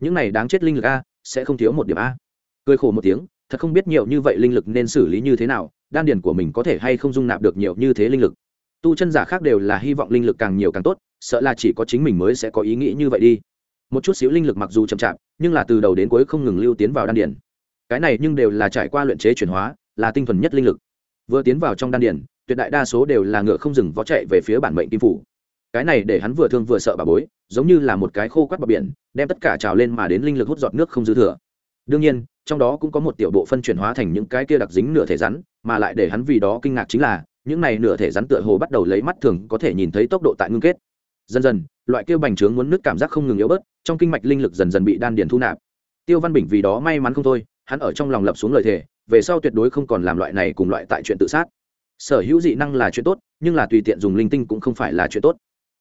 những này đáng chết linh lực a, sẽ không thiếu một điểm a. Cười khổ một tiếng, thật không biết nhiều như vậy linh lực nên xử lý như thế nào, đan điền của mình có thể hay không dung nạp được nhiều như thế linh lực. Tu chân giả khác đều là hy vọng linh lực càng nhiều càng tốt, sợ là chỉ có chính mình mới sẽ có ý nghĩ như vậy đi. Một chút xíu linh lực mặc dù chậm chạp, nhưng là từ đầu đến cuối không ngừng lưu tiến vào đan điền. Cái này nhưng đều là trải qua luyện chế chuyển hóa, là tinh thuần nhất linh lực. Vừa tiến vào trong đan điền, tuyệt đại đa số đều là ngựa không dừng vó chạy về phía bản mệnh kim phủ cái này để hắn vừa thương vừa sợ bà bối, giống như là một cái khô quắt bờ biển, đem tất cả trào lên mà đến linh lực hút giọt nước không dư thừa. Đương nhiên, trong đó cũng có một tiểu bộ phân chuyển hóa thành những cái kia đặc dính nửa thể rắn, mà lại để hắn vì đó kinh ngạc chính là, những này nửa thể rắn tựa hồ bắt đầu lấy mắt thường có thể nhìn thấy tốc độ tại ngưng kết. Dần dần, loại kia bành trướng muốn nước cảm giác không ngừng yếu bớt, trong kinh mạch linh lực dần dần bị đan điền thu nạp. Tiêu văn bình vì đó may mắn không thôi, hắn ở trong lòng lập xuống lời thề, về sau tuyệt đối không còn làm loại này cùng loại tại chuyện tự sát. Sở hữu dị năng là chuyện tốt, nhưng là tùy tiện dùng linh tinh cũng không phải là chuyện tốt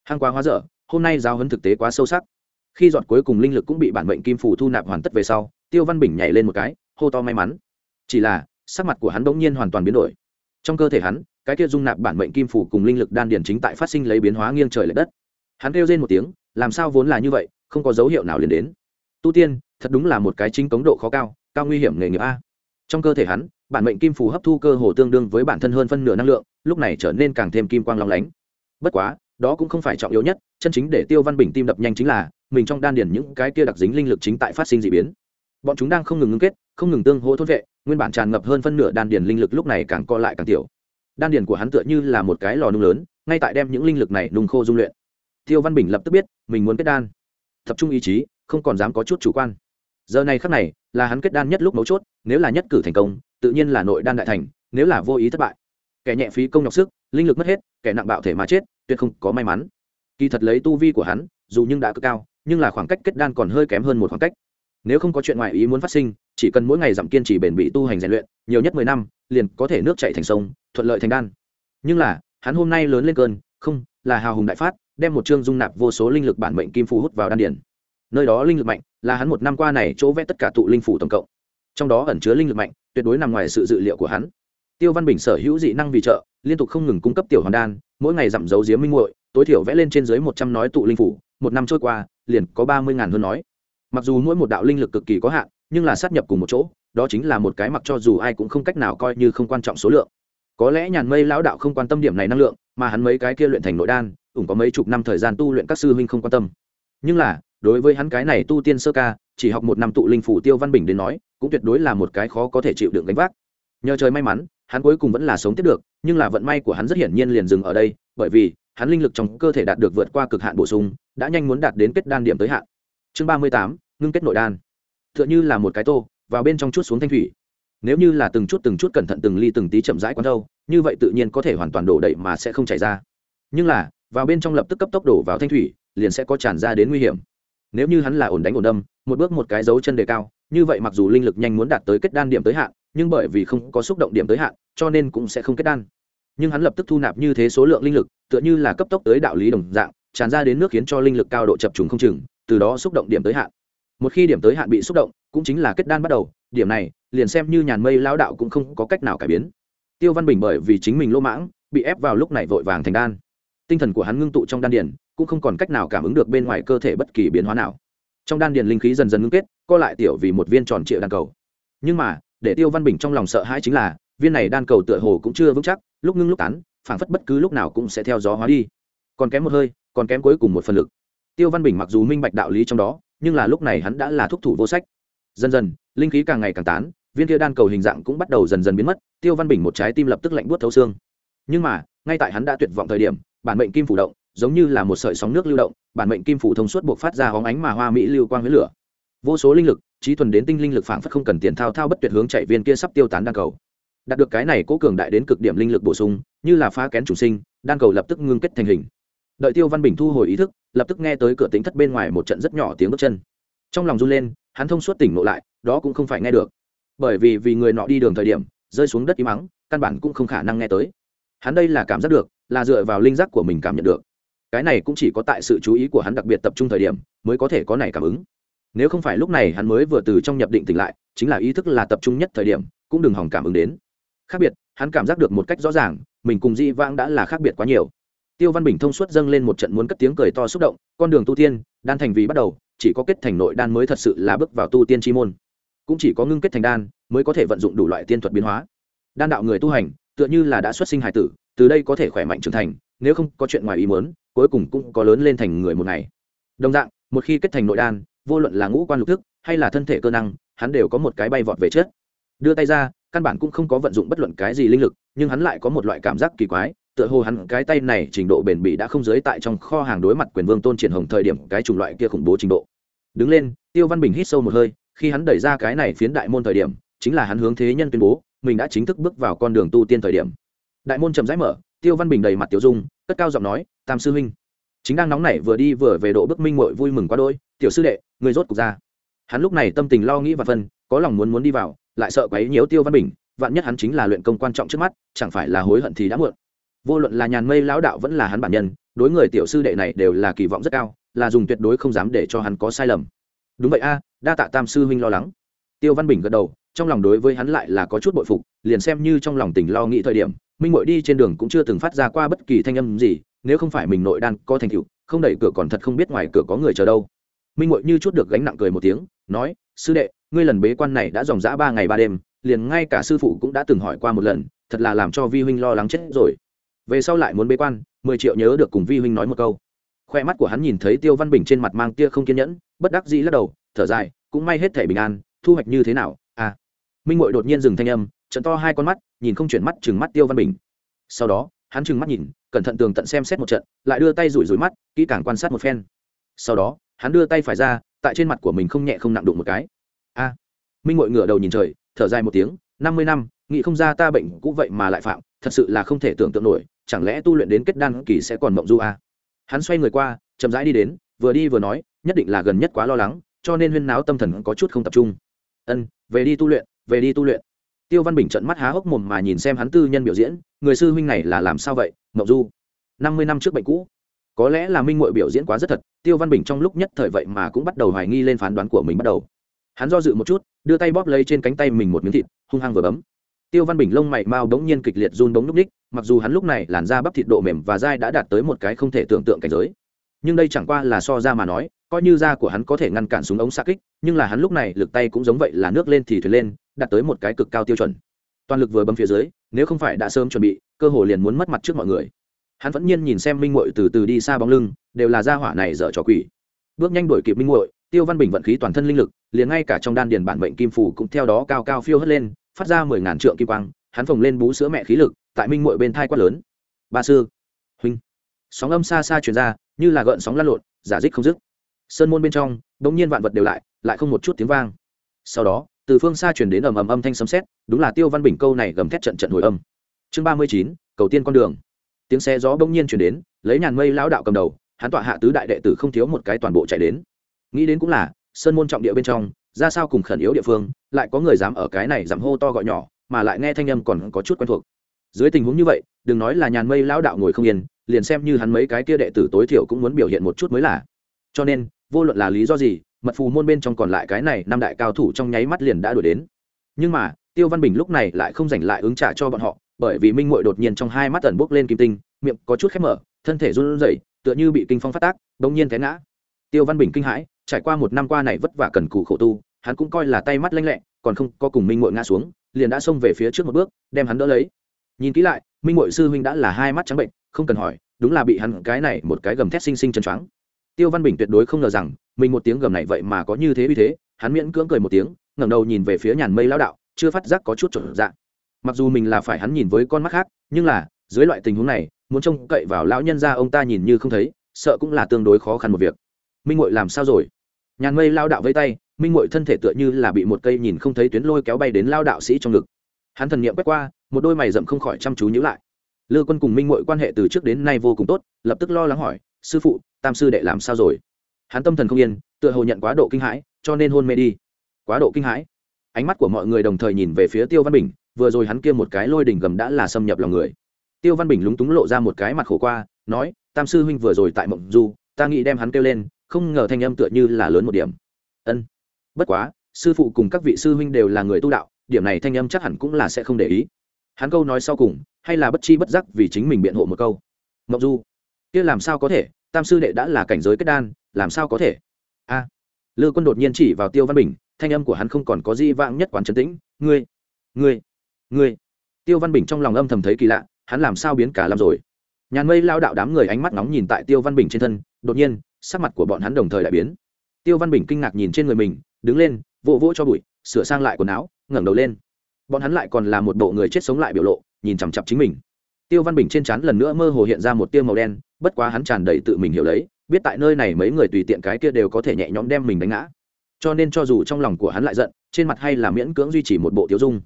hang quá hóa dở, hôm nay giao hấn thực tế quá sâu sắc. Khi giọt cuối cùng linh lực cũng bị bản mệnh kim phủ thu nạp hoàn tất về sau, tiêu văn bình nhảy lên một cái, hô to may mắn. Chỉ là, sắc mặt của hắn bỗng nhiên hoàn toàn biến đổi. Trong cơ thể hắn, cái kia dung nạp bản mệnh kim phủ cùng linh lực đan điển chính tại phát sinh lấy biến hóa nghiêng trời l ệ đất. Hắn kêu lên một tiếng, làm sao vốn là như vậy, không có dấu hiệu nào liền đến. Tu tiên, thật đúng là một cái chính cống độ khó cao cao nguy hiểm nghề nghiệp a. Trong cơ thể hắn, bản mệnh kim phủ hấp thu cơ hồ tương đương với bản thân hơn phân nửa năng lượng, lúc này trở nên càng thêm kim quang long lánh. Bất quá đó cũng không phải trọng yếu nhất, chân chính để tiêu văn bình tim đập nhanh chính là, mình trong đan điển những cái kia đặc dính linh lực chính tại phát sinh d ị biến. Bọn chúng đang không ngừng ngưng kết, không ngừng tương hỗ thôn vệ, nguyên bản tràn ngập hơn phân nửa đan điển linh lực lúc này càng co lại càng tiểu. Đan điển của hắn tựa như là một cái lò nung lớn, ngay tại đem những linh lực này nung khô dung luyện. Tiêu văn bình lập tức biết, mình muốn kết đan. Tập trung ý chí, không còn dám có chút chủ quan. Giờ này khắc này, là hắn kết đan nhất lúc mấu chốt, nếu là nhất cử thành công, tự nhiên là nội đan đại thành, nếu là vô ý thất bại. Kẻ nhẹ phí công nhọc sức, linh lực mất hết, kẻ nặng bạo thể mà chết tuyệt không có may mắn. Kỳ thật lấy tu vi của hắn, dù nhưng đã cực cao, nhưng là khoảng cách kết đan còn hơi kém hơn một khoảng cách. Nếu không có chuyện ngoại ý muốn phát sinh, chỉ cần mỗi ngày giảm kiên trì bền bỉ tu hành rèn luyện, nhiều nhất mười năm, liền có thể nước chạy thành sông, thuận lợi thành đan. Nhưng là, hắn hôm nay lớn lên cơn, không, là hào hùng đại phát, đem một chương dung nạp vô số linh lực bản mệnh kim phù hút vào đan điển nơi đó linh lực mạnh, là hắn một năm qua này chỗ vẽ tất cả tụ linh phủ tổng cộng. Trong đó ẩn chứa linh lực mạnh, tuyệt đối nằm ngoài sự dự liệu của hắn tiêu văn bình sở hữu dị năng vì trợ, liên tục không ngừng cung cấp tiểu hoàn đan, mỗi ngày giảm dấu giếm minh muội, tối thiểu vẽ lên trên dưới một trăm nói tụ linh phủ, một năm trôi qua, liền có ba mươi ngàn hơn nói. Mặc dù mỗi một đạo linh lực cực kỳ có hạn, nhưng là sát nhập cùng một chỗ, đó chính là một cái mặc cho dù ai cũng không cách nào coi như không quan trọng số lượng. Có lẽ nhàn mây lão đạo không quan tâm điểm này năng lượng, mà hắn mấy cái kia luyện thành nội đan, ủng có mấy chục năm thời gian tu luyện các sư huynh không quan tâm. Nhưng là, đối với hắn cái này tu tiên sơ ca, chỉ học một năm tụ linh phủ tiêu văn bình đến nói, cũng tuyệt đối là một cái khó có thể chịu đựng gánh vác. Nhờ trời may mắn hắn cuối cùng vẫn là sống tiếp được, nhưng là vận may của hắn rất hiển nhiên liền dừng ở đây, bởi vì, hắn linh lực trong cơ thể đạt được vượt qua cực hạn bổ sung, đã nhanh muốn đạt đến kết đan điểm tới hạn. Chương ba mươi tám, ngưng kết nội đan. T h ư ợ n h ư là một cái tô, vào bên trong chút xuống thanh thủy. Nếu như là từng chút từng chút cẩn thận từng ly từng tí chậm rãi quán đâu, như vậy tự nhiên có thể hoàn toàn đổ đậy mà sẽ không chảy ra. Nhưng là, vào bên trong lập tức cấp tốc đổ vào thanh thủy, liền sẽ có tràn ra đến nguy hiểm. Nếu như hắn là ổn đánh ổn đâm, một bước một cái dấu chân đề cao, như vậy mặc dù linh lực nhanh muốn đạt tới kết đan điểm tới hạn nhưng bởi vì không có xúc động điểm tới hạn, cho nên cũng sẽ không kết đan. Nhưng hắn lập tức thu nạp như thế số lượng linh lực, tựa như là cấp tốc tới đạo lý đồng dạng, tràn ra đến nước khiến cho linh lực cao độ chập trùng không chừng, từ đó xúc động điểm tới hạn. Một khi điểm tới hạn bị xúc động, cũng chính là kết đan bắt đầu, điểm này, liền xem như nhàn mây lao đạo cũng không có cách nào cải biến. Tiêu văn bình bởi vì chính mình lỗ mãng, bị ép vào lúc này vội vàng thành đan. Tinh thần của hắn ngưng tụ trong đan điền, cũng không còn cách nào cảm ứng được bên ngoài cơ thể bất kỳ biến hóa nào. Trong đan điền linh khí dần dần ngưng kết, co lại tiểu vì một viên tròn trịa đan cầu. Nhưng mà để tiêu văn bình trong lòng sợ hãi chính là, viên này đan cầu tựa hồ cũng chưa vững chắc, lúc ngưng lúc tán, phảng phất bất cứ lúc nào cũng sẽ theo gió hóa đi. Còn kém một hơi, còn kém cuối cùng một phần lực. Tiêu văn bình mặc dù minh bạch đạo lý trong đó, nhưng là lúc này hắn đã là thúc thủ vô sách. Dần dần, linh khí càng ngày càng tán, viên kia đan cầu hình dạng cũng bắt đầu dần dần biến mất, tiêu văn bình một trái tim lập tức lạnh buốt thấu xương. Nhưng mà, ngay tại hắn đã tuyệt vọng thời điểm, bản mệnh kim phủ động, giống như là một sợi sóng nước lưu động, bản mệnh kim phủ thông suốt buộc phát ra hóng ánh mà hoa mỹ lưu quang với lửa. Vô số linh lực trí thuần đến tinh linh lực phảng phất không cần tiền thao thao bất tuyệt hướng chạy viên kia sắp tiêu tán đan cầu. Đạt được cái này, cố cường đại đến cực điểm linh lực bổ sung, như là phá kén chủ sinh, đan cầu lập tức ngưng kết thành hình. Đợi tiêu văn bình thu hồi ý thức, lập tức nghe tới cửa tính thất bên ngoài một trận rất nhỏ tiếng bước chân. Trong lòng run lên, hắn thông suốt tỉnh lộ lại, đó cũng không phải nghe được. Bởi vì vì người nọ đi đường thời điểm, rơi xuống đất im mắng căn bản cũng không khả năng nghe tới. Hắn đây là cảm giác được, là dựa vào linh giác của mình cảm nhận được. Cái này cũng chỉ có tại sự chú ý của hắn đặc biệt tập trung thời điểm, mới có thể có này cảm ứng nếu không phải lúc này hắn mới vừa từ trong nhập định tỉnh lại, chính là ý thức là tập trung nhất thời điểm, cũng đừng hỏng cảm ứng đến. Khác biệt, hắn cảm giác được một cách rõ ràng, mình cùng di vãng đã là khác biệt quá nhiều. Tiêu văn bình thông suốt dâng lên một trận muốn cất tiếng cười to xúc động, con đường tu tiên, đan thành vì bắt đầu, chỉ có kết thành nội đan mới thật sự là bước vào tu tiên chi môn. Cũng chỉ có ngưng kết thành đan, mới có thể vận dụng đủ loại tiên thuật biến hóa. Đan đạo người tu hành, tựa như là đã xuất sinh hài tử, từ đây có thể khỏe mạnh trưởng thành, nếu không có chuyện ngoài ý muốn, cuối cùng cũng có lớn lên thành người một ngày. Đồng dạng, một khi kết thành nội đan vô luận là ngũ quan lục thức hay là thân thể cơ năng, hắn đều có một cái bay vọt về chết đưa tay ra, căn bản cũng không có vận dụng bất luận cái gì linh lực, nhưng hắn lại có một loại cảm giác kỳ quái, tựa hồ hắn cái tay này trình độ bền bỉ đã không giới tại trong kho hàng đối mặt quyền vương tôn triển hồng thời điểm cái chủng loại kia khủng bố trình độ. Đứng lên, tiêu văn bình hít sâu một hơi, khi hắn đẩy ra cái này phiến đại môn thời điểm, chính là hắn hướng thế nhân tuyên bố, mình đã chính thức bước vào con đường tu tiên thời điểm. Đại môn chậm rãi mở, tiêu văn bình đầy mặt tiểu dung, cất cao giọng nói, tam sư huynh. Chính đang nóng nảy vừa đi vừa về độ bức minh mội vui mừng quá đôi tiểu sư đệ, người rốt cục ra. Hắn lúc này tâm tình lo nghĩ và phân, có lòng muốn muốn đi vào, lại sợ quấy nhiễu tiêu văn bình, vạn nhất hắn chính là luyện công quan trọng trước mắt, chẳng phải là hối hận thì đã muộn. Vô luận là nhàn mây lão đạo vẫn là hắn bản nhân, đối người tiểu sư đệ này đều là kỳ vọng rất cao, là dùng tuyệt đối không dám để cho hắn có sai lầm. Đúng vậy a, đa tạ tam sư huynh lo lắng. Tiêu văn bình gật đầu, trong lòng đối với hắn lại là có chút bội phục, liền xem như trong lòng tình lo nghĩ thời điểm, minh mội đi trên đường cũng chưa từng phát ra qua bất kỳ thanh âm gì, nếu không phải mình nội đan có thành tựu, không đẩy cửa còn thật không biết ngoài cửa có người chờ đâu minh ngội như chút được gánh nặng cười một tiếng, nói, sư đệ, ngươi lần bế quan này đã dòng dã ba ngày ba đêm, liền ngay cả sư phụ cũng đã từng hỏi qua một lần, thật là làm cho vi huynh lo lắng chết rồi. Về sau lại muốn bế quan, mười triệu nhớ được cùng vi huynh nói một câu. Khoe mắt của hắn nhìn thấy tiêu văn bình trên mặt mang tia không kiên nhẫn, bất đắc dĩ lắc đầu, thở dài, cũng may hết thể bình an, thu hoạch như thế nào à? Minh ngội đột nhiên dừng thanh âm, trận to hai con mắt, nhìn không chuyển mắt chừng mắt tiêu văn bình. Sau đó, hắn chừng mắt nhìn, cẩn thận tường tận xem xét một trận, lại đưa tay rủi rủi mắt, kỹ càng quan sát một phen. Sau đó hắn đưa tay phải ra, tại trên mặt của mình không nhẹ không nặng đụng một cái. A! Minh mội ngửa đầu nhìn trời, thở dài một tiếng, năm mươi năm, nghĩ không ra ta bệnh cũ vậy mà lại phạm, thật sự là không thể tưởng tượng nổi, chẳng lẽ tu luyện đến kết đan kỳ sẽ còn mộng du a? Hắn xoay người qua, chậm rãi đi đến, vừa đi vừa nói, nhất định là gần nhất quá lo lắng, cho nên huyên náo tâm thần có chút không tập trung. Ân, về đi tu luyện, về đi tu luyện. Tiêu văn bình trận mắt há hốc mồm mà nhìn xem hắn tư nhân biểu diễn, người sư huynh này là làm sao vậy, mộng du? Năm mươi năm trước bệnh cũ có lẽ là minh ngội biểu diễn quá rất thật, tiêu văn bình trong lúc nhất thời vậy mà cũng bắt đầu hoài nghi lên phán đoán của mình bắt đầu. Hắn do dự một chút, đưa tay bóp lấy trên cánh tay mình một miếng thịt, hung hăng vừa bấm. Tiêu văn bình lông mày mau đống nhiên kịch liệt run bóng núp ních, mặc dù hắn lúc này làn da bắp thịt độ mềm và dai đã đạt tới một cái không thể tưởng tượng cảnh giới. Nhưng đây chẳng qua là so ra mà nói, coi như da của hắn có thể ngăn cản súng ống xa kích, nhưng là hắn lúc này lực tay cũng giống vậy là nước lên thì thuyền lên, đạt tới một cái cực cao tiêu chuẩn. Toàn lực vừa bấm phía dưới, nếu không phải đã sớm chuẩn bị, cơ hồ liền muốn mất mặt trước mọi người hắn vẫn nhiên nhìn xem minh muội từ từ đi xa bóng lưng, đều là gia hỏa này dở trò quỷ. Bước nhanh đuổi kịp minh muội, tiêu văn bình vận khí toàn thân linh lực, liền ngay cả trong đan điền bản mệnh kim phủ cũng theo đó cao cao phiêu hất lên, phát ra mười ngàn trượng kim quang, hắn phồng lên bú sữa mẹ khí lực, tại minh muội bên thai quát lớn. Ba sư, huynh. Sóng âm xa xa truyền ra, như là gợn sóng lăn lộn, giả dích không dứt. Sơn môn bên trong, bỗng nhiên vạn vật đều lại lại không một chút tiếng vang. Sau đó, từ phương xa truyền đến ầm ầm âm thanh sấm sét, đúng là tiêu văn bình câu này gầm thét trận trận hồi âm. Chương ba mươi chín, cầu tiên con đường tiếng xe gió bỗng nhiên chuyển đến, lấy nhàn mây lão đạo cầm đầu, hắn tọa hạ tứ đại đệ tử không thiếu một cái toàn bộ chạy đến. Nghĩ đến cũng là, sơn môn trọng địa bên trong, ra sao cùng khẩn yếu địa phương, lại có người dám ở cái này giảm hô to gọi nhỏ, mà lại nghe thanh âm còn có chút quen thuộc. Dưới tình huống như vậy, đừng nói là nhàn mây lão đạo ngồi không yên, liền xem như hắn mấy cái kia đệ tử tối thiểu cũng muốn biểu hiện một chút mới là. Cho nên, vô luận là lý do gì, mật phù môn bên trong còn lại cái này năm đại cao thủ trong nháy mắt liền đã đuổi đến. Nhưng mà, tiêu văn bình lúc này lại không giành lại ứng trả cho bọn họ bởi vì minh muội đột nhiên trong hai mắt tẩn bốc lên kim tinh, miệng có chút khép mở, thân thể run rẩy, tựa như bị kinh phong phát tác, bỗng nhiên té ngã. Tiêu văn bình kinh hãi, trải qua một năm qua này vất vả cần cù khổ tu, hắn cũng coi là tay mắt lanh lẹ, còn không có cùng minh muội ngã xuống, liền đã xông về phía trước một bước, đem hắn đỡ lấy. Nhìn kỹ lại, minh muội sư huynh đã là hai mắt trắng bệnh, không cần hỏi, đúng là bị hắn cái này một cái gầm thét sinh sinh chân choáng. Tiêu văn bình tuyệt đối không ngờ rằng, mình một tiếng gầm này vậy mà có như thế uy thế, hắn miễn cưỡng cười một tiếng, ngẩng đầu nhìn về phía nhàn mây lão đạo, chưa phát giác có chút trở dạng mặc dù mình là phải hắn nhìn với con mắt khác, nhưng là, dưới loại tình huống này, muốn trông cậy vào lão nhân ra ông ta nhìn như không thấy, sợ cũng là tương đối khó khăn một việc. Minh ngội làm sao rồi? Nhàn mây lao đạo với tay, minh ngội thân thể tựa như là bị một cây nhìn không thấy tuyến lôi kéo bay đến lao đạo sĩ trong ngực. Hắn thần nghiệm quét qua, một đôi mày rậm không khỏi chăm chú nhữ lại. Lư quân cùng minh ngội quan hệ từ trước đến nay vô cùng tốt, lập tức lo lắng hỏi, sư phụ, tam sư đệ làm sao rồi? Hắn tâm thần không yên, tựa hồ nhận quá độ kinh hãi, cho nên hôn mê đi. Quá độ kinh hãi. Ánh mắt của mọi người đồng thời nhìn về phía tiêu văn bình vừa rồi hắn kia một cái lôi đỉnh gầm đã là xâm nhập lòng người. Tiêu văn bình lúng túng lộ ra một cái mặt khổ qua, nói, tam sư huynh vừa rồi tại mộng du, ta nghĩ đem hắn kêu lên, không ngờ thanh âm tựa như là lớn một điểm. Ân. Bất quá, sư phụ cùng các vị sư huynh đều là người tu đạo, điểm này thanh âm chắc hẳn cũng là sẽ không để ý. Hắn câu nói sau cùng, hay là bất chi bất giác vì chính mình biện hộ một câu. Mộng du, kia làm sao có thể? Tam sư đệ đã là cảnh giới kết đan, làm sao có thể? A. Lư quân đột nhiên chỉ vào tiêu văn bình, thanh âm của hắn không còn có di vãng nhất quán trấn tĩnh, ngươi ngươi ngươi. Tiêu văn bình trong lòng âm thầm thấy kỳ lạ, hắn làm sao biến cả làm rồi? Nhàn mây lao đạo đám người ánh mắt nóng nhìn tại tiêu văn bình trên thân, đột nhiên, sắc mặt của bọn hắn đồng thời đại biến. Tiêu văn bình kinh ngạc nhìn trên người mình, đứng lên, vỗ vỗ cho bụi, sửa sang lại quần áo, ngẩng đầu lên. Bọn hắn lại còn là một bộ người chết sống lại biểu lộ, nhìn chằm chặp chính mình. Tiêu văn bình trên trán lần nữa mơ hồ hiện ra một tiêu màu đen, bất quá hắn tràn đầy tự mình hiểu lấy, biết tại nơi này mấy người tùy tiện cái kia đều có thể nhẹ nhõm đem mình đánh ngã. Cho nên cho dù trong lòng của hắn lại giận, trên mặt hay là miễn cưỡng duy trì một bộ tiêu dung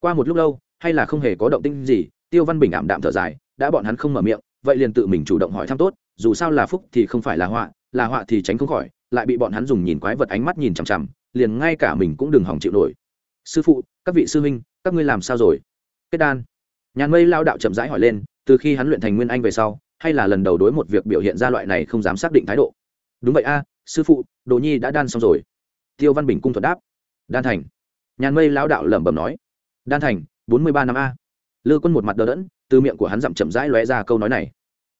qua một lúc lâu, hay là không hề có động tinh gì, tiêu văn bình ảm đạm thở dài, đã bọn hắn không mở miệng, vậy liền tự mình chủ động hỏi thăm tốt, dù sao là phúc thì không phải là họa là họa thì tránh không khỏi, lại bị bọn hắn dùng nhìn quái vật ánh mắt nhìn chằm chằm, liền ngay cả mình cũng đừng hỏng chịu nổi. Sư phụ, các vị sư huynh, các ngươi làm sao rồi? Kết đan. Nhàn mây lao đạo chậm rãi hỏi lên, từ khi hắn luyện thành nguyên anh về sau, hay là lần đầu đối một việc biểu hiện ra loại này không dám xác định thái độ? Đúng vậy a, sư phụ, đồ nhi đã đan xong rồi. Tiêu văn bình cung thuật đáp. Đan thành. Nhàn mây lao đạo lẩm bẩm nói đan thành, bốn mươi ba năm a. Lư quân một mặt đờ đẫn, từ miệng của hắn dặm chậm rãi lóe ra câu nói này.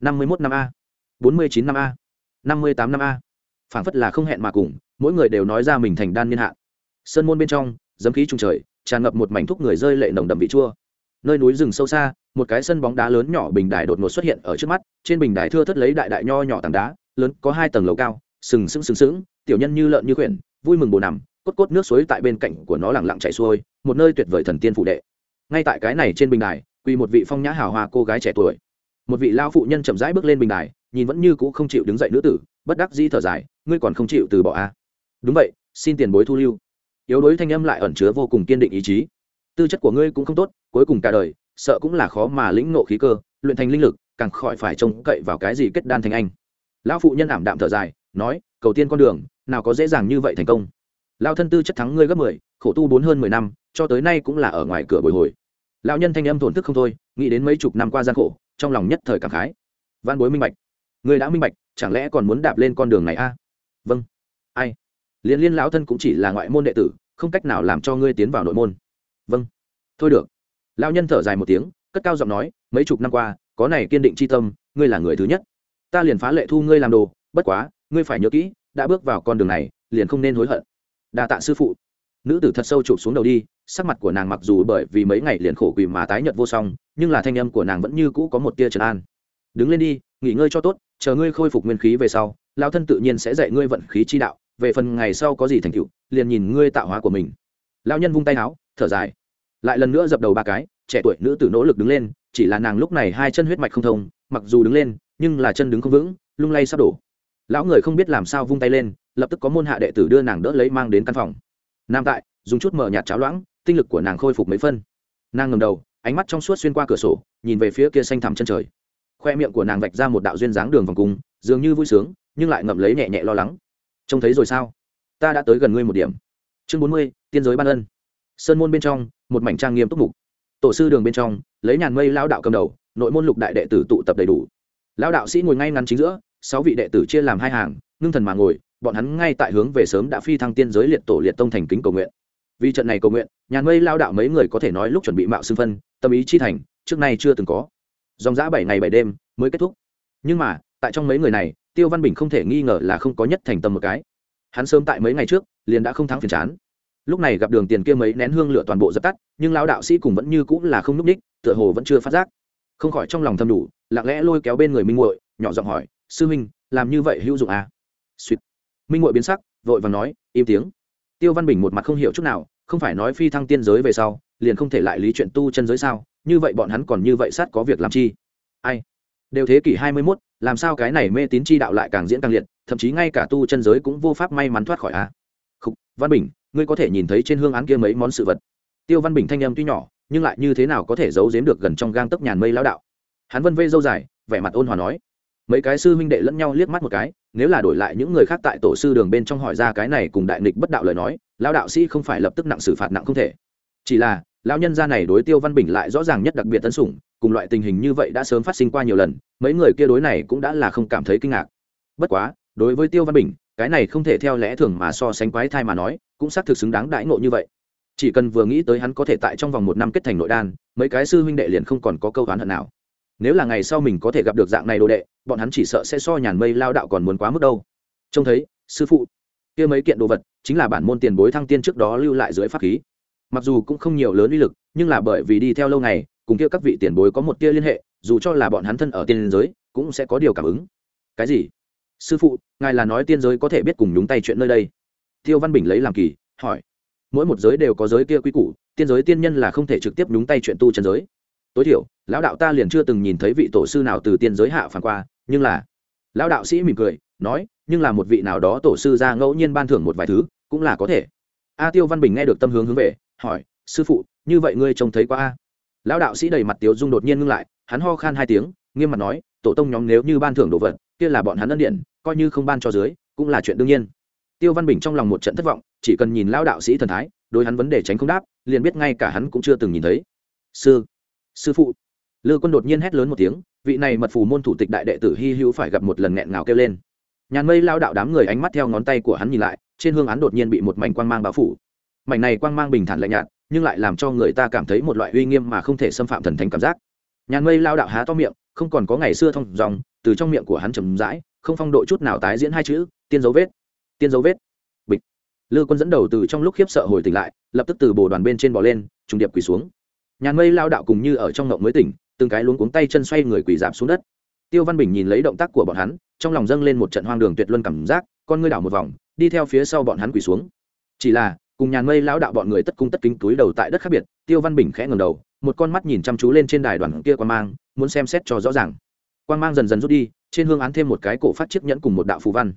năm mươi mốt năm a. bốn mươi chín năm a. năm mươi tám năm a. Phảng phất là không hẹn mà cùng, mỗi người đều nói ra mình thành đan niên hạn. Sơn môn bên trong, dấm khí trung trời, tràn ngập một mảnh thuốc người rơi lệ nồng đậm vị chua. Nơi núi rừng sâu xa, một cái sân bóng đá lớn nhỏ bình đài đột ngột xuất hiện ở trước mắt, trên bình đài thưa thất lấy đại đại nho nhỏ tảng đá, lớn, có hai tầng lầu cao, sừng sững sừng sững, tiểu nhân như lợn như khuyển, vui mừng bồ nằm cốt cốt nước suối tại bên cạnh của nó lẳng lặng chảy xuôi, một nơi tuyệt vời thần tiên phụ đệ. Ngay tại cái này trên bình đài, quỳ một vị phong nhã hào hoa cô gái trẻ tuổi. Một vị lao phụ nhân chậm rãi bước lên bình đài, nhìn vẫn như cũ không chịu đứng dậy nữ tử, bất đắc dĩ thở dài, ngươi còn không chịu từ bỏ a à? đúng vậy, xin tiền bối thu lưu. Yếu đuối thanh âm lại ẩn chứa vô cùng kiên định ý chí. Tư chất của ngươi cũng không tốt, cuối cùng cả đời, sợ cũng là khó mà lĩnh nộ khí cơ, luyện thành linh lực, càng khỏi phải trông cậy vào cái gì kết đan thành anh. Lão phụ nhân ảm đạm thở dài, nói, cầu tiên con đường, nào có dễ dàng như vậy thành công lao thân tư chất thắng ngươi gấp mười, khổ tu bốn hơn mười năm, cho tới nay cũng là ở ngoài cửa bồi hồi. Lão nhân thanh âm thổn thức không thôi, nghĩ đến mấy chục năm qua gian khổ, trong lòng nhất thời cảm khái. Văn bối minh bạch. Ngươi đã minh bạch, chẳng lẽ còn muốn đạp lên con đường này a? À? vâng. Ai? Liên liên lão thân cũng chỉ là ngoại môn đệ tử, không cách nào làm cho ngươi tiến vào nội môn. Vâng. Thôi được. Lão nhân thở dài một tiếng, cất cao giọng nói, mấy chục năm qua, có này kiên định c h i tâm, ngươi là người thứ nhất. Ta liền phá lệ thu ngươi làm đồ, bất quá, ngươi phải nhớ kỹ, đã bước vào con đường này, liền không nên hối hận đa tạ sư phụ. Nữ tử thật sâu chụp xuống đầu đi, sắc mặt của nàng mặc dù bởi vì mấy ngày liền khổ quỳ mà tái nhợt vô song, nhưng là thanh âm của nàng vẫn như cũ có một tia trấn an. Đứng lên đi, nghỉ ngơi cho tốt, chờ ngươi khôi phục nguyên khí về sau lao thân tự nhiên sẽ dạy ngươi vận khí chi đạo, về phần ngày sau có gì thành tựu, liền nhìn ngươi tạo hóa của mình. Lao nhân vung tay áo thở dài. Lại lần nữa dập đầu ba cái, trẻ tuổi nữ tử nỗ lực đứng lên, chỉ là nàng lúc này hai chân huyết mạch không thông, mặc dù đứng lên, nhưng là chân đứng không vững, lung lay sắp đổ. Lão người không biết làm sao vung tay lên lập tức có môn hạ đệ tử đưa nàng đỡ lấy mang đến căn phòng. Nam tại, dùng chút mở nhạt cháo loãng, tinh lực của nàng khôi phục mấy phân. Nàng ngầm đầu, ánh mắt trong suốt xuyên qua cửa sổ, nhìn về phía kia xanh thẳm chân trời. Khoe miệng của nàng vạch ra một đạo duyên dáng đường vòng cung, dường như vui sướng, nhưng lại ngậm lấy nhẹ nhẹ lo lắng. Trông thấy rồi sao? Ta đã tới gần ngươi một điểm. Chương bốn mươi, tiên giới ban ân. Sơn môn bên trong, một mảnh trang nghiêm túc mục. Tổ sư đường bên trong, lấy nhàn mây lao đạo cầm đầu, nội môn lục đại đệ tử tụ tập đầy đủ. Lao đạo sĩ ngồi ngay ngắn chính giữa, sáu vị đệ tử chia làm hai hàng, ngưng thần mà ngồi bọn hắn ngay tại hướng về sớm đã phi thăng tiên giới liệt tổ liệt tông thành kính cầu nguyện. Vì trận này cầu nguyện nhàn mây lao đạo mấy người có thể nói lúc chuẩn bị mạo xưng phân, tâm ý chi thành, trước nay chưa từng có. Dòng giã bảy ngày bảy đêm mới kết thúc. Nhưng mà, tại trong mấy người này, tiêu văn bình không thể nghi ngờ là không có nhất thành tâm một cái. Hắn sớm tại mấy ngày trước, liền đã không thắng phiền chán. Lúc này gặp đường tiền kia mấy nén hương lửa toàn bộ dập tắt, nhưng lao đạo sĩ cùng vẫn như cũng là không núp ních, tựa hồ vẫn chưa phát giác. Không khỏi trong lòng thầm đủ, lặng lẽ lôi kéo bên người minh muội, nhỏ giọng hỏi, sư minh, làm như vậy hữu dụng à? suýt minh muội biến sắc vội vàng nói im tiếng. Tiêu văn bình một mặt không hiểu chút nào không phải nói phi thăng tiên giới về sau liền không thể lại lý chuyện tu chân giới sao như vậy bọn hắn còn như vậy sát có việc làm chi? Ai? Đều thế kỷ hai mươi 21, làm sao cái này mê tín chi đạo lại càng diễn càng liệt thậm chí ngay cả tu chân giới cũng vô pháp may mắn thoát khỏi a à? Khúc, văn bình ngươi có thể nhìn thấy trên hương án kia mấy món sự vật. Tiêu văn bình thanh âm tuy nhỏ nhưng lại như thế nào có thể giấu giếm được gần trong gang tấc nhàn mây lão đạo? Hắn vân vê dâu dài vẻ mặt ôn hòa nói. Mấy cái sư huynh đệ lẫn nhau liếc mắt một cái nếu là đổi lại những người khác tại tổ sư đường bên trong hỏi ra cái này cùng đại nghịch bất đạo lời nói, lão đạo sĩ không phải lập tức nặng xử phạt nặng không thể. Chỉ là, lão nhân gia này đối tiêu văn bình lại rõ ràng nhất đặc biệt tân sủng, cùng loại tình hình như vậy đã sớm phát sinh qua nhiều lần, mấy người kia đối này cũng đã là không cảm thấy kinh ngạc. Bất quá, đối với tiêu văn bình, cái này không thể theo lẽ thường mà so sánh quái thai mà nói, cũng xác thực xứng đáng đãi ngộ như vậy. Chỉ cần vừa nghĩ tới hắn có thể tại trong vòng một năm kết thành nội đan, mấy cái sư huynh đệ liền không còn có câu oán hận nào nếu là ngày sau mình có thể gặp được dạng này đồ đệ, bọn hắn chỉ sợ sẽ so nhàn mây lao đạo còn muốn quá mức đâu. Trông thấy, sư phụ, kia mấy kiện đồ vật chính là bản môn tiền bối thăng tiên trước đó lưu lại dưới pháp khí. Mặc dù cũng không nhiều lớn uy lực, nhưng là bởi vì đi theo lâu ngày, cùng kia các vị tiền bối có một tia liên hệ, dù cho là bọn hắn thân ở tiên giới, cũng sẽ có điều cảm ứng. Cái gì? Sư phụ, ngài là nói tiên giới có thể biết cùng nhúng tay chuyện nơi đây. Tiêu văn bình lấy làm kỳ, hỏi. Mỗi một giới đều có giới kia quy củ, tiên giới tiên nhân là không thể trực tiếp nhúng tay chuyện tu chân giới tối thiểu, lão đạo ta liền chưa từng nhìn thấy vị tổ sư nào từ tiên giới hạ phản qua, nhưng là, lão đạo sĩ mỉm cười, nói, nhưng là một vị nào đó tổ sư ra ngẫu nhiên ban thưởng một vài thứ, cũng là có thể. A tiêu văn bình nghe được tâm hướng hướng về, hỏi, sư phụ, như vậy ngươi trông thấy qua a? Lão đạo sĩ đầy mặt tiếu dung đột nhiên ngưng lại, hắn ho khan hai tiếng, nghiêm mặt nói, tổ tông nhóm nếu như ban thưởng đồ vật, kia là bọn hắn ân điện, coi như không ban cho dưới, cũng là chuyện đương nhiên. Tiêu văn bình trong lòng một trận thất vọng, chỉ cần nhìn lão đạo sĩ thần thái, đối hắn vấn đề tránh không đáp, liền biết ngay cả hắn cũng chưa từng nhìn thấy. Sư sư phụ. Lư quân đột nhiên hét lớn một tiếng, vị này mật phù môn thủ tịch đại đệ tử hy hữu phải gặp một lần nghẹn ngào kêu lên. Nhàn mây lao đạo đám người ánh mắt theo ngón tay của hắn nhìn lại, trên hương án đột nhiên bị một mảnh quang mang bao phủ. Mảnh này quang mang bình thản lạnh nhạt, nhưng lại làm cho người ta cảm thấy một loại uy nghiêm mà không thể xâm phạm thần thánh cảm giác. Nhàn mây lao đạo há to miệng, không còn có ngày xưa thông dòng, từ trong miệng của hắn trầm rãi, không phong độ chút nào tái diễn hai chữ, tiên dấu vết, tiên dấu vết. Bịch. Lư quân dẫn đầu từ trong lúc khiếp sợ hồi tỉnh lại, lập tức từ bồ đoàn bên trên bỏ lên, trùng điệp quỳ xuống nhàn mây lao đạo cùng như ở trong ngộng mới tỉnh, từng cái luống cuống tay chân xoay người quỳ giảm xuống đất. Tiêu văn bình nhìn lấy động tác của bọn hắn, trong lòng dâng lên một trận hoang đường tuyệt luân cảm giác, con ngươi đảo một vòng, đi theo phía sau bọn hắn quỳ xuống. Chỉ là, cùng nhàn mây lao đạo bọn người tất cung tất kính túi đầu tại đất khác biệt, tiêu văn bình khẽ ngầm đầu, một con mắt nhìn chăm chú lên trên đài đoàn kia quan mang, muốn xem xét cho rõ ràng. Quan mang dần dần rút đi, trên hương án thêm một cái cổ phát chiếc nhẫn cùng một đạo phù văn.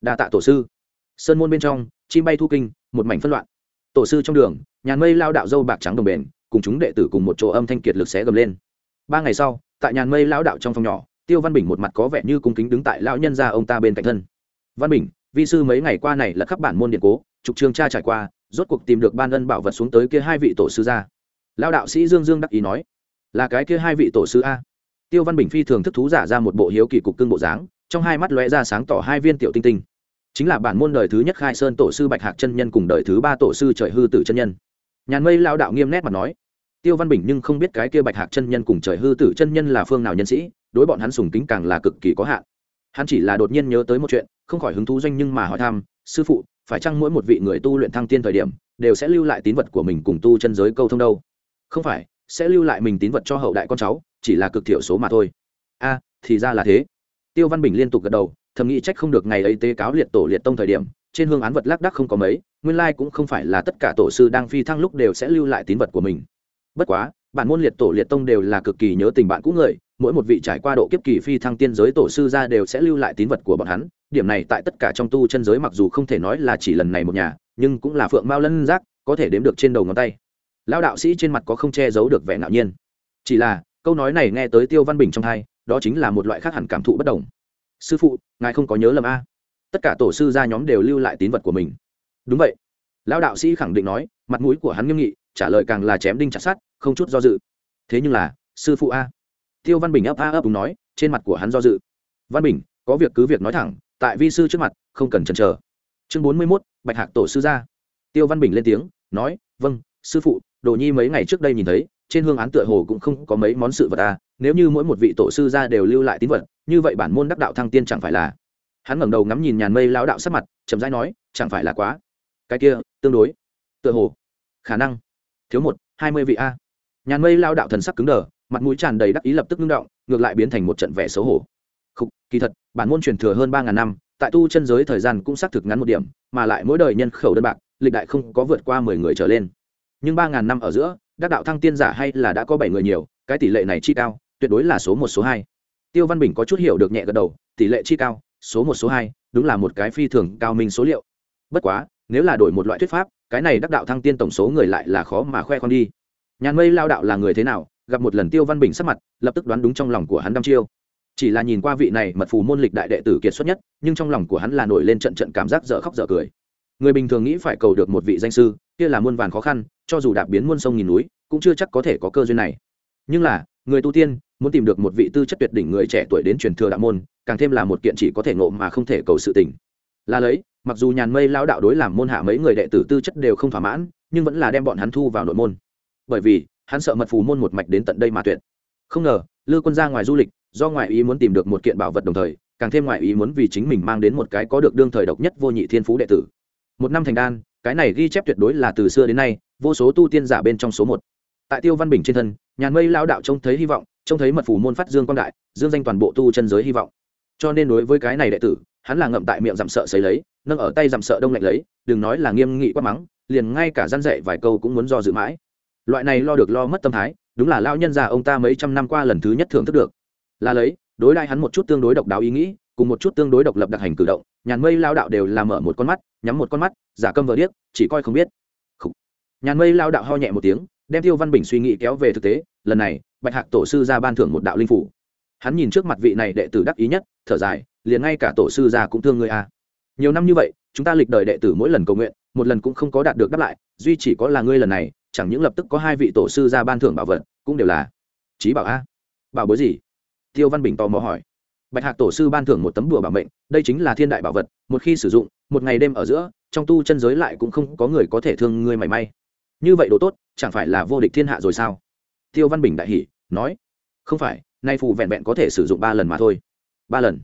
Đa tạ tổ sư. Sơn môn bên trong, chim bay thu kinh, một mảnh phân loạn. Tổ sư trong đường, nhàn mây lao đạo dâu bạc trắng đồng bền cùng chúng đệ tử cùng một chỗ âm thanh kiệt lực xé gầm lên. Ba ngày sau, tại nhàn mây lão đạo trong phòng nhỏ, tiêu văn bình một mặt có vẻ như cung kính đứng tại lão nhân gia ông ta bên cạnh thân. Văn bình, vi sư mấy ngày qua này là khắp bản môn điện cố, trục trường tra trải qua, rốt cuộc tìm được ban ân bảo vật xuống tới kia hai vị tổ sư ra lão đạo sĩ dương dương đắc ý nói, là cái kia hai vị tổ sư a. Tiêu văn bình phi thường thức thú giả ra một bộ hiếu kỳ cục cưng bộ dáng, trong hai mắt lóe ra sáng tỏ hai viên tiểu tinh tinh. Chính là bản môn đời thứ nhất khai sơn tổ sư bạch hạc chân nhân cùng đời thứ ba tổ sư trời hư tử chân nhân. Nhàn mây lao đạo nghiêm nét mà nói tiêu văn bình nhưng không biết cái kia bạch hạc chân nhân cùng trời hư tử chân nhân là phương nào nhân sĩ, đối bọn hắn sùng kính càng là cực kỳ có hạn. Hắn chỉ là đột nhiên nhớ tới một chuyện, không khỏi hứng thú doanh nhưng mà hỏi thăm, sư phụ, phải chăng mỗi một vị người tu luyện thăng tiên thời điểm, đều sẽ lưu lại tín vật của mình cùng tu chân giới câu thông đâu? Không phải, sẽ lưu lại mình tín vật cho hậu đại con cháu, chỉ là cực thiểu số mà thôi. A, thì ra là thế. Tiêu văn bình liên tục gật đầu, thầm nghĩ trách không được ngày ấy tế cáo liệt tổ liệt tông thời điểm, trên hương án vật lác đắc không có mấy, nguyên lai cũng không phải là tất cả tổ sư đang phi thăng lúc đều sẽ lưu lại tín vật của mình bất quá, bản môn liệt tổ liệt tông đều là cực kỳ nhớ tình bạn cũ người, mỗi một vị trải qua độ kiếp kỳ phi thăng tiên giới tổ sư ra đều sẽ lưu lại tín vật của bọn hắn. Điểm này tại tất cả trong tu chân giới mặc dù không thể nói là chỉ lần này một nhà, nhưng cũng là phượng mao lân giác, có thể đếm được trên đầu ngón tay. Lão đạo sĩ trên mặt có không che giấu được vẻ ngạo nhiên. Chỉ là, câu nói này nghe tới tiêu văn bình trong hai đó chính là một loại khác hẳn cảm thụ bất đồng. Sư phụ, ngài không có nhớ lầm a? Tất cả tổ sư gia nhóm đều lưu lại tín vật của mình. Đúng vậy. Lão đạo sĩ khẳng định nói, mặt mũi của hắn nghiêm nghị trả lời càng là chém đinh chặt sát không chút do dự. Thế nhưng là, sư phụ a. Tiêu văn bình ấp a ấp đúng nói, trên mặt của hắn do dự. Văn bình, có việc cứ việc nói thẳng, tại vi sư trước mặt, không cần chần chờ. Chương bốn mươi mốt, bạch hạc tổ sư gia. Tiêu văn bình lên tiếng, nói vâng sư phụ, đồ nhi mấy ngày trước đây nhìn thấy, trên hương án tựa hồ cũng không có mấy món sự vật a nếu như mỗi một vị tổ sư gia đều lưu lại tín vật, như vậy bản môn đắc đạo thăng tiên chẳng phải là hắn ngẩng đầu ngắm nhìn nhàn mây lão đạo sắc mặt, chậm rãi nói, chẳng phải là quá. Cái kia, tương đối. Tựa hồ. Khả năng thiếu một hai mươi vị a. Nhàn mây lao đạo thần sắc cứng đờ mặt mũi tràn đầy đắc ý lập tức ngưng động ngược lại biến thành một trận vẻ xấu hổ. Khúc, kỳ thật bản môn truyền thừa hơn ba ngàn năm tại tu chân giới thời gian cũng xác thực ngắn một điểm mà lại mỗi đời nhân khẩu đơn bạc lịch đại không có vượt qua mười người trở lên. Nhưng ba ngàn năm ở giữa đắc đạo thăng tiên giả hay là đã có bảy người nhiều cái tỷ lệ này chi cao tuyệt đối là số một số hai. Tiêu văn bình có chút hiểu được nhẹ gật đầu tỷ lệ chi cao số một số hai đúng là một cái phi thường cao minh số liệu. Bất quá nếu là đổi một loại thuyết pháp cái này đắc đạo thăng tiên tổng số người lại là khó mà khoe con đi. Nhàn mây lao đạo là người thế nào, gặp một lần tiêu văn bình sắc mặt, lập tức đoán đúng trong lòng của hắn đăm chiêu. Chỉ là nhìn qua vị này mật phù môn lịch đại đệ tử kiệt xuất nhất, nhưng trong lòng của hắn là nổi lên trận trận cảm giác dở khóc dở cười. Người bình thường nghĩ phải cầu được một vị danh sư, kia là muôn vàn khó khăn, cho dù đạp biến muôn sông nghìn núi, cũng chưa chắc có thể có cơ duyên này. Nhưng là, người tu tiên, muốn tìm được một vị tư chất tuyệt đỉnh người trẻ tuổi đến truyền thừa đạo môn, càng thêm là một kiện chỉ có thể ngộ mà không thể cầu sự tình. Là lấy mặc dù nhàn mây lao đạo đối làm môn hạ mấy người đệ tử tư chất đều không thỏa mãn, nhưng vẫn là đem bọn hắn thu vào nội môn. Bởi vì, hắn sợ mật phù môn một mạch đến tận đây mà tuyệt. Không ngờ, lư quân ra ngoài du lịch, do ngoại ý muốn tìm được một kiện bảo vật đồng thời, càng thêm ngoại ý muốn vì chính mình mang đến một cái có được đương thời độc nhất vô nhị thiên phú đệ tử. Một năm thành đan, cái này ghi chép tuyệt đối là từ xưa đến nay, vô số tu tiên giả bên trong số một. Tại tiêu văn bình trên thân, nhàn mây lao đạo trông thấy hy vọng, trông thấy mật phủ môn phát dương quang đại, dương danh toàn bộ tu chân giới hy vọng cho nên đối với cái này đệ tử, hắn là ngậm tại miệng giảm sợ xấy lấy, nâng ở tay giảm sợ đông lạnh lấy, đừng nói là nghiêm nghị quát mắng, liền ngay cả gian dạy vài câu cũng muốn do dự mãi. Loại này lo được lo mất tâm thái, đúng là lao nhân già ông ta mấy trăm năm qua lần thứ nhất thưởng thức được. Là lấy, đối lại hắn một chút tương đối độc đáo ý nghĩ, cùng một chút tương đối độc lập đặc hành cử động, nhàn mây lao đạo đều là mở một con mắt, nhắm một con mắt, giả câm vờ điếc, chỉ coi không biết. Khủ. nhàn mây lao đạo ho nhẹ một tiếng, đem tiêu văn bình suy nghĩ kéo về thực tế, lần này, bạch hạc tổ sư ra ban thưởng một đạo linh phủ hắn nhìn trước mặt vị này đệ tử đắc ý nhất, thở dài, liền ngay cả tổ sư già cũng thương người a nhiều năm như vậy, chúng ta lịch đời đệ tử mỗi lần cầu nguyện, một lần cũng không có đạt được đáp lại, duy chỉ có là ngươi lần này, chẳng những lập tức có hai vị tổ sư ra ban thưởng bảo vật, cũng đều là trí bảo a. Bảo bối gì? Tiêu văn bình tò mò hỏi. Bạch hạc tổ sư ban thưởng một tấm đùa bảo mệnh, đây chính là thiên đại bảo vật, một khi sử dụng, một ngày đêm ở giữa, trong tu chân giới lại cũng không có người có thể thương ngươi mảy may. Như vậy đồ tốt, chẳng phải là vô địch thiên hạ rồi sao? Tiêu văn bình đại hỷ nói. Không phải nay phù vẹn vẹn có thể sử dụng ba lần mà thôi. Ba lần?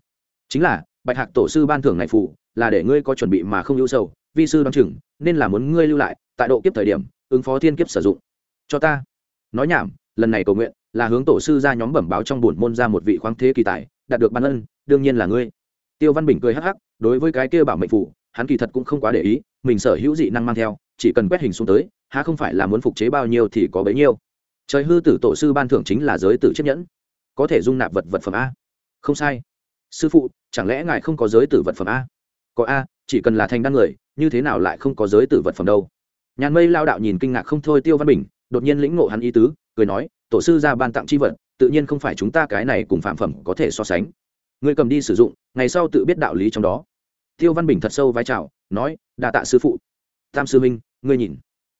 Chính là, bạch hạc tổ sư ban thưởng này phù, là để ngươi có chuẩn bị mà không ưu sâu vi sư đoán chừng, nên là muốn ngươi lưu lại, tại độ kiếp thời điểm, ứng phó thiên kiếp sử dụng. Cho ta. Nói nhảm, lần này cầu nguyện, là hướng tổ sư ra nhóm bẩm báo trong bổn môn ra một vị khoáng thế kỳ tài, đạt được ban ân, đương nhiên là ngươi. Tiêu văn bình cười hắc hắc, đối với cái kia bảo mệnh phủ hắn kỳ thật cũng không quá để ý, mình sở hữu dị năng mang theo, chỉ cần quét hình xuống tới, há không phải là muốn phục chế bao nhiêu thì có bấy nhiêu. Trời hư tử tổ sư ban thưởng chính là giới tử chiếc nhẫn có thể dung nạp vật vật phẩm a. Không sai. Sư phụ, chẳng lẽ ngài không có giới tử vật phẩm a? Có a, chỉ cần là thành đăng người, như thế nào lại không có giới tử vật phẩm đâu? Nhàn mây lao đạo nhìn kinh ngạc không thôi tiêu văn bình, đột nhiên lĩnh ngộ hắn ý tứ, cười nói, tổ sư ra ban tặng c h i vật, tự nhiên không phải chúng ta cái này cùng phạm phẩm có thể so sánh. Người cầm đi sử dụng, ngày sau tự biết đạo lý trong đó. Tiêu văn bình thật sâu vai trào nói đà tạ sư phụ. Tam sư minh ngươi nhìn.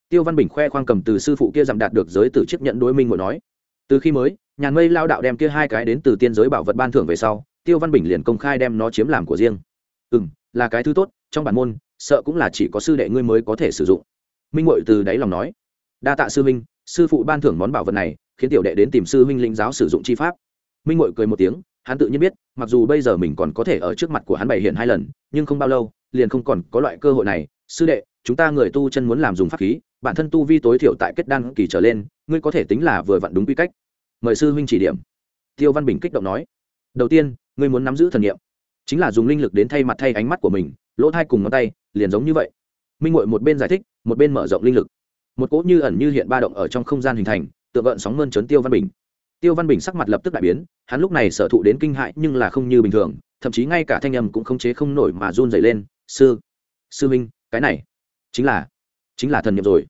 Tiêu văn bình khoe khoang cầm từ sư phụ kia giảm đạt được giới tử chấp nhận đối minh ngồi nói. Từ khi mới nhàn mây lao đạo đem kia hai cái đến từ tiên giới bảo vật ban thưởng về sau, tiêu văn bình liền công khai đem nó chiếm làm của riêng. Ừ m là cái thứ tốt, trong bản môn, sợ cũng là chỉ có sư đệ ngươi mới có thể sử dụng. Minh ngội từ đáy lòng nói. Đa tạ sư minh sư phụ ban thưởng món bảo vật này, khiến tiểu đệ đến tìm sư minh lĩnh giáo sử dụng chi pháp. Minh ngội cười một tiếng, hắn tự nhiên biết, mặc dù bây giờ mình còn có thể ở trước mặt của hắn bày hiện hai lần, nhưng không bao lâu, liền không còn có loại cơ hội này. Sư đệ, chúng ta người tu chân muốn làm dùng pháp khí, bản thân tu vi tối thiểu tại kết đan kỳ trở lên, ngươi có thể tính là vừa vặn đúng quy cách mời sư huynh chỉ điểm. Tiêu văn bình kích động nói, đầu tiên, ngươi muốn nắm giữ thần nghiệm chính là dùng linh lực đến thay mặt thay ánh mắt của mình, lỗ thai cùng ngón tay liền giống như vậy. Minh ngội một bên giải thích, một bên mở rộng linh lực. Một cỗ như ẩn như hiện ba động ở trong không gian hình thành, tựa gợn sóng mơn trớn tiêu văn bình. Tiêu văn bình sắc mặt lập tức đại biến, hắn lúc này sở thụ đến kinh hại nhưng là không như bình thường, thậm chí ngay cả thanh âm cũng không chế không nổi mà run dày lên, sư sư minh cái này chính là chính là thần nhiệm rồi.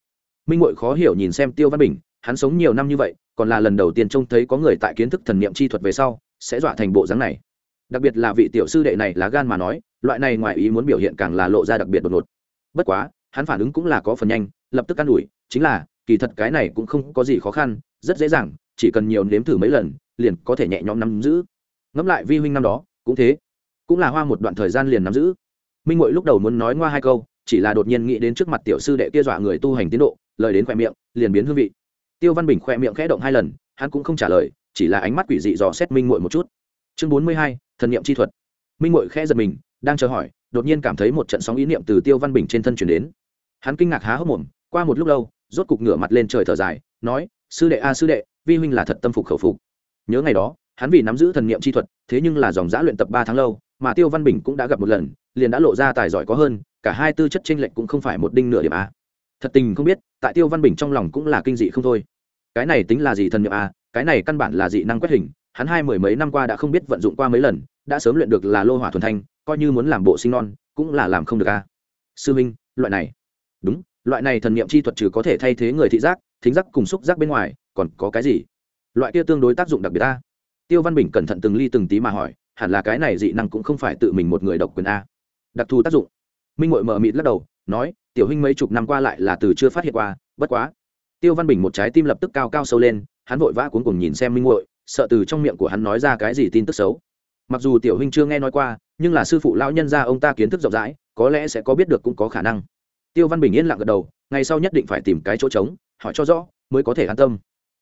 Minh ngội khó hiểu nhìn xem tiêu văn bình, hắn sống nhiều năm như vậy còn là lần đầu tiên trông thấy có người tại kiến thức thần niệm chi thuật về sau, sẽ dọa thành bộ dáng này. Đặc biệt là vị tiểu sư đệ này lá gan mà nói, loại này ngoài ý muốn biểu hiện càng là lộ ra đặc biệt đột ngột. Bất quá, hắn phản ứng cũng là có phần nhanh, lập tức can đuổi chính là, kỳ thật cái này cũng không có gì khó khăn, rất dễ dàng, chỉ cần nhiều nếm thử mấy lần, liền có thể nhẹ nhõm nắm giữ. Ngẫm lại vi huynh năm đó, cũng thế. Cũng là hoa một đoạn thời gian liền nắm giữ. Minh ngội lúc đầu muốn nói ngoa hai câu, chỉ là đột nhiên nghĩ đến trước mặt tiểu sư đệ kia dọa người tu hành tiến độ, lời đến khoe miệng, liền biến hương vị tiêu văn bình khoe miệng khẽ động hai lần, hắn cũng không trả lời, chỉ là ánh mắt quỷ dị dò xét minh ngội một chút. Chương bốn mươi hai, thần niệm chi thuật. Minh ngội khẽ giật mình, đang chờ hỏi, đột nhiên cảm thấy một trận sóng ý niệm từ tiêu văn bình trên thân chuyển đến. Hắn kinh ngạc há hốc mồm, qua một lúc lâu, rốt cục ngửa mặt lên trời thở dài, nói, sư đệ a, sư đệ, vi huynh là thật tâm phục khẩu phục. Nhớ ngày đó, hắn vì nắm giữ thần niệm chi thuật, thế nhưng là dòng giã luyện tập ba tháng lâu, mà tiêu văn bình cũng đã gặp một lần, liền đã lộ ra tài giỏi có hơn, cả hai tư chất tranh lệch cũng không phải một đinh nửa điểm a thật tình không biết, tại tiêu văn bình trong lòng cũng là kinh dị không thôi cái này tính là gì thần niệm à? cái này căn bản là dị năng quét hình hắn hai mười mấy năm qua đã không biết vận dụng qua mấy lần, đã sớm luyện được là lô hỏa thuần thanh, coi như muốn làm bộ sinh non, cũng là làm không được à? sư minh, loại này đúng, loại này thần niệm chi thuật trừ có thể thay thế người thị giác, thính giác cùng xúc giác bên ngoài, còn có cái gì loại kia tương đối tác dụng đặc biệt ta. tiêu văn bình cẩn thận từng ly từng tí mà hỏi, hẳn là cái này dị năng cũng không phải tự mình một người độc quyền a đặc thù tác dụng minh ngội mờ mịt lắc đầu nói, tiểu huynh mấy chục năm qua lại là từ chưa phát hiện qua, bất quá. Tiêu văn bình một trái tim lập tức cao cao sâu lên, hắn vội vã cuốn cùng nhìn xem minh ngội sợ từ trong miệng của hắn nói ra cái gì tin tức xấu. Mặc dù tiểu huynh chưa nghe nói qua, nhưng là sư phụ lão nhân gia ông ta kiến thức rộng rãi, có lẽ sẽ có biết được cũng có khả năng. Tiêu văn bình yên lặng gật đầu, ngày sau nhất định phải tìm cái chỗ trống, hỏi cho rõ, mới có thể an tâm.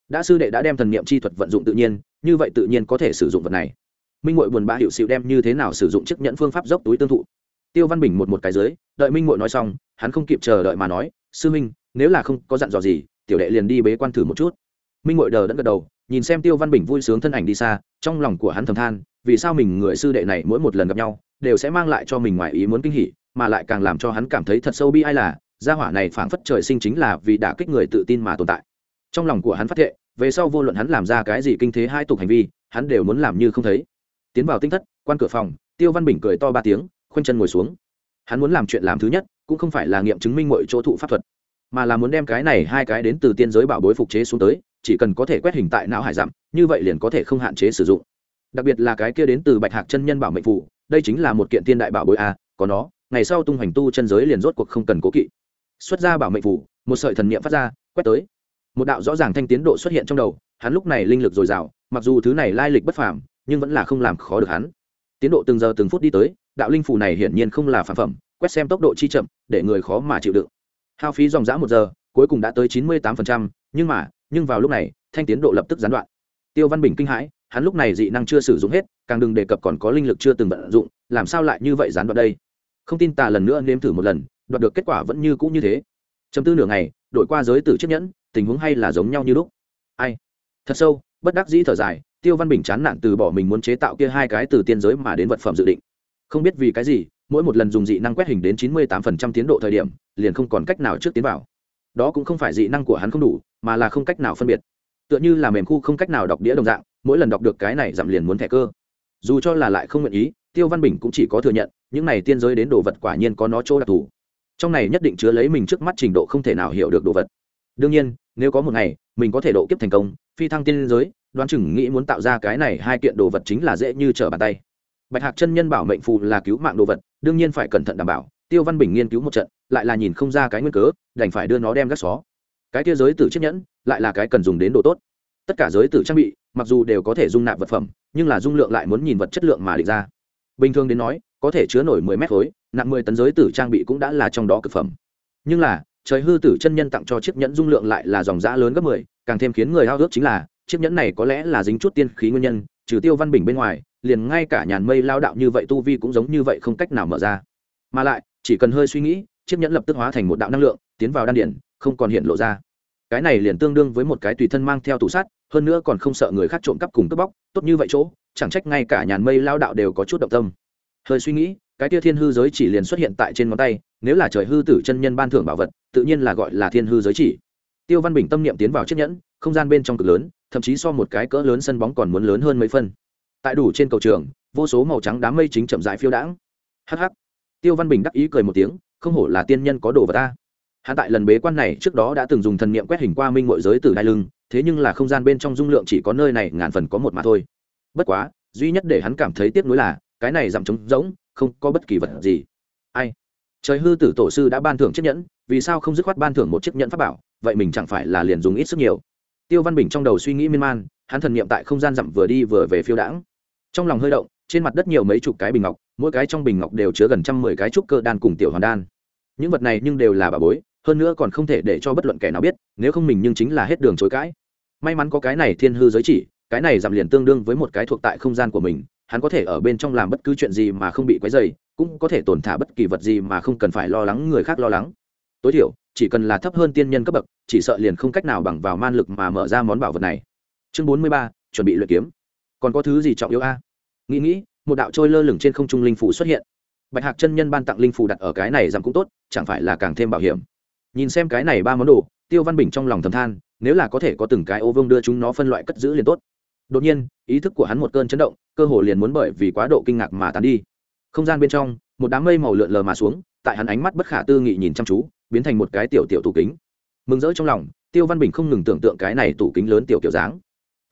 Đã sư đệ đã đem thần niệm chi thuật vận dụng tự nhiên, như vậy tự nhiên có thể sử dụng vật này. Minh ngội buồn bã hiệu sự đem như thế nào sử dụng chiếc nhẫn phương pháp dốc túi tương thụ tiêu văn bình một một cái dưới, đợi minh muội nói xong, hắn không kịp chờ đợi mà nói, sư minh, nếu là không có dặn dò gì, tiểu đệ liền đi bế quan thử một chút. Minh muội đờ đẫn gật đầu, nhìn xem tiêu văn bình vui sướng thân ảnh đi xa, trong lòng của hắn thầm than, vì sao mình người sư đệ này mỗi một lần gặp nhau, đều sẽ mang lại cho mình ngoài ý muốn kinh hỉ, mà lại càng làm cho hắn cảm thấy thật sâu bi ai là, gia hỏa này phảng phất trời sinh chính là vì đã kích người tự tin mà tồn tại. Trong lòng của hắn phát thệ, về sau vô luận hắn làm ra cái gì kinh thế hai tục hành vi, hắn đều muốn làm như không thấy. Tiến vào tinh thất, quan cửa phòng, tiêu văn bình cười to ba tiếng khoanh chân ngồi xuống. Hắn muốn làm chuyện làm thứ nhất, cũng không phải là nghiệm chứng minh mọi chỗ thụ pháp thuật, mà là muốn đem cái này hai cái đến từ tiên giới bảo bối phục chế xuống tới, chỉ cần có thể quét hình tại não hải dặm, như vậy liền có thể không hạn chế sử dụng. Đặc biệt là cái kia đến từ bạch hạc chân nhân bảo mệnh phụ đây chính là một kiện tiên đại bảo bối a, có nó, ngày sau tung hoành tu chân giới liền rốt cuộc không cần cố kỵ. Xuất ra bảo mệnh phủ một sợi thần niệm phát ra, quét tới. Một đạo rõ ràng thanh tiến độ xuất hiện trong đầu, hắn lúc này linh lực dồi dào, mặc dù thứ này lai lịch bất phàm, nhưng vẫn là không làm khó được hắn. Tiến độ từng giờ từng phút đi tới đạo linh phù này hiển nhiên không là phản phẩm, quét xem tốc độ chi chậm, để người khó mà chịu đựng. Hao phí dòng dã một giờ, cuối cùng đã tới chín mươi tám nhưng mà, nhưng vào lúc này, thanh tiến độ lập tức gián đoạn. Tiêu văn bình kinh hãi, hắn lúc này dị năng chưa sử dụng hết, càng đừng đề cập còn có linh lực chưa từng vận dụng, làm sao lại như vậy gián đoạn đây? Không tin tà lần nữa nếm thử một lần, đoạt được kết quả vẫn như cũ như thế. Chấm tư nửa ngày, đổi qua giới tử chiếc nhẫn, tình huống hay là giống nhau như lúc. Ai? Thật sâu, bất đắc dĩ thở dài, tiêu văn bình chán nản từ bỏ mình muốn chế tạo kia hai cái từ tiên giới mà đến vật phẩm dự định không biết vì cái gì, mỗi một lần dùng dị năng quét hình đến chín mươi tám phần trăm tiến độ thời điểm, liền không còn cách nào trước tiến vào. Đó cũng không phải dị năng của hắn không đủ, mà là không cách nào phân biệt. Tựa như là mềm khu không cách nào đọc đĩa đồng dạng, mỗi lần đọc được cái này giảm liền muốn thẻ cơ. Dù cho là lại không nguyện ý, tiêu văn bình cũng chỉ có thừa nhận, những này tiên giới đến đồ vật quả nhiên có nó chỗ đặc thù. Trong này nhất định chứa lấy mình trước mắt trình độ không thể nào hiểu được đồ vật. Đương nhiên, nếu có một ngày, mình có thể độ kiếp thành công, phi thăng tiên giới, đoán chừng nghĩ muốn tạo ra cái này hai kiện đồ vật chính là dễ như trở bàn tay bạch hạc chân nhân bảo mệnh phù là cứu mạng đồ vật, đương nhiên phải cẩn thận đảm bảo, tiêu văn bình nghiên cứu một trận, lại là nhìn không ra cái nguyên cớ, đành phải đưa nó đem gác xó. Cái kia giới tử chiếc nhẫn, lại là cái cần dùng đến đồ tốt. Tất cả giới tử trang bị, mặc dù đều có thể dung nạp vật phẩm, nhưng là dung lượng lại muốn nhìn vật chất lượng mà định ra. Bình thường đến nói, có thể chứa nổi mười mét khối, nặng mười tấn giới tử trang bị cũng đã là trong đó cực phẩm. Nhưng là, trời hư tử chân nhân tặng cho chiếc nhẫn dung lượng lại là dòng giã lớn gấp mười, càng thêm khiến người hao ước chính là, chiếc nhẫn này có lẽ là dính chút tiên khí nguyên nhân, trừ tiêu văn bình bên ngoài liền ngay cả nhàn mây lao đạo như vậy tu vi cũng giống như vậy không cách nào mở ra. Mà lại, chỉ cần hơi suy nghĩ, chiếc nhẫn lập tức hóa thành một đạo năng lượng, tiến vào đan điển, không còn hiện lộ ra. Cái này liền tương đương với một cái tùy thân mang theo tủ sát hơn nữa còn không sợ người khác trộm cắp cùng cướp bóc, tốt như vậy chỗ, chẳng trách ngay cả nhàn mây lao đạo đều có chút động tâm. Hơi suy nghĩ, cái tia thiên hư giới chỉ liền xuất hiện tại trên ngón tay, nếu là trời hư tử chân nhân ban thưởng bảo vật, tự nhiên là gọi là thiên hư giới chỉ. Tiêu văn bình tâm niệm tiến vào chiếc nhẫn, không gian bên trong cực lớn, thậm chí so một cái cỡ lớn sân bóng còn muốn lớn hơn mấy phân tại đủ trên cầu trường, vô số màu trắng đám mây chính chậm dại phiêu đãng. Hh tiêu văn bình đắc ý cười một tiếng, không hổ là tiên nhân có đồ vật ta. Hắn tại lần bế quan này trước đó đã từng dùng thần niệm quét hình qua minh mọi giới từ đai lưng, thế nhưng là không gian bên trong dung lượng chỉ có nơi này, ngàn phần có một mà thôi. Bất quá, duy nhất để hắn cảm thấy tiếc nuối là, cái này giảm trống rỗng, không có bất kỳ vật gì. Ai? Trời hư tử tổ sư đã ban thưởng chiếc nhẫn, vì sao không dứt khoát ban thưởng một chiếc nhẫn pháp bảo? Vậy mình chẳng phải là liền dùng ít sức nhiều. Tiêu văn bình trong đầu suy nghĩ miên man hắn thần niệm tại không gian dặm vừa đi vừa về phiêu đãng. Trong lòng hơi động, trên mặt đất nhiều mấy chục cái bình ngọc, mỗi cái trong bình ngọc đều chứa gần trăm mười cái trúc cơ đan cùng tiểu hoàn đan. Những vật này nhưng đều là bà bối, hơn nữa còn không thể để cho bất luận kẻ nào biết, nếu không mình nhưng chính là hết đường chối cãi. May mắn có cái này thiên hư giới chỉ, cái này giảm liền tương đương với một cái thuộc tại không gian của mình, hắn có thể ở bên trong làm bất cứ chuyện gì mà không bị quấy dày cũng có thể tổn thả bất kỳ vật gì mà không cần phải lo lắng người khác lo lắng. Tối thiểu, chỉ cần là thấp hơn tiên nhân cấp bậc, chỉ sợ liền không cách nào bằng vào man lực mà mở ra món bảo vật này chương bốn mươi ba, chuẩn bị luyện kiếm. Còn có thứ gì trọng yếu a? Nghĩ nghĩ, một đạo trôi lơ lửng trên không trung linh phủ xuất hiện. Bạch hạc chân nhân ban tặng linh phủ đặt ở cái này giảm cũng tốt, chẳng phải là càng thêm bảo hiểm. Nhìn xem cái này ba món đồ, tiêu văn bình trong lòng thầm than, nếu là có thể có từng cái ô vương đưa chúng nó phân loại cất giữ liền tốt. Đột nhiên, ý thức của hắn một cơn chấn động, cơ hồ liền muốn bởi vì quá độ kinh ngạc mà tàn đi. Không gian bên trong, một đám mây màu lượn lờ mà xuống, tại hắn ánh mắt bất khả tư nghị nhìn chăm chú, biến thành một cái tiểu tiểu tủ kính. Mừng rỡ trong lòng, tiêu văn bình không ngừng tưởng tượng cái này tủ kính lớn tiểu kiểu dáng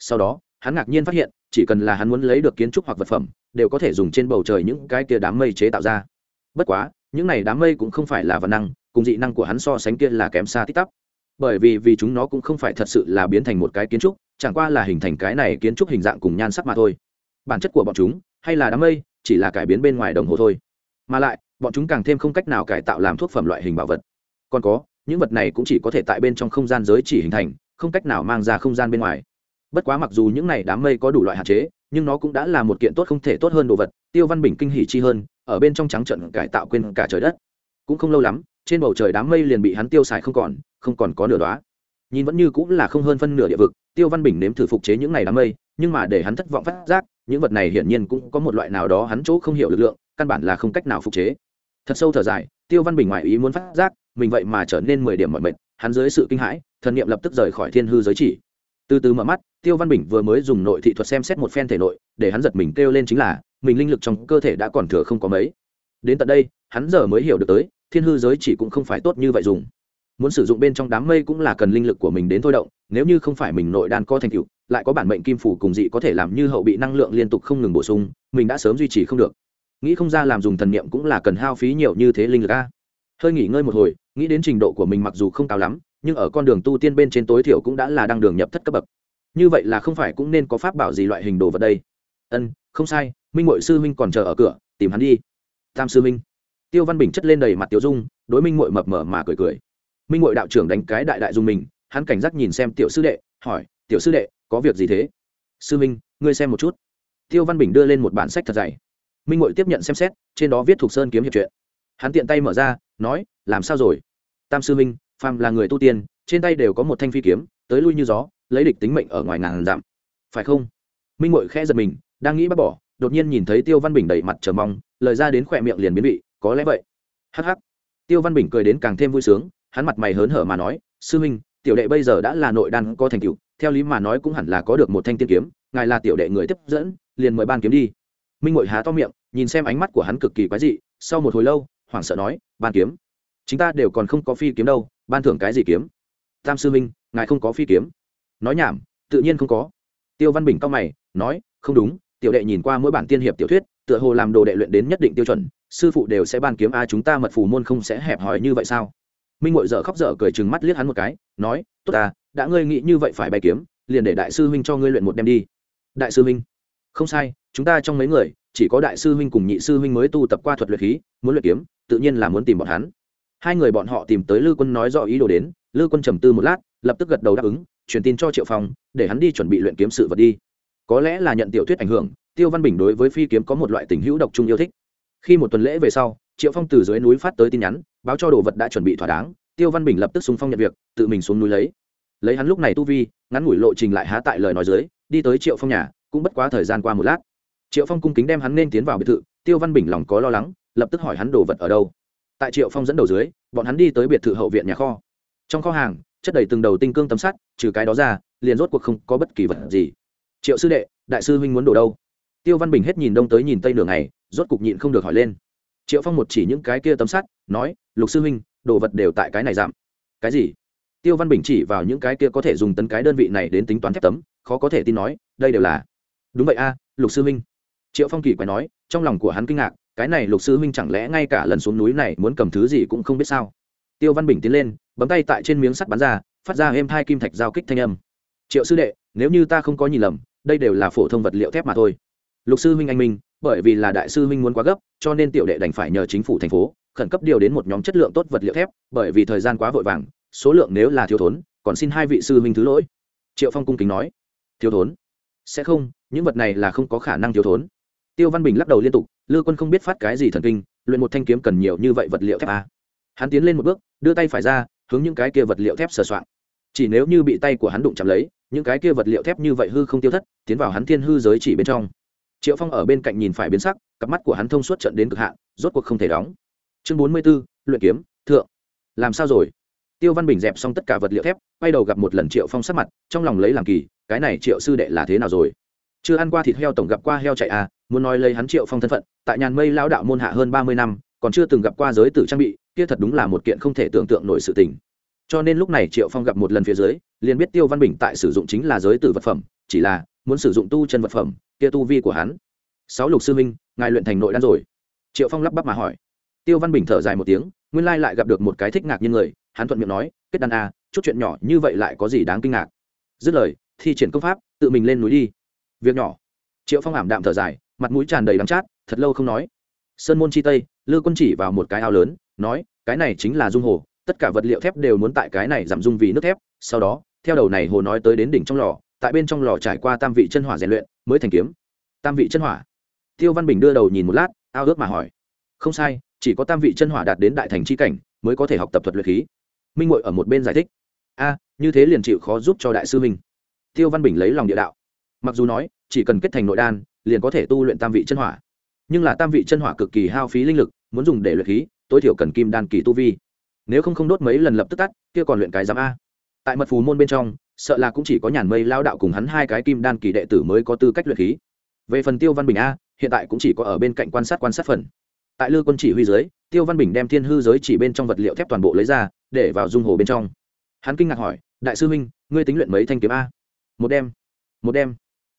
sau đó, hắn ngạc nhiên phát hiện, chỉ cần là hắn muốn lấy được kiến trúc hoặc vật phẩm, đều có thể dùng trên bầu trời những cái kia đám mây chế tạo ra. Bất quá, những này đám mây cũng không phải là vật năng, cùng dị năng của hắn so sánh kia là kém xa tích tắp bởi vì vì chúng nó cũng không phải thật sự là biến thành một cái kiến trúc, chẳng qua là hình thành cái này kiến trúc hình dạng cùng nhan sắc mà thôi. Bản chất của bọn chúng, hay là đám mây, chỉ là cải biến bên ngoài đồng hồ thôi. Mà lại, bọn chúng càng thêm không cách nào cải tạo làm thuốc phẩm loại hình bảo vật. Còn có, những vật này cũng chỉ có thể tại bên trong không gian giới chỉ hình thành, không cách nào mang ra không gian bên ngoài bất quá mặc dù những này đám mây có đủ loại hạn chế, nhưng nó cũng đã là một kiện tốt không thể tốt hơn đồ vật, tiêu văn bình kinh hỉ chi hơn, ở bên trong trắng trận cải tạo quên cả trời đất. Cũng không lâu lắm, trên bầu trời đám mây liền bị hắn tiêu xài không còn không còn có nửa đoá nhìn vẫn như cũng là không hơn phân nửa địa vực, tiêu văn bình nếm thử phục chế những này đám mây, nhưng mà để hắn thất vọng phát giác, những vật này hiển nhiên cũng có một loại nào đó hắn chỗ không hiểu lực lượng, căn bản là không cách nào phục chế. Thật sâu thở dài, tiêu văn bình ngoại ý muốn phát giác, mình vậy mà trở nên mười điểm mọi mệt, hắn dưới sự kinh hãi, thần niệm lập tức rời khỏi thiên hư giới chỉ. Từ từ mở mắt tiêu văn bình vừa mới dùng nội thị thuật xem xét một phen thể nội, để hắn giật mình kêu lên chính là, mình linh lực trong cơ thể đã còn thừa không có mấy. Đến tận đây, hắn giờ mới hiểu được tới, thiên hư giới chỉ cũng không phải tốt như vậy dùng. Muốn sử dụng bên trong đám mây cũng là cần linh lực của mình đến thôi động, nếu như không phải mình nội đan có thành tựu, lại có bản mệnh kim phủ cùng dị có thể làm như hậu bị năng lượng liên tục không ngừng bổ sung, mình đã sớm duy trì không được. Nghĩ không ra làm dùng thần niệm cũng là cần hao phí nhiều như thế linh lực a. Hơi nghỉ ngơi một hồi, nghĩ đến trình độ của mình mặc dù không cao lắm, nhưng ở con đường tu tiên bên trên tối thiểu cũng đã là đang đường nhập thất cấp bậc như vậy là không phải cũng nên có pháp bảo gì loại hình đồ vật đây? Ân, không sai, minh mội sư minh còn chờ ở cửa, tìm hắn đi. Tam sư minh tiêu văn bình chất lên đầy mặt tiểu dung, đối minh mội mập mờ mà cười cười. Minh mội đạo trưởng đánh cái đại đại dung mình, hắn cảnh giác nhìn xem tiểu sư đệ, hỏi, tiểu sư đệ, có việc gì thế? Sư minh ngươi xem một chút. Tiêu văn bình đưa lên một bản sách thật dày. Minh mội tiếp nhận xem xét, trên đó viết thuộc sơn kiếm hiệp chuyện hắn tiện tay mở ra, nói, làm sao rồi? Tam sư minh phàm là người tu tiên, trên tay đều có một thanh phi kiếm, tới lui như gió lấy địch tính mệnh ở ngoài ngàn dặm. Phải không? Minh mội khẽ giật mình, đang nghĩ bác bỏ, đột nhiên nhìn thấy tiêu văn bình đẩy mặt chờ mong, lời ra đến khỏe miệng liền biến vị, có lẽ vậy. Hh tiêu văn bình cười đến càng thêm vui sướng, hắn mặt mày hớn hở mà nói, sư huynh tiểu đệ bây giờ đã là nội đan có thành tựu, theo lý mà nói cũng hẳn là có được một thanh tiên kiếm, ngài là tiểu đệ người tiếp dẫn, liền mời ban kiếm đi. Minh ngội há to miệng, nhìn xem ánh mắt của hắn cực kỳ quái dị, sau một hồi lâu, hoảng sợ nói, ban kiếm? Chúng ta đều còn không có phi kiếm đâu, ban thưởng cái gì kiếm? Tam sư minh, ngài không có phi kiếm nói nhảm, tự nhiên không có. Tiêu văn bình cao mày, nói, không đúng, tiểu đệ nhìn qua mỗi bản tiên hiệp tiểu thuyết, tựa hồ làm đồ đệ luyện đến nhất định tiêu chuẩn, sư phụ đều sẽ ban kiếm a, chúng ta mật phù môn không sẽ hẹp hòi như vậy sao? Minh ngội dở khóc dở cười chừng mắt liếc hắn một cái, nói, tốt ta, đã ngươi nghĩ như vậy phải bay kiếm, liền để đại sư huynh cho ngươi luyện một đem đi. Đại sư huynh, không sai, chúng ta trong mấy người, chỉ có đại sư huynh cùng nhị sư huynh mới tu tập qua thuật luyện khí, muốn luyện kiếm, tự nhiên là muốn tìm bọn hắn. Hai người bọn họ tìm tới lư quân nói rõ ý đồ đến, lư quân trầm tư một lát, lập tức gật đầu đáp ứng truyền tin cho triệu phong để hắn đi chuẩn bị luyện kiếm sự vật đi có lẽ là nhận tiểu thuyết ảnh hưởng tiêu văn bình đối với phi kiếm có một loại tình hữu độc chung yêu thích khi một tuần lễ về sau triệu phong từ dưới núi phát tới tin nhắn báo cho đồ vật đã chuẩn bị thỏa đáng tiêu văn bình lập tức xung phong nhận việc tự mình xuống núi lấy lấy hắn lúc này tu vi ngắn ngủi lộ trình lại há tại lời nói dưới đi tới triệu phong nhà cũng bất quá thời gian qua một lát triệu phong cung kính đem hắn nên tiến vào biệt thự tiêu văn bình lòng có lo lắng lập tức hỏi hắn đồ vật ở đâu tại triệu phong dẫn đầu dưới bọn hắn đi tới biệt thự hậu viện nhà kho trong kho hàng chất đầy từng đầu tinh cương tấm sắt, trừ cái đó ra, liền rốt cuộc không có bất kỳ vật gì. Triệu sư đệ, đại sư huynh muốn đổ đâu? Tiêu văn bình hết nhìn đông tới nhìn tây nửa ngày, rốt cục nhịn không được hỏi lên. Triệu phong một chỉ những cái kia tấm sắt, nói, lục sư huynh, đồ vật đều tại cái này giảm. Cái gì? Tiêu văn bình chỉ vào những cái kia có thể dùng tấn cái đơn vị này đến tính toán thép tấm, khó có thể tin nói, đây đều là đúng vậy a, lục sư huynh. Triệu phong kỳ quái nói, trong lòng của hắn kinh ngạc, cái này lục sư huynh chẳng lẽ ngay cả lần xuống núi này muốn cầm thứ gì cũng không biết sao? Tiêu văn bình tiến lên, bấm tay tại trên miếng sắt bắn ra, phát ra êm hai kim thạch giao kích thanh âm. Triệu sư đệ, nếu như ta không có nhìn lầm, đây đều là phổ thông vật liệu thép mà thôi. Lục sư huynh anh minh, bởi vì là đại sư huynh muốn quá gấp, cho nên tiểu đệ đành phải nhờ chính phủ thành phố, khẩn cấp điều đến một nhóm chất lượng tốt vật liệu thép, bởi vì thời gian quá vội vàng, số lượng nếu là thiếu thốn, còn xin hai vị sư huynh thứ lỗi. Triệu phong cung kính nói. Thiếu thốn? Sẽ không, những vật này là không có khả năng thiếu thốn. Tiêu văn bình lắc đầu liên tục, lư quân không biết phát cái gì thần kinh, luyện một thanh kiếm cần nhiều như vậy vật liệu thép à hắn tiến lên một bước, đưa tay phải ra, hướng những cái kia vật liệu thép sờ soạn chỉ nếu như bị tay của hắn đụng chạm lấy, những cái kia vật liệu thép như vậy hư không tiêu thất, tiến vào hắn thiên hư giới chỉ bên trong. Triệu phong ở bên cạnh nhìn phải biến sắc, cặp mắt của hắn thông suốt trận đến cực hạn, rốt cuộc không thể đóng. Chương bốn mươi b ố luyện kiếm, thượng. Làm sao rồi? Tiêu văn bình dẹp xong tất cả vật liệu thép, quay đầu gặp một lần triệu phong sắc mặt, trong lòng lấy làm kỳ, cái này triệu sư đệ là thế nào rồi? Chưa ăn qua thịt heo tổng gặp qua heo chạy à muốn nói lấy hắn triệu phong thân phận, tại nhàn mây lao đạo môn hạ hơn ba mươi năm còn chưa từng gặp qua giới tử trang bị, kia thật đúng là một kiện không thể tưởng tượng nổi sự tình. Cho nên lúc này triệu phong gặp một lần phía dưới, liền biết tiêu văn bình tại sử dụng chính là giới tử vật phẩm, chỉ là muốn sử dụng tu chân vật phẩm, kia tu vi của hắn. Sáu lục sư minh, ngài luyện thành nội đan rồi. Triệu phong lắp bắp mà hỏi. Tiêu văn bình thở dài một tiếng, nguyên lai lại gặp được một cái thích ngạc như người, hắn thuận miệng nói, kết đan a chút chuyện nhỏ như vậy lại có gì đáng kinh ngạc? Dứt lời, thi triển công pháp, tự mình lên núi đi. Việc nhỏ. Triệu phong ảm đạm thở dài, mặt mũi tràn đầy đắng chát, thật lâu không nói sơn môn chi tây, lư quân chỉ vào một cái ao lớn, nói, cái này chính là dung hồ, tất cả vật liệu thép đều muốn tại cái này giảm dung vì nước thép. Sau đó, theo đầu này hồ nói tới đến đỉnh trong lò, tại bên trong lò trải qua tam vị chân hỏa rèn luyện, mới thành kiếm. Tam vị chân hỏa. Tiêu văn bình đưa đầu nhìn một lát, ao ước mà hỏi, không sai, chỉ có tam vị chân hỏa đạt đến đại thành c h i cảnh, mới có thể học tập thuật luyện khí. Minh ngội ở một bên giải thích, a, như thế liền chịu khó giúp cho đại sư minh tiêu văn bình lấy lòng địa đạo, mặc dù nói, chỉ cần kết thành nội đan, liền có thể tu luyện tam vị chân hỏa nhưng là tam vị chân hỏa cực kỳ hao phí linh lực, muốn dùng để luyện khí, tối thiểu cần kim đan kỳ tu vi. Nếu không không đốt mấy lần lập tức tắt, kia còn luyện cái giám a. Tại mật phù môn bên trong, sợ là cũng chỉ có nhàn mây lao đạo cùng hắn hai cái kim đan kỳ đệ tử mới có tư cách luyện khí. Về phần tiêu văn bình a, hiện tại cũng chỉ có ở bên cạnh quan sát quan sát phần. Tại lư quân chỉ huy dưới, tiêu văn bình đem thiên hư giới chỉ bên trong vật liệu thép toàn bộ lấy ra, để vào dung hồ bên trong. Hắn kinh ngạc hỏi, đại sư huynh, ngươi tính luyện mấy thanh kiếm a? Một đem một đem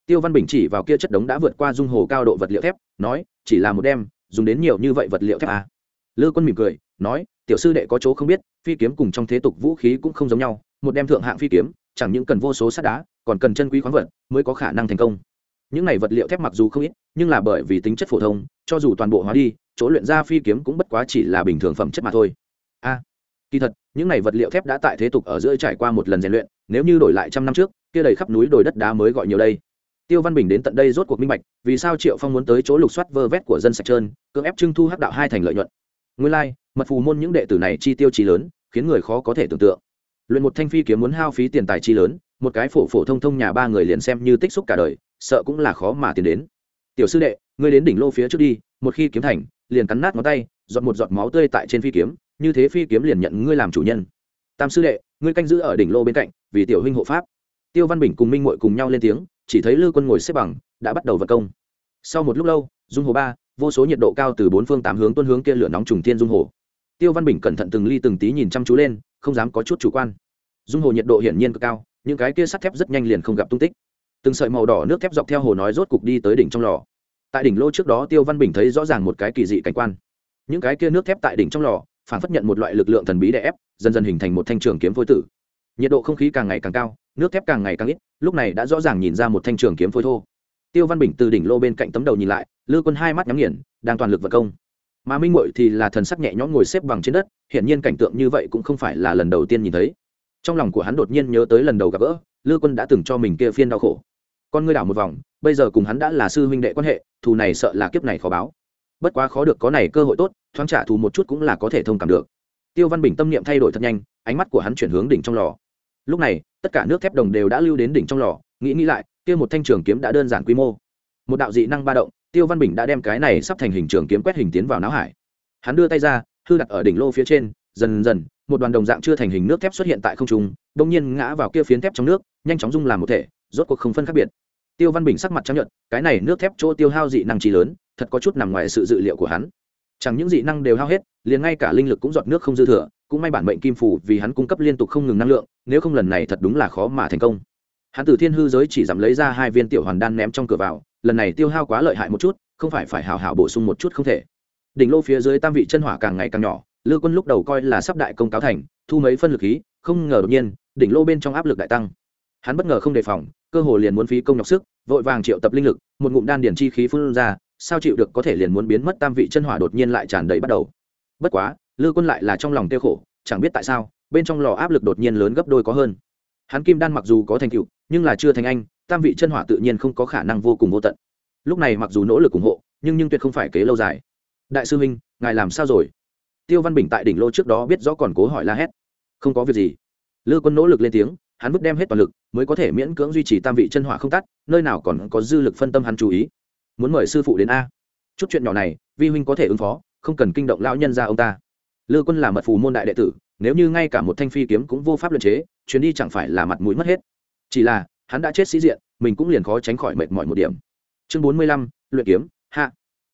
tiêu văn bình chỉ vào kia chất đống đã vượt qua dung hồ cao độ vật liệu thép, nói, chỉ là một đêm dùng đến nhiều như vậy vật liệu thép à? lư quân mỉm cười, nói, tiểu sư đệ có chỗ không biết, phi kiếm cùng trong thế tục vũ khí cũng không giống nhau, một đem thượng hạng phi kiếm, chẳng những cần vô số sắt đá, còn cần chân quý khoáng vật, mới có khả năng thành công. Những này vật liệu thép mặc dù không ít, nhưng là bởi vì tính chất phổ thông, cho dù toàn bộ hóa đi, chỗ luyện ra phi kiếm cũng bất quá chỉ là bình thường phẩm chất mà thôi. A, kỳ thật, những này vật liệu thép đã tại thế tục ở giữa trải qua một lần rèn luyện, nếu như đổi lại trăm năm trước, kia đầy khắp núi đồi đất đá mới gọi nhiều đây tiêu văn bình đến tận đây rốt cuộc minh bạch vì sao triệu phong muốn tới chỗ lục soát vơ vét của dân sạch trơn cưỡng ép trưng thu hắc đạo hai thành lợi nhuận. Nguyên lai、like, mật phù môn những đệ tử này chi tiêu chi lớn khiến người khó có thể tưởng tượng. Luyện một thanh phi kiếm muốn hao phí tiền tài chi lớn một cái phổ phổ thông thông nhà ba người liền xem như tích xúc cả đời sợ cũng là khó mà tiến đến. Tiểu sư đệ ngươi đến đỉnh lô phía trước đi một khi kiếm thành liền cắn nát ngón tay giọt một giọt máu tươi tại trên phi kiếm như thế phi kiếm liền nhận ngươi làm chủ nhân. Tam sư đệ ngươi canh giữ ở đỉnh lô bên cạnh vì tiểu huynh hộ pháp. Tiêu văn bình cùng minh muội cùng nhau lên tiếng chỉ thấy lư quân ngồi xếp bằng, đã bắt đầu vật công. Sau một lúc lâu, dung hồ ba, vô số nhiệt độ cao từ bốn phương tám hướng tuân hướng kia lửa nóng trùng thiên dung hồ. Tiêu văn bình cẩn thận từng ly từng tí nhìn chăm chú lên, không dám có chút chủ quan. Dung hồ nhiệt độ hiển nhiên cực cao, những cái kia sắt thép rất nhanh liền không gặp tung tích. Từng sợi màu đỏ nước thép dọc theo hồ nói rốt cục đi tới đỉnh trong lò. Tại đỉnh lô trước đó, tiêu văn bình thấy rõ ràng một cái kỳ dị cảnh quan. Những cái kia nước thép tại đỉnh trong lò, phản phất nhận một loại lực lượng thần bí đè ép, dần dần hình thành một thanh trường kiếm phôi tử nhiệt độ không khí càng ngày càng cao, nước thép càng ngày càng ít, lúc này đã rõ ràng nhìn ra một thanh trường kiếm phôi thô. Tiêu văn bình từ đỉnh lô bên cạnh tấm đầu nhìn lại, lư quân hai mắt nhắm nghiền, đang toàn lực vật công. Mà minh mội thì là thần sắc nhẹ nhõm ngồi xếp bằng trên đất, hiển nhiên cảnh tượng như vậy cũng không phải là lần đầu tiên nhìn thấy. Trong lòng của hắn đột nhiên nhớ tới lần đầu gặp gỡ, lư quân đã từng cho mình kia phiên đau khổ. Con ngươi đảo một vòng, bây giờ cùng hắn đã là sư huynh đệ quan hệ, thù này sợ là kiếp này khó báo. Bất quá khó được có này cơ hội tốt, thoáng trả thù một chút cũng là có thể thông cảm được. Tiêu văn bình tâm niệm thay đổi thật nhanh, ánh mắt của hắn chuyển hướng đỉnh trong lò lúc này, tất cả nước thép đồng đều đã lưu đến đỉnh trong lò, nghĩ nghĩ lại, kia một thanh trường kiếm đã đơn giản quy mô. Một đạo dị năng ba động, tiêu văn bình đã đem cái này sắp thành hình trường kiếm quét hình tiến vào não hải. Hắn đưa tay ra, hư đặt ở đỉnh lô phía trên, dần dần, một đoàn đồng dạng chưa thành hình nước thép xuất hiện tại không trung đông nhiên ngã vào kia phiến thép trong nước, nhanh chóng dung làm một thể, rốt cuộc không phân khác biệt. Tiêu văn bình sắc mặt chấp nhận cái này nước thép chỗ tiêu hao dị năng trí lớn, thật có chút nằm ngoài sự dự liệu của hắn. Chẳng những dị năng đều hao hết, liền ngay cả linh lực cũng giọt nước không dư thừa cũng may bản mệnh kim phủ vì hắn cung cấp liên tục không ngừng năng lượng, nếu không lần này thật đúng là khó mà thành công. Hắn từ thiên hư giới chỉ dám lấy ra hai viên tiểu hoàn đan ném trong cửa vào, lần này tiêu hao quá lợi hại một chút, không phải phải hào hảo bổ sung một chút không thể. Đỉnh lô phía dưới tam vị chân hỏa càng ngày càng nhỏ, lư quân lúc đầu coi là sắp đại công cáo thành, thu mấy phân lực khí, không ngờ đột nhiên, đỉnh lô bên trong áp lực đại tăng. Hắn bất ngờ không đề phòng, cơ hồ liền muốn phí công nhọc sức, vội vàng triệu tập linh lực, một ngụm đan điển chi khí phun ra, sao chịu được có thể liền muốn biến mất tam vị chân hỏa đột nhiên lại tràn đầy bắt đầu. Bất quá lư quân lại là trong lòng tiêu khổ, chẳng biết tại sao, bên trong lò áp lực đột nhiên lớn gấp đôi có hơn. Hắn kim đan mặc dù có thành tựu, nhưng là chưa thành anh, tam vị chân hỏa tự nhiên không có khả năng vô cùng vô tận. Lúc này mặc dù nỗ lực ủng hộ, nhưng nhưng tuyệt không phải kế lâu dài. Đại sư huynh, ngài làm sao rồi? Tiêu văn bình tại đỉnh lô trước đó biết rõ còn cố hỏi la hét. Không có việc gì. Lư quân nỗ lực lên tiếng, hắn vứt đem hết toàn lực, mới có thể miễn cưỡng duy trì tam vị chân hỏa không tắt, nơi nào còn có dư lực phân tâm hắn chú ý. Muốn mời sư phụ đến a? Chút chuyện nhỏ này, vi huynh có thể ứng phó, không cần kinh động lão nhân ra ông ta lư quân là mật phù môn đại đệ tử, nếu như ngay cả một thanh phi kiếm cũng vô pháp luận chế, chuyến đi chẳng phải là mặt mũi mất hết. Chỉ là, hắn đã chết sĩ diện, mình cũng liền khó tránh khỏi mệt mỏi một điểm. Chương bốn mươi lăm, luyện kiếm, hạ.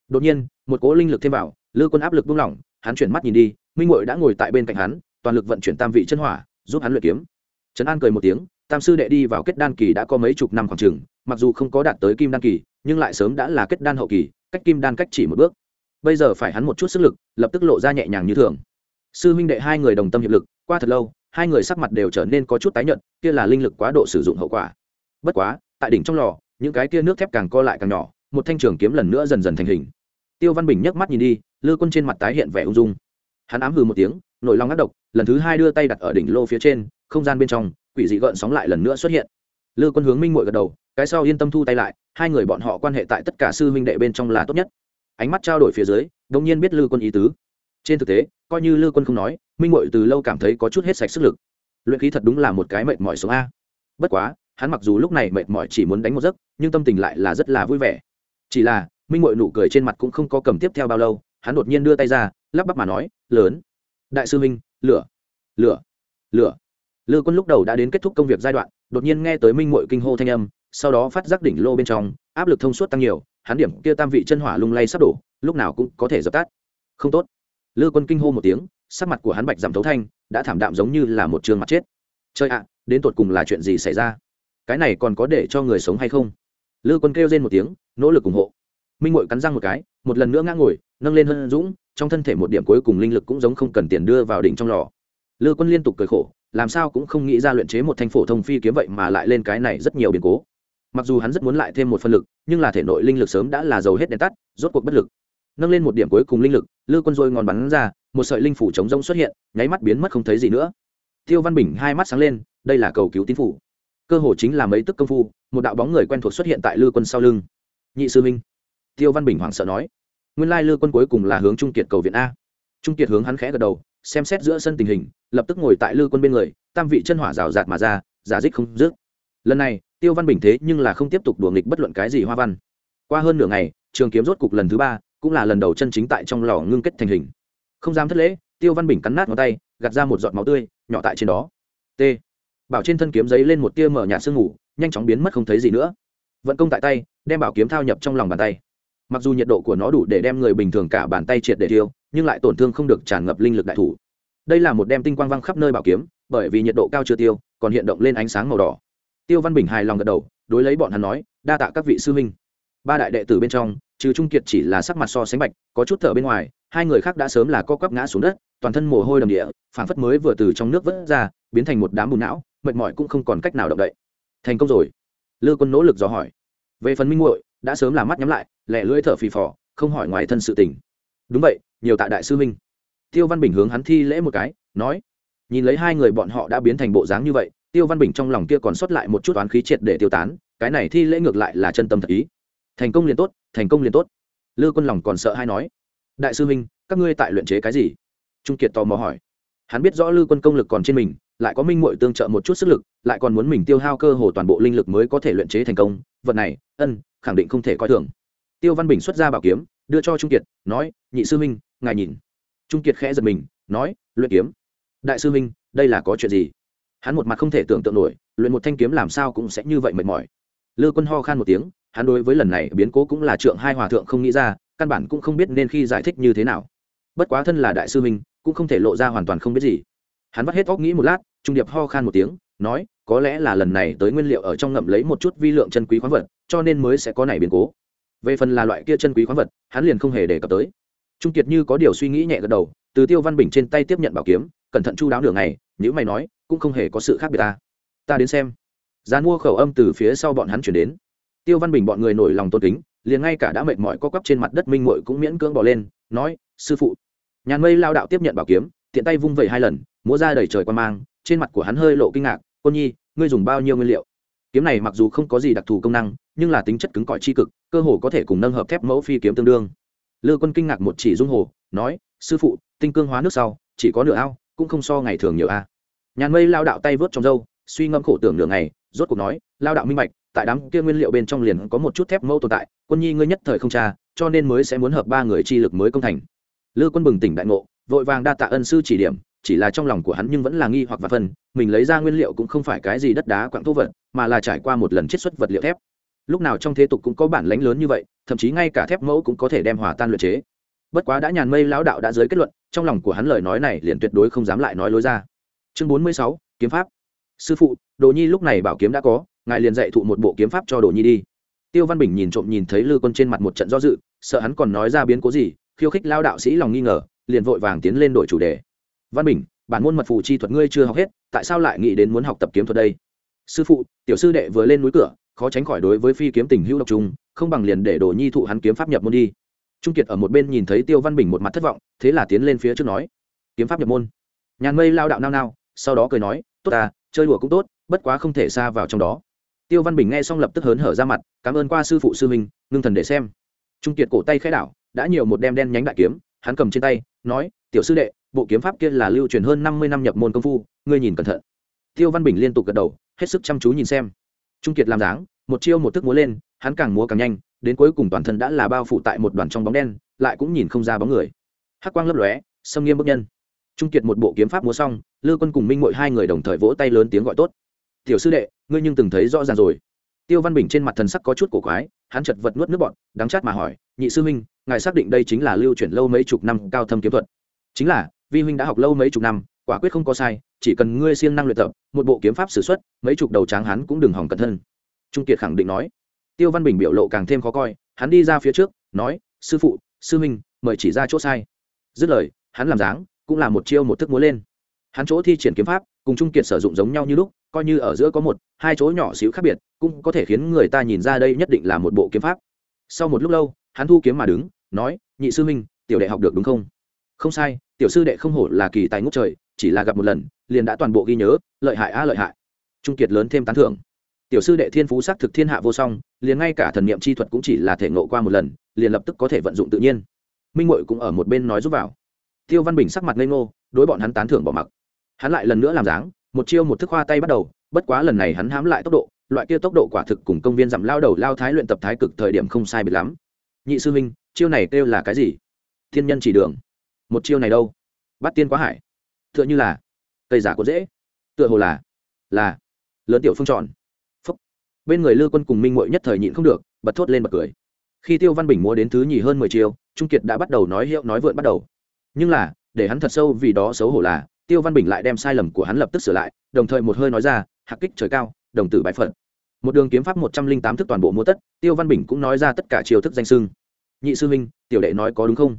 Đột nhiên, một cố linh lực thêm vào, lư quân áp lực buông lỏng, hắn chuyển mắt nhìn đi, minh ngội đã ngồi tại bên cạnh hắn, toàn lực vận chuyển tam vị chân hỏa, giúp hắn luyện kiếm. Trấn an cười một tiếng, tam sư đệ đi vào kết đan kỳ đã có mấy chục năm khoảng trường mặc dù không có đạt tới kim đan kỳ, nhưng lại sớm đã là kết đan hậu kỳ, cách kim đan cách chỉ một bước bây giờ phải hắn một chút sức lực, lập tức lộ ra nhẹ nhàng như thường. Sư huynh đệ hai người đồng tâm hiệp lực, qua thật lâu, hai người sắc mặt đều trở nên có chút tái nhợt, kia là linh lực quá độ sử dụng hậu quả. Bất quá, tại đỉnh trong lò, những cái kia nước thép càng co lại càng nhỏ, một thanh trường kiếm lần nữa dần dần thành hình. Tiêu văn bình nhấc mắt nhìn đi, lư quân trên mặt tái hiện vẻ ung dung. Hắn ám hừ một tiếng nổi lòng ngắt độc, lần thứ hai đưa tay đặt ở đỉnh lô phía trên, không gian bên trong, quỷ dị gợn sóng lại lần nữa xuất hiện. Lư quân hướng minh muội gật đầu, cái sau yên tâm thu tay lại, hai người bọn họ quan hệ tại tất cả sư huynh đệ bên trong là tốt nhất ánh mắt trao đổi phía dưới đông nhiên biết lư quân ý tứ. Trên thực tế, coi như lư quân không nói, minh mội từ lâu cảm thấy có chút hết sạch sức lực. Luyện khí thật đúng là một cái mệt mỏi sống a. Bất quá, hắn mặc dù lúc này mệt mỏi chỉ muốn đánh một giấc, nhưng tâm tình lại là rất là vui vẻ. Chỉ là, minh mội nụ cười trên mặt cũng không có cầm tiếp theo bao lâu, hắn đột nhiên đưa tay ra, lắp bắp mà nói, lớn. Đại sư minh lửa. Lửa. Lửa. Lư quân lúc đầu đã đến kết thúc công việc giai đoạn, đột nhiên nghe tới minh mội kinh hô thanh âm, sau đó phát giác đỉnh lô bên trong, áp lực thông suốt tăng nhiều hắn điểm kia tam vị chân hỏa lung lay sắp đổ, lúc nào cũng có thể dập tắt. Không tốt. Lư quân kinh hô một tiếng, sắc mặt của hắn bạch giảm thấu thanh, đã thảm đạm giống như là một trường mặt chết. Chơi ạ, đến tột cùng là chuyện gì xảy ra? Cái này còn có để cho người sống hay không? Lư quân kêu lên một tiếng, nỗ lực ủng hộ. Minh mội cắn răng một cái, một lần nữa ngã ngồi, nâng lên hơn dũng, trong thân thể một điểm cuối cùng linh lực cũng giống không cần tiền đưa vào đỉnh trong lò. Lư quân liên tục cười khổ, làm sao cũng không nghĩ ra luyện chế một thanh phổ thông phi kiếm vậy mà lại lên cái này rất nhiều biến cố mặc dù hắn rất muốn lại thêm một phân lực, nhưng là thể nội linh lực sớm đã là dầu hết đèn tắt, rốt cuộc bất lực. Nâng lên một điểm cuối cùng linh lực, lư quân dôi ngòn bắn ra, một sợi linh phủ chống rông xuất hiện, nháy mắt biến mất không thấy gì nữa. Tiêu văn bình hai mắt sáng lên, đây là cầu cứu tín phủ. Cơ hồ chính là mấy tức công phu, một đạo bóng người quen thuộc xuất hiện tại lư quân sau lưng. Nhị sư minh. Tiêu văn bình hoảng sợ nói. Nguyên lai lư quân cuối cùng là hướng trung kiệt cầu viện a. Trung kiệt hướng hắn khẽ gật đầu, xem xét giữa sân tình hình, lập tức ngồi tại lư quân bên người, tam vị chân hỏa rào rạt mà ra, giả dích không dứt. Lần này tiêu văn bình thế nhưng là không tiếp tục đùa nghịch bất luận cái gì hoa văn. Qua hơn nửa ngày, trường kiếm rốt cục lần thứ ba, cũng là lần đầu chân chính tại trong lò ngưng kết thành hình. Không dám thất lễ, tiêu văn bình cắn nát ngón tay, gạt ra một giọt máu tươi, nhỏ tại trên đó. T. Bảo trên thân kiếm giấy lên một tia mở nhà sương ngủ nhanh chóng biến mất không thấy gì nữa. Vận công tại tay, đem bảo kiếm thao nhập trong lòng bàn tay. Mặc dù nhiệt độ của nó đủ để đem người bình thường cả bàn tay triệt để tiêu, nhưng lại tổn thương không được tràn ngập linh lực đại thủ. Đây là một đem tinh quang văng khắp nơi bảo kiếm, bởi vì nhiệt độ cao chưa tiêu, còn hiện động lên ánh sáng màu đỏ tiêu văn bình hài lòng gật đầu, đối lấy bọn hắn nói, đa tạ các vị sư huynh. Ba đại đệ tử bên trong, trừ trung kiệt chỉ là sắc mặt so sánh bạch, có chút thở bên ngoài, hai người khác đã sớm là co quắp ngã xuống đất, toàn thân mồ hôi đầm địa phản phất mới vừa từ trong nước vớt ra, biến thành một đám bùn não, mệt mỏi cũng không còn cách nào động đậy. Thành công rồi. Lư quân nỗ lực dò hỏi. Về phần minh nguội đã sớm là mắt nhắm lại lẹ lưỡi thở phì phò, không hỏi ngoài thân sự tình. Đúng vậy, nhiều tạ đại sư minh tiêu văn bình hướng hắn thi lễ một cái, nói nhìn lấy hai người bọn họ đã biến thành bộ dáng như vậy, tiêu văn bình trong lòng kia còn sót lại một chút oán khí triệt để tiêu tán, cái này thi lễ ngược lại là chân tâm thật ý. Thành công liền tốt, thành công liền tốt. Lư quân lòng còn sợ hay nói, đại sư minh các ngươi tại luyện chế cái gì? Trung kiệt tò mò hỏi. Hắn biết rõ lư quân công lực còn trên mình, lại có minh mội tương trợ một chút sức lực, lại còn muốn mình tiêu hao cơ hồ toàn bộ linh lực mới có thể luyện chế thành công, vật này, ân, khẳng định không thể coi thường. Tiêu văn bình xuất ra bảo kiếm, đưa cho trung kiệt, nói, nhị sư minh ngài nhìn. Trung kiệt khẽ giật mình, nói, luyện kiếm đại sư minh đây là có chuyện gì? Hắn một mặt không thể tưởng tượng nổi, luyện một thanh kiếm làm sao cũng sẽ như vậy mệt mỏi. Lư quân ho khan một tiếng, hắn đối với lần này biến cố cũng là trượng hai hòa thượng không nghĩ ra, căn bản cũng không biết nên khi giải thích như thế nào. Bất quá thân là đại sư minh cũng không thể lộ ra hoàn toàn không biết gì. Hắn vắt hết óc nghĩ một lát, trung điệp ho khan một tiếng, nói, có lẽ là lần này tới nguyên liệu ở trong ngậm lấy một chút vi lượng chân quý khoáng vật, cho nên mới sẽ có này biến cố. Về phần là loại kia chân quý khoáng vật, hắn liền không hề đề cập tới. Trung kiệt như có điều suy nghĩ nhẹ gật đầu từ tiêu văn bình trên tay tiếp nhận bảo kiếm, cẩn thận chu đáo đường này nhữ mày nói, cũng không hề có sự khác biệt ta. Ta đến xem. Gian mua khẩu âm từ phía sau bọn hắn chuyển đến. Tiêu văn bình bọn người nổi lòng tôn kính, liền ngay cả đã mệt mỏi co quắp trên mặt đất minh mội cũng miễn cưỡng bỏ lên, nói, sư phụ. Nhàn mây lao đạo tiếp nhận bảo kiếm, tiện tay vung vẩy hai lần, múa ra đầy trời quan mang, trên mặt của hắn hơi lộ kinh ngạc, quân nhi, ngươi dùng bao nhiêu nguyên liệu? Kiếm này mặc dù không có gì đặc thù công năng, nhưng là tính chất cứng cỏi tri cực, cơ hồ có thể cùng nâng hợp thép mẫu phi kiếm tương đương. Lư quân kinh ngạc một chỉ dung hồ, nói, sư phụ tinh cương hóa nước sau, chỉ có nửa ao, cũng không so ngày thường nhiều a. Nhàn mây lao đạo tay vớt trong dâu suy ngẫm khổ tưởng nửa ngày, rốt cuộc nói, lao đạo minh bạch, tại đám kia nguyên liệu bên trong liền có một chút thép mẫu tồn tại, quân nhi ngươi nhất thời không cha cho nên mới sẽ muốn hợp ba người chi lực mới công thành. Lư quân bừng tỉnh đại ngộ, vội vàng đa tạ ân sư chỉ điểm, chỉ là trong lòng của hắn nhưng vẫn là nghi hoặc và phần mình lấy ra nguyên liệu cũng không phải cái gì đất đá quặng thô vật, mà là trải qua một lần chiết xuất vật liệu thép. Lúc nào trong thế tục cũng có bản lãnh lớn như vậy, thậm chí ngay cả thép mẫu cũng có thể đem hòa tan luyện chế. Bất quá đã nhàn mây lão đạo đã giới kết luận trong lòng của hắn lời nói này liền tuyệt đối không dám lại nói lối ra. Chương bốn mươi sáu, kiếm pháp. Sư phụ, đồ nhi lúc này bảo kiếm đã có, ngài liền dạy thụ một bộ kiếm pháp cho đồ nhi đi. Tiêu văn bình nhìn trộm nhìn thấy lư quân trên mặt một trận do dự, sợ hắn còn nói ra biến cố gì, khiêu khích lao đạo sĩ lòng nghi ngờ, liền vội vàng tiến lên đổi chủ đề. Văn bình, bản môn mật phù chi thuật ngươi chưa học hết, tại sao lại nghĩ đến muốn học tập kiếm thuật đây? Sư phụ, tiểu sư đệ vừa lên núi cửa, khó tránh khỏi đối với phi kiếm tình hữu độc trung không bằng liền để đồ nhi thụ hắn kiếm pháp nhập môn đi trung kiệt ở một bên nhìn thấy tiêu văn bình một mặt thất vọng, thế là tiến lên phía trước nói, kiếm pháp nhập môn. Nhàn mây lao đạo nao nao, sau đó cười nói, tốt à chơi đùa cũng tốt, bất quá không thể xa vào trong đó. Tiêu văn bình nghe xong lập tức hớn hở ra mặt, cảm ơn qua sư phụ sư minh ngưng thần để xem. Trung kiệt cổ tay khai đảo, đã nhiều một đem đen nhánh đại kiếm, hắn cầm trên tay, nói, tiểu sư đệ, bộ kiếm pháp kia là lưu truyền hơn năm mươi năm nhập môn công phu, ngươi nhìn cẩn thận. Tiêu văn bình liên tục gật đầu, hết sức chăm chú nhìn xem. Trung kiệt làm dáng, một chiêu một thức múa lên hắn càng múa càng nhanh, đến cuối cùng toàn thân đã là bao phủ tại một đoàn trong bóng đen, lại cũng nhìn không ra bóng người. Hắc quang lấp lóe xâm nghiêm bức nhân. Trung kiệt một bộ kiếm pháp múa xong, lư quân cùng minh mội hai người đồng thời vỗ tay lớn tiếng gọi tốt. Tiểu sư đệ, ngươi nhưng từng thấy rõ ràng rồi. Tiêu văn bình trên mặt thần sắc có chút cổ quái, hắn chật vật nuốt nước bọn đắng chát mà hỏi, nhị sư huynh, ngài xác định đây chính là lưu chuyển lâu mấy chục năm cao thâm kiếm thuật? Chính là, vi huynh đã học lâu mấy chục năm, quả quyết không có sai, chỉ cần ngươi siêng năng luyện tập, một bộ kiếm pháp s ử x u ấ t mấy chục đầu tráng hắn cũng đừng hỏng cẩn thân. Trung kiệt khẳng định nói tiêu văn bình biểu lộ càng thêm khó coi hắn đi ra phía trước nói sư phụ sư minh, mời chỉ ra chỗ sai. Dứt lời hắn làm dáng cũng là một chiêu một thức múa lên. Hắn chỗ thi triển kiếm pháp cùng trung kiệt sử dụng giống nhau như lúc coi như ở giữa có một hai chỗ nhỏ xíu khác biệt cũng có thể khiến người ta nhìn ra đây nhất định là một bộ kiếm pháp. Sau một lúc lâu hắn thu kiếm mà đứng nói nhị sư minh tiểu đệ học được đúng không? Không sai tiểu sư đệ không hổ là kỳ tài ngốc trời chỉ là gặp một lần liền đã toàn bộ ghi nhớ lợi hại a lợi hại. Trung kiệt lớn thêm tán thưởng tiểu sư đệ thiên phú xác thực thiên hạ vô song, liền ngay cả thần niệm chi thuật cũng chỉ là thể ngộ qua một lần, liền lập tức có thể vận dụng tự nhiên. Minh ngội cũng ở một bên nói giúp vào. Tiêu văn bình sắc mặt ngây ngô, đối bọn hắn tán thưởng bỏ mặc. Hắn lại lần nữa làm dáng, một chiêu một thức hoa tay bắt đầu, bất quá lần này hắn hám lại tốc độ, loại kia tốc độ quả thực cùng công viên giảm lao đầu lao thái luyện tập thái cực thời điểm không sai biệt lắm. Nhị sư huynh, chiêu này kêu là cái gì? Thiên nhân chỉ đường. Một chiêu này đâu? Bắt tiên quá hải. Tựa như là, cây giả có dễ tựa hồ là là, lớn tiểu phương tròn bên người lư quân cùng minh muội nhất thời nhịn không được, bật thốt lên bật cười. Khi tiêu văn bình mua đến thứ nhì hơn mười chiêu, trung kiệt đã bắt đầu nói hiệu nói vượn bắt đầu. Nhưng là, để hắn thật sâu vì đó xấu hổ là, tiêu văn bình lại đem sai lầm của hắn lập tức sửa lại, đồng thời một hơi nói ra, hạc kích trời cao, đồng tử bãi phận một đường kiếm pháp một trăm linh tám thức toàn bộ mua tất, tiêu văn bình cũng nói ra tất cả chiêu thức danh sưng nhị sư huynh, tiểu đệ nói có đúng không?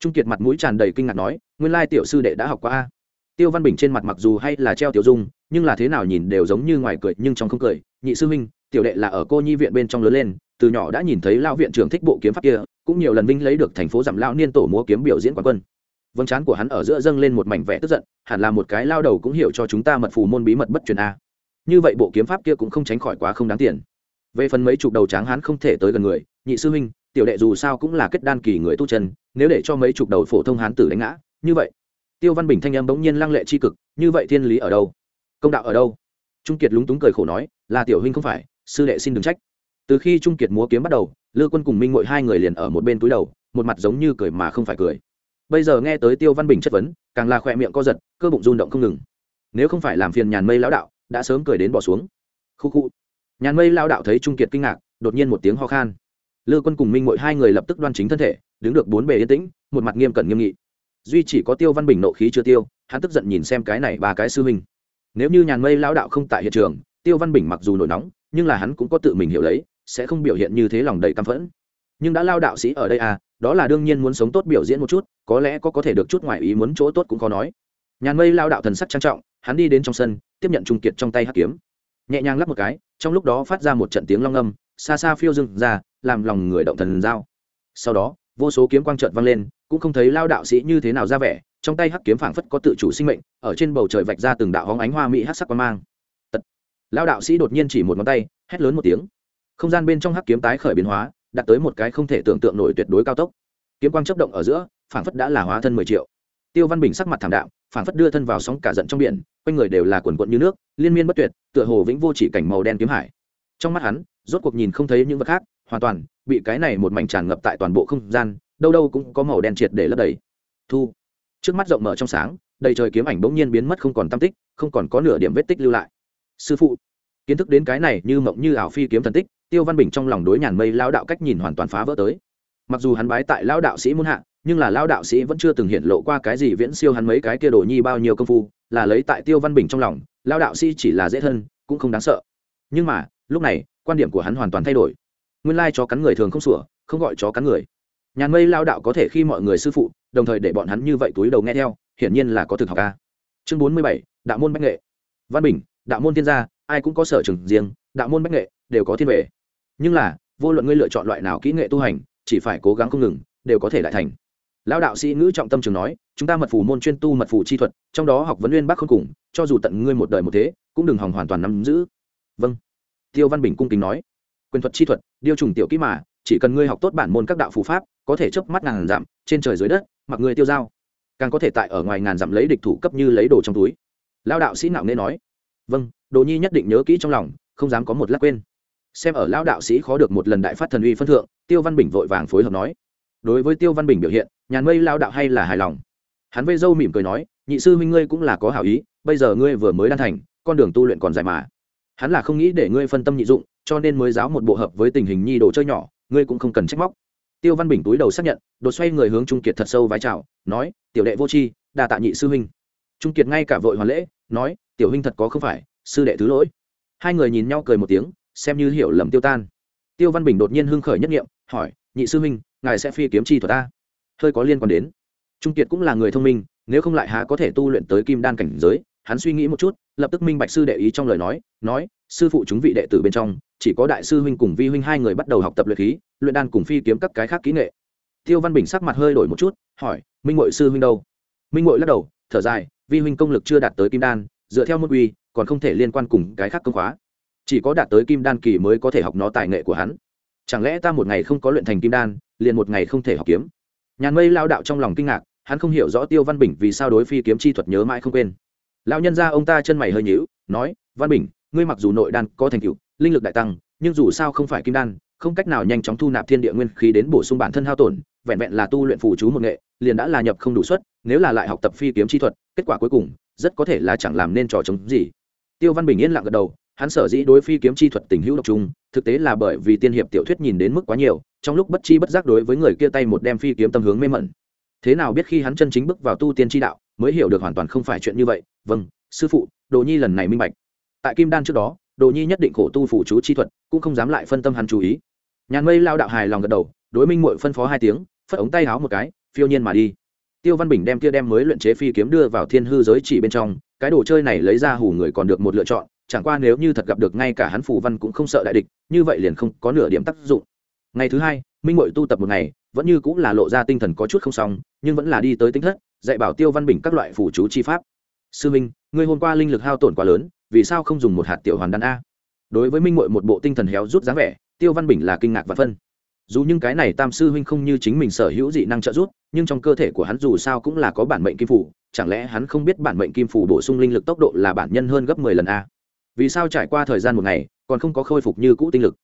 Trung kiệt mặt mũi tràn đầy kinh ngạc nói, nguyên lai tiểu sư đệ đã học qua a. Tiêu văn bình trên mặt mặc dù hay là treo tiểu dung, nhưng là thế nào nhìn đều giống như ngoài cười, nhưng trong không cười. Nhị sư huynh tiểu đệ là ở cô nhi viện bên trong lớn lên, từ nhỏ đã nhìn thấy lão viện trưởng thích bộ kiếm pháp kia, cũng nhiều lần vinh lấy được thành phố giảm lão niên tổ múa kiếm biểu diễn quán quân. Vâng chán của hắn ở giữa dâng lên một mảnh vẻ tức giận, hẳn là một cái lao đầu cũng hiểu cho chúng ta mật phù môn bí mật bất truyền a. Như vậy bộ kiếm pháp kia cũng không tránh khỏi quá không đáng tiền. Về phần mấy chục đầu tráng hắn không thể tới gần người, nhị sư huynh, tiểu đệ dù sao cũng là kết đan kỳ người tu chân, nếu để cho mấy chục đầu phổ thông hán tử đánh ngã, như vậy, tiêu văn bình thanh âm bỗng nhiên lăng lệ c h i cực, như vậy thiên lý ở đâu? Công đạo ở đâu? Trung kiệt lúng túng cười khổ nói, là tiểu huynh không phải sư đệ xin đừng trách. Từ khi trung kiệt múa kiếm bắt đầu, lư quân cùng minh mội hai người liền ở một bên túi đầu, một mặt giống như cười mà không phải cười. Bây giờ nghe tới tiêu văn bình chất vấn, càng là khỏe miệng co giật, cơ bụng rung động không ngừng. Nếu không phải làm phiền nhàn mây lão đạo, đã sớm cười đến bỏ xuống. Khu khu. Nhàn mây lao đạo thấy trung kiệt kinh ngạc, đột nhiên một tiếng ho khan. Lư quân cùng minh Mội hai người lập tức đoan chính thân thể, đứng được bốn bề yên tĩnh, một mặt nghiêm cẩn nghiêm nghị. Duy chỉ có tiêu văn bình nộ khí chưa tiêu, hắn tức giận nhìn xem cái này ba cái sư huynh. Nếu như nhàn mây lao đạo không tại hiện trường, tiêu văn bình mặc dù nổi nóng nhưng là hắn cũng có tự mình hiểu lấy, sẽ không biểu hiện như thế lòng đầy căm phẫn. Nhưng đã lao đạo sĩ ở đây à đó là đương nhiên muốn sống tốt biểu diễn một chút, có lẽ có có thể được chút ngoại ý muốn chỗ tốt cũng có nói. Nhàn mây lao đạo thần sắc trang trọng, hắn đi đến trong sân, tiếp nhận trung kiệt trong tay hắc kiếm. Nhẹ nhàng lắp một cái, trong lúc đó phát ra một trận tiếng long âm, xa xa phiêu dưng ra, làm lòng người động thần giao. Sau đó, vô số kiếm quang trợt vang lên, cũng không thấy lao đạo sĩ như thế nào ra vẻ, trong tay hắc kiếm phảng phất có tự chủ sinh mệnh, ở trên bầu trời vạch ra từng đạo hóng ánh hoa mỹ hắc sắc quang mang lao đạo sĩ đột nhiên chỉ một ngón tay hét lớn một tiếng. Không gian bên trong hắc kiếm tái khởi biến hóa đạt tới một cái không thể tưởng tượng nổi tuyệt đối cao tốc. Kiếm quang chấp động ở giữa phảng phất đã là hóa thân mười triệu. Tiêu văn bình sắc mặt thảm đạo, phảng phất đưa thân vào sóng cả giận trong biển quanh người đều là quần quận như nước liên miên bất tuyệt tựa hồ vĩnh vô chỉ cảnh màu đen kiếm hải. Trong mắt hắn rốt cuộc nhìn không thấy những vật khác hoàn toàn bị cái này một mảnh tràn ngập tại toàn bộ không gian đâu đâu cũng có màu đen triệt để lấp đầy. Thu. Trước mắt rộng mở trong sáng đầy trời kiếm ảnh bỗng nhiên biến mất không còn tam tích không còn có nửa điểm vết tích lưu lại sư phụ. Kiến thức đến cái này như mộng như ảo phi kiếm thần tích, tiêu văn bình trong lòng đối nhàn mây lao đạo cách nhìn hoàn toàn phá vỡ tới. Mặc dù hắn bái tại lao đạo sĩ muôn hạ, nhưng là lao đạo sĩ vẫn chưa từng hiện lộ qua cái gì viễn siêu hắn mấy cái kia đồ nhi bao nhiêu công phu, là lấy tại tiêu văn bình trong lòng, lao đạo sĩ chỉ là dễ thân, cũng không đáng sợ. Nhưng mà, lúc này, quan điểm của hắn hoàn toàn thay đổi. Nguyên lai chó cắn người thường không sủa, không gọi chó cắn người. Nhàn mây lao đạo có thể khi mọi người sư phụ, đồng thời để bọn hắn như vậy túi đầu nghe theo, hiển nhiên là có thực học ca chương bốn mươi bảy, đạo môn bách nghệ. Văn bình đạo môn thiên gia, ai cũng có sở trường riêng, đạo môn bách nghệ, đều có thiên vệ. Nhưng là, vô luận ngươi lựa chọn loại nào kỹ nghệ tu hành, chỉ phải cố gắng không ngừng, đều có thể lại thành. Lão đạo sĩ ngữ trọng tâm trường nói, chúng ta mật phù môn chuyên tu mật phù chi thuật, trong đó học vấn nguyên bác không cùng, cho dù tận ngươi một đời một thế, cũng đừng hòng hoàn toàn nắm giữ. Vâng. Tiêu văn bình cung kính nói. Quyền thuật chi thuật điều trùng tiểu kỹ mà, chỉ cần ngươi học tốt bản môn các đạo phù pháp, có thể chớp mắt ngàn dặm, trên trời dưới đất, mặc ngươi tiêu dao. Càng có thể tại ở ngoài ngàn dặm lấy địch thủ cấp như lấy đồ trong túi. Lão đạo sĩ nạo nghe nói vâng đồ nhi nhất định nhớ kỹ trong lòng, không dám có một lát quên. Xem ở lão đạo sĩ khó được một lần đại phát thần uy phân thượng, tiêu văn bình vội vàng phối hợp nói. Đối với tiêu văn bình biểu hiện, nhàn mây lao đạo hay là hài lòng. Hắn vây dâu mỉm cười nói, nhị sư huynh ngươi cũng là có hảo ý, bây giờ ngươi vừa mới đan thành, con đường tu luyện còn dài mà. Hắn là không nghĩ để ngươi phân tâm nhị dụng, cho nên mới giáo một bộ hợp với tình hình nhi đồ chơi nhỏ, ngươi cũng không cần trách móc. Tiêu văn bình túi đầu xác nhận, đột xoay người hướng trung kiệt thật sâu vái chào, nói, tiểu đệ vô tri đà tạ nhị sư huynh. Trung kiệt ngay cả vội hoàn lễ, nói tiểu huynh thật có không phải, sư đệ thứ lỗi. Hai người nhìn nhau cười một tiếng, xem như hiểu lầm tiêu tan. Tiêu văn bình đột nhiên hưng khởi nhất nghiệm, hỏi, nhị sư huynh, ngài sẽ phi kiếm chi thuật ta? Hơi có liên quan đến. Trung kiệt cũng là người thông minh, nếu không lại há có thể tu luyện tới kim đan cảnh giới, hắn suy nghĩ một chút, lập tức minh bạch sư đệ ý trong lời nói nói, sư phụ chúng vị đệ tử bên trong, chỉ có đại sư huynh cùng vi huynh hai người bắt đầu học tập luyện khí, luyện đan cùng phi kiếm các cái khác kỹ nghệ. Tiêu văn bình sắc mặt hơi đổi một chút, hỏi, minh ngội sư huynh đâu? Minh ngội lắc đầu, thở dài, vi huynh công lực chưa đạt tới kim đan dựa theo môn quy, còn không thể liên quan cùng cái khác công khóa. Chỉ có đạt tới kim đan kỳ mới có thể học nó tài nghệ của hắn. Chẳng lẽ ta một ngày không có luyện thành kim đan, liền một ngày không thể học kiếm? Nhàn mây lao đạo trong lòng kinh ngạc, hắn không hiểu rõ tiêu văn bình vì sao đối phi kiếm chi thuật nhớ mãi không quên. Lão nhân ra ông ta chân mày hơi nhíu, nói, văn bình, ngươi mặc dù nội đan có thành tựu, linh lực đại tăng, nhưng dù sao không phải kim đan, không cách nào nhanh chóng thu nạp thiên địa nguyên khí đến bổ sung bản thân hao tổn, vẹn vẹn là tu luyện phù chú một nghệ, liền đã là nhập không đủ suất, nếu là lại học tập phi kiếm chi thuật, kết quả cuối cùng rất có thể là chẳng làm nên trò chống gì. Tiêu văn bình yên lặng gật đầu, hắn sở dĩ đối phi kiếm chi thuật tình hữu độc trung thực tế là bởi vì tiên hiệp tiểu thuyết nhìn đến mức quá nhiều, trong lúc bất chi bất giác đối với người kia tay một đem phi kiếm tâm hướng mê mẩn. Thế nào biết khi hắn chân chính bước vào tu tiên tri đạo, mới hiểu được hoàn toàn không phải chuyện như vậy. Vâng sư phụ, đồ nhi lần này minh bạch. Tại kim đan trước đó, đồ nhi nhất định khổ tu phủ chú chi thuật, cũng không dám lại phân tâm hắn chú ý. Nhàn mây lao đạo hài lòng gật đầu, đối minh mội phân phó hai tiếng, phất ống tay háo một cái, phiêu nhiên mà đi tiêu văn bình đem kia đem mới luyện chế phi kiếm đưa vào thiên hư giới chỉ bên trong, cái đồ chơi này lấy ra hủ người còn được một lựa chọn, chẳng qua nếu như thật gặp được ngay cả hắn phủ văn cũng không sợ đại địch, như vậy liền không có nửa điểm tác dụng. Ngày thứ hai, minh Ngụy tu tập một ngày, vẫn như cũng là lộ ra tinh thần có chút không xong, nhưng vẫn là đi tới tính thất, dạy bảo tiêu văn bình các loại phủ chú chi pháp. Sư minh, ngươi hôm qua linh lực hao tổn quá lớn, vì sao không dùng một hạt tiểu hoàn đan a? Đối với minh Ngụy một bộ tinh thần héo rút dáng vẻ, tiêu văn bình là kinh ngạc và phân. Dù những cái này tam sư huynh không như chính mình sở hữu dị năng trợ giúp nhưng trong cơ thể của hắn dù sao cũng là có bản mệnh kim phủ, chẳng lẽ hắn không biết bản mệnh kim phủ bổ sung linh lực tốc độ là bản nhân hơn gấp mười lần a? Vì sao trải qua thời gian một ngày, còn không có khôi phục như cũ tinh lực?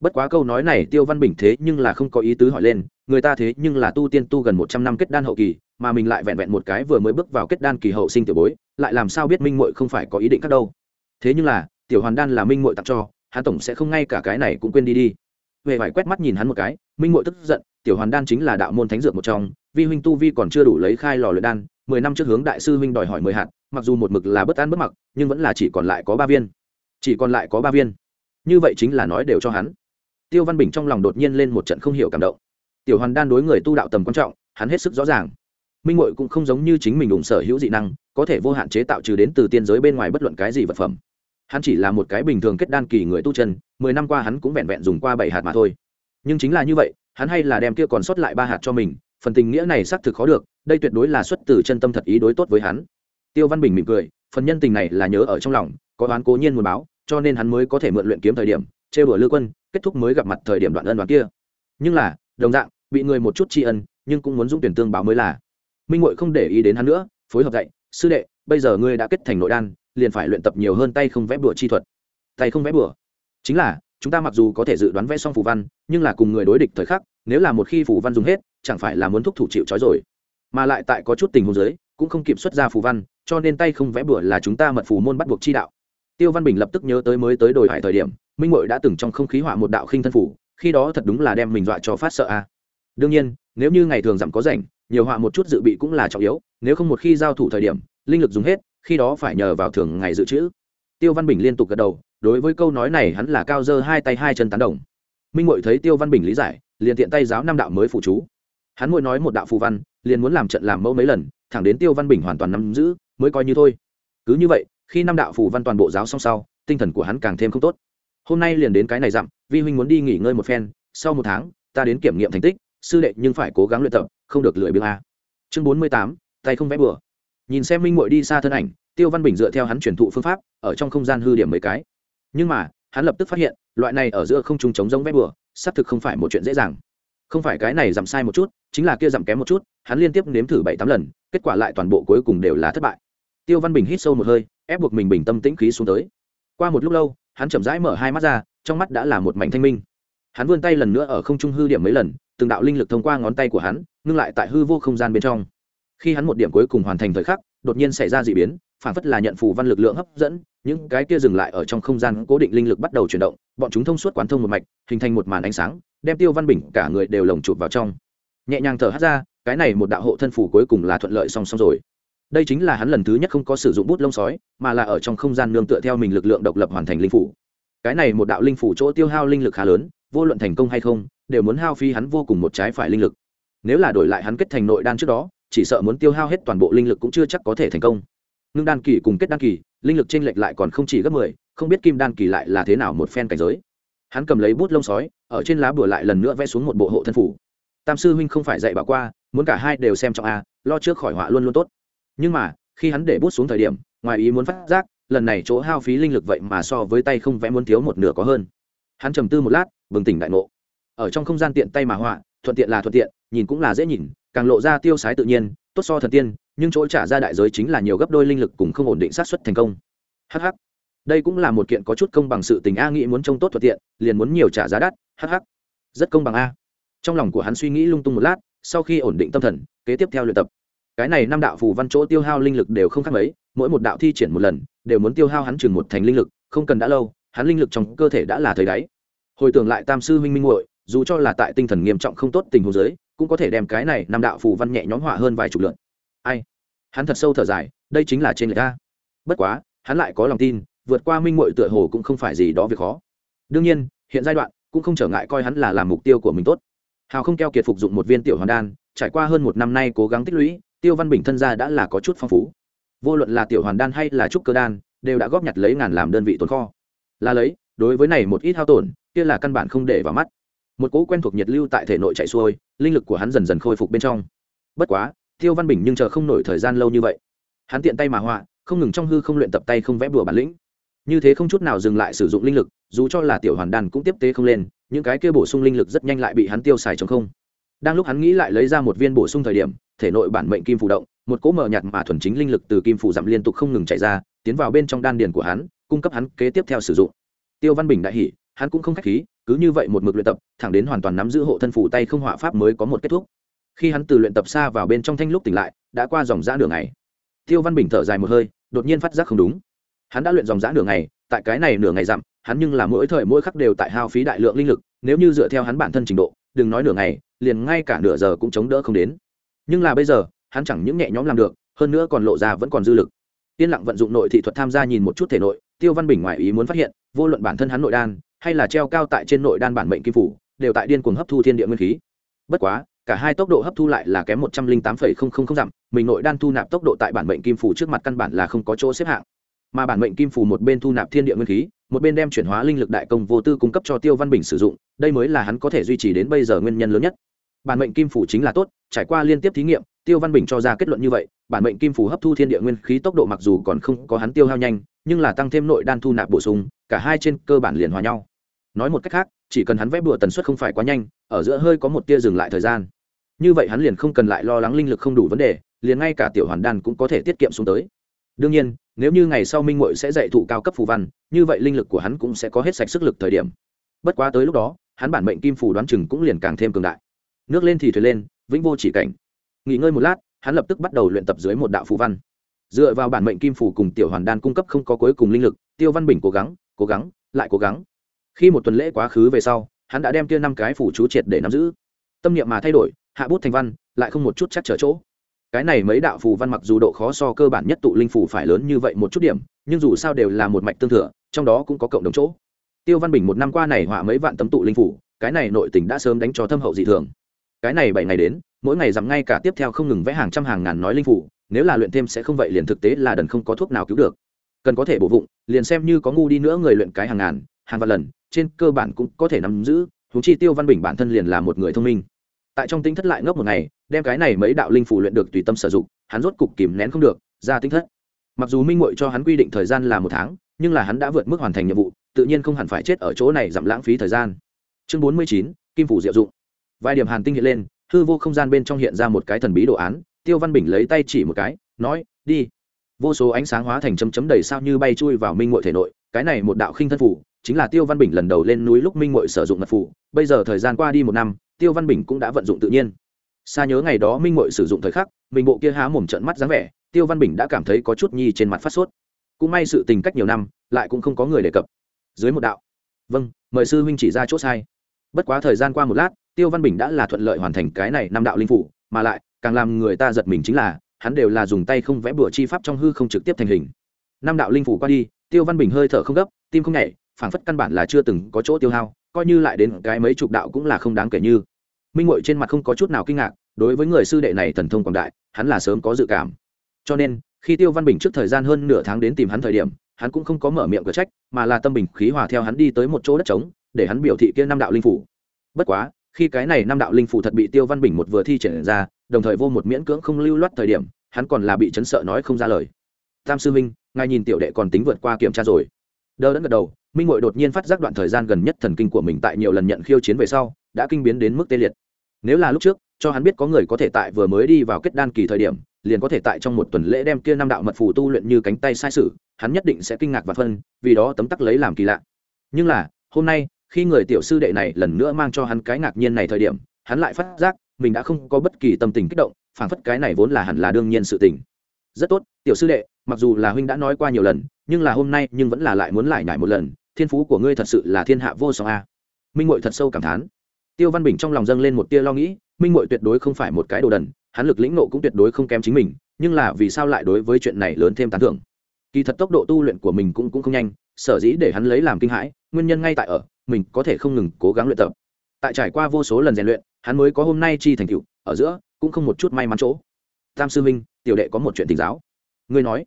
Bất quá câu nói này tiêu văn bình thế nhưng là không có ý tứ hỏi lên, người ta thế nhưng là tu tiên tu gần một trăm năm kết đan hậu kỳ, mà mình lại vẹn vẹn một cái vừa mới bước vào kết đan kỳ hậu sinh tiểu bối, lại làm sao biết minh Mội không phải có ý định cắt đâu? Thế nhưng là, tiểu hoàn đan là minh Mội tặng cho, hắn tổng sẽ không ngay cả cái này cũng quên đi đi. Huệ phải quét mắt nhìn hắn một cái, minh Mội tức giận, tiểu hoàn đan chính là đạo môn thánh dược một trong vi huynh tu vi còn chưa đủ lấy khai lò luyện đan, mười năm trước hướng đại sư huynh đòi hỏi mười hạt, mặc dù một mực là bất an bất mặc, nhưng vẫn là chỉ còn lại có ba viên. Chỉ còn lại có ba viên. Như vậy chính là nói đều cho hắn. Tiêu văn bình trong lòng đột nhiên lên một trận không hiểu cảm động. Tiểu hoàn đan đối người tu đạo tầm quan trọng, hắn hết sức rõ ràng. Minh mội cũng không giống như chính mình đụng sở hữu dị năng, có thể vô hạn chế tạo trừ đến từ tiên giới bên ngoài bất luận cái gì vật phẩm. Hắn chỉ là một cái bình thường kết đan kỳ người tu chân, mười năm qua hắn cũng vẹn vẹn dùng qua bảy hạt mà thôi. Nhưng chính là như vậy, hắn hay là đem kia còn sót lại ba hạt cho mình phần tình nghĩa này xác thực khó được, đây tuyệt đối là xuất từ chân tâm thật ý đối tốt với hắn. Tiêu văn bình mỉm cười, phần nhân tình này là nhớ ở trong lòng, có đoán cố nhiên muốn báo, cho nên hắn mới có thể mượn luyện kiếm thời điểm, trêu bừa lư quân, kết thúc mới gặp mặt thời điểm đoạn ân đoạn kia. Nhưng là, đồng dạng, bị người một chút tri ân, nhưng cũng muốn dũng tuyển tương báo mới là. Minh ngội không để ý đến hắn nữa, phối hợp dạy, sư đệ, bây giờ ngươi đã kết thành nội đan, liền phải luyện tập nhiều hơn tay không vẽ bừa chi thuật. Tay không vẽ bừa chính là, chúng ta mặc dù có thể dự đoán vẽ xong phù văn, nhưng là cùng người đối địch thời khắc, nếu là một khi phù văn dùng hết chẳng phải là muốn thúc thủ chịu trói rồi. Mà lại tại có chút tình huống giới cũng không kịp xuất ra phù văn, cho nên tay không vẽ bừa là chúng ta mật phù môn bắt buộc chi đạo. Tiêu văn bình lập tức nhớ tới mới tới đồi hải thời điểm, minh mội đã từng trong không khí họa một đạo khinh thân phủ khi đó thật đúng là đem mình dọa cho phát sợ a. Đương nhiên, nếu như ngày thường giảm có rảnh, nhiều họa một chút dự bị cũng là trọng yếu, nếu không một khi giao thủ thời điểm, linh lực dùng hết, khi đó phải nhờ vào thường ngày dự trữ. Tiêu văn bình liên tục gật đầu, đối với câu nói này hắn là cao dơ hai tay hai chân tán đồng. Minh mội thấy tiêu văn bình lý giải, liền tiện tay giáo năm đạo mới phụ chú hắn mỗi nói một đạo phù văn, liền muốn làm trận làm mẫu mấy lần, thẳng đến tiêu văn bình hoàn toàn nắm giữ, mới coi như thôi. Cứ như vậy, khi năm đạo phù văn toàn bộ giáo xong sau, tinh thần của hắn càng thêm không tốt. Hôm nay liền đến cái này dặm, vi huynh muốn đi nghỉ ngơi một phen, sau một tháng, ta đến kiểm nghiệm thành tích, sư đệ nhưng phải cố gắng luyện tập, không được lười biếng a. Chương bốn mươi tám, tay không vẽ bừa. Nhìn xem minh mội đi xa thân ảnh, tiêu văn bình dựa theo hắn truyền thụ phương pháp, ở trong không gian hư điểm mấy cái. Nhưng mà, hắn lập tức phát hiện, loại này ở giữa không trùng chống giống vẽ bừa, xác thực không phải một chuyện dễ dàng không phải cái này giảm sai một chút, chính là kia giảm kém một chút, hắn liên tiếp nếm thử bảy tám lần, kết quả lại toàn bộ cuối cùng đều là thất bại. Tiêu văn bình hít sâu một hơi, ép buộc mình bình tâm tĩnh khí xuống tới. Qua một lúc lâu, hắn chậm rãi mở hai mắt ra, trong mắt đã là một mảnh thanh minh. Hắn vươn tay lần nữa ở không trung hư điểm mấy lần, từng đạo linh lực thông qua ngón tay của hắn, ngưng lại tại hư vô không gian bên trong. Khi hắn một điểm cuối cùng hoàn thành thời khắc, đột nhiên xảy ra d ị biến phản phất là nhận phù văn lực lượng hấp dẫn, những cái kia dừng lại ở trong không gian cố định linh lực bắt đầu chuyển động, bọn chúng thông suốt quán thông một mạch, hình thành một màn ánh sáng, đem tiêu văn bình cả người đều lồng chụp vào trong. Nhẹ nhàng thở hắt ra, cái này một đạo hộ thân phủ cuối cùng là thuận lợi song song rồi. Đây chính là hắn lần thứ nhất không có sử dụng bút lông sói, mà là ở trong không gian nương tựa theo mình lực lượng độc lập hoàn thành linh phủ. Cái này một đạo linh phủ chỗ tiêu hao linh lực khá lớn, vô luận thành công hay không, đều muốn hao phí hắn vô cùng một trái phải linh lực. Nếu là đổi lại hắn kết thành nội đan trước đó, chỉ sợ muốn tiêu hao hết toàn bộ linh lực cũng chưa chắc có thể thành công ngưng đan kỳ cùng kết đan kỳ, linh lực chênh lệch lại còn không chỉ gấp mười, không biết kim đan kỳ lại là thế nào một phen cảnh giới. Hắn cầm lấy bút lông sói, ở trên lá bùa lại lần nữa vẽ xuống một bộ hộ thân phủ. Tam sư huynh không phải dạy bảo qua, muốn cả hai đều xem trọng a, lo trước khỏi họa luôn luôn tốt. Nhưng mà, khi hắn để bút xuống thời điểm, ngoài ý muốn phát giác, lần này chỗ hao phí linh lực vậy mà so với tay không vẽ muốn thiếu một nửa có hơn. Hắn trầm tư một lát, bừng tỉnh đại ngộ. Ở trong không gian tiện tay mà họa, thuận tiện là thuận tiện, nhìn cũng là dễ nhìn, càng lộ ra tiêu sái tự nhiên, tốt so thần tiên nhưng chỗ trả ra đại giới chính là nhiều gấp đôi linh lực cùng không ổn định sát xuất thành công. Hh đây cũng là một kiện có chút công bằng sự tình a nghĩ muốn trông tốt thuận tiện, liền muốn nhiều trả giá đắt hh rất công bằng a. Trong lòng của hắn suy nghĩ lung tung một lát, sau khi ổn định tâm thần, kế tiếp theo luyện tập. Cái này năm đạo phù văn chỗ tiêu hao linh lực đều không khác mấy, mỗi một đạo thi triển một lần, đều muốn tiêu hao hắn chừng một thành linh lực, không cần đã lâu, hắn linh lực trong cơ thể đã là thời đáy. Hồi tưởng lại tam sư huynh minh muội, dù cho là tại tinh thần nghiêm trọng không tốt tình huống giới cũng có thể đem cái này năm đạo phù văn nhẹ nhõm họa hơn vài chục lượt ai? Hắn thật sâu thở dài, đây chính là trên người ta. Bất quá, hắn lại có lòng tin, vượt qua minh mội tựa hồ cũng không phải gì đó việc khó. Đương nhiên, hiện giai đoạn cũng không trở ngại coi hắn là làm mục tiêu của mình tốt. Hào không keo kiệt phục dụng một viên tiểu hoàn đan, trải qua hơn một năm nay cố gắng tích lũy, tiêu văn bình thân gia đã là có chút phong phú. Vô luận là tiểu hoàn đan hay là trúc cơ đan, đều đã góp nhặt lấy ngàn làm đơn vị tồn kho. Là lấy, đối với này một ít hao tổn, kia là căn bản không để vào mắt. Một cỗ quen thuộc nhiệt lưu tại thể nội chạy xuôi, linh lực của hắn dần dần khôi phục bên trong. Bất quá tiêu văn bình nhưng chờ không nổi thời gian lâu như vậy. Hắn tiện tay mà họa, không ngừng trong hư không luyện tập tay không vẽ bùa bản lĩnh. Như thế không chút nào dừng lại sử dụng linh lực, dù cho là tiểu hoàn đan cũng tiếp tế không lên, những cái kia bổ sung linh lực rất nhanh lại bị hắn tiêu xài trong không. Đang lúc hắn nghĩ lại lấy ra một viên bổ sung thời điểm, thể nội bản mệnh kim phủ động, một cỗ mờ nhạt mà thuần chính linh lực từ kim phủ dặm liên tục không ngừng chạy ra, tiến vào bên trong đan điền của hắn, cung cấp hắn kế tiếp theo sử dụng. Tiêu văn bình đại hỉ, hắn cũng không khách khí, cứ như vậy một mực luyện tập, thẳng đến hoàn toàn nắm giữ hộ thân phủ tay không họa pháp mới có một kết thúc khi hắn từ luyện tập xa vào bên trong thanh lúc tỉnh lại, đã qua dòng giã đường ngày. tiêu văn bình thở dài một hơi, đột nhiên phát giác không đúng. Hắn đã luyện dòng giã nửa ngày, tại cái này nửa ngày dặm, hắn nhưng là mỗi thời mỗi khắc đều tại hao phí đại lượng linh lực, nếu như dựa theo hắn bản thân trình độ, đừng nói nửa ngày, liền ngay cả nửa giờ cũng chống đỡ không đến. Nhưng là bây giờ, hắn chẳng những nhẹ nhõm làm được, hơn nữa còn lộ ra vẫn còn dư lực. Yên lặng vận dụng nội thị thuật tham gia nhìn một chút thể nội, tiêu văn bình ngoài ý muốn phát hiện, vô luận bản thân hắn nội đan, hay là treo cao tại trên nội đan bản mệnh kim phủ, đều tại điên cuồng hấp thu thiên địa nguyên khí. Bất quá cả hai tốc độ hấp thu lại là kém một trăm linh tám phẩy không không không dặm, mình nội đan thu nạp tốc độ tại bản mệnh kim phủ trước mặt căn bản là không có chỗ xếp hạng. Mà bản mệnh kim phủ một bên thu nạp thiên địa nguyên khí, một bên đem chuyển hóa linh lực đại công vô tư cung cấp cho tiêu văn bình sử dụng, đây mới là hắn có thể duy trì đến bây giờ nguyên nhân lớn nhất. Bản mệnh kim phủ chính là tốt, trải qua liên tiếp thí nghiệm, tiêu văn bình cho ra kết luận như vậy, bản mệnh kim phủ hấp thu thiên địa nguyên khí tốc độ mặc dù còn không có hắn tiêu hao nhanh, nhưng là tăng thêm nội đan thu nạp bổ sung, cả hai trên cơ bản liền hòa nhau. Nói một cách khác, chỉ cần hắn vẽ bùa tần suất không phải quá nhanh, ở giữa hơi có một tia dừng lại thời gian như vậy hắn liền không cần lại lo lắng linh lực không đủ vấn đề, liền ngay cả tiểu hoàn đan cũng có thể tiết kiệm xuống tới. Đương nhiên, nếu như ngày sau minh mội sẽ dạy thụ cao cấp phù văn, như vậy linh lực của hắn cũng sẽ có hết sạch sức lực thời điểm. Bất quá tới lúc đó, hắn bản mệnh kim phù đoán chừng cũng liền càng thêm cường đại. Nước lên thì thuyền lên, vĩnh vô chỉ cảnh. Nghỉ ngơi một lát, hắn lập tức bắt đầu luyện tập dưới một đạo phù văn. Dựa vào bản mệnh kim phù cùng tiểu hoàn đan cung cấp không có cuối cùng linh lực, tiêu văn bình cố gắng cố gắng, lại cố gắng. Khi một tuần lễ quá khứ về sau, hắn đã đem tiêu năm cái phủ chú triệt để nắm giữ. Tâm niệm mà thay đổi hạ bút thành văn, lại không một chút chắc trở chỗ. Cái này mấy đạo phù văn mặc dù độ khó so cơ bản nhất tụ linh phù phải lớn như vậy một chút điểm, nhưng dù sao đều là một mạch tương thừa, trong đó cũng có cộng đồng chỗ. Tiêu văn bình một năm qua này họa mấy vạn tấm tụ linh phủ cái này nội tình đã sớm đánh cho thâm hậu dị thường. Cái này bảy ngày đến, mỗi ngày dặm ngay cả tiếp theo không ngừng vẽ hàng trăm hàng ngàn nói linh phủ nếu là luyện thêm sẽ không vậy liền thực tế là đần không có thuốc nào cứu được. Cần có thể bổ vụng, liền xem như có ngu đi nữa người luyện cái hàng ngàn, hàng vạn lần, trên cơ bản cũng có thể nắm giữ thú chi tiêu văn bình bản thân liền là một người thông minh tại trong tinh thất lại ngốc một ngày, đem cái này mấy đạo linh phủ luyện được tùy tâm sử dụng, hắn rốt cục kìm nén không được, ra tinh thất. Mặc dù minh muội cho hắn quy định thời gian là một tháng, nhưng là hắn đã vượt mức hoàn thành nhiệm vụ, tự nhiên không hẳn phải chết ở chỗ này giảm lãng phí thời gian. Chương bốn mươi chín, kim phủ diệu dụng. Vài điểm hàn tinh hiện lên, hư vô không gian bên trong hiện ra một cái thần bí đồ án, tiêu văn bình lấy tay chỉ một cái, nói, đi. Vô số ánh sáng hóa thành chấm chấm đầy sao như bay chui vào minh mội thể nội, cái này một đạo khinh thân phủ chính là tiêu văn bình lần đầu lên núi lúc minh mội sử dụng mật phủ bây giờ thời gian qua đi một năm tiêu văn bình cũng đã vận dụng tự nhiên. Xa nhớ ngày đó minh mội sử dụng thời khắc, mình bộ kia há mồm trận mắt dáng vẻ, tiêu văn bình đã cảm thấy có chút nhi trên mặt phát sốt. Cũng may sự tình cách nhiều năm, lại cũng không có người đề cập. Dưới một đạo. Vâng mời sư huynh chỉ ra chỗ sai. Bất quá thời gian qua một lát, tiêu văn bình đã là thuận lợi hoàn thành cái này năm đạo linh phủ, mà lại, càng làm người ta giật mình chính là, hắn đều là dùng tay không vẽ bửa chi pháp trong hư không trực tiếp thành hình. Năm đạo linh phủ qua đi, tiêu văn bình hơi thở không gấp, tim không nhảy, phảng phất căn bản là chưa từng có chỗ tiêu hao coi như lại đến cái mấy chục đạo cũng là không đáng kể như. Minh ngội trên mặt không có chút nào kinh ngạc, đối với người sư đệ này thần thông quảng đại, hắn là sớm có dự cảm. Cho nên, khi tiêu văn bình trước thời gian hơn nửa tháng đến tìm hắn thời điểm, hắn cũng không có mở miệng cửa trách, mà là tâm bình khí hòa theo hắn đi tới một chỗ đất trống, để hắn biểu thị kia năm đạo linh phủ. Bất quá, khi cái này năm đạo linh phủ thật bị tiêu văn bình một vừa thi triển ra, đồng thời vô một miễn cưỡng không lưu loát thời điểm, hắn còn là bị chấn sợ nói không ra lời. Tam sư minh ngài nhìn tiểu đệ còn tính vượt qua kiểm tra rồi đờ đẫn gật đầu, minh ngội đột nhiên phát giác đoạn thời gian gần nhất thần kinh của mình tại nhiều lần nhận khiêu chiến về sau, đã kinh biến đến mức tê liệt. Nếu là lúc trước, cho hắn biết có người có thể tại vừa mới đi vào kết đan kỳ thời điểm, liền có thể tại trong một tuần lễ đem kia năm đạo mật phù tu luyện như cánh tay sai sử hắn nhất định sẽ kinh ngạc và phân, vì đó tấm tắc lấy làm kỳ lạ. Nhưng là, hôm nay, khi người tiểu sư đệ này lần nữa mang cho hắn cái ngạc nhiên này thời điểm, hắn lại phát giác, mình đã không có bất kỳ tâm tình kích động, phảng phất cái này vốn là hẳn là đương nhiên sự tình. Rất tốt, tiểu sư đệ mặc dù là huynh đã nói qua nhiều lần nhưng là hôm nay nhưng vẫn là lại muốn lại nhải một lần thiên phú của ngươi thật sự là thiên hạ vô song a. Minh ngội thật sâu cảm thán. Tiêu văn bình trong lòng dâng lên một tia lo nghĩ minh ngội tuyệt đối không phải một cái đồ đần hắn lực lĩnh nộ cũng tuyệt đối không kém chính mình nhưng là vì sao lại đối với chuyện này lớn thêm tán thưởng? Kỳ thật tốc độ tu luyện của mình cũng cũng không nhanh sở dĩ để hắn lấy làm kinh hãi nguyên nhân ngay tại ở mình có thể không ngừng cố gắng luyện tập. Tại trải qua vô số lần rèn luyện hắn mới có hôm nay chi thành tựu ở giữa cũng không một chút may mắn chỗ. Tam sư minh, tiểu đệ có một chuyện tình giáo. Ngươi nói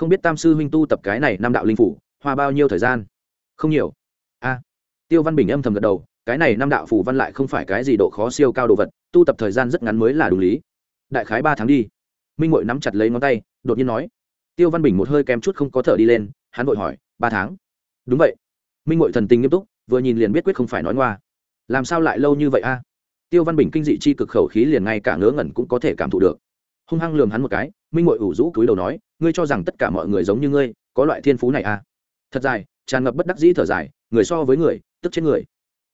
không biết tam sư huynh tu tập cái này năm đạo linh phủ, hoa bao nhiêu thời gian? Không nhiều. A. Tiêu văn bình âm thầm gật đầu, cái này năm đạo phủ văn lại không phải cái gì độ khó siêu cao đồ vật, tu tập thời gian rất ngắn mới là đúng lý. Đại khái ba tháng đi. Minh ngội nắm chặt lấy ngón tay, đột nhiên nói. Tiêu văn bình một hơi kém chút không có thở đi lên, hắn vội hỏi, ba tháng? Đúng vậy. Minh ngội thần tình nghiêm túc, vừa nhìn liền biết quyết không phải nói ngoa. Làm sao lại lâu như vậy a? Tiêu văn bình kinh dị chi cực khẩu khí liền ngay cả ngớ ngẩn cũng có thể cảm thụ được. Hung hăng lườm hắn một cái minh ngội ủ rũ cúi đầu nói ngươi cho rằng tất cả mọi người giống như ngươi có loại thiên phú này à? thật dài tràn ngập bất đắc dĩ thở dài người so với người tức chết người.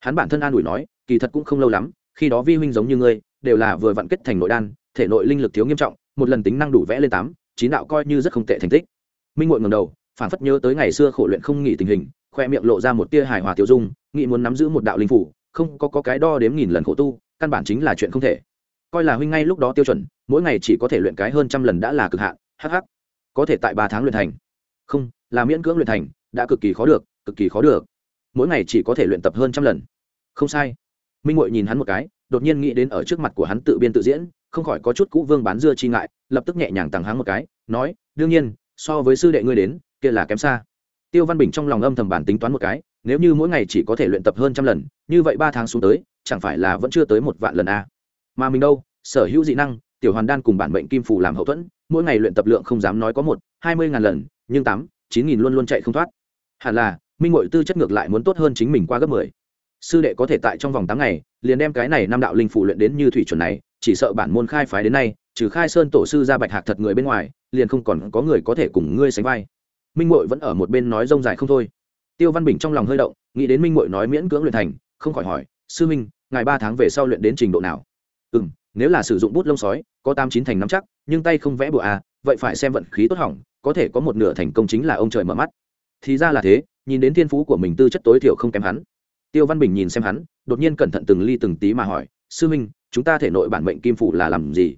Hắn bản thân an ủi nói kỳ thật cũng không lâu lắm khi đó vi huynh giống như ngươi đều là vừa vặn kết thành nội đan thể nội linh lực thiếu nghiêm trọng một lần tính năng đủ vẽ lên tám chín đạo coi như rất không tệ thành tích. Minh ngội ngầm đầu phản phất nhớ tới ngày xưa khổ luyện không nghỉ tình hình khoe miệng lộ ra một tia hài hòa tiêu dung nghĩ muốn nắm giữ một đạo linh phủ không có, có cái đo đếm nghìn lần khổ tu căn bản chính là chuyện không thể coi là huynh ngay lúc đó tiêu chuẩn, mỗi ngày chỉ có thể luyện cái hơn trăm lần đã là cực hạn hh có thể tại ba tháng luyện thành. Không, là miễn cưỡng luyện thành, đã cực kỳ khó được, cực kỳ khó được. Mỗi ngày chỉ có thể luyện tập hơn trăm lần. Không sai. Minh ngội nhìn hắn một cái, đột nhiên nghĩ đến ở trước mặt của hắn tự biên tự diễn, không khỏi có chút cũ vương bán dưa chi ngại, lập tức nhẹ nhàng tằng háng một cái, nói, đương nhiên, so với sư đệ ngươi đến, kia là kém xa. Tiêu văn bình trong lòng âm thầm bản tính toán một cái, nếu như mỗi ngày chỉ có thể luyện tập hơn trăm lần, như vậy ba tháng xuống tới, chẳng phải là vẫn chưa tới một vạn lần a à mà mình đâu, sở hữu dị năng, tiểu hoàn đan cùng bản bệnh kim phù làm hậu thuẫn, mỗi ngày luyện tập lượng không dám nói có một, hai mươi ngàn lần, nhưng tám, chín nghìn luôn luôn chạy không thoát. Hẳn là, minh ngội tư chất ngược lại muốn tốt hơn chính mình qua gấp mười. Sư đệ có thể tại trong vòng tám ngày, liền đem cái này năm đạo linh phủ luyện đến như thủy chuẩn này, chỉ sợ bản môn khai phái đến nay, trừ khai sơn tổ sư ra bạch hạc thật người bên ngoài, liền không còn có người có thể cùng ngươi sánh vai. Minh ngội vẫn ở một bên nói rông dài không thôi. Tiêu văn bình trong lòng hơi động, nghĩ đến minh ngội nói miễn cưỡng luyện thành, không khỏi hỏi, sư minh ngài ba tháng về sau luyện đến trình độ nào? Ừ m nếu là sử dụng bút lông sói, có tám chín thành nắm chắc, nhưng tay không vẽ bụa à vậy phải xem vận khí tốt hỏng, có thể có một nửa thành công chính là ông trời mở mắt. Thì ra là thế, nhìn đến thiên phú của mình tư chất tối thiểu không kém hắn. Tiêu văn bình nhìn xem hắn, đột nhiên cẩn thận từng ly từng tí mà hỏi, sư minh, chúng ta thể nội bản mệnh kim phủ là làm gì?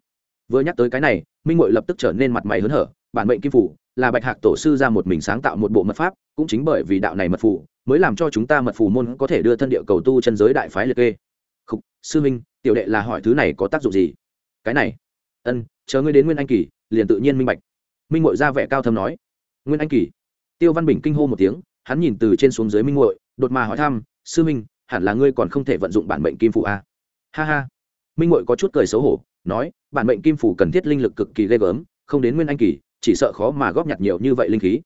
Vừa nhắc tới cái này, minh ngội lập tức trở nên mặt mày hớn hở, bản mệnh kim phủ là bạch hạc tổ sư ra một mình sáng tạo một bộ mật pháp, cũng chính bởi vì đạo này mật phủ mới làm cho chúng ta mật phủ môn có thể đưa thân địa cầu tu chân giới đại phái liệt kê. Khúc, sư minh tiểu đệ là hỏi thứ này có tác dụng gì? Cái này ân chờ ngươi đến nguyên anh kỳ liền tự nhiên minh bạch. Minh ngội ra vẻ cao thâm nói. Nguyên anh kỳ? Tiêu văn bình kinh hô một tiếng hắn nhìn từ trên xuống dưới minh ngội đột mà hỏi thăm sư minh hẳn là ngươi còn không thể vận dụng bản mệnh kim phụ a à? ha ha. Minh ngội có chút cười xấu hổ nói bản mệnh kim phủ cần thiết linh lực cực kỳ ghê gớm không đến nguyên anh kỳ chỉ sợ khó mà góp nhặt nhiều như vậy linh khí.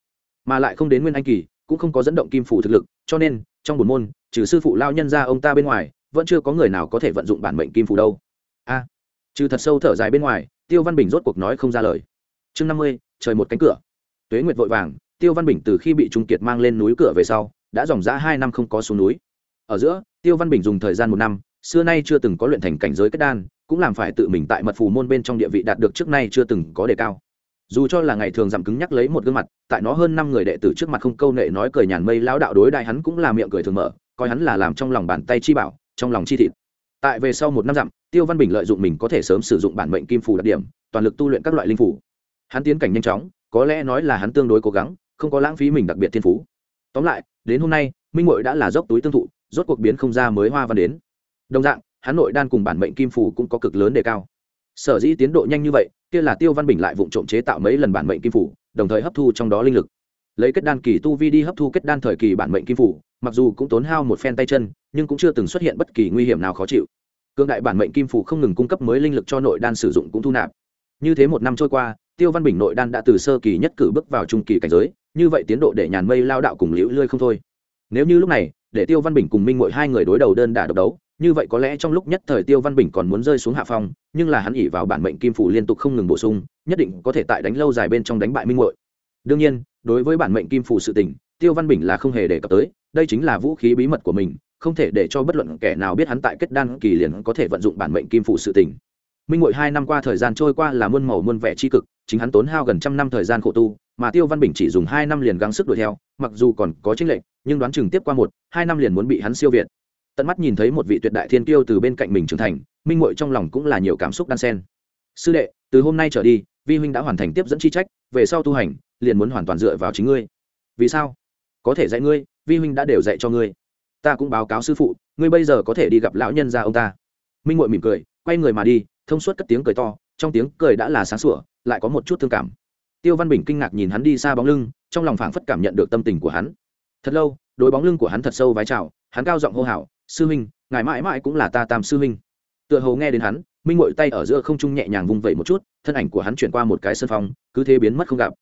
Mà lại không đến nguyên anh kỳ cũng không có dẫn động kim phủ thực lực cho nên trong buồn môn trừ sư phụ lao nhân ra ông ta bên ngoài vẫn chưa có người nào có thể vận dụng bản mệnh kim phù đâu. A, trừ thật sâu thở dài bên ngoài, tiêu văn bình rốt cuộc nói không ra lời. Chương năm mươi, trời một cánh cửa. Tuế nguyệt vội vàng, tiêu văn bình từ khi bị trung kiệt mang lên núi cửa về sau, đã dòng dã hai năm không có xuống núi. Ở giữa, tiêu văn bình dùng thời gian một năm, xưa nay chưa từng có luyện thành cảnh giới kết đan, cũng làm phải tự mình tại mật phù môn bên trong địa vị đạt được trước nay chưa từng có đề cao. Dù cho là ngày thường giảm cứng nhắc lấy một gương mặt, tại nó hơn năm người đệ tử trước mặt không câu nệ nói cười nhàn mây lão đạo đối đại hắn cũng là miệng cười thường mở, coi hắn là làm trong lòng bàn tay chi bảo trong lòng chi thịt. Tại về sau một năm dặm, tiêu văn bình lợi dụng mình có thể sớm sử dụng bản mệnh kim phù đặc điểm, toàn lực tu luyện các loại linh phủ hắn tiến cảnh nhanh chóng, có lẽ nói là hắn tương đối cố gắng, không có lãng phí mình đặc biệt thiên phú. Tóm lại, đến hôm nay, minh mội đã là dốc túi tương thụ, rốt cuộc biến không ra mới hoa văn đến. Đồng dạng, hắn nội đan cùng bản mệnh kim phù cũng có cực lớn đề cao. Sở dĩ tiến độ nhanh như vậy, kia là tiêu văn bình lại vụ trộm chế tạo mấy lần bản mệnh kim phủ đồng thời hấp thu trong đó linh lực lấy kết đan kỳ tu vi đi hấp thu kết đan thời kỳ bản mệnh kim phủ, mặc dù cũng tốn hao một phen tay chân, nhưng cũng chưa từng xuất hiện bất kỳ nguy hiểm nào khó chịu. Cương đại bản mệnh kim phủ không ngừng cung cấp mới linh lực cho nội đan sử dụng cũng thu nạp. Như thế một năm trôi qua, tiêu văn bình nội đan đã từ sơ kỳ nhất cử bước vào trung kỳ cảnh giới, như vậy tiến độ để nhàn mây lao đạo cùng liễu lươi không thôi. Nếu như lúc này, để tiêu văn bình cùng minh mội hai người đối đầu đơn đả độc đấu, như vậy có lẽ trong lúc nhất thời tiêu văn bình còn muốn rơi xuống hạ phong, nhưng là hắn ỉ vào bản mệnh kim phủ liên tục không ngừng bổ sung, nhất định có thể tại đánh lâu dài bên trong đánh bại minh mội đương nhiên, đối với bản mệnh kim phủ sự tình, tiêu văn bình là không hề đề cập tới, đây chính là vũ khí bí mật của mình, không thể để cho bất luận kẻ nào biết hắn tại kết đan kỳ liền có thể vận dụng bản mệnh kim phủ sự tình. Minh Ngụy hai năm qua thời gian trôi qua là muôn màu muôn vẻ tri cực, chính hắn tốn hao gần trăm năm thời gian khổ tu, mà tiêu văn bình chỉ dùng hai năm liền gắng sức đuổi theo, mặc dù còn có chính lệnh nhưng đoán chừng tiếp qua một, hai năm liền muốn bị hắn siêu việt. Tận mắt nhìn thấy một vị tuyệt đại thiên tiêu từ bên cạnh mình trưởng thành, minh Ngụy trong lòng cũng là nhiều cảm xúc đan sen sư đệ, từ hôm nay trở đi, vi huynh đã hoàn thành tiếp dẫn chi trách, về sau tu hành liền muốn hoàn toàn dựa vào chính ngươi. Vì sao? Có thể dạy ngươi, vi huynh đã đều dạy cho ngươi. Ta cũng báo cáo sư phụ, ngươi bây giờ có thể đi gặp lão nhân gia ông ta. Minh Ngụy mỉm cười, quay người mà đi, thông suốt cất tiếng cười to, trong tiếng cười đã là sáng sủa, lại có một chút thương cảm. Tiêu văn bình kinh ngạc nhìn hắn đi xa bóng lưng, trong lòng phảng phất cảm nhận được tâm tình của hắn. Thật lâu đôi bóng lưng của hắn thật sâu vái chào, hắn cao giọng hô hào, sư huynh, ngài mãi mãi cũng là ta tam sư huynh. Tựa hồ nghe đến hắn, minh ngội tay ở giữa không trung nhẹ nhàng vung vẩy một chút, thân ảnh của hắn chuyển qua một cái sân phong cứ thế biến mất không gặp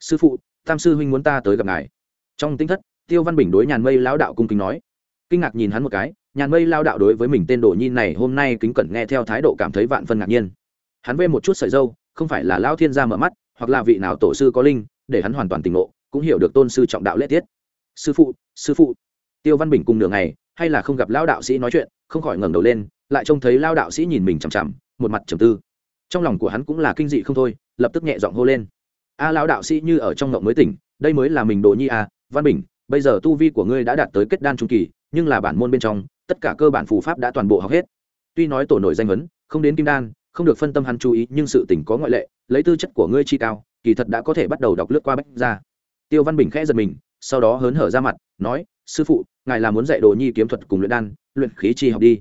sư phụ, tam sư huynh muốn ta tới gặp ngài. Trong tinh thất, tiêu văn bình đối nhàn mây lao đạo cung kính nói. Kinh ngạc nhìn hắn một cái, nhàn mây lao đạo đối với mình tên đồ nhi này hôm nay kính cẩn nghe theo thái độ cảm thấy vạn phân ngạc nhiên. Hắn vê một chút sợi dâu, không phải là lao thiên gia mở mắt, hoặc là vị nào tổ sư có linh, để hắn hoàn toàn tỉnh ngộ, cũng hiểu được tôn sư trọng đạo lễ tiết. Sư phụ sư phụ. Tiêu văn bình cùng nửa ngày, hay là không gặp lao đạo sĩ nói chuyện, không khỏi ngẩng đầu lên, lại trông thấy lao đạo sĩ nhìn mình chằm chằm, một mặt trầm tư. Trong lòng của hắn cũng là kinh dị không thôi, lập tức nhẹ giọng hô lên a à, đạo sĩ như ở trong ngộng mới tỉnh đây mới là mình đồ nhi a văn bình bây giờ tu vi của ngươi đã đạt tới kết đan trung kỳ nhưng là bản môn bên trong tất cả cơ bản phù pháp đã toàn bộ học hết. Tuy nói tổ nổi danh huấn không đến kim đan không được phân tâm hắn chú ý nhưng sự tỉnh có ngoại lệ lấy tư chất của ngươi chi cao kỳ thật đã có thể bắt đầu đọc lướt qua bách ra tiêu văn bình khẽ giật mình sau đó hớn hở ra mặt nói sư phụ ngài là muốn dạy đồ nhi kiếm thuật cùng luyện đan luyện khí chi học đi.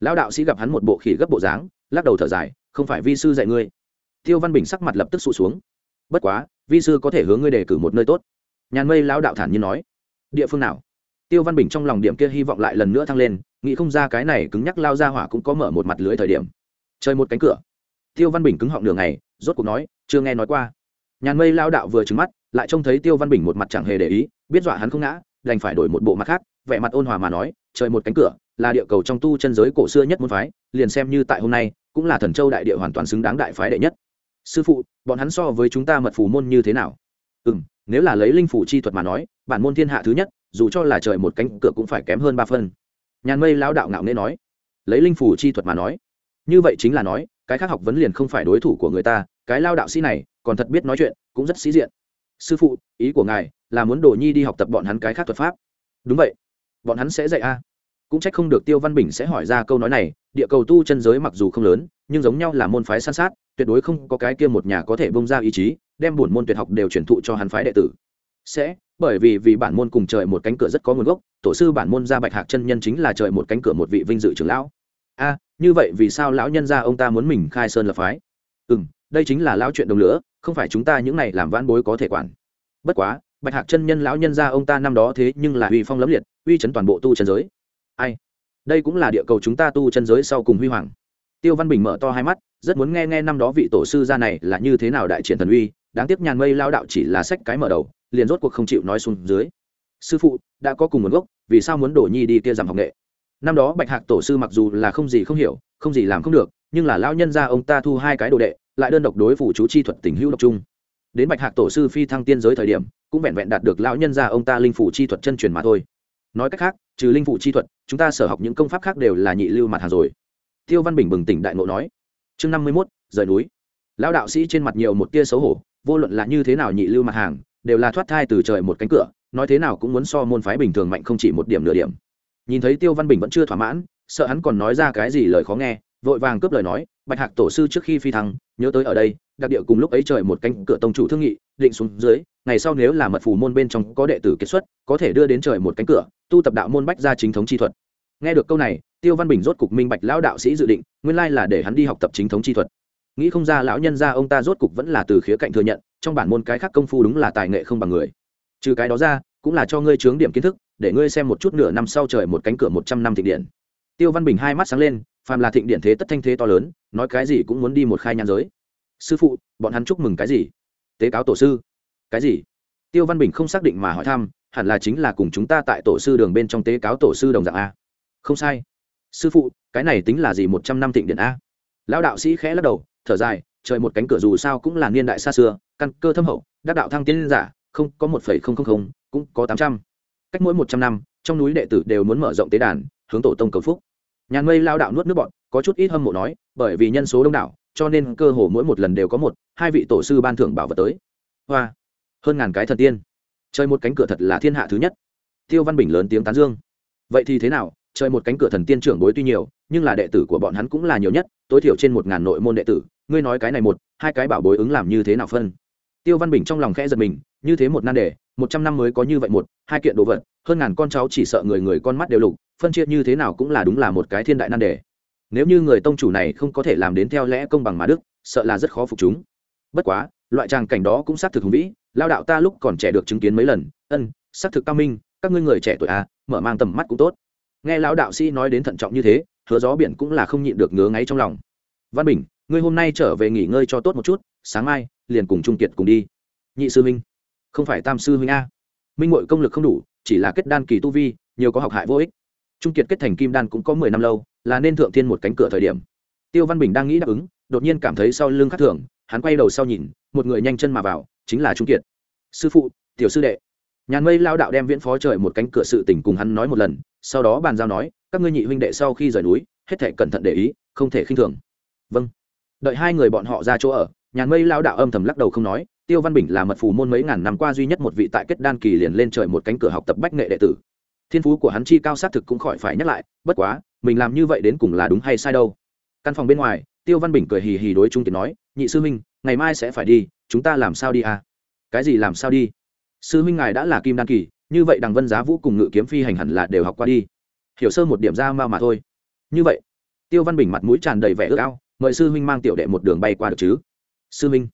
Lão đạo sĩ gặp hắn một bộ khỉ gấp bộ dáng lắc đầu thở dài không phải vi sư dạy ngươi. Tiêu văn bình sắc mặt lập tức sụt xuống bất quá, vi sư có thể hướng ngươi đề cử một nơi tốt. Nhàn mây lão đạo thản nhiên nói. Địa phương nào? Tiêu văn bình trong lòng điểm kia hy vọng lại lần nữa thăng lên, nghĩ không ra cái này cứng nhắc lao ra hỏa cũng có mở một mặt lưới thời điểm. Chơi một cánh cửa. Tiêu văn bình cứng họng đường này rốt cuộc nói, chưa nghe nói qua. Nhàn mây lao đạo vừa trứng mắt, lại trông thấy tiêu văn bình một mặt chẳng hề để ý, biết dọa hắn không ngã, đành phải đổi một bộ mặt khác, vẻ mặt ôn hòa mà nói trời một cánh cửa, là địa cầu trong tu chân giới cổ xưa nhất môn phái, liền xem như tại hôm nay, cũng là thần châu đại địa hoàn toàn xứng đáng đại phái đệ nhất sư phụ, bọn hắn so với chúng ta mật phù môn như thế nào? Ừ m nếu là lấy linh phủ chi thuật mà nói, bản môn thiên hạ thứ nhất, dù cho là trời một cánh cửa cũng phải kém hơn ba phân. Nhàn mây lão đạo ngạo nghê nói, lấy linh phủ chi thuật mà nói. Như vậy chính là nói, cái khác học vấn liền không phải đối thủ của người ta, cái lao đạo sĩ này, còn thật biết nói chuyện, cũng rất sĩ diện. Sư phụ, ý của ngài là muốn đồ nhi đi học tập bọn hắn cái khác thuật pháp. Đúng vậy. Bọn hắn sẽ dạy a cũng trách không được tiêu văn bình sẽ hỏi ra câu nói này, địa cầu tu chân giới mặc dù không lớn, nhưng giống nhau là môn phái san sát, tuyệt đối không có cái kia một nhà có thể bông ra ý chí, đem buồn môn tuyệt học đều truyền thụ cho hắn phái đệ tử. Sẽ, bởi vì vì bản môn cùng trời một cánh cửa rất có nguồn gốc, tổ sư bản môn ra bạch hạc chân nhân chính là trời một cánh cửa một vị vinh dự trưởng lão. A, như vậy vì sao lão nhân gia ông ta muốn mình khai sơn lập phái? Ừ m đây chính là lão chuyện đồng lửa, không phải chúng ta những này làm vãn bối có thể quản. Bất quá, bạch hạc chân nhân lão nhân gia ông ta năm đó thế nhưng là uy phong lẫm liệt, uy chấn toàn bộ tu chân giới ai? Đây cũng là địa cầu chúng ta tu chân giới sau cùng huy hoàng. Tiêu văn bình mở to hai mắt, rất muốn nghe nghe năm đó vị tổ sư gia này là như thế nào đại triển thần uy, đáng tiếc nhàn mây lao đạo chỉ là sách cái mở đầu, liền rốt cuộc không chịu nói xuống dưới. Sư phụ, đã có cùng nguồn gốc, vì sao muốn đổ nhi đi kia giảm học nghệ? Năm đó bạch hạc tổ sư mặc dù là không gì không hiểu, không gì làm không được, nhưng là lão nhân gia ông ta thu hai cái đồ đệ, lại đơn độc đối phủ chú chi thuật tình hữu độc trung đến bạch hạc tổ sư phi thăng tiên giới thời điểm, cũng vẹn vẹn đạt được lão nhân gia ông ta linh phủ chi thuật chân truyền mà thôi. Nói cách khác, trừ linh phủ chi thuật chúng ta sở học những công pháp khác đều là nhị lưu mặt hàng rồi. Tiêu văn bình bừng tỉnh đại ngộ nói, chương năm mươi mốt, rời núi. Lão đạo sĩ trên mặt nhiều một tia xấu hổ, vô luận là như thế nào nhị lưu mặt hàng, đều là thoát thai từ trời một cánh cửa, nói thế nào cũng muốn so môn phái bình thường mạnh không chỉ một điểm nửa điểm. Nhìn thấy tiêu văn bình vẫn chưa thỏa mãn, sợ hắn còn nói ra cái gì lời khó nghe, vội vàng cướp lời nói, bạch hạc tổ sư trước khi phi thăng, nhớ tới ở đây, đặc địa cùng lúc ấy trời một cánh cửa tông chủ thương nghị, định xuống dưới, ngày sau nếu là mật phù môn bên trong có đệ tử kết xuất, có thể đưa đến trời một cánh cửa tu tập đạo môn bách ra chính thống chi thuật. Nghe được câu này, tiêu văn bình rốt cục minh bạch lão đạo sĩ dự định, nguyên lai là để hắn đi học tập chính thống chi thuật. Nghĩ không ra lão nhân ra ông ta rốt cục vẫn là từ khía cạnh thừa nhận, trong bản môn cái khác công phu đúng là tài nghệ không bằng người. Trừ cái đó ra, cũng là cho ngươi chướng điểm kiến thức, để ngươi xem một chút nửa năm sau trời một cánh cửa một trăm năm thịnh điện. Tiêu văn bình hai mắt sáng lên, phàm là thịnh điện thế tất thanh thế to lớn, nói cái gì cũng muốn đi một khai nhan giới. Sư phụ, bọn hắn chúc mừng cái gì? Tế cáo tổ sư. Cái gì? Tiêu văn bình không xác định mà hỏi thăm hẳn là chính là cùng chúng ta tại tổ sư đường bên trong tế cáo tổ sư đồng dạng a. Không sai. Sư phụ, cái này tính là gì một trăm năm thịnh điện a? Lão đạo sĩ khẽ lắc đầu, thở dài, trời một cánh cửa dù sao cũng là niên đại xa xưa, căn cơ thâm hậu, đắc đạo thăng tiến giả, không, có một phẩy không không không, cũng có tám trăm. Cách mỗi một trăm năm, trong núi đệ tử đều muốn mở rộng tế đàn, hướng tổ tông cầu phúc. Nhàn mây lao đạo nuốt nước bọn có chút ít hâm mộ nói, bởi vì nhân số đông đảo, cho nên cơ hồ mỗi một lần đều có một, hai vị tổ sư ban thưởng bảo vật tới. Hoa. Hơn ngàn cái thần tiên chơi một cánh cửa thật là thiên hạ thứ nhất. Tiêu văn bình lớn tiếng tán dương. Vậy thì thế nào? Chơi một cánh cửa thần tiên trưởng bối tuy nhiều, nhưng là đệ tử của bọn hắn cũng là nhiều nhất, tối thiểu trên một ngàn nội môn đệ tử. Ngươi nói cái này một, hai cái bảo bối ứng làm như thế nào phân? Tiêu văn bình trong lòng khẽ giật mình, như thế một nan đề, một trăm năm mới có như vậy một, hai kiện đồ vật, hơn ngàn con cháu chỉ sợ người người con mắt đều lục, phân chia như thế nào cũng là đúng là một cái thiên đại nan đề. Nếu như người tông chủ này không có thể làm đến theo lẽ công bằng mà đức, sợ là rất khó phục chúng. Bất quá loại tràng cảnh đó cũng xác thực hùng vĩ, lao đạo ta lúc còn trẻ được chứng kiến mấy lần, ân, xác thực cao minh, các ngươi người trẻ tuổi à mở mang tầm mắt cũng tốt. Nghe lão đạo sĩ nói đến thận trọng như thế, hứa gió biển cũng là không nhịn được ngứa ngáy trong lòng. Văn bình, ngươi hôm nay trở về nghỉ ngơi cho tốt một chút, sáng mai liền cùng trung kiệt cùng đi. Nhị sư minh không phải tam sư huynh a. Minh mội công lực không đủ, chỉ là kết đan kỳ tu vi, nhiều có học hại vô ích. Trung kiệt kết thành kim đan cũng có mười năm lâu, là nên thượng thiên một cánh cửa thời điểm. Tiêu văn bình đang nghĩ đáp ứng, đột nhiên cảm thấy sau lưng khắc thường hắn quay đầu sau nhìn, một người nhanh chân mà vào, chính là trung kiệt. Sư phụ, tiểu sư đệ. Nhàn mây lao đạo đem viễn phó trời một cánh cửa sự tình cùng hắn nói một lần, sau đó bàn giao nói, các ngươi nhị huynh đệ sau khi rời núi, hết thể cẩn thận để ý, không thể khinh thường. Vâng. Đợi hai người bọn họ ra chỗ ở, nhàn mây lao đạo âm thầm lắc đầu không nói, tiêu văn bình là mật phù môn mấy ngàn năm qua duy nhất một vị tại kết đan kỳ liền lên trời một cánh cửa học tập bách nghệ đệ tử. Thiên phú của hắn chi cao xác thực cũng khỏi phải nhắc lại, bất quá, mình làm như vậy đến cùng là đúng hay sai đâu. Căn phòng bên ngoài tiêu văn bình cười hì hì đối trung kiệt nói, nhị sư minh ngày mai sẽ phải đi, chúng ta làm sao đi à? Cái gì làm sao đi? Sư minh ngài đã là kim đan kỳ, như vậy đằng vân giá vũ cùng ngự kiếm phi hành hẳn là đều học qua đi. Hiểu sơ một điểm ra mà mà thôi. Như vậy? Tiêu văn bình mặt mũi tràn đầy vẻ ước ao, mời sư huynh mang tiểu đệ một đường bay qua được chứ? Sư huynh,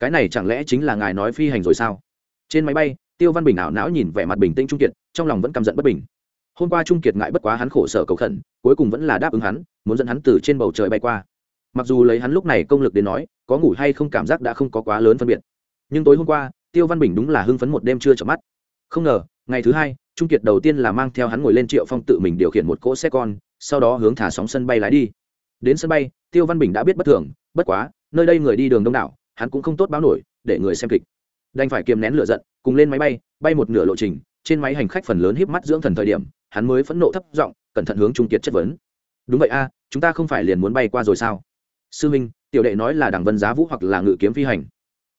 cái này chẳng lẽ chính là ngài nói phi hành rồi sao? Trên máy bay, tiêu văn bình ảo não nhìn vẻ mặt bình tĩnh trung kiệt, trong lòng vẫn căm giận bất bình. Hôm qua trung kiệt ngại bất quá hắn khổ sở cầu khẩn, cuối cùng vẫn là đáp ứng hắn, muốn dẫn hắn từ trên bầu trời bay qua mặc dù lấy hắn lúc này công lực đến nói, có ngủ hay không cảm giác đã không có quá lớn phân biệt. Nhưng tối hôm qua, tiêu văn bình đúng là hưng phấn một đêm chưa chợp mắt. Không ngờ, ngày thứ hai, trung kiệt đầu tiên là mang theo hắn ngồi lên triệu phong tự mình điều khiển một cỗ xe con, sau đó hướng thả sóng sân bay lái đi. Đến sân bay, tiêu văn bình đã biết bất thường, bất quá, nơi đây người đi đường đông đảo, hắn cũng không tốt báo nổi, để người xem kịch. Đành phải kiềm nén lửa giận, cùng lên máy bay bay một nửa lộ trình, trên máy hành khách phần lớn híp mắt dưỡng thần thời điểm, hắn mới phẫn nộ thấp giọng, cẩn thận hướng trung kiệt chất vấn. Đúng vậy a, chúng ta không phải liền muốn bay qua rồi sao? Sư minh, tiểu đệ nói là đảng vân giá vũ hoặc là ngự kiếm phi hành.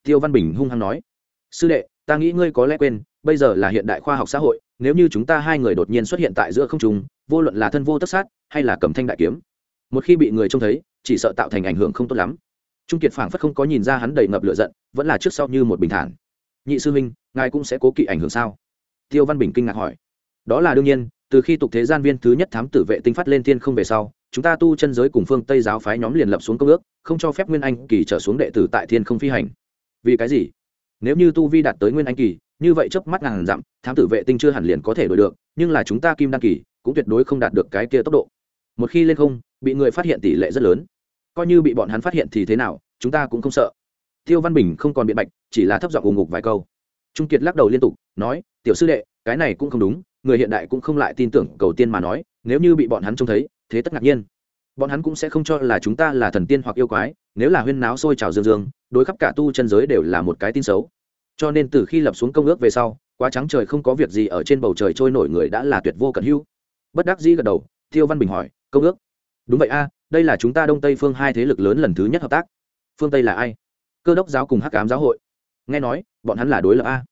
Tiêu văn bình hung hăng nói, sư đệ, ta nghĩ ngươi có lẽ quên, bây giờ là hiện đại khoa học xã hội, nếu như chúng ta hai người đột nhiên xuất hiện tại giữa không trung, vô luận là thân vô tất sát hay là cầm thanh đại kiếm, một khi bị người trông thấy, chỉ sợ tạo thành ảnh hưởng không tốt lắm. Trung kiệt phảng phất không có nhìn ra hắn đầy ngập lửa giận, vẫn là trước sau như một bình thản. Nhị sư huynh ngài cũng sẽ cố kỵ ảnh hưởng sao? Tiêu văn bình kinh ngạc hỏi. Đó là đương nhiên từ khi tục thế gian viên thứ nhất thám tử vệ tinh phát lên thiên không về sau, chúng ta tu chân giới cùng phương tây giáo phái nhóm liền lập xuống công ước, không cho phép nguyên anh kỳ trở xuống đệ tử tại thiên không phi hành. Vì cái gì? Nếu như tu vi đạt tới nguyên anh kỳ, như vậy chớp mắt ngàn dặm, thám tử vệ tinh chưa hẳn liền có thể đổi được, nhưng là chúng ta kim đăng kỳ cũng tuyệt đối không đạt được cái kia tốc độ. Một khi lên không, bị người phát hiện tỷ lệ rất lớn. Coi như bị bọn hắn phát hiện thì thế nào, chúng ta cũng không sợ. Tiêu văn bình không còn biện bạch, chỉ là thấp giọng ù ngục vài câu. Trung kiệt lắc đầu liên tục, nói, tiểu sư đệ, cái này cũng không đúng người hiện đại cũng không lại tin tưởng cầu tiên mà nói, nếu như bị bọn hắn trông thấy, thế tất ngạc nhiên. Bọn hắn cũng sẽ không cho là chúng ta là thần tiên hoặc yêu quái, nếu là huyên náo sôi trào dương dương, đối khắp cả tu chân giới đều là một cái tin xấu. Cho nên từ khi lập xuống công ước về sau, quá trắng trời không có việc gì ở trên bầu trời trôi nổi người đã là tuyệt vô cận hữu. Bất đắc dĩ gật đầu, tiêu văn bình hỏi, công ước? Đúng vậy a, đây là chúng ta đông tây phương hai thế lực lớn lần thứ nhất hợp tác. Phương tây là ai? Cơ đốc giáo cùng hắc Ám giáo hội. Nghe nói, bọn hắn là đối lập a.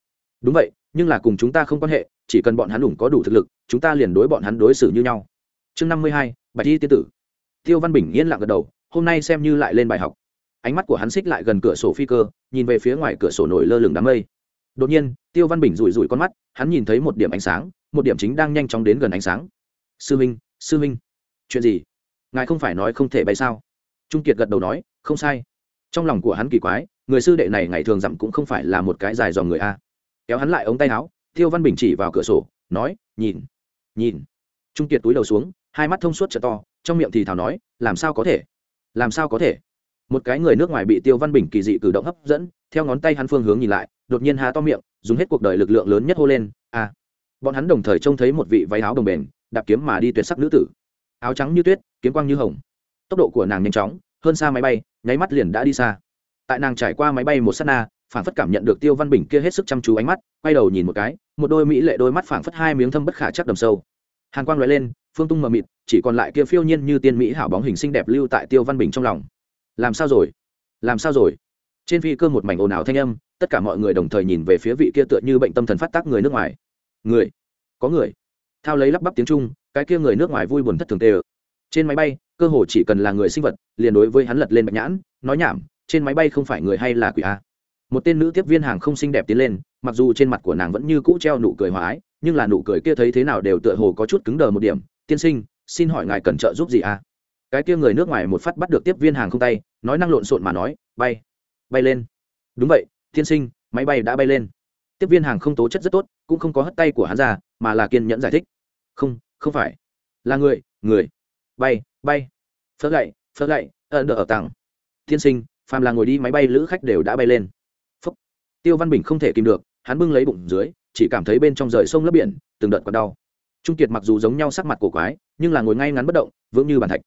Đúng vậy, nhưng là cùng chúng ta không quan hệ chỉ cần bọn hắn đủ có đủ thực lực, chúng ta liền đối bọn hắn đối xử như nhau. Chương năm mươi hai, bạch thi tiên tử. Tiêu văn bình yên lặng gật đầu, hôm nay xem như lại lên bài học. Ánh mắt của hắn xích lại gần cửa sổ phi cơ, nhìn về phía ngoài cửa sổ nổi lơ lửng đám mây. Đột nhiên, tiêu văn bình rủi rủi con mắt, hắn nhìn thấy một điểm ánh sáng, một điểm chính đang nhanh chóng đến gần ánh sáng. Sư minh sư minh, chuyện gì? Ngài không phải nói không thể bay sao? Trung kiệt gật đầu nói, không sai. Trong lòng của hắn kỳ quái, người sư đệ này ngày thường dặm cũng không phải là một cái dài dòng người a. Kéo hắn lại ống tay áo tiêu văn bình chỉ vào cửa sổ, nói, nhìn nhìn. Trung kiệt túi đầu xuống, hai mắt thông suốt trợ to, trong miệng thì thào nói, làm sao có thể? Làm sao có thể? Một cái người nước ngoài bị tiêu văn bình kỳ dị cử động hấp dẫn, theo ngón tay hắn phương hướng nhìn lại, đột nhiên há to miệng, dùng hết cuộc đời lực lượng lớn nhất hô lên a bọn hắn đồng thời trông thấy một vị váy áo đồng bền, đạp kiếm mà đi tuyệt sắc nữ tử. Áo trắng như tuyết, kiếm quang như hồng. Tốc độ của nàng nhanh chóng, hơn xa máy bay, nháy mắt liền đã đi xa. Tại nàng trải qua máy bay một s á t na phản phất cảm nhận được tiêu văn bình kia hết sức chăm chú ánh mắt, quay đầu nhìn một cái, một đôi mỹ lệ đôi mắt phản phất hai miếng thâm bất khả chắc đầm sâu. Hàn quang loại lên, phương tung mờ mịt, chỉ còn lại kia phiêu nhiên như tiên mỹ hảo bóng hình xinh đẹp lưu tại tiêu văn bình trong lòng. Làm sao rồi? Làm sao rồi? Trên phi cơ một mảnh ồn ào thanh âm, tất cả mọi người đồng thời nhìn về phía vị kia tựa như bệnh tâm thần phát tác người nước ngoài. Người? Có người? Thao lấy lắp bắp tiếng trung, cái kia người nước ngoài vui buồn thất thường tê ở. trên máy bay, cơ hồ chỉ cần là người sinh vật, liền đối với hắn lật lên bạch nhãn, nói nhảm, trên máy bay không phải người hay là quỷ a một tên nữ tiếp viên hàng không xinh đẹp tiến lên, mặc dù trên mặt của nàng vẫn như cũ treo nụ cười hòa ái, nhưng là nụ cười kia thấy thế nào đều tựa hồ có chút cứng đờ một điểm. Tiên sinh, xin hỏi ngài cần trợ giúp gì à? cái kia người nước ngoài một phát bắt được tiếp viên hàng không tay, nói năng lộn xộn mà nói, bay bay lên. Đúng vậy, tiên sinh, máy bay đã bay lên. Tiếp viên hàng không tố chất rất tốt, cũng không có hất tay của hắn ra, mà là kiên nhẫn giải thích. Không không phải. Là người người. Bay bay. Phớt lạy phớt lạy ẩn đỡ ở tặng tiên sinh, phàm là ngồi đi máy bay, lữ khách đều đã bay lên tiêu văn bình không thể kìm được, hắn bưng lấy bụng dưới, chỉ cảm thấy bên trong rời sông lấp biển, từng đợt còn đau. Trung kiệt mặc dù giống nhau sắc mặt cổ quái, nhưng là ngồi ngay ngắn bất động, vững như bàn thạch.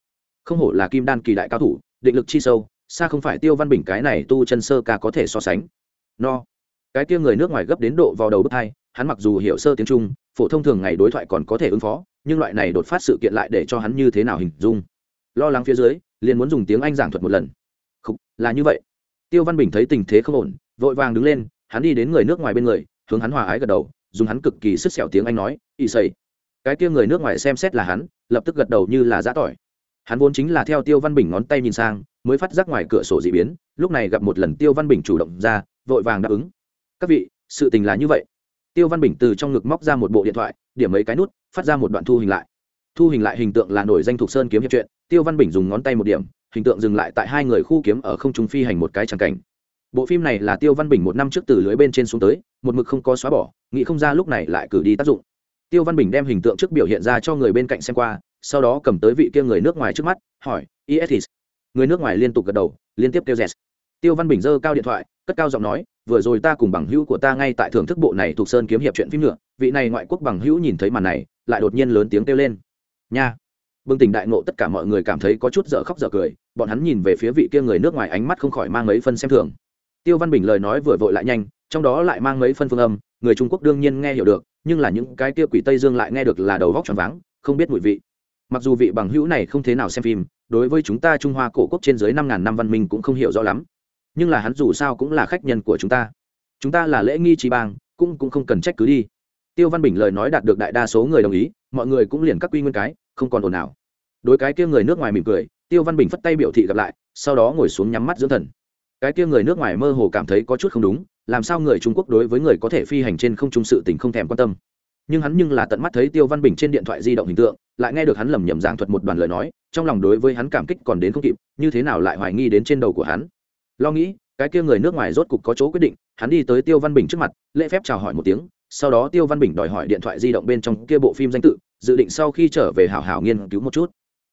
Không hổ là kim đan kỳ đại cao thủ, định lực chi sâu, xa không phải tiêu văn bình cái này tu chân sơ ca có thể so sánh. No. Cái kia người nước ngoài gấp đến độ vào đầu bước hai, hắn mặc dù hiểu sơ tiếng trung, phổ thông thường ngày đối thoại còn có thể ứng phó, nhưng loại này đột phát sự kiện lại để cho hắn như thế nào hình dung? Lo lắng phía dưới, liền muốn dùng tiếng anh giảng thuật một lần. Không là như vậy. Tiêu văn bình thấy tình thế không ổn vội vàng đứng lên, hắn đi đến người nước ngoài bên người, hướng hắn hòa ái gật đầu, dùng hắn cực kỳ sức sẹo tiếng anh nói ỵ sầy. Cái kia người nước ngoài xem xét là hắn, lập tức gật đầu như là giã tỏi. Hắn vốn chính là theo tiêu văn bình ngón tay nhìn sang, mới phát giác ngoài cửa sổ d ị biến, lúc này gặp một lần tiêu văn bình chủ động ra, vội vàng đáp ứng. Các vị, sự tình là như vậy. Tiêu văn bình từ trong ngực móc ra một bộ điện thoại, điểm mấy cái nút, phát ra một đoạn thu hình lại. Thu hình lại hình tượng là nổi danh thục sơn kiếm hiệp chuyện. tiêu văn bình dùng ngón tay một điểm, hình tượng dừng lại tại hai người khu kiếm ở không trung phi hành một cái tràng cảnh bộ phim này là tiêu văn bình một năm trước từ lưới bên trên xuống tới, một mực không có xóa bỏ, nghĩ không ra lúc này lại cử đi tác dụng. Tiêu văn bình đem hình tượng trước biểu hiện ra cho người bên cạnh xem qua, sau đó cầm tới vị kia người nước ngoài trước mắt, hỏi isis người nước ngoài liên tục gật đầu, liên tiếp kêu yes tiêu văn bình giơ cao điện thoại, cất cao giọng nói, vừa rồi ta cùng bằng hữu của ta ngay tại thưởng thức bộ này thuộc sơn kiếm hiệp chuyện phim nữa, vị này ngoại quốc bằng hữu nhìn thấy màn này, lại đột nhiên lớn tiếng kêu lên. Nha. Bừng tỉnh đại ngộ, tất cả mọi người cảm thấy có chút dở khóc dở cười, bọn hắn nhìn về phía vị kia người nước ngoài ánh mắt không khỏi mang mấy phân xem thường tiêu văn bình lời nói vừa vội lại nhanh, trong đó lại mang mấy phân phương âm, người trung quốc đương nhiên nghe hiểu được, nhưng là những cái kia quỷ tây dương lại nghe được là đầu vóc tròn váng, không biết mùi vị. Mặc dù vị bằng hữu này không thế nào xem phim, đối với chúng ta trung hoa cổ quốc trên dưới năm ngàn năm văn minh cũng không hiểu rõ lắm. Nhưng là hắn dù sao cũng là khách nhân của chúng ta. Chúng ta là lễ nghi trí bang, cũng cũng không cần trách cứ đi. Tiêu văn bình lời nói đạt được đại đa số người đồng ý, mọi người cũng liền các quy nguyên cái, không còn ồn ào. Đối cái kia người nước ngoài mỉm cười, tiêu văn bình phất tay biểu thị gặp lại, sau đó ngồi xuống nhắm mắt dưỡng thần cái kia người nước ngoài mơ hồ cảm thấy có chút không đúng, làm sao người trung quốc đối với người có thể phi hành trên không trung sự tình không thèm quan tâm. Nhưng hắn nhưng là tận mắt thấy tiêu văn bình trên điện thoại di động hình tượng, lại nghe được hắn lầm nhầm giảng thuật một đoàn lời nói, trong lòng đối với hắn cảm kích còn đến không kịp, như thế nào lại hoài nghi đến trên đầu của hắn. Lo nghĩ, cái kia người nước ngoài rốt cục có chỗ quyết định, hắn đi tới tiêu văn bình trước mặt, lễ phép chào hỏi một tiếng, sau đó tiêu văn bình đòi hỏi điện thoại di động bên trong kia bộ phim danh tự, dự định sau khi trở về hảo hảo nghiên cứu một chút.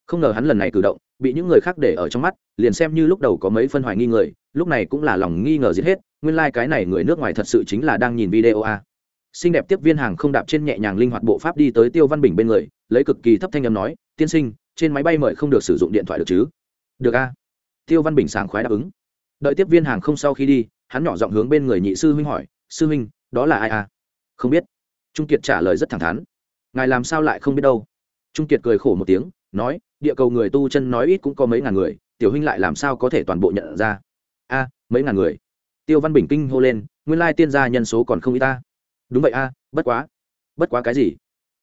Không ngờ hắn lần này cử động, bị những người khác để ở trong mắt, liền xem như lúc đầu có mấy phân hoài nghi người lúc này cũng là lòng nghi ngờ giết hết, nguyên lai、like、cái này người nước ngoài thật sự chính là đang nhìn video a xinh đẹp tiếp viên hàng không đạp trên nhẹ nhàng linh hoạt bộ pháp đi tới tiêu văn bình bên người, lấy cực kỳ thấp thanh âm nói, tiên sinh, trên máy bay mời không được sử dụng điện thoại được chứ? Được a. Tiêu văn bình sảng khoái đáp ứng. Đợi tiếp viên hàng không sau khi đi, hắn nhỏ giọng hướng bên người nhị sư huynh hỏi, sư huynh, đó là ai a không biết. Trung kiệt trả lời rất thẳng thắn. Ngài làm sao lại không biết đâu? Trung kiệt cười khổ một tiếng, nói, địa cầu người tu chân nói ít cũng có mấy ngàn người, tiểu huynh lại làm sao có thể toàn bộ nhận ra? A, mấy ngàn người. Tiêu văn bình kinh hô lên, nguyên lai tiên gia nhân số còn không ít ta. Đúng vậy a, bất quá. Bất quá cái gì?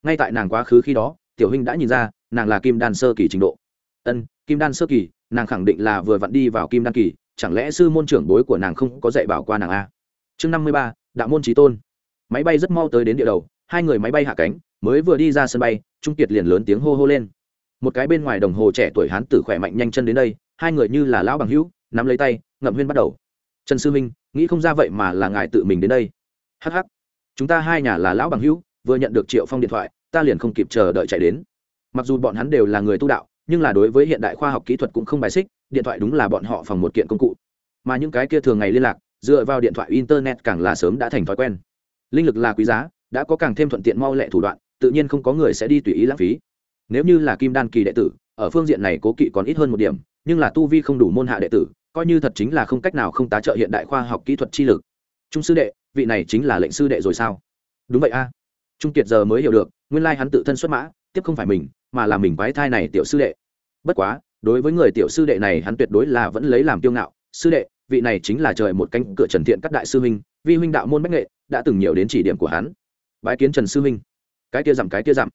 Ngay tại nàng quá khứ khi đó, tiểu huynh đã nhìn ra, nàng là kim đan sơ kỳ trình độ. Ân, kim đan sơ kỳ, nàng khẳng định là vừa vặn đi vào kim đan kỳ, chẳng lẽ sư môn trưởng bối của nàng không có dạy bảo qua nàng a? Chương năm mươi ba, đạo môn trí tôn. Máy bay rất mau tới đến địa đầu, hai người máy bay hạ cánh, mới vừa đi ra sân bay, trung kiệt liền lớn tiếng hô hô lên. Một cái bên ngoài đồng hồ trẻ tuổi hán tử khỏe mạnh nhanh chân đến đây, hai người như là lão bằng hữu nắm lấy tay, ngậm huyên bắt đầu. Trần sư minh, nghĩ không ra vậy mà là ngài tự mình đến đây. Hh chúng ta hai nhà là lão bằng hữu, vừa nhận được triệu phong điện thoại, ta liền không kịp chờ đợi chạy đến. Mặc dù bọn hắn đều là người tu đạo, nhưng là đối với hiện đại khoa học kỹ thuật cũng không bài xích, điện thoại đúng là bọn họ phòng một kiện công cụ. Mà những cái kia thường ngày liên lạc, dựa vào điện thoại internet càng là sớm đã thành thói quen. Linh lực là quý giá, đã có càng thêm thuận tiện mau lẹ thủ đoạn, tự nhiên không có người sẽ đi tùy ý lãng phí. Nếu như là kim đan kỳ đệ tử, ở phương diện này cố kỵ còn ít hơn một điểm, nhưng là tu vi không đủ môn hạ đệ tử coi như thật chính là không cách nào không tá trợ hiện đại khoa học kỹ thuật chi lực. Trung sư đệ, vị này chính là lệnh sư đệ rồi sao? Đúng vậy a. Trung kiệt giờ mới hiểu được, nguyên lai hắn tự thân xuất mã, tiếp không phải mình, mà là mình quái thai này tiểu sư đệ. Bất quá, đối với người tiểu sư đệ này hắn tuyệt đối là vẫn lấy làm kiêu ngạo. Sư đệ, vị này chính là trời một cánh cửa trần thiện các đại sư huynh, vi huynh đạo môn bách nghệ, đã từng nhiều đến chỉ điểm của hắn. Bái kiến trần sư huynh. Cái kia giảm cái kia giảm.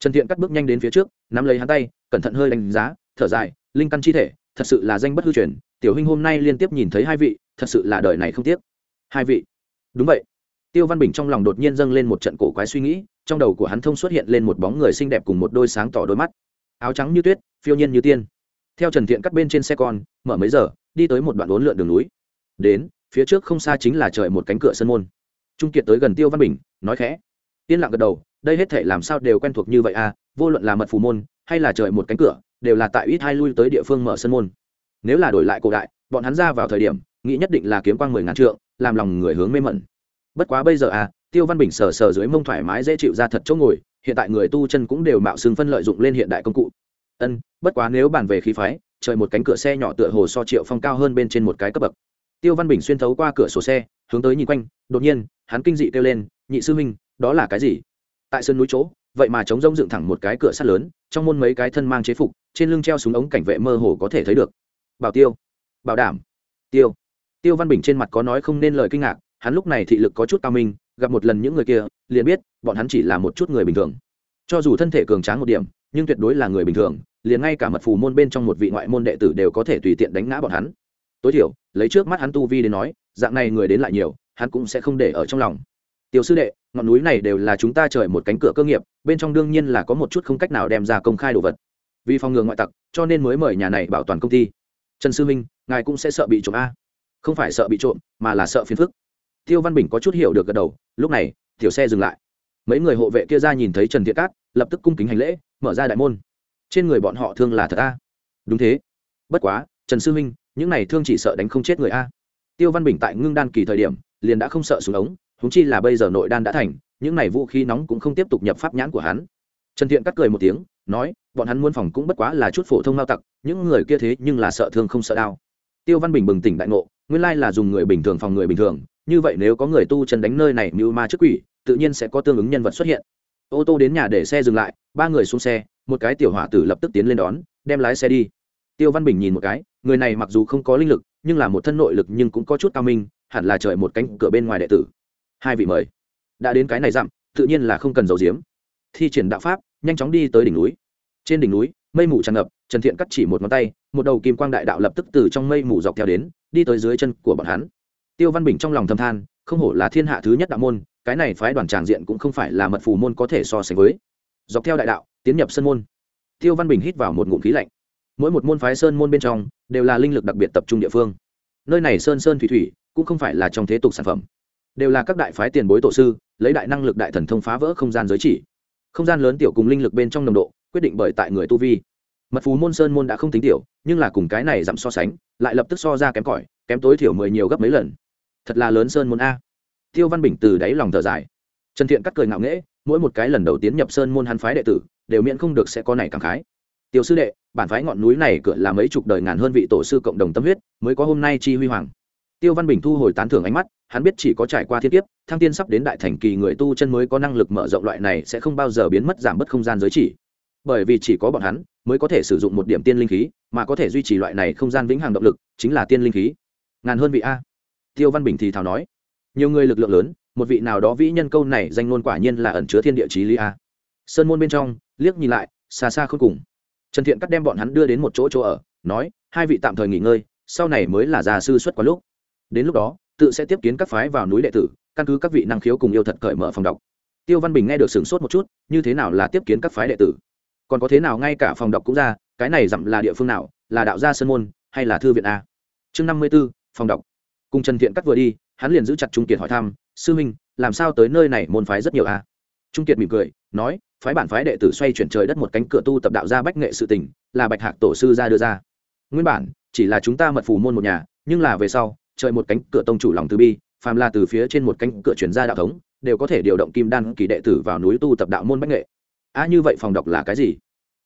trần thiện cắt bước nhanh đến phía trước, nắm lấy hắn tay, cẩn thận hơi đánh giá, thở dài, linh căn chi thể, thật sự là danh bất hư truyền tiểu huynh hôm nay liên tiếp nhìn thấy hai vị, thật sự là đời này không tiếc. Hai vị? Đúng vậy. Tiêu văn bình trong lòng đột nhiên dâng lên một trận cổ quái suy nghĩ, trong đầu của hắn thông xuất hiện lên một bóng người xinh đẹp cùng một đôi sáng tỏ đôi mắt. Áo trắng như tuyết, phiêu nhiên như tiên. Theo trần thiện cắt bên trên xe con, mở mấy giờ, đi tới một đoạn ốn lượn đường núi. Đến, phía trước không xa chính là trời một cánh cửa sân môn. Trung kiệt tới gần tiêu văn bình, nói khẽ. Yên lặng gật đầu, đây hết thể làm sao đều quen thuộc như vậy à vô luận là mật phù môn, hay là trời một cánh cửa, đều là tại ít hai lui tới địa phương mở sân môn nếu là đổi lại cổ đại, bọn hắn ra vào thời điểm, nghĩ nhất định là kiếm quang mười ngàn trượng, làm lòng người hướng mê mẩn. Bất quá bây giờ à tiêu văn bình sờ sờ dưới mông thoải mái dễ chịu ra thật chỗ ngồi, hiện tại người tu chân cũng đều mạo xưng phân lợi dụng lên hiện đại công cụ. Ân, bất quá nếu bàn về khí phái, trời một cánh cửa xe nhỏ tựa hồ so triệu phong cao hơn bên trên một cái cấp bậc. Tiêu văn bình xuyên thấu qua cửa sổ xe, hướng tới nhìn quanh, đột nhiên, hắn kinh dị kêu lên, nhị sư huynh, đó là cái gì? Tại sân núi chỗ, vậy mà chống rông dựng thẳng một cái cửa sắt lớn, trong môn mấy cái thân mang chế phục, trên lưng treo súng ống cảnh vệ mơ hồ có thể thấy được bảo tiêu, bảo đảm, tiêu. Tiêu văn bình trên mặt có nói không nên lời kinh ngạc, hắn lúc này thị lực có chút cao minh, gặp một lần những người kia, liền biết, bọn hắn chỉ là một chút người bình thường. Cho dù thân thể cường tráng một điểm, nhưng tuyệt đối là người bình thường, liền ngay cả mật phù môn bên trong một vị ngoại môn đệ tử đều có thể tùy tiện đánh ngã bọn hắn. Tối thiểu, lấy trước mắt hắn tu vi đến nói, dạng này người đến lại nhiều, hắn cũng sẽ không để ở trong lòng. Tiểu sư đệ, ngọn núi này đều là chúng ta trời một cánh cửa cơ nghiệp, bên trong đương nhiên là có một chút không cách nào đem ra công khai đồ vật. Vì phòng ngừa ngoại tặc, cho nên mới mời nhà này bảo toàn công ty trần sư minh, ngài cũng sẽ sợ bị trộm a. Không phải sợ bị trộm, mà là sợ phiền phức. Tiêu văn bình có chút hiểu được gật đầu, lúc này, tiểu xe dừng lại. Mấy người hộ vệ kia ra nhìn thấy trần thiện cát, lập tức cung kính hành lễ, mở ra đại môn. Trên người bọn họ thương là thật a. Đúng thế. Bất quá, trần sư minh, những này thương chỉ sợ đánh không chết người a. Tiêu văn bình tại ngưng đan kỳ thời điểm, liền đã không sợ xuống ống húng chi là bây giờ nội đan đã thành, những này vũ khí nóng cũng không tiếp tục nhập pháp nhãn của hắn trần thiện cắt cười một tiếng, nói, bọn hắn muốn phòng cũng bất quá là chút phổ thông lao tặc, những người kia thế nhưng là sợ thương không sợ đau. Tiêu văn bình bừng tỉnh đại ngộ, nguyên lai là dùng người bình thường phòng người bình thường, như vậy nếu có người tu chân đánh nơi này mưu ma trước quỷ, tự nhiên sẽ có tương ứng nhân vật xuất hiện. Ô tô đến nhà để xe dừng lại, ba người xuống xe, một cái tiểu hỏa tử lập tức tiến lên đón, đem lái xe đi. Tiêu văn bình nhìn một cái, người này mặc dù không có linh lực, nhưng là một thân nội lực nhưng cũng có chút cao minh, hẳn là trời một cánh cửa bên ngoài đệ tử. Hai vị mời. Đã đến cái này dặm, tự nhiên là không cần dầu diếm thi triển đạo pháp nhanh chóng đi tới đỉnh núi. Trên đỉnh núi, mây mù tràn ngập, trần thiện cắt chỉ một ngón tay, một đầu kim quang đại đạo lập tức từ trong mây mù dọc theo đến, đi tới dưới chân của bọn hắn. Tiêu văn bình trong lòng thâm than, không hổ là thiên hạ thứ nhất đạo môn, cái này phái đoàn tràng diện cũng không phải là mật phù môn có thể so sánh với. Dọc theo đại đạo, tiến nhập sân môn. Tiêu văn bình hít vào một ngụm khí lạnh. Mỗi một môn phái sơn môn bên trong, đều là linh lực đặc biệt tập trung địa phương. Nơi này sơn sơn thủy thủy, cũng không phải là trong thế tục sản phẩm. Đều là các đại phái tiền bối tổ sư, lấy đại năng lực đại thần thông phá vỡ không gian giới chỉ không gian lớn tiểu cùng linh lực bên trong nồng độ, quyết định bởi tại người tu vi. Mật phù môn sơn môn đã không tính tiểu, nhưng là cùng cái này giảm so sánh, lại lập tức so ra kém cỏi, kém tối thiểu mười nhiều gấp mấy lần. Thật là lớn sơn môn a. Tiêu văn bình từ đáy lòng thở dài. Trần thiện cắt cười ngạo nghễ, mỗi một cái lần đầu tiến nhập sơn môn hắn phái đệ tử, đều miễn không được sẽ có này cảm khái. Tiểu sư đệ, bản phái ngọn núi này cửa là mấy chục đời ngàn hơn vị tổ sư cộng đồng tâm huyết, mới có hôm nay chi huy hoàng. Tiêu văn bình thu hồi tán thưởng ánh mắt hắn biết chỉ có trải qua thiên kiếp, thăng tiên sắp đến đại thành kỳ người tu chân mới có năng lực mở rộng loại này sẽ không bao giờ biến mất giảm bớt không gian giới chỉ. Bởi vì chỉ có bọn hắn mới có thể sử dụng một điểm tiên linh khí, mà có thể duy trì loại này không gian vĩnh hằng động lực chính là tiên linh khí. Ngàn hơn vị a. Tiêu văn bình thì thào nói, nhiều người lực lượng lớn, một vị nào đó vĩ nhân câu này danh ngôn quả nhiên là ẩn chứa thiên địa chí lý a. Sơn môn bên trong, liếc nhìn lại, xa xa không cùng. Trần thiện cắt đem bọn hắn đưa đến một chỗ chỗ ở, nói, hai vị tạm thời nghỉ ngơi, sau này mới là già sư xuất quá lúc. Đến lúc đó tự sẽ tiếp kiến các phái vào núi đệ tử căn cứ các vị năng khiếu cùng yêu thật cởi mở phòng đọc. Tiêu văn bình nghe được sửng sốt một chút như thế nào là tiếp kiến các phái đệ tử? Còn có thế nào ngay cả phòng đọc cũng ra cái này dặm là địa phương nào là đạo gia sơn môn hay là thư viện a? Chương năm mươi b ố phòng đọc. Cùng trần thiện cắt vừa đi hắn liền giữ chặt trung kiệt hỏi thăm sư minh làm sao tới nơi này môn phái rất nhiều a? Trung kiệt mỉm cười nói phái bản phái đệ tử xoay chuyển trời đất một cánh cửa tu tập đạo gia bách nghệ sự tỉnh, là bạch hạc tổ sư ra đưa ra. Nguyên bản chỉ là chúng ta mật phù môn một nhà nhưng là về sau trời một cánh cửa tông chủ lòng từ bi, phàm là từ phía trên một cánh cửa chuyển ra đạo thống, đều có thể điều động kim đan kỳ đệ tử vào núi tu tập đạo môn bách nghệ. A, như vậy phòng đọc là cái gì?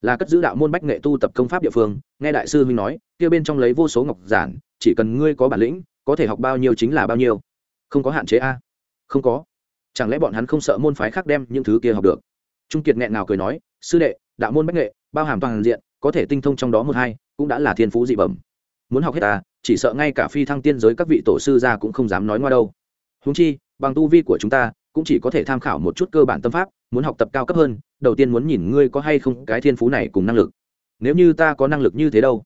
Là cất giữ đạo môn bách nghệ tu tập công pháp địa phương, nghe đại sư huynh nói, kia bên trong lấy vô số ngọc giản, chỉ cần ngươi có bản lĩnh, có thể học bao nhiêu chính là bao nhiêu. Không có hạn chế a? Không có. Chẳng lẽ bọn hắn không sợ môn phái khác đem những thứ kia học được? Trung kiệt nghẹn nào cười nói, sư đệ, đạo môn bách nghệ, bao hàm toàn diện, có thể tinh thông trong đó một hai, cũng đã là thiên phú dị bẩm muốn học hết ta, chỉ sợ ngay cả phi thăng tiên giới các vị tổ sư ra cũng không dám nói ngoa đâu. Húng chi, bằng tu vi của chúng ta, cũng chỉ có thể tham khảo một chút cơ bản tâm pháp, muốn học tập cao cấp hơn, đầu tiên muốn nhìn ngươi có hay không cái thiên phú này cùng năng lực. Nếu như ta có năng lực như thế đâu?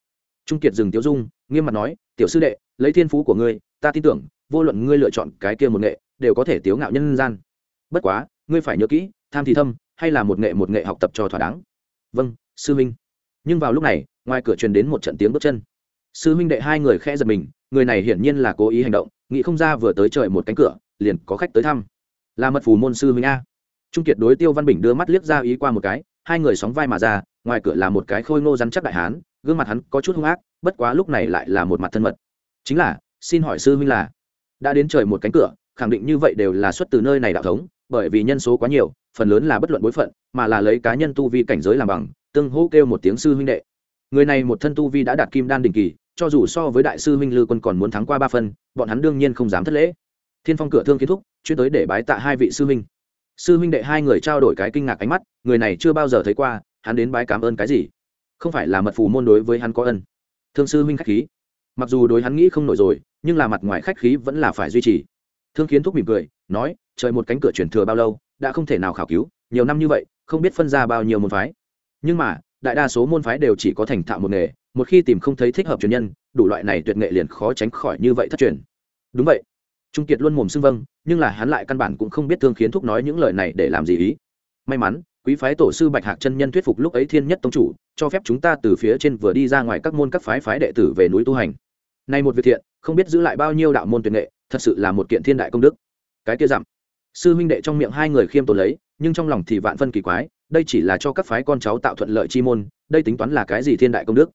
Trung kiệt dừng tiêu dung, nghiêm mặt nói, tiểu sư đệ, lấy thiên phú của ngươi, ta tin tưởng, vô luận ngươi lựa chọn cái kia một nghệ, đều có thể tiếu ngạo nhân gian. Bất quá, ngươi phải nhớ kỹ, tham thì thâm, hay là một nghệ một nghệ học tập cho thỏa đáng. Vâng sư minh nhưng vào lúc này, ngoài cửa truyền đến một trận tiếng bước chân sư minh đệ hai người khẽ giật mình, người này hiển nhiên là cố ý hành động, nghĩ không ra vừa tới trời một cánh cửa, liền có khách tới thăm. Là mật phù môn sư minh a. Trung kiệt đối tiêu văn bình đưa mắt liếc ra ý qua một cái, hai người sóng vai mà ra, ngoài cửa là một cái khôi ngô rắn chắc đại hán, gương mặt hắn có chút hung ác, bất quá lúc này lại là một mặt thân mật. Chính là, xin hỏi sư huynh là, đã đến trời một cánh cửa, khẳng định như vậy đều là xuất từ nơi này đạo thống, bởi vì nhân số quá nhiều, phần lớn là bất luận bối phận, mà là lấy cá nhân tu vi cảnh giới làm bằng, tương hô kêu một tiếng sư huynh đệ. Người này một thân tu vi đã đạt kim đan đình kỳ cho dù so với đại sư huynh lư quân còn muốn thắng qua ba phân, bọn hắn đương nhiên không dám thất lễ. Thiên phong cửa thương kiến thúc, chuyên tới để bái tạ hai vị sư huynh. Sư huynh đệ hai người trao đổi cái kinh ngạc ánh mắt, người này chưa bao giờ thấy qua, hắn đến bái cảm ơn cái gì? Không phải là mật phù môn đối với hắn có ân. Thương sư huynh khách khí. Mặc dù đối hắn nghĩ không nổi rồi, nhưng là mặt ngoài khách khí vẫn là phải duy trì. Thương kiến thúc mỉm cười, nói, trời một cánh cửa chuyển thừa bao lâu, đã không thể nào khảo cứu, nhiều năm như vậy, không biết phân ra bao nhiêu môn phái. Nhưng mà, đại đa số môn phái đều chỉ có thành thạo một nghề một khi tìm không thấy thích hợp truyền nhân, đủ loại này tuyệt nghệ liền khó tránh khỏi như vậy thất truyền. Đúng vậy. Trung kiệt luôn mồm xưng vâng nhưng là hắn lại căn bản cũng không biết thương khiến thúc nói những lời này để làm gì ý. May mắn, quý phái tổ sư bạch hạc chân nhân thuyết phục lúc ấy thiên nhất tông chủ, cho phép chúng ta từ phía trên vừa đi ra ngoài các môn các phái phái đệ tử về núi tu hành. Nay một việc thiện, không biết giữ lại bao nhiêu đạo môn tuyệt nghệ, thật sự là một kiện thiên đại công đức. Cái kia dặm, sư huynh đệ trong miệng hai người khiêm tốn lấy, nhưng trong lòng thì vạn phân kỳ quái, đây chỉ là cho các phái con cháu tạo thuận lợi chi môn, đây tính toán là cái gì thiên đại công đức?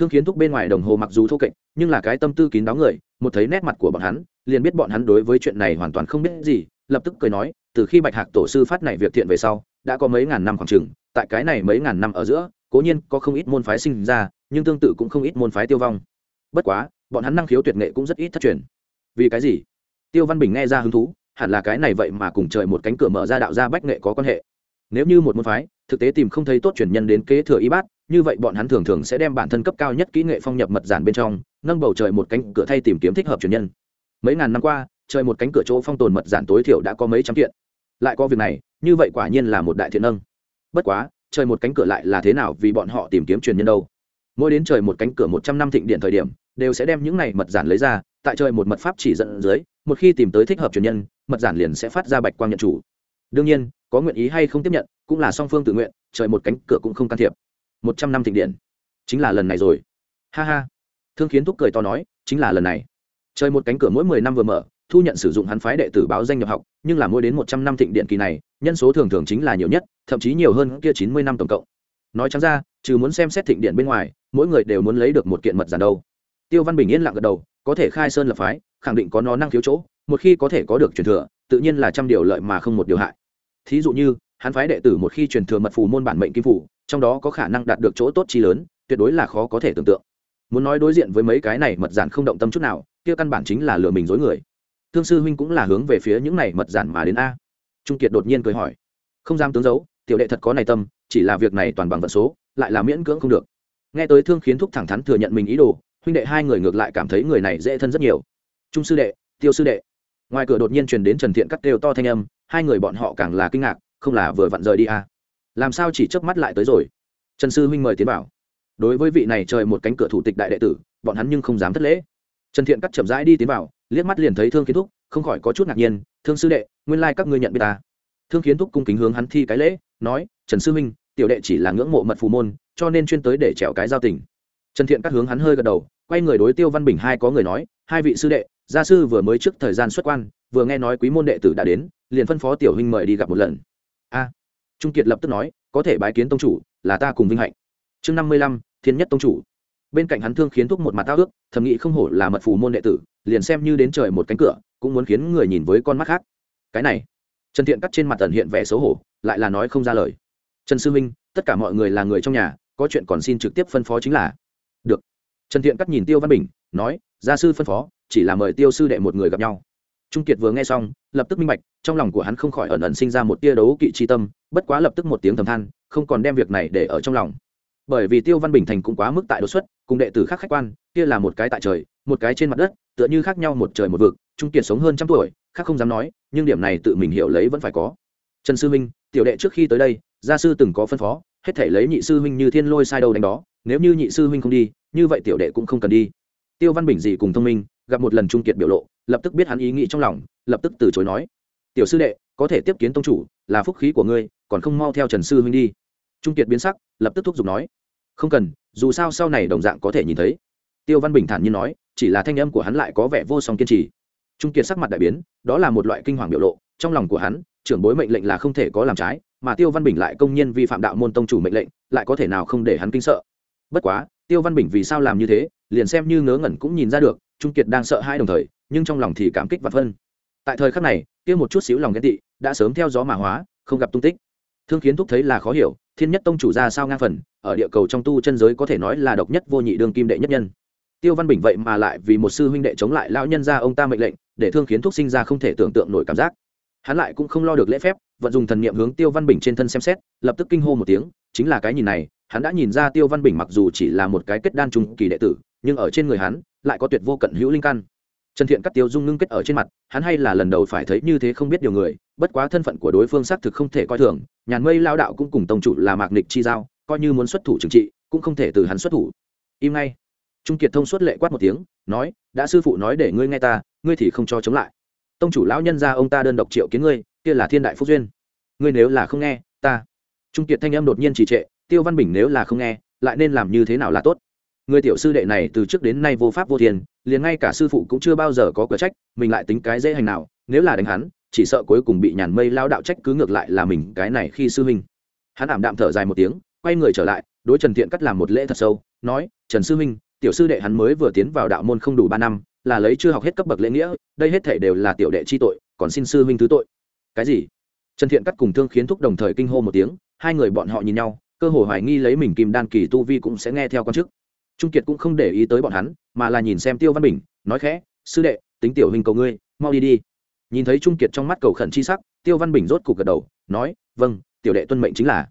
Thương kiến thúc bên ngoài đồng hồ mặc dù thô kệch, nhưng là cái tâm tư kín đáo người, một thấy nét mặt của bọn hắn, liền biết bọn hắn đối với chuyện này hoàn toàn không biết gì, lập tức cười nói, từ khi bạch hạc tổ sư phát này việc thiện về sau, đã có mấy ngàn năm khoảng chừng, tại cái này mấy ngàn năm ở giữa, cố nhiên có không ít môn phái sinh ra, nhưng tương tự cũng không ít môn phái tiêu vong. Bất quá, bọn hắn năng khiếu tuyệt nghệ cũng rất ít thất truyền. Vì cái gì? Tiêu văn bình nghe ra hứng thú, hẳn là cái này vậy mà cùng trời một cánh cửa mở ra đạo ra bách nghệ có quan hệ. Nếu như một môn phái, thực tế tìm không thấy tốt truyền nhân đến kế thừa y bát như vậy bọn hắn thường thường sẽ đem bản thân cấp cao nhất kỹ nghệ phong nhập mật giản bên trong, nâng bầu trời một cánh cửa thay tìm kiếm thích hợp truyền nhân. Mấy ngàn năm qua, trời một cánh cửa chỗ phong tồn mật giản tối thiểu đã có mấy trăm kiện. Lại có việc này, như vậy quả nhiên là một đại thiện nâng. Bất quá, trời một cánh cửa lại là thế nào vì bọn họ tìm kiếm truyền nhân đâu? Mỗi đến trời một cánh cửa một trăm năm thịnh điện thời điểm, đều sẽ đem những này mật giản lấy ra, tại trời một mật pháp chỉ dẫn dưới, một khi tìm tới thích hợp truyền nhân, mật giản liền sẽ phát ra bạch quang nhận chủ. Đương nhiên, có nguyện ý hay không tiếp nhận, cũng là song phương tự nguyện, trời một cánh cửa cũng không can thiệp một trăm năm thịnh điện. Chính là lần này rồi. Ha ha. Thương khiến thúc cười to nói, chính là lần này. Trời một cánh cửa mỗi mười năm vừa mở, thu nhận sử dụng hắn phái đệ tử báo danh nhập học, nhưng là mỗi đến một trăm năm thịnh điện kỳ này, nhân số thường thường chính là nhiều nhất, thậm chí nhiều hơn kia chín mươi năm tổng cộng. Nói chẳng ra, trừ muốn xem xét thịnh điện bên ngoài, mỗi người đều muốn lấy được một kiện mật giản đâu. Tiêu văn bình yên lặng gật đầu, có thể khai sơn lập phái, khẳng định có nó năng khiếu chỗ, một khi có thể có được truyền thừa, tự nhiên là trăm điều lợi mà không một điều hại. Thí dụ như hắn phái đệ tử một khi truyền thừa mật phù môn bản mệnh kim phủ, trong đó có khả năng đạt được chỗ tốt chi lớn, tuyệt đối là khó có thể tưởng tượng. Muốn nói đối diện với mấy cái này mật giản không động tâm chút nào, kia căn bản chính là lừa mình dối người. Thương sư huynh cũng là hướng về phía những này mật giản mà đến a. Trung kiệt đột nhiên cười hỏi. Không dám tướng giấu, tiểu đệ thật có này tâm, chỉ là việc này toàn bằng vận số, lại là miễn cưỡng không được. Nghe tới thương khiến thúc thẳng thắn thừa nhận mình ý đồ, huynh đệ hai người ngược lại cảm thấy người này dễ thân rất nhiều. Trung sư đệ, tiêu sư đệ. Ngoài cửa đột nhiên truyền đến trần thiện cắt đều to thanh âm, hai người bọn họ càng là kinh ngạc không là vừa vặn rời đi à. làm sao chỉ chớp mắt lại tới rồi? Trần sư huynh mời tiến bảo. đối với vị này trời một cánh cửa thủ tịch đại đệ tử, bọn hắn nhưng không dám thất lễ. Trần thiện cắt chậm rãi đi tiến vào, liếc mắt liền thấy thương kiến thúc, không khỏi có chút ngạc nhiên, thương sư đệ, nguyên lai các ngươi nhận biết ta. Thương kiến thúc cung kính hướng hắn thi cái lễ, nói, trần sư huynh, tiểu đệ chỉ là ngưỡng mộ mật phù môn, cho nên chuyên tới để trèo cái giao tình. Trần thiện cắt hướng hắn hơi gật đầu, quay người đối tiêu văn bình hai có người nói, hai vị sư đệ, gia sư vừa mới trước thời gian xuất quan, vừa nghe nói quý môn đệ tử đã đến, liền phân phó tiểu huynh mời đi gặp một lần a. Trung kiệt lập tức nói, có thể bái kiến tông chủ, là ta cùng vinh hạnh. Chương năm mươi lăm, thiên nhất tông chủ. Bên cạnh hắn thương khiến thuốc một mặt tao ước, thầm nghĩ không hổ là mật phù môn đệ tử, liền xem như đến trời một cánh cửa, cũng muốn khiến người nhìn với con mắt khác. Cái này, trần thiện cắt trên mặt tần hiện vẻ xấu hổ, lại là nói không ra lời. Trần sư minh, tất cả mọi người là người trong nhà, có chuyện còn xin trực tiếp phân phó chính là. Được. Trần thiện cắt nhìn tiêu văn bình, nói, gia sư phân phó, chỉ là mời tiêu sư đệ một người gặp nhau trung kiệt vừa nghe xong, lập tức minh bạch, trong lòng của hắn không khỏi ẩn ẩn sinh ra một tia đấu kỵ chi tâm, bất quá lập tức một tiếng thầm than, không còn đem việc này để ở trong lòng. Bởi vì tiêu văn bình thành cũng quá mức tại đột xuất, cùng đệ tử khác khách quan, kia là một cái tại trời, một cái trên mặt đất, tựa như khác nhau một trời một vực, trung kiệt sống hơn trăm tuổi, khác không dám nói, nhưng điểm này tự mình hiểu lấy vẫn phải có. Trần sư minh, tiểu đệ trước khi tới đây, gia sư từng có phân phó, hết thể lấy nhị sư huynh như thiên lôi sai đầu đánh đó, nếu như nhị sư huynh không đi, như vậy tiểu đệ cũng không cần đi. Tiêu văn bình dị cùng thông minh, gặp một lần trung kiệt biểu lộ lập tức biết hắn ý nghĩ trong lòng, lập tức từ chối nói, tiểu sư đệ, có thể tiếp kiến tông chủ, là phúc khí của ngươi, còn không mau theo trần sư huynh đi. Trung kiệt biến sắc, lập tức thúc giục nói, không cần, dù sao sau này đồng dạng có thể nhìn thấy. Tiêu văn bình thản nhiên nói, chỉ là thanh âm của hắn lại có vẻ vô song kiên trì. Trung kiệt sắc mặt đại biến, đó là một loại kinh hoàng biểu lộ, trong lòng của hắn, trưởng bối mệnh lệnh là không thể có làm trái, mà tiêu văn bình lại công nhiên vi phạm đạo môn tông chủ mệnh lệnh, lại có thể nào không để hắn kinh sợ. Bất quá, tiêu văn bình vì sao làm như thế, liền xem như ngớ ngẩn cũng nhìn ra được, trung kiệt đang sợ hai đồng thời nhưng trong lòng thì cảm kích và phân. Tại thời khắc này, kia một chút xíu lòng ghen tị đã sớm theo gió mà hóa, không gặp tung tích. Thương kiến thúc thấy là khó hiểu, thiên nhất tông chủ ra sao ngang phần, ở địa cầu trong tu chân giới có thể nói là độc nhất vô nhị đương kim đệ nhất nhân. Tiêu văn bình vậy mà lại vì một sư huynh đệ chống lại lão nhân ra ông ta mệnh lệnh, để thương kiến thúc sinh ra không thể tưởng tượng nổi cảm giác. Hắn lại cũng không lo được lễ phép, vận dùng thần niệm hướng tiêu văn bình trên thân xem xét, lập tức kinh hô một tiếng, chính là cái nhìn này, hắn đã nhìn ra tiêu văn bình mặc dù chỉ là một cái kết đan trùng kỳ đệ tử, nhưng ở trên người hắn lại có tuyệt vô cận hữu linh căn trần thiện cắt tiêu dung ngưng kết ở trên mặt, hắn hay là lần đầu phải thấy như thế không biết điều người, bất quá thân phận của đối phương xác thực không thể coi thường, nhàn mây lao đạo cũng cùng tông chủ là mạc nịch chi giao, coi như muốn xuất thủ trừng trị, cũng không thể từ hắn xuất thủ. Im ngay. Trung kiệt thông suốt lệ quát một tiếng, nói, đã sư phụ nói để ngươi nghe ta, ngươi thì không cho chống lại. Tông chủ lão nhân ra ông ta đơn độc triệu kiến ngươi, kia là thiên đại phúc duyên. Ngươi nếu là không nghe, ta. Trung kiệt thanh âm đột nhiên trì trệ, tiêu văn bình nếu là không nghe, lại nên làm như thế nào là tốt? Người tiểu sư đệ này từ trước đến nay vô pháp vô thiên, liền ngay cả sư phụ cũng chưa bao giờ có cửa trách, mình lại tính cái dễ hành nào, nếu là đánh hắn, chỉ sợ cuối cùng bị nhàn mây lao đạo trách cứ ngược lại là mình cái này khi sư huynh. Hắn ảm đạm thở dài một tiếng, quay người trở lại, đối trần thiện cắt làm một lễ thật sâu, nói, trần sư huynh, tiểu sư đệ hắn mới vừa tiến vào đạo môn không đủ ba năm, là lấy chưa học hết cấp bậc lễ nghĩa, đây hết thể đều là tiểu đệ chi tội, còn xin sư huynh thứ tội. Cái gì? Trần thiện cắt cùng thương khiến thúc đồng thời kinh hô một tiếng, hai người bọn họ nhìn nhau, cơ hồ hoài nghi lấy mình kim đan kỳ tu vi cũng sẽ nghe theo con chức trung kiệt cũng không để ý tới bọn hắn, mà là nhìn xem tiêu văn bình, nói khẽ, sư đệ, tính tiểu hình cầu ngươi, mau đi đi. Nhìn thấy trung kiệt trong mắt cầu khẩn chi sắc, tiêu văn bình rốt cục gật đầu, nói vâng tiểu đệ tuân mệnh chính là.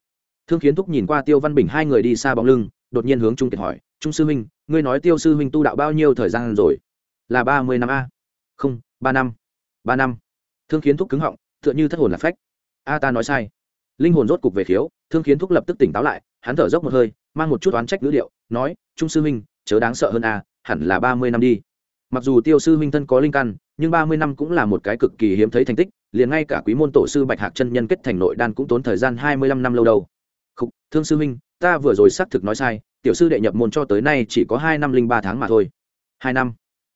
Thương kiến thúc nhìn qua tiêu văn bình hai người đi xa bóng lưng, đột nhiên hướng trung kiệt hỏi, trung sư huynh, ngươi nói tiêu sư huynh tu đạo bao nhiêu thời gian rồi? Là ba mươi năm a. Không, ba năm. Ba năm. Thương kiến thúc cứng họng t h ư ợ n thất hồn là phách. A, ta nói sai. Linh hồn rốt cục về khiếu, thương kiến thúc lập tức tỉnh táo lại hắn thở dốc một hơi mang một chút oán trách ngữ điệu nói trung sư huynh chớ đáng sợ hơn a hẳn là ba mươi năm đi. Mặc dù tiêu sư huynh thân có linh căn nhưng ba mươi năm cũng là một cái cực kỳ hiếm thấy thành tích liền ngay cả quý môn tổ sư bạch hạc chân nhân kết thành nội đan cũng tốn thời gian hai mươi lăm năm lâu đầu Khúc, thương sư huynh ta vừa rồi xác thực nói sai tiểu sư đệ nhập môn cho tới nay chỉ có hai năm linh ba tháng mà thôi. Hai năm?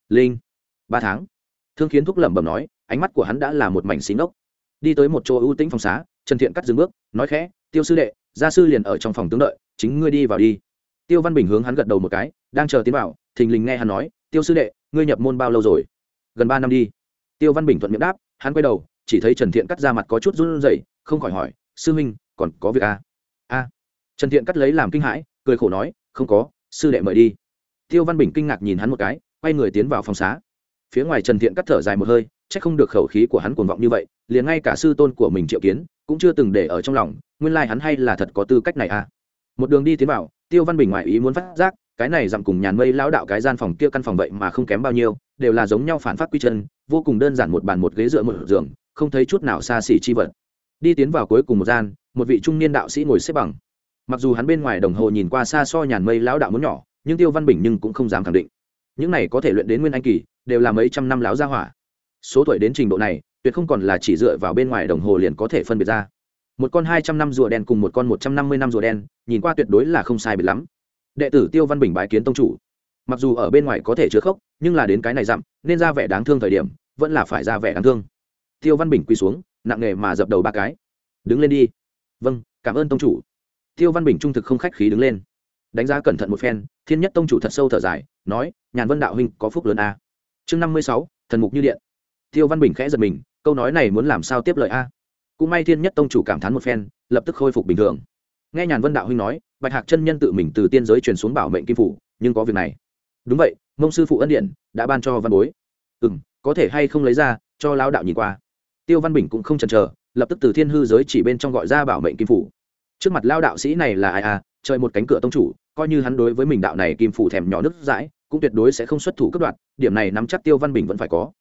Linh? Ba tháng? Thương kiến thúc lẩm bẩm nói ánh mắt của hắn đã là một mảnh xí ngốc. Đi tới một chỗ ưu tĩnh phòng xá trần thiện cắt dừng bước nói khẽ tiêu sư đệ gia sư liền ở trong phòng tướng đợi, chính ngươi đi vào đi. Tiêu văn bình hướng hắn gật đầu một cái, đang chờ tiến vào, thình lình nghe hắn nói, tiêu sư đệ, ngươi nhập môn bao lâu rồi? Gần ba năm đi. Tiêu văn bình thuận miệng đáp, hắn quay đầu, chỉ thấy trần thiện cắt ra mặt có chút run rẩy, không khỏi hỏi, sư huynh, còn có việc à? a. Trần thiện cắt lấy làm kinh hãi, cười khổ nói, không có, sư đệ mời đi. Tiêu văn bình kinh ngạc nhìn hắn một cái, quay người tiến vào phòng xá. Phía ngoài trần thiện cắt thở dài một hơi c h ắ c không được khẩu khí của hắn cuồng vọng như vậy, liền ngay cả sư tôn của mình triệu kiến cũng chưa từng để ở trong lòng, nguyên lai hắn hay là thật có tư cách này à? Một đường đi tiến vào, tiêu văn bình ngoại ý muốn phát giác, cái này dặm cùng nhàn mây lão đạo cái gian phòng kia căn phòng vậy mà không kém bao nhiêu, đều là giống nhau phản phát quy chân, vô cùng đơn giản một bàn một ghế dựa một giường, không thấy chút nào xa xỉ chi vật. Đi tiến vào cuối cùng một gian, một vị trung niên đạo sĩ ngồi xếp bằng. Mặc dù hắn bên ngoài đồng hồ nhìn qua xa so nhàn mây lão đạo muốn nhỏ, nhưng tiêu văn bình nhưng cũng không dám khẳng định. Những này có thể luyện đến nguyên anh kỳ, đều là mấy trăm năm láo gia hỏa. Số tuổi đến trình độ này tuyệt không còn là chỉ dựa vào bên ngoài đồng hồ liền có thể phân biệt ra. Một con hai trăm năm rùa đen cùng một con một trăm năm mươi năm rùa đen, nhìn qua tuyệt đối là không sai biệt lắm. Đệ tử tiêu văn bình bái kiến tông chủ. Mặc dù ở bên ngoài có thể chứa khốc, nhưng là đến cái này dặm, nên ra vẻ đáng thương thời điểm, vẫn là phải ra vẻ đáng thương. Tiêu văn bình quỳ xuống, nặng nghề mà dập đầu ba cái. Đứng lên đi. Vâng cảm ơn tông chủ. Tiêu văn bình trung thực không khách khí đứng lên. Đánh giá cẩn thận một phen, thiên nhất tông chủ thật sâu thở dài, nói, nhàn vân đạo huynh có phúc lớn a. Chương năm mươi sáu, thần mục như điện. Tiêu văn bình khẽ giật mình câu nói này muốn làm sao tiếp lời a? Cũng may thiên nhất tông chủ cảm thán một phen, lập tức khôi phục bình thường. Nghe nhàn vân đạo huynh nói, bạch hạc chân nhân tự mình từ tiên giới truyền xuống bảo mệnh kim phủ, nhưng có việc này. Đúng vậy, mông sư phụ ân điện đã ban cho văn bối. Ừ m có thể hay không lấy ra, cho lao đạo nhìn qua. Tiêu văn bình cũng không chần chờ, lập tức từ thiên hư giới chỉ bên trong gọi ra bảo mệnh kim phủ. Trước mặt lao đạo sĩ này là ai à chơi một cánh cửa tông chủ, coi như hắn đối với mình đạo này kim phủ thèm nhỏ nước dãi, cũng tuyệt đối sẽ không xuất thủ cấp đoạn điểm này nắm chắc tiêu văn bình vẫn phải có.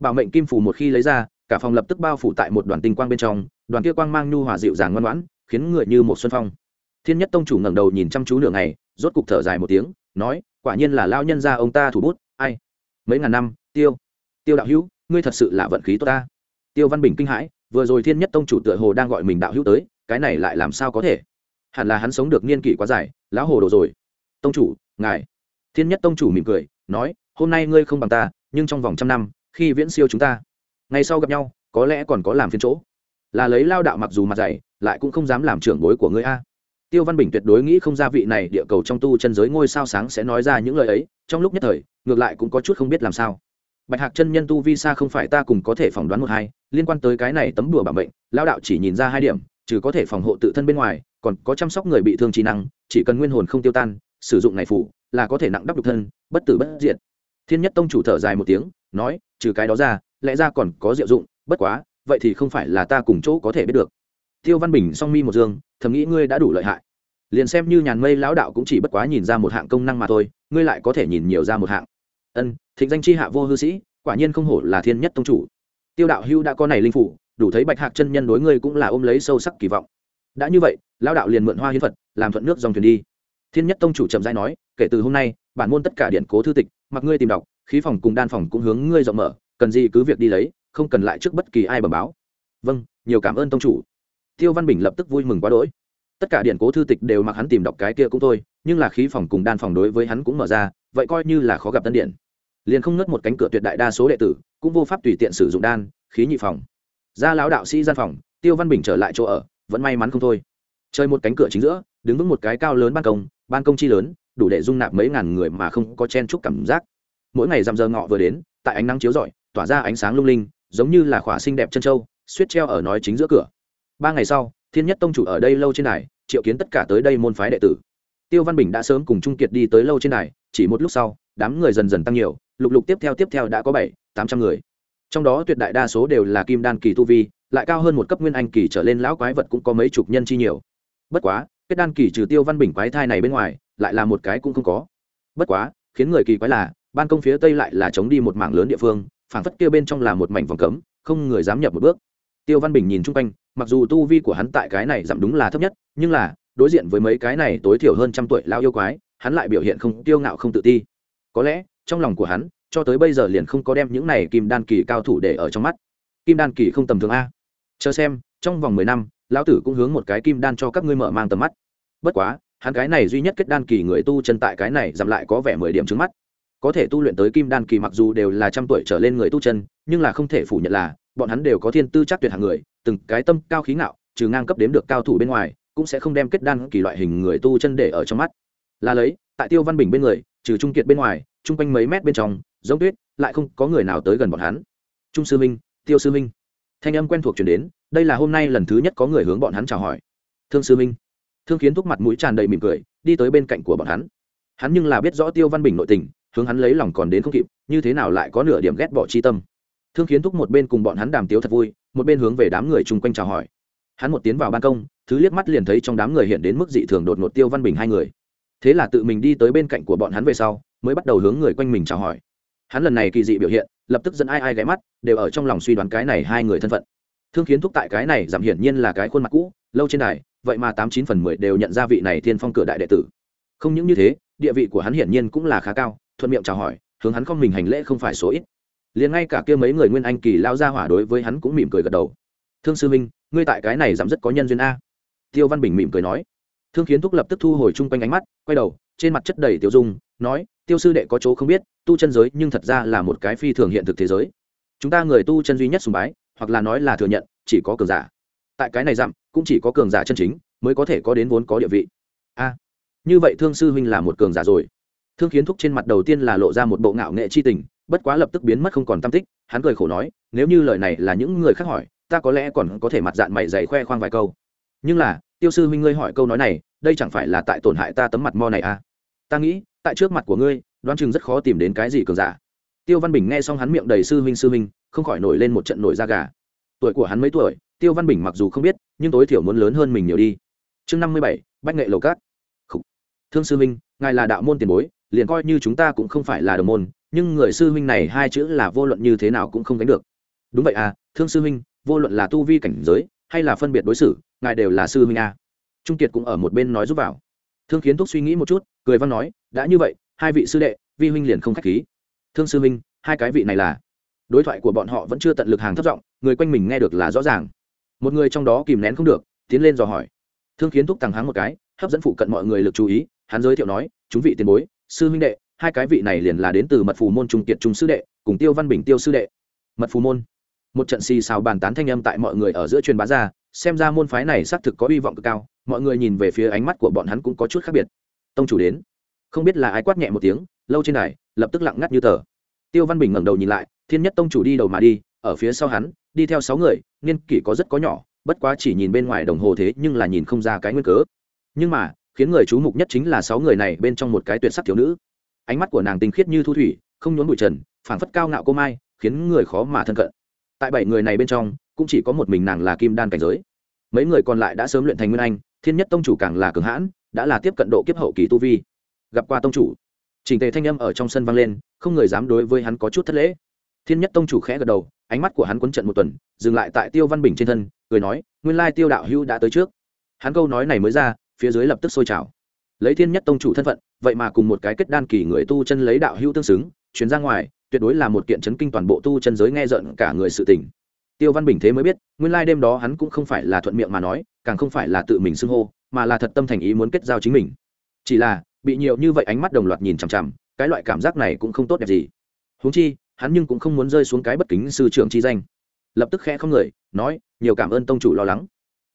Bảo mệnh kim phủ một khi lấy ra cả phòng lập tức bao phủ tại một đoàn tinh quang bên trong, đoàn kia quang mang nhu hòa dịu dàng ngoan ngoãn, khiến người như một xuân phong. Thiên nhất tông chủ ngẩng đầu nhìn chăm chú nửa ngày, rốt cục thở dài một tiếng, nói, quả nhiên là lao nhân ra ông ta thủ bút, ai? Mấy ngàn năm, tiêu tiêu đạo hữu, ngươi thật sự là vận khí tốt ta. Tiêu văn bình kinh hãi, vừa rồi thiên nhất tông chủ tựa hồ đang gọi mình đạo hữu tới, cái này lại làm sao có thể? Hẳn là hắn sống được niên kỷ quá dài, lão hồ đồ rồi. Tông chủ, ngài. Thiên nhất tông chủ mỉm cười, nói, hôm nay ngươi không bằng ta, nhưng trong vòng trăm năm, khi viễn siêu chúng ta ngày sau gặp nhau, có lẽ còn có làm phiên chỗ. Là lấy lao đạo mặc dù mặt dày, lại cũng không dám làm trưởng bối của ngươi a. Tiêu văn bình tuyệt đối nghĩ không ra vị này địa cầu trong tu chân giới ngôi sao sáng sẽ nói ra những lời ấy, trong lúc nhất thời, ngược lại cũng có chút không biết làm sao. Bạch hạc chân nhân tu vi xa không phải ta cùng có thể phỏng đoán một hai, liên quan tới cái này tấm đùa bảo mệnh, lao đạo chỉ nhìn ra hai điểm, trừ có thể phòng hộ tự thân bên ngoài, còn có chăm sóc người bị thương trí năng, chỉ cần nguyên hồn không tiêu tan, sử dụng này phủ, là có thể nặng đắp đục thân, bất tử bất diệt. Thiên nhất tông chủ thở dài một tiếng, nói, trừ cái đó ra lẽ ra còn có diệu dụng, bất quá, vậy thì không phải là ta cùng chỗ có thể biết được. Tiêu văn bình song mi một dương, thầm nghĩ ngươi đã đủ lợi hại. Liền xem như nhàn mây lão đạo cũng chỉ bất quá nhìn ra một hạng công năng mà thôi, ngươi lại có thể nhìn nhiều ra một hạng. Ân, thịnh danh chi hạ vô hư sĩ, quả nhiên không hổ là thiên nhất tông chủ. Tiêu đạo hưu đã có này linh phủ, đủ thấy bạch hạc chân nhân đối ngươi cũng là ôm lấy sâu sắc kỳ vọng. Đã như vậy, lão đạo liền mượn hoa hiến phật, làm thuận nước dòng thuyền đi. Thiên nhất tông chủ trầm giai nói, kể từ hôm nay, bản môn tất cả điện cố thư tịch, mặc ngươi tìm đọc, khí phòng cùng đan phòng cũng hướng ngươi rộng mở cần gì cứ việc đi lấy, không cần lại trước bất kỳ ai bẩm báo. Vâng nhiều cảm ơn tông chủ. Tiêu văn bình lập tức vui mừng quá đỗi. Tất cả điện cố thư tịch đều mặc hắn tìm đọc cái kia cũng thôi, nhưng là khí phòng cùng đan phòng đối với hắn cũng mở ra, vậy coi như là khó gặp tân điện. Liền không ngất một cánh cửa tuyệt đại đa số đệ tử, cũng vô pháp tùy tiện sử dụng đan, khí nhị phòng. Ra lão đạo sĩ gian phòng, tiêu văn bình trở lại chỗ ở, vẫn may mắn không thôi. Chơi một cánh cửa chính giữa, đứng vững một cái cao lớn ban công ban công chi lớn, đủ để dung nạp mấy ngàn người mà không có chen chúc cảm giác. Mỗi ngày dằm giờ ngọ vừa đến, tại ánh nắng chiếu rọi tỏa ra ánh sáng lung linh giống như là khỏa xinh đẹp chân trâu suýt treo ở nói chính giữa cửa. Ba ngày sau thiên nhất tông chủ ở đây lâu trên này, triệu kiến tất cả tới đây môn phái đệ tử. Tiêu văn bình đã sớm cùng trung kiệt đi tới lâu trên này, chỉ một lúc sau đám người dần dần tăng nhiều lục lục tiếp theo tiếp theo đã có bảy tám trăm người. Trong đó tuyệt đại đa số đều là kim đan kỳ tu vi lại cao hơn một cấp nguyên anh kỳ trở lên lão quái vật cũng có mấy chục nhân chi nhiều. Bất quá kết đan kỳ trừ tiêu văn bình quái thai này bên ngoài lại là một cái cũng không có. Bất quá khiến người kỳ quái là ban công phía tây lại là chống đi một mảng lớn địa phương phảng phất kia bên trong là một mảnh vòng cấm, không người dám nhập một bước. Tiêu văn bình nhìn chung quanh, mặc dù tu vi của hắn tại cái này giảm đúng là thấp nhất, nhưng là, đối diện với mấy cái này tối thiểu hơn trăm tuổi lão yêu quái, hắn lại biểu hiện không tiêu ngạo không tự ti. Có lẽ, trong lòng của hắn, cho tới bây giờ liền không có đem những này kim đan kỳ cao thủ để ở trong mắt. Kim đan kỳ không tầm thường a. Chờ xem, trong vòng mười năm, lão tử cũng hướng một cái kim đan cho các ngươi mở mang tầm mắt. Bất quá, hắn cái này duy nhất kết đan kỳ người tu chân tại cái này giảm lại có vẻ mười điểm trước mắt có thể tu luyện tới kim đan kỳ mặc dù đều là trăm tuổi trở lên người tu chân, nhưng là không thể phủ nhận là, bọn hắn đều có thiên tư chắc tuyệt hạng người, từng cái tâm cao khí ngạo, trừ ngang cấp đếm được cao thủ bên ngoài, cũng sẽ không đem kết đan kỳ loại hình người tu chân để ở trong mắt. Là lấy, tại tiêu văn bình bên người, trừ trung kiệt bên ngoài, chung quanh mấy mét bên trong, giống tuyết, lại không có người nào tới gần bọn hắn. Trung sư minh, tiêu sư minh. Thanh âm quen thuộc chuyển đến, đây là hôm nay lần thứ nhất có người hướng bọn hắn chào hỏi. Thương sư minh. Thương kiến thúc mặt mũi tràn đầy mỉm cười, đi tới bên cạnh của bọn hắn. Hắn nhưng là biết rõ tiêu văn bình nội tình hướng hắn lấy lòng còn đến không kịp, như thế nào lại có nửa điểm ghét bỏ chi tâm. Thương kiến thúc một bên cùng bọn hắn đàm tiếu thật vui, một bên hướng về đám người chung quanh chào hỏi. Hắn một tiến vào ban công, thứ liếc mắt liền thấy trong đám người hiện đến mức dị thường đột ngột tiêu văn bình hai người. Thế là tự mình đi tới bên cạnh của bọn hắn về sau, mới bắt đầu hướng người quanh mình chào hỏi. Hắn lần này kỳ dị biểu hiện, lập tức dẫn ai ai ghé mắt, đều ở trong lòng suy đoán cái này hai người thân phận. Thương kiến thúc tại cái này giảm hiển nhiên là cái khuôn mặt cũ, lâu trên đài, vậy mà tám chín phần mười đều nhận ra vị này thiên phong cửa đại đệ tử. Không những như thế, địa vị của hắn hiển nhiên cũng là khá cao thuận miệng chào hỏi, hướng hắn không mình hành lễ không phải số ít. Liền ngay cả kia mấy người nguyên anh kỳ lao ra hỏa đối với hắn cũng mỉm cười gật đầu. Thương sư minh ngươi tại cái này giảm rất có nhân duyên a. Tiêu văn bình mỉm cười nói. Thương kiến thúc lập tức thu hồi chung quanh ánh mắt, quay đầu, trên mặt chất đầy tiêu dung, nói, tiêu sư đệ có chỗ không biết, tu chân giới nhưng thật ra là một cái phi thường hiện thực thế giới. Chúng ta người tu chân duy nhất sùng bái, hoặc là nói là thừa nhận, chỉ có cường giả. Tại cái này dặm, cũng chỉ có cường giả chân chính, mới có thể có đến vốn có địa vị. A, như vậy thương sư huynh là một cường giả rồi thương kiến thúc trên mặt đầu tiên là lộ ra một bộ ngạo nghệ chi tình, bất quá lập tức biến mất không còn tâm tích, hắn cười khổ nói, nếu như lời này là những người khác hỏi, ta có lẽ còn có thể mặt dạng mày dày khoe khoang vài câu. Nhưng là, tiêu sư huynh ngươi hỏi câu nói này, đây chẳng phải là tại tổn hại ta tấm mặt mo này à? Ta nghĩ, tại trước mặt của ngươi Đoan chừng rất khó tìm đến cái gì cường giả. Tiêu văn bình nghe xong hắn miệng đầy sư huynh sư huynh, không khỏi nổi lên một trận nổi da gà. Tuổi của hắn mấy tuổi, tiêu văn bình mặc dù không biết, nhưng tối thiểu muốn lớn hơn mình nhiều đi. Chương năm mươi bảy, bách nghệ lầu cát thương sư huynh, ngài là đạo môn tiền bối liền coi như chúng ta cũng không phải là đồng môn, nhưng người sư huynh này hai chữ là vô luận như thế nào cũng không đánh được. Đúng vậy à thương sư huynh, vô luận là tu vi cảnh giới, hay là phân biệt đối xử, ngài đều là sư huynh à. trung kiệt cũng ở một bên nói giúp vào. Thương kiến thúc suy nghĩ một chút, cười văn nói, đã như vậy, hai vị sư đệ, vi huynh liền không k h á c h khí. Thương sư huynh, hai cái vị này là. Đối thoại của bọn họ vẫn chưa tận lực hàng thất vọng người quanh mình nghe được là rõ ràng. Một người trong đó kìm nén không được, tiến lên dò hỏi. Thương kiến thúc tăng háng một cái, hấp dẫn phụ cận mọi người lực chú ý, hắn giới thiệu nói, chúng vị tiền bối sư huynh đệ, hai cái vị này liền là đến từ mật phù môn trung kiệt trung sư đệ, cùng tiêu văn bình tiêu sư đệ. Mật phù môn. Một trận xì xào bàn tán thanh âm tại mọi người ở giữa truyền bá ra, xem ra môn phái này xác thực có hy vọng cực cao, mọi người nhìn về phía ánh mắt của bọn hắn cũng có chút khác biệt. Tông chủ đến. Không biết là ai quát nhẹ một tiếng, lâu trên này lập tức lặng ngắt như tờ. Tiêu văn bình ngẩng đầu nhìn lại, thiên nhất tông chủ đi đầu mà đi, ở phía sau hắn, đi theo sáu người, niên kỷ có rất có nhỏ, bất quá chỉ nhìn bên ngoài đồng hồ thế nhưng là nhìn không ra cái nguyên cớ. Nhưng mà khiến người chú mục nhất chính là sáu người này bên trong một cái tuyệt sắc thiếu nữ. Ánh mắt của nàng tinh khiết như thu thủy, không nhốn bụi trần, phảng phất cao ngạo cô mai, khiến người khó mà thân cận. Tại bảy người này bên trong, cũng chỉ có một mình nàng là kim đan cảnh giới. Mấy người còn lại đã sớm luyện thành nguyên anh, thiên nhất tông chủ càng là cường hãn, đã là tiếp cận độ kiếp hậu kỳ tu vi. Gặp qua tông chủ, trình tề thanh âm ở trong sân vang lên, không người dám đối với hắn có chút thất lễ. Thiên nhất tông chủ khẽ gật đầu, ánh mắt của hắn quấn trận một tuần, dừng lại tại tiêu văn bình trên thân, cười nói, nguyên lai tiêu đạo hữu đã tới trước. Hắn câu nói này mới ra phía dưới lập tức sôi trào. Lấy thiên nhất tông chủ thân phận, vậy mà cùng một cái kết đan kỳ người tu chân lấy đạo hữu tương xứng chuyến ra ngoài, tuyệt đối là một kiện chấn kinh toàn bộ tu chân giới nghe rợn cả người sự tình. Tiêu văn bình thế mới biết, nguyên lai đêm đó hắn cũng không phải là thuận miệng mà nói, càng không phải là tự mình xưng hô, mà là thật tâm thành ý muốn kết giao chính mình. Chỉ là, bị nhiều như vậy ánh mắt đồng loạt nhìn chằm chằm, cái loại cảm giác này cũng không tốt đẹp gì. Huống chi, hắn nhưng cũng không muốn rơi xuống cái bất kính sư trưởng chi danh. Lập tức khẽ không người, nói, nhiều cảm ơn tông chủ lo lắng.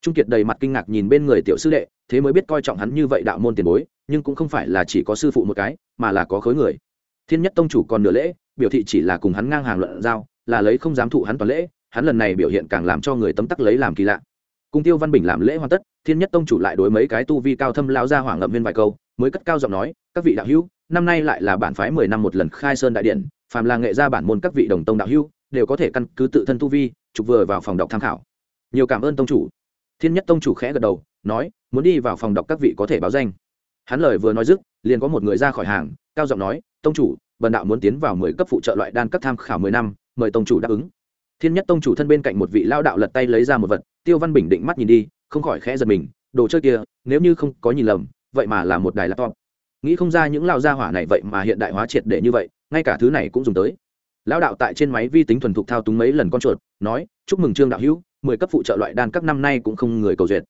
Trung kiệt đầy mặt kinh ngạc nhìn bên người tiểu sư đệ thế mới biết coi trọng hắn như vậy đạo môn tiền bối, nhưng cũng không phải là chỉ có sư phụ một cái, mà là có khối người. Thiên nhất tông chủ còn nửa lễ, biểu thị chỉ là cùng hắn ngang hàng luận giao, là lấy không dám thụ hắn toàn lễ, hắn lần này biểu hiện càng làm cho người tấm tắc lấy làm kỳ lạ. Cùng tiêu văn bình làm lễ hoàn tất, thiên nhất tông chủ lại đối mấy cái tu vi cao thâm lao ra hoảng ngậm viên vài câu, mới cất cao giọng nói, các vị đạo hữu, năm nay lại là bản phái mười năm một lần khai sơn đại điện, phàm là nghệ gia bản môn các vị đồng tông đạo hữu, đều có thể căn cứ tự thân tu vi, trục vừa vào phòng đọc tham khảo. Nhiều cảm ơn tông chủ. Thiên nhất tông chủ khẽ gật đầu nói, muốn đi vào phòng đọc các vị có thể báo danh. Hắn lời vừa nói dứt, liền có một người ra khỏi hàng, cao giọng nói, tông chủ bần đạo muốn tiến vào mười cấp phụ trợ loại đan cấp tham khảo mười năm, mời tông chủ đáp ứng. Thiên nhất tông chủ thân bên cạnh một vị lao đạo lật tay lấy ra một vật, tiêu văn bình định mắt nhìn đi, không khỏi khẽ giật mình, đồ chơi kia, nếu như không có nhìn lầm, vậy mà là một đài laptop. Nghĩ không ra những lao gia hỏa này vậy mà hiện đại hóa triệt để như vậy, ngay cả thứ này cũng dùng tới. Lao đạo tại trên máy vi tính thuần thục thao túng mấy lần con chuột, nói, chúc mừng trương đạo hữu, mười cấp phụ trợ loại đan các năm nay cũng không người cầu duyệt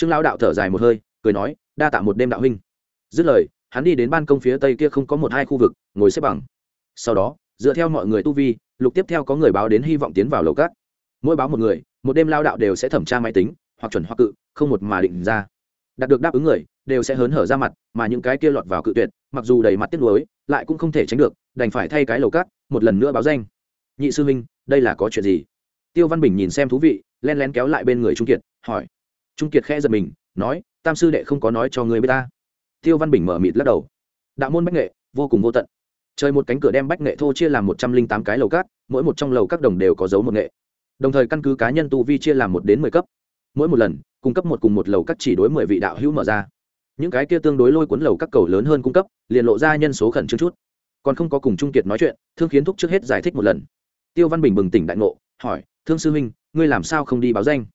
trương lao đạo thở dài một hơi, cười nói, đa tạ một đêm đạo huynh. Dứt lời, hắn đi đến ban công phía tây kia không có một hai khu vực, ngồi xếp bằng. Sau đó, dựa theo mọi người tu vi, lục tiếp theo có người báo đến hy vọng tiến vào lầu cát. Mỗi báo một người, một đêm lao đạo đều sẽ thẩm tra máy tính, hoặc chuẩn hoặc cự, không một mà định ra. Đạt được đáp ứng người, đều sẽ hớn hở ra mặt, mà những cái kia lọt vào cự tuyệt, mặc dù đầy mặt tiếc nuối, lại cũng không thể tránh được, đành phải thay cái lầu cát, một lần nữa báo danh. Nhị sư huynh, đây là có chuyện gì? Tiêu văn bình nhìn xem thú vị, len lén kéo lại bên người trung kiệt, hỏi trung kiệt khẽ giật mình, nói, tam sư đệ không có nói cho người b ta. Tiêu văn bình mở mịt lắc đầu. Đạo môn bách nghệ, vô cùng vô tận. Trời một cánh cửa đem bách nghệ thô chia làm một trăm linh tám cái lầu cát, mỗi một trong lầu các đồng đều có dấu một nghệ. Đồng thời căn cứ cá nhân tu vi chia làm một đến mười cấp. Mỗi một lần, cung cấp một cùng một lầu các chỉ đối mười vị đạo hữu mở ra. Những cái kia tương đối lôi cuốn lầu các cầu lớn hơn cung cấp, liền lộ ra nhân số khẩn trương chút. Còn không có cùng trung kiệt nói chuyện, thương khiến thúc trước hết giải thích một lần. Tiêu văn bình bừng tỉnh đại ngộ, hỏi, thương sư huynh, ngươi làm sao không đi báo danh?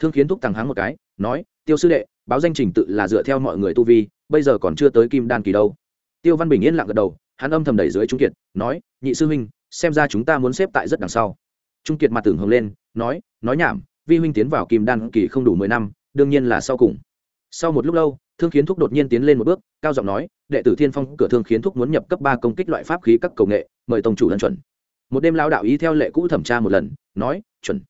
Thương khiến thúc thẳng háng một cái, nói, tiêu sư đệ, báo danh trình tự là dựa theo mọi người tu vi, bây giờ còn chưa tới kim đan kỳ đâu. Tiêu văn bình yên lặng gật đầu, hắn âm thầm đẩy dưới trung kiệt, nói, nhị sư huynh, xem ra chúng ta muốn xếp tại rất đằng sau. Trung kiệt mặt tưởng hồng lên, nói nói nhảm, vi huynh tiến vào kim đan kỳ không đủ mười năm, đương nhiên là sau cùng. Sau một lúc lâu, thương khiến thúc đột nhiên tiến lên một bước, cao giọng nói, đệ tử thiên phong, cửa thương khiến thúc muốn nhập cấp ba công kích loại pháp khí các cầu nghệ, mời tổng chủ lân chuẩn. Một đêm lao đạo ý theo lệ cũ thẩm tra một lần, nói, chuẩn.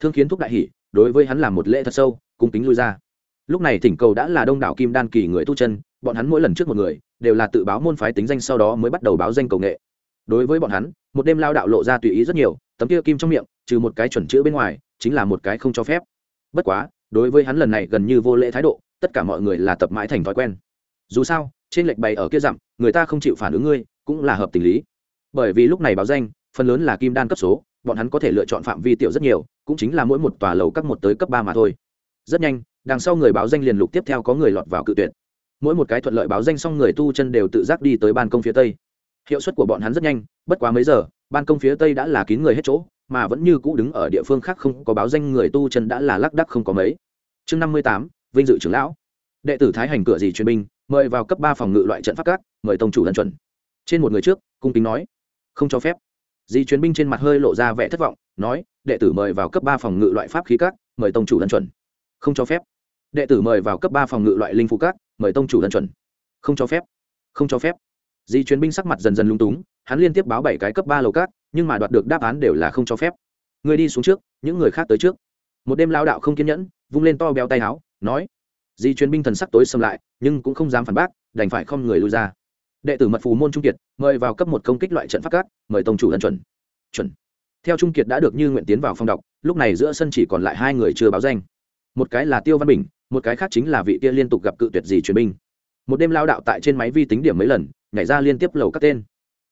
Thương khiến thúc đại hỷ đối với hắn làm một lễ thật sâu, cung kính lui ra. Lúc này thỉnh cầu đã là đông đảo kim đan kỳ người tu chân, bọn hắn mỗi lần trước một người, đều là tự báo môn phái tính danh sau đó mới bắt đầu báo danh cầu nghệ. Đối với bọn hắn, một đêm lao đạo lộ ra tùy ý rất nhiều, tấm kia kim trong miệng, trừ một cái chuẩn chữ bên ngoài, chính là một cái không cho phép. Bất quá, đối với hắn lần này gần như vô lễ thái độ, tất cả mọi người là tập mãi thành thói quen. Dù sao, trên lệch bày ở kia dặm, người ta không chịu phản ứng ngươi, cũng là hợp tình lý. Bởi vì lúc này báo danh, phần lớn là kim đan cấp số, bọn hắn có thể lựa chọn phạm vi tiểu rất nhiều cũng chính là mỗi một tòa lầu các một tới cấp ba mà thôi. Rất nhanh, đằng sau người báo danh liền lục tiếp theo có người lọt vào cự tuyển mỗi một cái thuận lợi báo danh xong người tu chân đều tự giác đi tới ban công phía tây. Hiệu suất của bọn hắn rất nhanh, bất quá mấy giờ, ban công phía tây đã là kín người hết chỗ, mà vẫn như cũ đứng ở địa phương khác không có báo danh người tu chân đã là lác đắc không có mấy. Chương năm mươi tám, vinh dự trưởng lão. Đệ tử thái hành cửa gì truyền binh, mời vào cấp ba phòng ngự loại trận pháp các, mời tông chủ lân chuẩn. Trên một người trước, cung kính nói, không cho phép di truyền binh trên mặt hơi lộ ra vẻ thất vọng, nói, đệ tử mời vào cấp ba phòng ngự loại pháp khí các, mời tông chủ lân chuẩn. Không cho phép. Đệ tử mời vào cấp ba phòng ngự loại linh phụ các, mời tông chủ lân chuẩn. Không cho phép. Không cho phép. Di truyền binh sắc mặt dần dần lung túng, hắn liên tiếp báo bảy cái cấp ba lầu cát nhưng mà đoạt được đáp án đều là không cho phép. Người đi xuống trước, những người khác tới trước. Một đêm lao đạo không kiên nhẫn, vung lên to béo tay áo nói, di truyền binh thần sắc tối xâm lại, nhưng cũng không dám phản bác, đành phải không người lui ra đệ tử mật phù môn trung kiệt, mời vào cấp một công kích loại trận pháp cát mời tông chủ ân chuẩn. Chuẩn. Theo trung kiệt đã được như nguyện tiến vào phong đọc, lúc này giữa sân chỉ còn lại hai người chưa báo danh. Một cái là tiêu văn bình, một cái khác chính là vị kia liên tục gặp cự tuyệt gì truyền binh. Một đêm lao đạo tại trên máy vi tính điểm mấy lần, nhảy ra liên tiếp lầu các tên.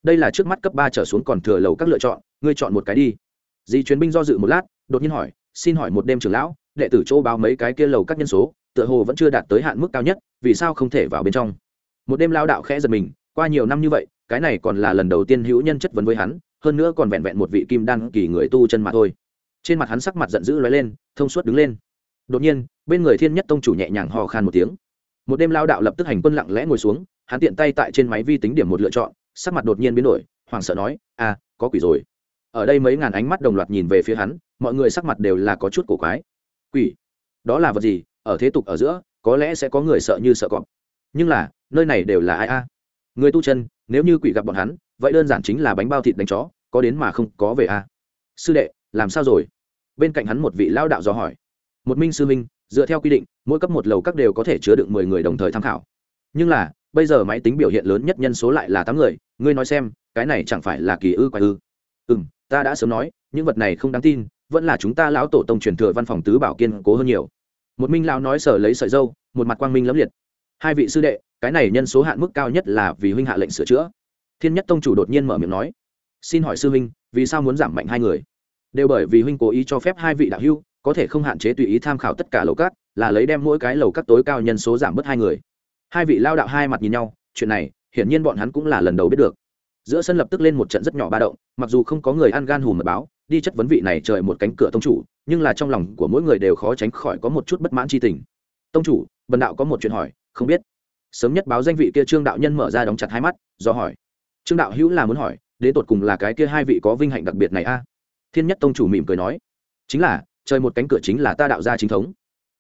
Đây là trước mắt cấp ba trở xuống còn thừa lầu các lựa chọn, ngươi chọn một cái đi. Di truyền binh do dự một lát, đột nhiên hỏi, xin hỏi một đêm trưởng lão, đệ tử chỗ báo mấy cái kia lầu các nhân số, tựa hồ vẫn chưa đạt tới hạn mức cao nhất, vì sao không thể vào bên trong? Một đêm lao đạo khẽ giật mình qua nhiều năm như vậy, cái này còn là lần đầu tiên hữu nhân chất vấn với hắn, hơn nữa còn vẹn vẹn một vị kim đan kỳ người tu chân mà thôi. Trên mặt hắn sắc mặt giận dữ lóe lên, thông suốt đứng lên. Đột nhiên, bên người thiên nhất tông chủ nhẹ nhàng hò khan một tiếng. Một đêm lao đạo lập tức hành quân lặng lẽ ngồi xuống, hắn tiện tay tại trên máy vi tính điểm một lựa chọn, sắc mặt đột nhiên biến đổi, hoảng sợ nói a có quỷ rồi. Ở đây mấy ngàn ánh mắt đồng loạt nhìn về phía hắn, mọi người sắc mặt đều là có chút cổ quái. Quỷ? Đó là vật gì? Ở thế tục ở giữa, có lẽ sẽ có người sợ như sợ cọp. Nhưng là, nơi này đều là ai a? Người tu chân, nếu như quỷ gặp bọn hắn, vậy đơn giản chính là bánh bao thịt đánh chó, có đến mà không có về a sư đệ, làm sao rồi? Bên cạnh hắn một vị lao đạo dò hỏi. Một minh sư minh, dựa theo quy định, mỗi cấp một lầu các đều có thể chứa được mười người đồng thời tham khảo. Nhưng là, bây giờ máy tính biểu hiện lớn nhất nhân số lại là tám người, ngươi nói xem, cái này chẳng phải là kỳ ư quái ư? Ừ m ta đã sớm nói, những vật này không đáng tin, vẫn là chúng ta lão tổ tông truyền thừa văn phòng tứ bảo kiên cố hơn nhiều. Một minh lão nói sở lấy sợi dâu, một mặt quang minh lẫm liệt. Hai vị sư đệ cái này nhân số hạn mức cao nhất là vì huynh hạ lệnh sửa chữa. Thiên nhất tông chủ đột nhiên mở miệng nói, xin hỏi sư huynh, vì sao muốn giảm mạnh hai người? Đều bởi vì huynh cố ý cho phép hai vị đạo hưu có thể không hạn chế tùy ý tham khảo tất cả lầu cát là lấy đem mỗi cái lầu cát tối cao nhân số giảm bớt hai người. Hai vị lao đạo hai mặt nhìn nhau, chuyện này, hiển nhiên bọn hắn cũng là lần đầu biết được. Giữa sân lập tức lên một trận rất nhỏ ba động, mặc dù không có người ăn gan hùm mật báo, đi chất vấn vị này trời một cánh cửa tông chủ, nhưng là trong lòng của mỗi người đều khó tránh khỏi có một chút bất mãn c h i tình. Tông chủ, bần đạo có một chuyện hỏi, không biết sớm nhất báo danh vị kia trương đạo nhân mở ra đóng chặt hai mắt, do hỏi. Trương đạo hữu là muốn hỏi, đến tột cùng là cái kia hai vị có vinh hạnh đặc biệt này a? Thiên nhất tông chủ mỉm cười nói. Chính là, trời một cánh cửa chính là ta đạo gia chính thống.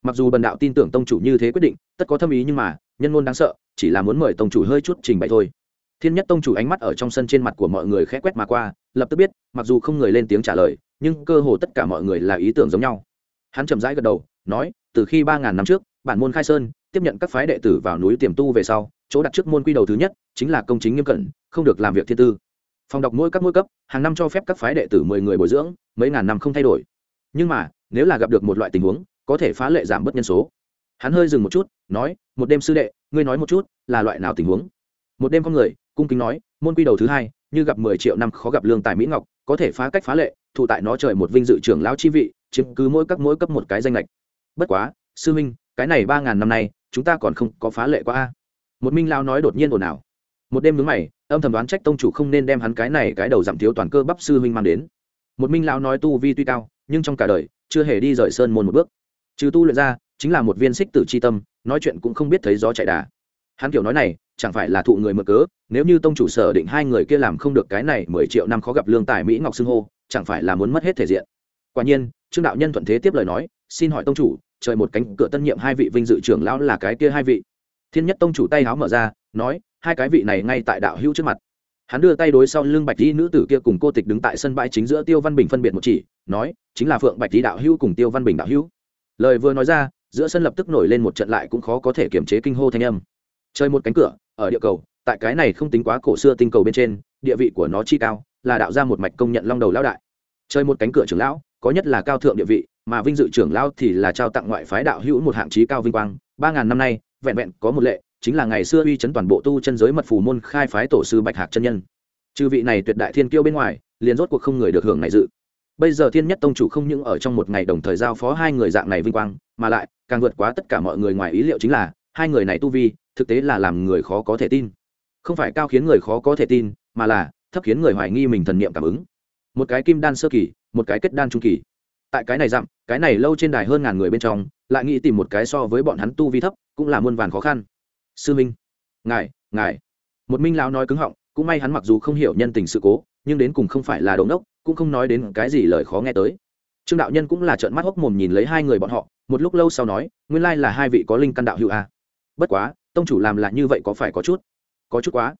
Mặc dù bần đạo tin tưởng tông chủ như thế quyết định, tất có thâm ý nhưng mà, nhân ngôn đáng sợ, chỉ là muốn mời tông chủ hơi chút trình bày thôi. Thiên nhất tông chủ ánh mắt ở trong sân trên mặt của mọi người khẽ quét mà qua, lập tức biết, mặc dù không người lên tiếng trả lời, nhưng cơ hồ tất cả mọi người là ý tưởng giống nhau. Hắn chậm rãi gật đầu, nói, từ khi ba ngàn năm trước, bản môn khai sơn tiếp nhận các phái đệ tử vào núi tiềm tu về sau, chỗ đặt trước môn quy đầu thứ nhất chính là công chính nghiêm cẩn, không được làm việc thiên tư. Phòng đọc mỗi các mỗi cấp, hàng năm cho phép các phái đệ tử mười người bồi dưỡng, mấy ngàn năm không thay đổi. Nhưng mà, nếu là gặp được một loại tình huống, có thể phá lệ giảm bớt nhân số. Hắn hơi dừng một chút, nói, một đêm sư đệ, ngươi nói một chút, là loại nào tình huống? Một đêm con người, cung kính nói, môn quy đầu thứ hai, như gặp mười triệu năm khó gặp lương tài mỹ ngọc, có thể phá cách phá lệ, thụ tại nó trời một vinh dự trưởng lão chi vị, chiếm cứ mỗi các mỗi cấp một cái danh lệch. Bất quá, sư minh cái này ba ngàn năm nay, chúng ta còn không có phá lệ qua a. Một minh lao nói đột nhiên ồn ào. Một đêm mướn mày, âm thầm đoán trách tông chủ không nên đem hắn cái này cái đầu giảm thiếu toàn cơ bắp sư huynh mang đến. Một minh lao nói tu vi tuy cao, nhưng trong cả đời, chưa hề đi rời sơn môn một bước. Trừ tu luyện ra, chính là một viên xích tử c tâm, nói chuyện cũng không biết thấy gió chạy đà. Hắn kiểu nói này, chẳng phải là thụ người mở cớ, nếu như tông chủ sở định hai người kia làm không được cái này mười triệu năm khó gặp lương tài mỹ ngọc xưng hô, chẳng phải là muốn mất hết thể diện. Quả nhiên, trương đạo nhân thuận thế tiếp lời nói, xin hỏi tông chủ trời một cánh cửa tân nhiệm hai vị vinh dự trưởng lão là cái kia hai vị. Thiên nhất tông chủ tay háo mở ra, nói, hai cái vị này ngay tại đạo hữu trước mặt. Hắn đưa tay đối sau lưng bạch tỷ nữ tử kia cùng cô tịch đứng tại sân bãi chính giữa tiêu văn bình phân biệt một chỉ, nói, chính là phượng bạch tỷ đạo hữu cùng tiêu văn bình đạo hữu. Lời vừa nói ra, giữa sân lập tức nổi lên một trận lại cũng khó có thể kiềm chế kinh hô thanh âm. Chơi một cánh cửa, ở địa cầu, tại cái này không tính quá cổ xưa tinh cầu bên trên, địa vị của nó chi cao, là đạo ra một mạch công nhận long đầu lão đại. Chơi một cánh cửa trưởng lão có nhất là cao thượng địa vị, mà vinh dự trưởng lao thì là trao tặng ngoại phái đạo hữu một hạng trí cao vinh quang. Ba ngàn năm nay, vẹn vẹn có một lệ, chính là ngày xưa uy chấn toàn bộ tu chân giới mật phù môn khai phái tổ sư bạch hạc chân nhân. Chư vị này tuyệt đại thiên kiêu bên ngoài, liền rốt cuộc không người được hưởng này dự. Bây giờ thiên nhất tông chủ không những ở trong một ngày đồng thời giao phó hai người dạng này vinh quang, mà lại, càng vượt quá tất cả mọi người ngoài ý liệu chính là, hai người này tu vi, thực tế là làm người khó có thể tin. Không phải cao khiến người khó có thể tin, mà là, thấp khiến người hoài nghi mình thần niệm cảm ứng một cái kim đan sơ kỳ, một cái kết đan trung kỳ. Tại cái này dặm, cái này lâu trên đài hơn ngàn người bên trong, lại nghĩ tìm một cái so với bọn hắn tu vi thấp, cũng là muôn vàn khó khăn. Sư minh, ngài ngài. Một minh lão nói cứng họng, cũng may hắn mặc dù không hiểu nhân tình sự cố, nhưng đến cùng không phải là đống đốc cũng không nói đến cái gì lời khó nghe tới. Trương đạo nhân cũng là trợn mắt hốc mồm nhìn lấy hai người bọn họ, một lúc lâu sau nói, nguyên lai là hai vị có linh căn đạo hữu a bất quá, tông chủ làm là như vậy có phải có chút? Có chút quá.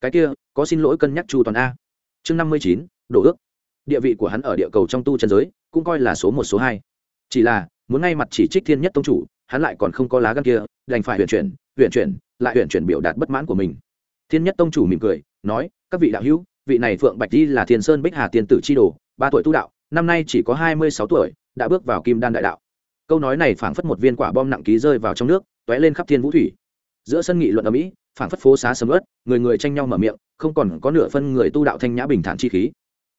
Cái kia, có xin lỗi cân nhắc chu toàn a. Chương năm mươi chín đổ ước địa vị của hắn ở địa cầu trong tu chân giới, cũng coi là số một, số hai. Chỉ là, muốn ngay mặt chỉ trích thiên nhất tông chủ, hắn lại còn không có lá gan kia, đành phải huyền chuyển huyền chuyển, lại huyền chuyển biểu đạt bất mãn của mình. Thiên nhất tông chủ mỉm cười, nói, các vị đạo hữu, vị này phượng bạch di là thiên sơn bích hà tiên tử chi đồ, ba tuổi tu đạo, năm nay chỉ có hai mươi sáu tuổi, đã bước vào kim đan đại đạo. Câu nói này phảng phất một viên quả bom nặng ký rơi vào trong nước t ó é lên khắp thiên vũ thủy. Giữa sân nghị luận ở mỹ phảng phất phố xá sầm ớt người người tranh nhau mở miệng, không còn có nửa phân người tu đạo thanh nhã bình thản chi khí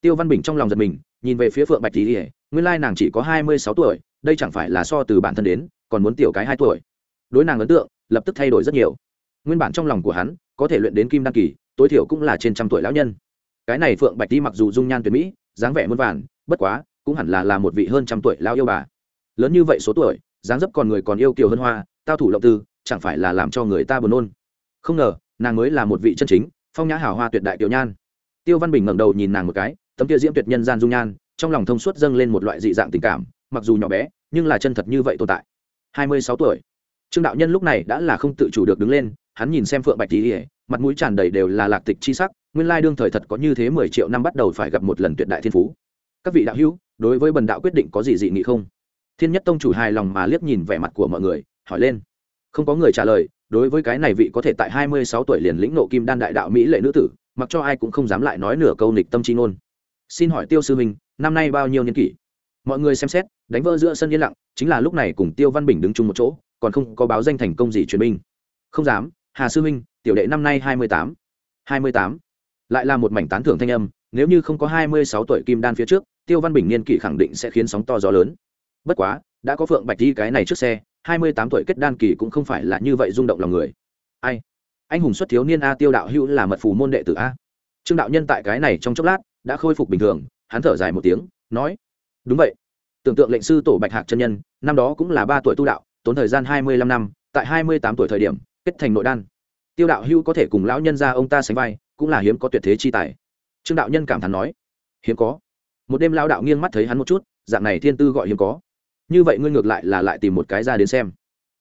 tiêu văn bình trong lòng giật mình, nhìn về phía phượng bạch tỉ nguyên lai nàng chỉ có hai mươi sáu tuổi, đây chẳng phải là so từ bản thân đến, còn muốn tiểu cái hai tuổi. Đối nàng ấn tượng, lập tức thay đổi rất nhiều. Nguyên bản trong lòng của hắn, có thể luyện đến kim đăng kỳ, tối thiểu cũng là trên trăm tuổi lão nhân. Cái này phượng bạch tỷ mặc dù dung nhan tuyệt mỹ, dáng vẻ muôn vàn, bất quá, cũng hẳn là là một vị hơn trăm tuổi lao yêu bà. Lớn như vậy số tuổi, dáng dấp còn người còn yêu kiều hơn hoa, tao thủ lộng tư, chẳng phải là làm cho người ta buồn nôn. Không ngờ, nàng mới là một vị chân chính, phong nhã hào hoa tuyệt đại tiểu nhan. Tiêu văn bình ngẩng đầu nhìn nàng một cái tấm kia diễm tuyệt nhân gian dung nhan, trong lòng thông suốt dâng lên một loại dị dạng tình cảm, mặc dù nhỏ bé, nhưng là chân thật như vậy tồn tại. Hai mươi sáu tuổi. Trương đạo nhân lúc này đã là không tự chủ được đứng lên, hắn nhìn xem phượng bạch tỉ mặt mũi tràn đầy đều là lạc tịch chi sắc, nguyên lai đương thời thật có như thế mười triệu năm bắt đầu phải gặp một lần tuyệt đại thiên phú. Các vị đạo hữu, đối với bần đạo quyết định có gì dị nghị không? Thiên nhất tông chủ hài lòng mà liếc nhìn vẻ mặt của mọi người, hỏi lên. Không có người trả lời, đối với cái này vị có thể tại hai mươi sáu tuổi liền lĩnh nộ kim đan đại đạo mỹ lệ nữ tử, mặc cho ai cũng không dám lại nói nửa câu nịch tâm chi ngôn xin hỏi tiêu sư minh năm nay bao nhiêu niên kỷ? Mọi người xem xét, đánh vỡ giữa sân yên lặng, chính là lúc này cùng tiêu văn bình đứng chung một chỗ, còn không có báo danh thành công gì truyền binh. Không dám, hà sư minh tiểu đệ năm nay hai mươi tám. hai mươi tám. Lại là một mảnh tán thưởng thanh âm, nếu như không có hai mươi sáu tuổi kim đan phía trước, tiêu văn bình niên kỷ khẳng định sẽ khiến sóng to gió lớn. Bất quá, đã có phượng bạch đi cái này trước xe, hai mươi tám tuổi kết đan kỳ cũng không phải là như vậy rung động lòng người. Ai? Anh hùng xuất thiếu niên a tiêu đạo hữu là mật phù môn đệ tử a. Trương đạo nhân tại cái này trong chốc lát đã khôi phục bình thường, hắn thở dài một tiếng, nói, đúng vậy. Tưởng tượng lệnh sư tổ bạch hạc chân nhân, năm đó cũng là ba tuổi tu đạo, tốn thời gian hai mươi lăm năm, tại hai mươi tám tuổi thời điểm, kết thành nội đan. Tiêu đạo hưu có thể cùng lão nhân ra ông ta sánh vai, cũng là hiếm có tuyệt thế chi tài. Trương đạo nhân cảm thán nói, hiếm có. Một đêm lao đạo nghiêng mắt thấy hắn một chút, dạng này thiên tư gọi hiếm có. Như vậy ngươi ngược lại là lại tìm một cái ra đến xem.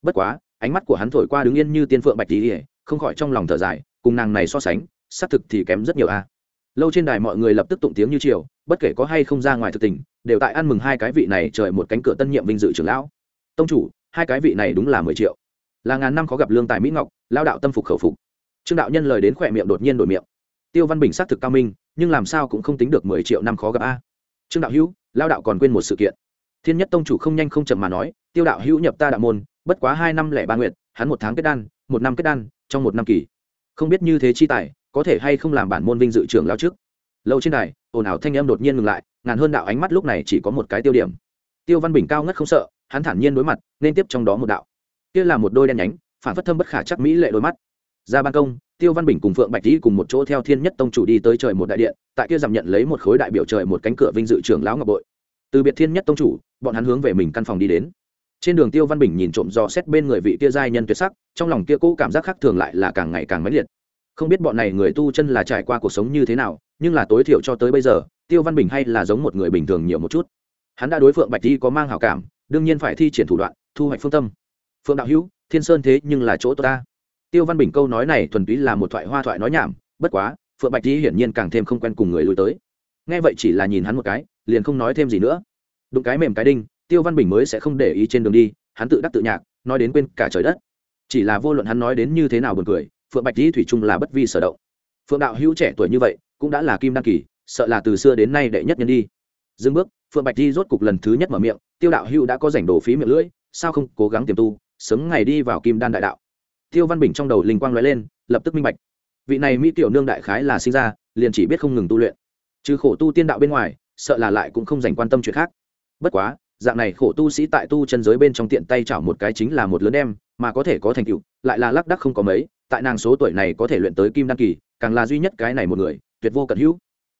Bất quá, ánh mắt của hắn thổi qua đứng yên như tiên phượng bạch tỉ không khỏi trong lòng thở dài, cùng nàng này so sánh, xác thực thì kém rất nhiều a lâu trên đài mọi người lập tức tụng tiếng như chiều bất kể có hay không ra ngoài thực tình, đều tại ăn mừng hai cái vị này trời một cánh cửa tân nhiệm vinh dự trưởng lão. Tông chủ, hai cái vị này đúng là mười triệu. Là ngàn năm khó gặp lương tài mỹ ngọc, lao đạo tâm phục khẩu phục. Trương đạo nhân lời đến khỏe miệng đột nhiên đổi miệng. Tiêu văn bình xác thực cao minh, nhưng làm sao cũng không tính được mười triệu năm khó gặp a. Trương đạo hữu, lao đạo còn quên một sự kiện. Thiên nhất tông chủ không nhanh không chậm mà nói, tiêu đạo hữu nhập ta đạo môn, bất quá hai năm lẻ ba nguyện hắn một tháng kết đan, một năm kết đan, trong một năm kỳ. Không biết như thế chi tài có thể hay không làm bản môn vinh dự trưởng lao trước? Lâu trên này ồn ào thanh âm đột nhiên ngừng lại, ngàn hơn đạo ánh mắt lúc này chỉ có một cái tiêu điểm. Tiêu văn bình cao ngất không sợ, hắn thản nhiên đối mặt, nên tiếp trong đó một đạo. Kia là một đôi đen nhánh, phản phất thâm bất khả chắc mỹ lệ đôi mắt. Ra ban công, tiêu văn bình cùng phượng bạch tý cùng một chỗ theo thiên nhất tông chủ đi tới trời một đại điện, tại kia giảm nhận lấy một khối đại biểu trời một cánh cửa vinh dự trưởng lão ngọc bội. Từ biệt thiên nhất tông chủ, bọn hắn hướng về mình căn phòng đi đến. Trên đường tiêu văn bình nhìn trộm do xét bên người vị kia giai nhân tuyệt sắc, trong lòng kia cũ cảm giác khác thường lại là càng ngày càng mãnh liệt không biết bọn này người tu chân là trải qua cuộc sống như thế nào, nhưng là tối thiểu cho tới bây giờ, tiêu văn bình hay là giống một người bình thường nhiều một chút. Hắn đã đối phượng bạch di có mang hảo cảm, đương nhiên phải thi triển thủ đoạn, thu hoạch phương tâm. Phượng đạo hữu, thiên sơn thế nhưng là chỗ ta. Tiêu văn bình câu nói này thuần túy là một thoại hoa thoại nói nhảm, bất quá, phượng bạch di hiển nhiên càng thêm không quen cùng người lui tới. Nghe vậy chỉ là nhìn hắn một cái, liền không nói thêm gì nữa. Đụng cái mềm cái đinh, tiêu văn bình mới sẽ không để ý trên đường đi, hắn tự đắc tự nhạc, nói đến quên cả trời đất. Chỉ là vô luận hắn nói đến như thế nào buồn cười phượng bạch di thủy Trung là bất vi sở động. Phượng đạo hữu trẻ tuổi như vậy, cũng đã là kim đăng kỳ, sợ là từ xưa đến nay đệ nhất nhân đi. Dừng bước, phượng bạch di rốt cục lần thứ nhất mở miệng, tiêu đạo hữu đã có rảnh đồ phí miệng lưỡi, sao không cố gắng tiềm tu, sớm ngày đi vào kim đan đại đạo? Tiêu văn bình trong đầu linh quang nói lên, lập tức minh bạch. Vị này mỹ tiểu nương đại khái là sinh ra, liền chỉ biết không ngừng tu luyện. Trừ khổ tu tiên đạo bên ngoài, sợ là lại cũng không dành quan tâm chuyện khác. Bất quá, dạng này khổ tu sĩ tại tu chân giới bên trong tiện tay chảo một cái chính là một lớn đem, mà có thể có thành tựu, lại là lác đắc không có mấy tại nàng số tuổi này có thể luyện tới kim đăng kỳ, càng là duy nhất cái này một người, tuyệt vô cận hữu.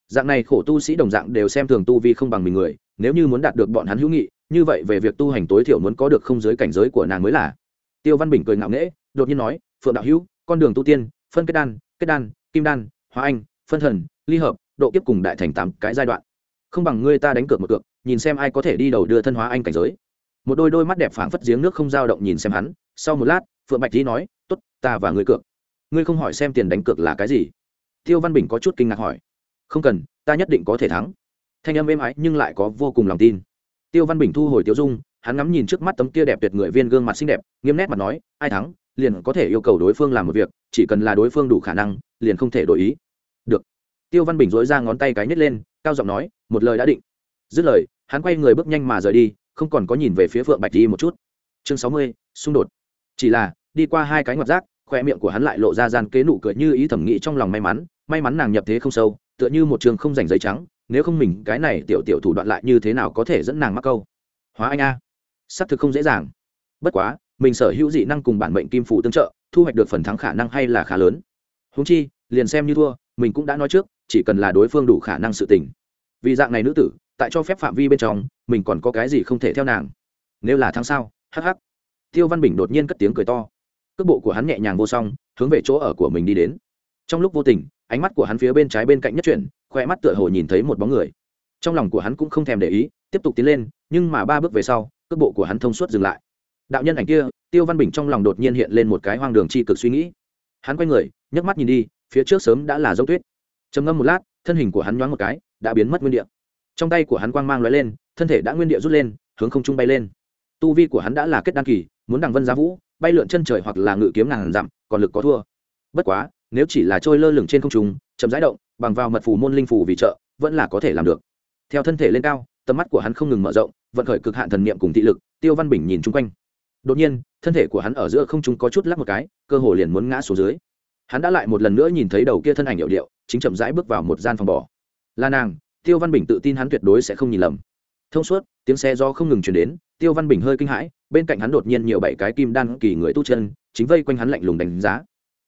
Dạng này khổ tu sĩ đồng dạng đều xem thường tu vi không bằng mình người, nếu như muốn đạt được bọn hắn hữu nghị, như vậy về việc tu hành tối thiểu muốn có được không giới cảnh giới của nàng mới là. Tiêu văn bình cười ngạo nghễ, đột nhiên nói, phượng đạo hữu, con đường tu tiên, phân kết đan kết đan, kim đan, hóa anh, phân thần, ly hợp, độ kiếp cùng đại thành tám cái giai đoạn. Không bằng ngươi ta đánh cược một cược, nhìn xem ai có thể đi đầu đưa thân hóa anh cảnh giới. Một đôi đôi mắt đẹp phảng phất giếng nước không dao động nhìn xem hắn, sau một lát, phượng bạch lý nói t ố t ta và ngươi cược. Ngươi không hỏi xem tiền đánh cược là cái gì? Tiêu văn bình có chút kinh ngạc hỏi. Không cần, ta nhất định có thể thắng. Thanh âm êm ái nhưng lại có vô cùng lòng tin. Tiêu văn bình thu hồi tiêu dung, hắn ngắm nhìn trước mắt tấm kia đẹp tuyệt người viên gương mặt xinh đẹp, nghiêm nét mặt nói, ai thắng, liền có thể yêu cầu đối phương làm một việc, chỉ cần là đối phương đủ khả năng, liền không thể đổi ý. Được. Tiêu văn bình dối ra ngón tay cái nhét lên, cao giọng nói, một lời đã định. Dứt lời, hắn quay người bước nhanh mà rời đi, không còn có nhìn về phía phượng bạch đi một chút. Chương sáu mươi, xung đột. Chỉ là đi qua hai cái ngọt rác, khoe miệng của hắn lại lộ ra gian kế nụ cười như ý thẩm nghĩ trong lòng may mắn may mắn nàng nhập thế không sâu, tựa như một trường không dành giấy trắng, nếu không mình cái này tiểu tiểu thủ đoạn lại như thế nào có thể dẫn nàng mắc câu? Hóa anh a. Xác thực không dễ dàng. Bất quá, mình sở hữu dị năng cùng bản mệnh kim phủ tương trợ, thu hoạch được phần thắng khả năng hay là khá lớn. Húng chi, liền xem như thua, mình cũng đã nói trước, chỉ cần là đối phương đủ khả năng sự tình. Vì dạng này nữ tử, tại cho phép phạm vi bên trong, mình còn có cái gì không thể theo nàng. Nếu là tháng sau hh tiêu văn bình đột nhiên cất tiếng cười to cước bộ của hắn nhẹ nhàng vô song, hướng về chỗ ở của mình đi đến. Trong lúc vô tình, ánh mắt của hắn phía bên trái bên cạnh nhất chuyển, khoe mắt tựa hồ nhìn thấy một bóng người. Trong lòng của hắn cũng không thèm để ý, tiếp tục tiến lên, nhưng mà ba bước về sau, cước bộ của hắn thông suốt dừng lại. Đạo nhân ảnh kia, tiêu văn bình trong lòng đột nhiên hiện lên một cái hoang đường c h i cực suy nghĩ. Hắn quay người, nhấc mắt nhìn đi, phía trước sớm đã là dốc tuyết. Trầm ngâm một lát, thân hình của hắn nhoáng một cái, đã biến mất nguyên địa. Trong tay của hắn quang mang l lên, thân thể đã nguyên địa rút lên, hướng không trung bay lên. Tu vi của hắn đã là kết đăng kỳ, muốn đằng vân giá vũ bay lượn chân trời hoặc là ngự kiếm ngàn dặm, còn lực có thua. Bất quá, nếu chỉ là trôi lơ lửng trên không trung, chậm rãi động, bằng vào mật phù môn linh phù vì trợ, vẫn là có thể làm được. Theo thân thể lên cao, tầm mắt của hắn không ngừng mở rộng, vận khởi cực hạn thần niệm cùng thị lực, tiêu văn bình nhìn chung quanh. Đột nhiên, thân thể của hắn ở giữa không trung có chút lắc một cái, cơ hồ liền muốn ngã xuống dưới. Hắn đã lại một lần nữa nhìn thấy đầu kia thân ảnh hiệu điệu, chính chậm rãi bước vào một gian phòng bỏ là nàng, tiêu văn bình tự tin hắn tuyệt đối sẽ không nhìn lầm. Thông suốt, tiếng xe do không ngừng chuyển đến, tiêu văn bình hơi kinh hãi bên cạnh hắn đột nhiên nhiều bảy cái kim đan kỳ người tu chân, chính vây quanh hắn lạnh lùng đánh giá.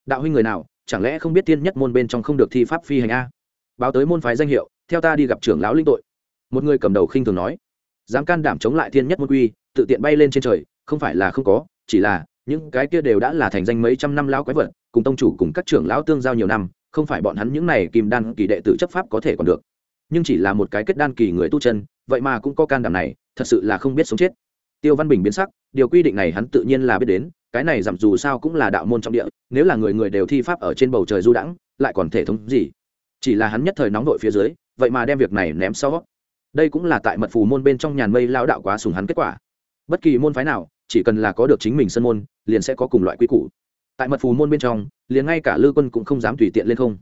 Đạo huynh người nào, chẳng lẽ không biết tiên nhất môn bên trong không được thi pháp phi hành a? Báo tới môn phái danh hiệu, theo ta đi gặp trưởng lão linh tội. Một người cầm đầu khinh thường nói, dám can đảm chống lại thiên nhất môn quy, tự tiện bay lên trên trời, không phải là không có, chỉ là, những cái kia đều đã là thành danh mấy trăm năm lão quái vật, cùng tông chủ cùng các trưởng lão tương giao nhiều năm, không phải bọn hắn những này kim đan kỳ đệ tử chấp pháp có thể còn được. Nhưng chỉ là một cái kết đan kỳ người tu chân, vậy mà cũng có can đảm này, thật sự là không biết sống chết tiêu văn bình biến sắc, điều quy định này hắn tự nhiên là biết đến, cái này giảm dù sao cũng là đạo môn trọng địa, nếu là người người đều thi pháp ở trên bầu trời du đãng, lại còn thể thống gì? Chỉ là hắn nhất thời nóng đội phía dưới, vậy mà đem việc này ném sau. Đây cũng là tại mật phù môn bên trong nhàn mây lao đạo quá sùng hắn kết quả. Bất kỳ môn phái nào, chỉ cần là có được chính mình sân môn, liền sẽ có cùng loại quy củ. Tại mật phù môn bên trong, liền ngay cả lư quân cũng không dám tùy tiện lên không.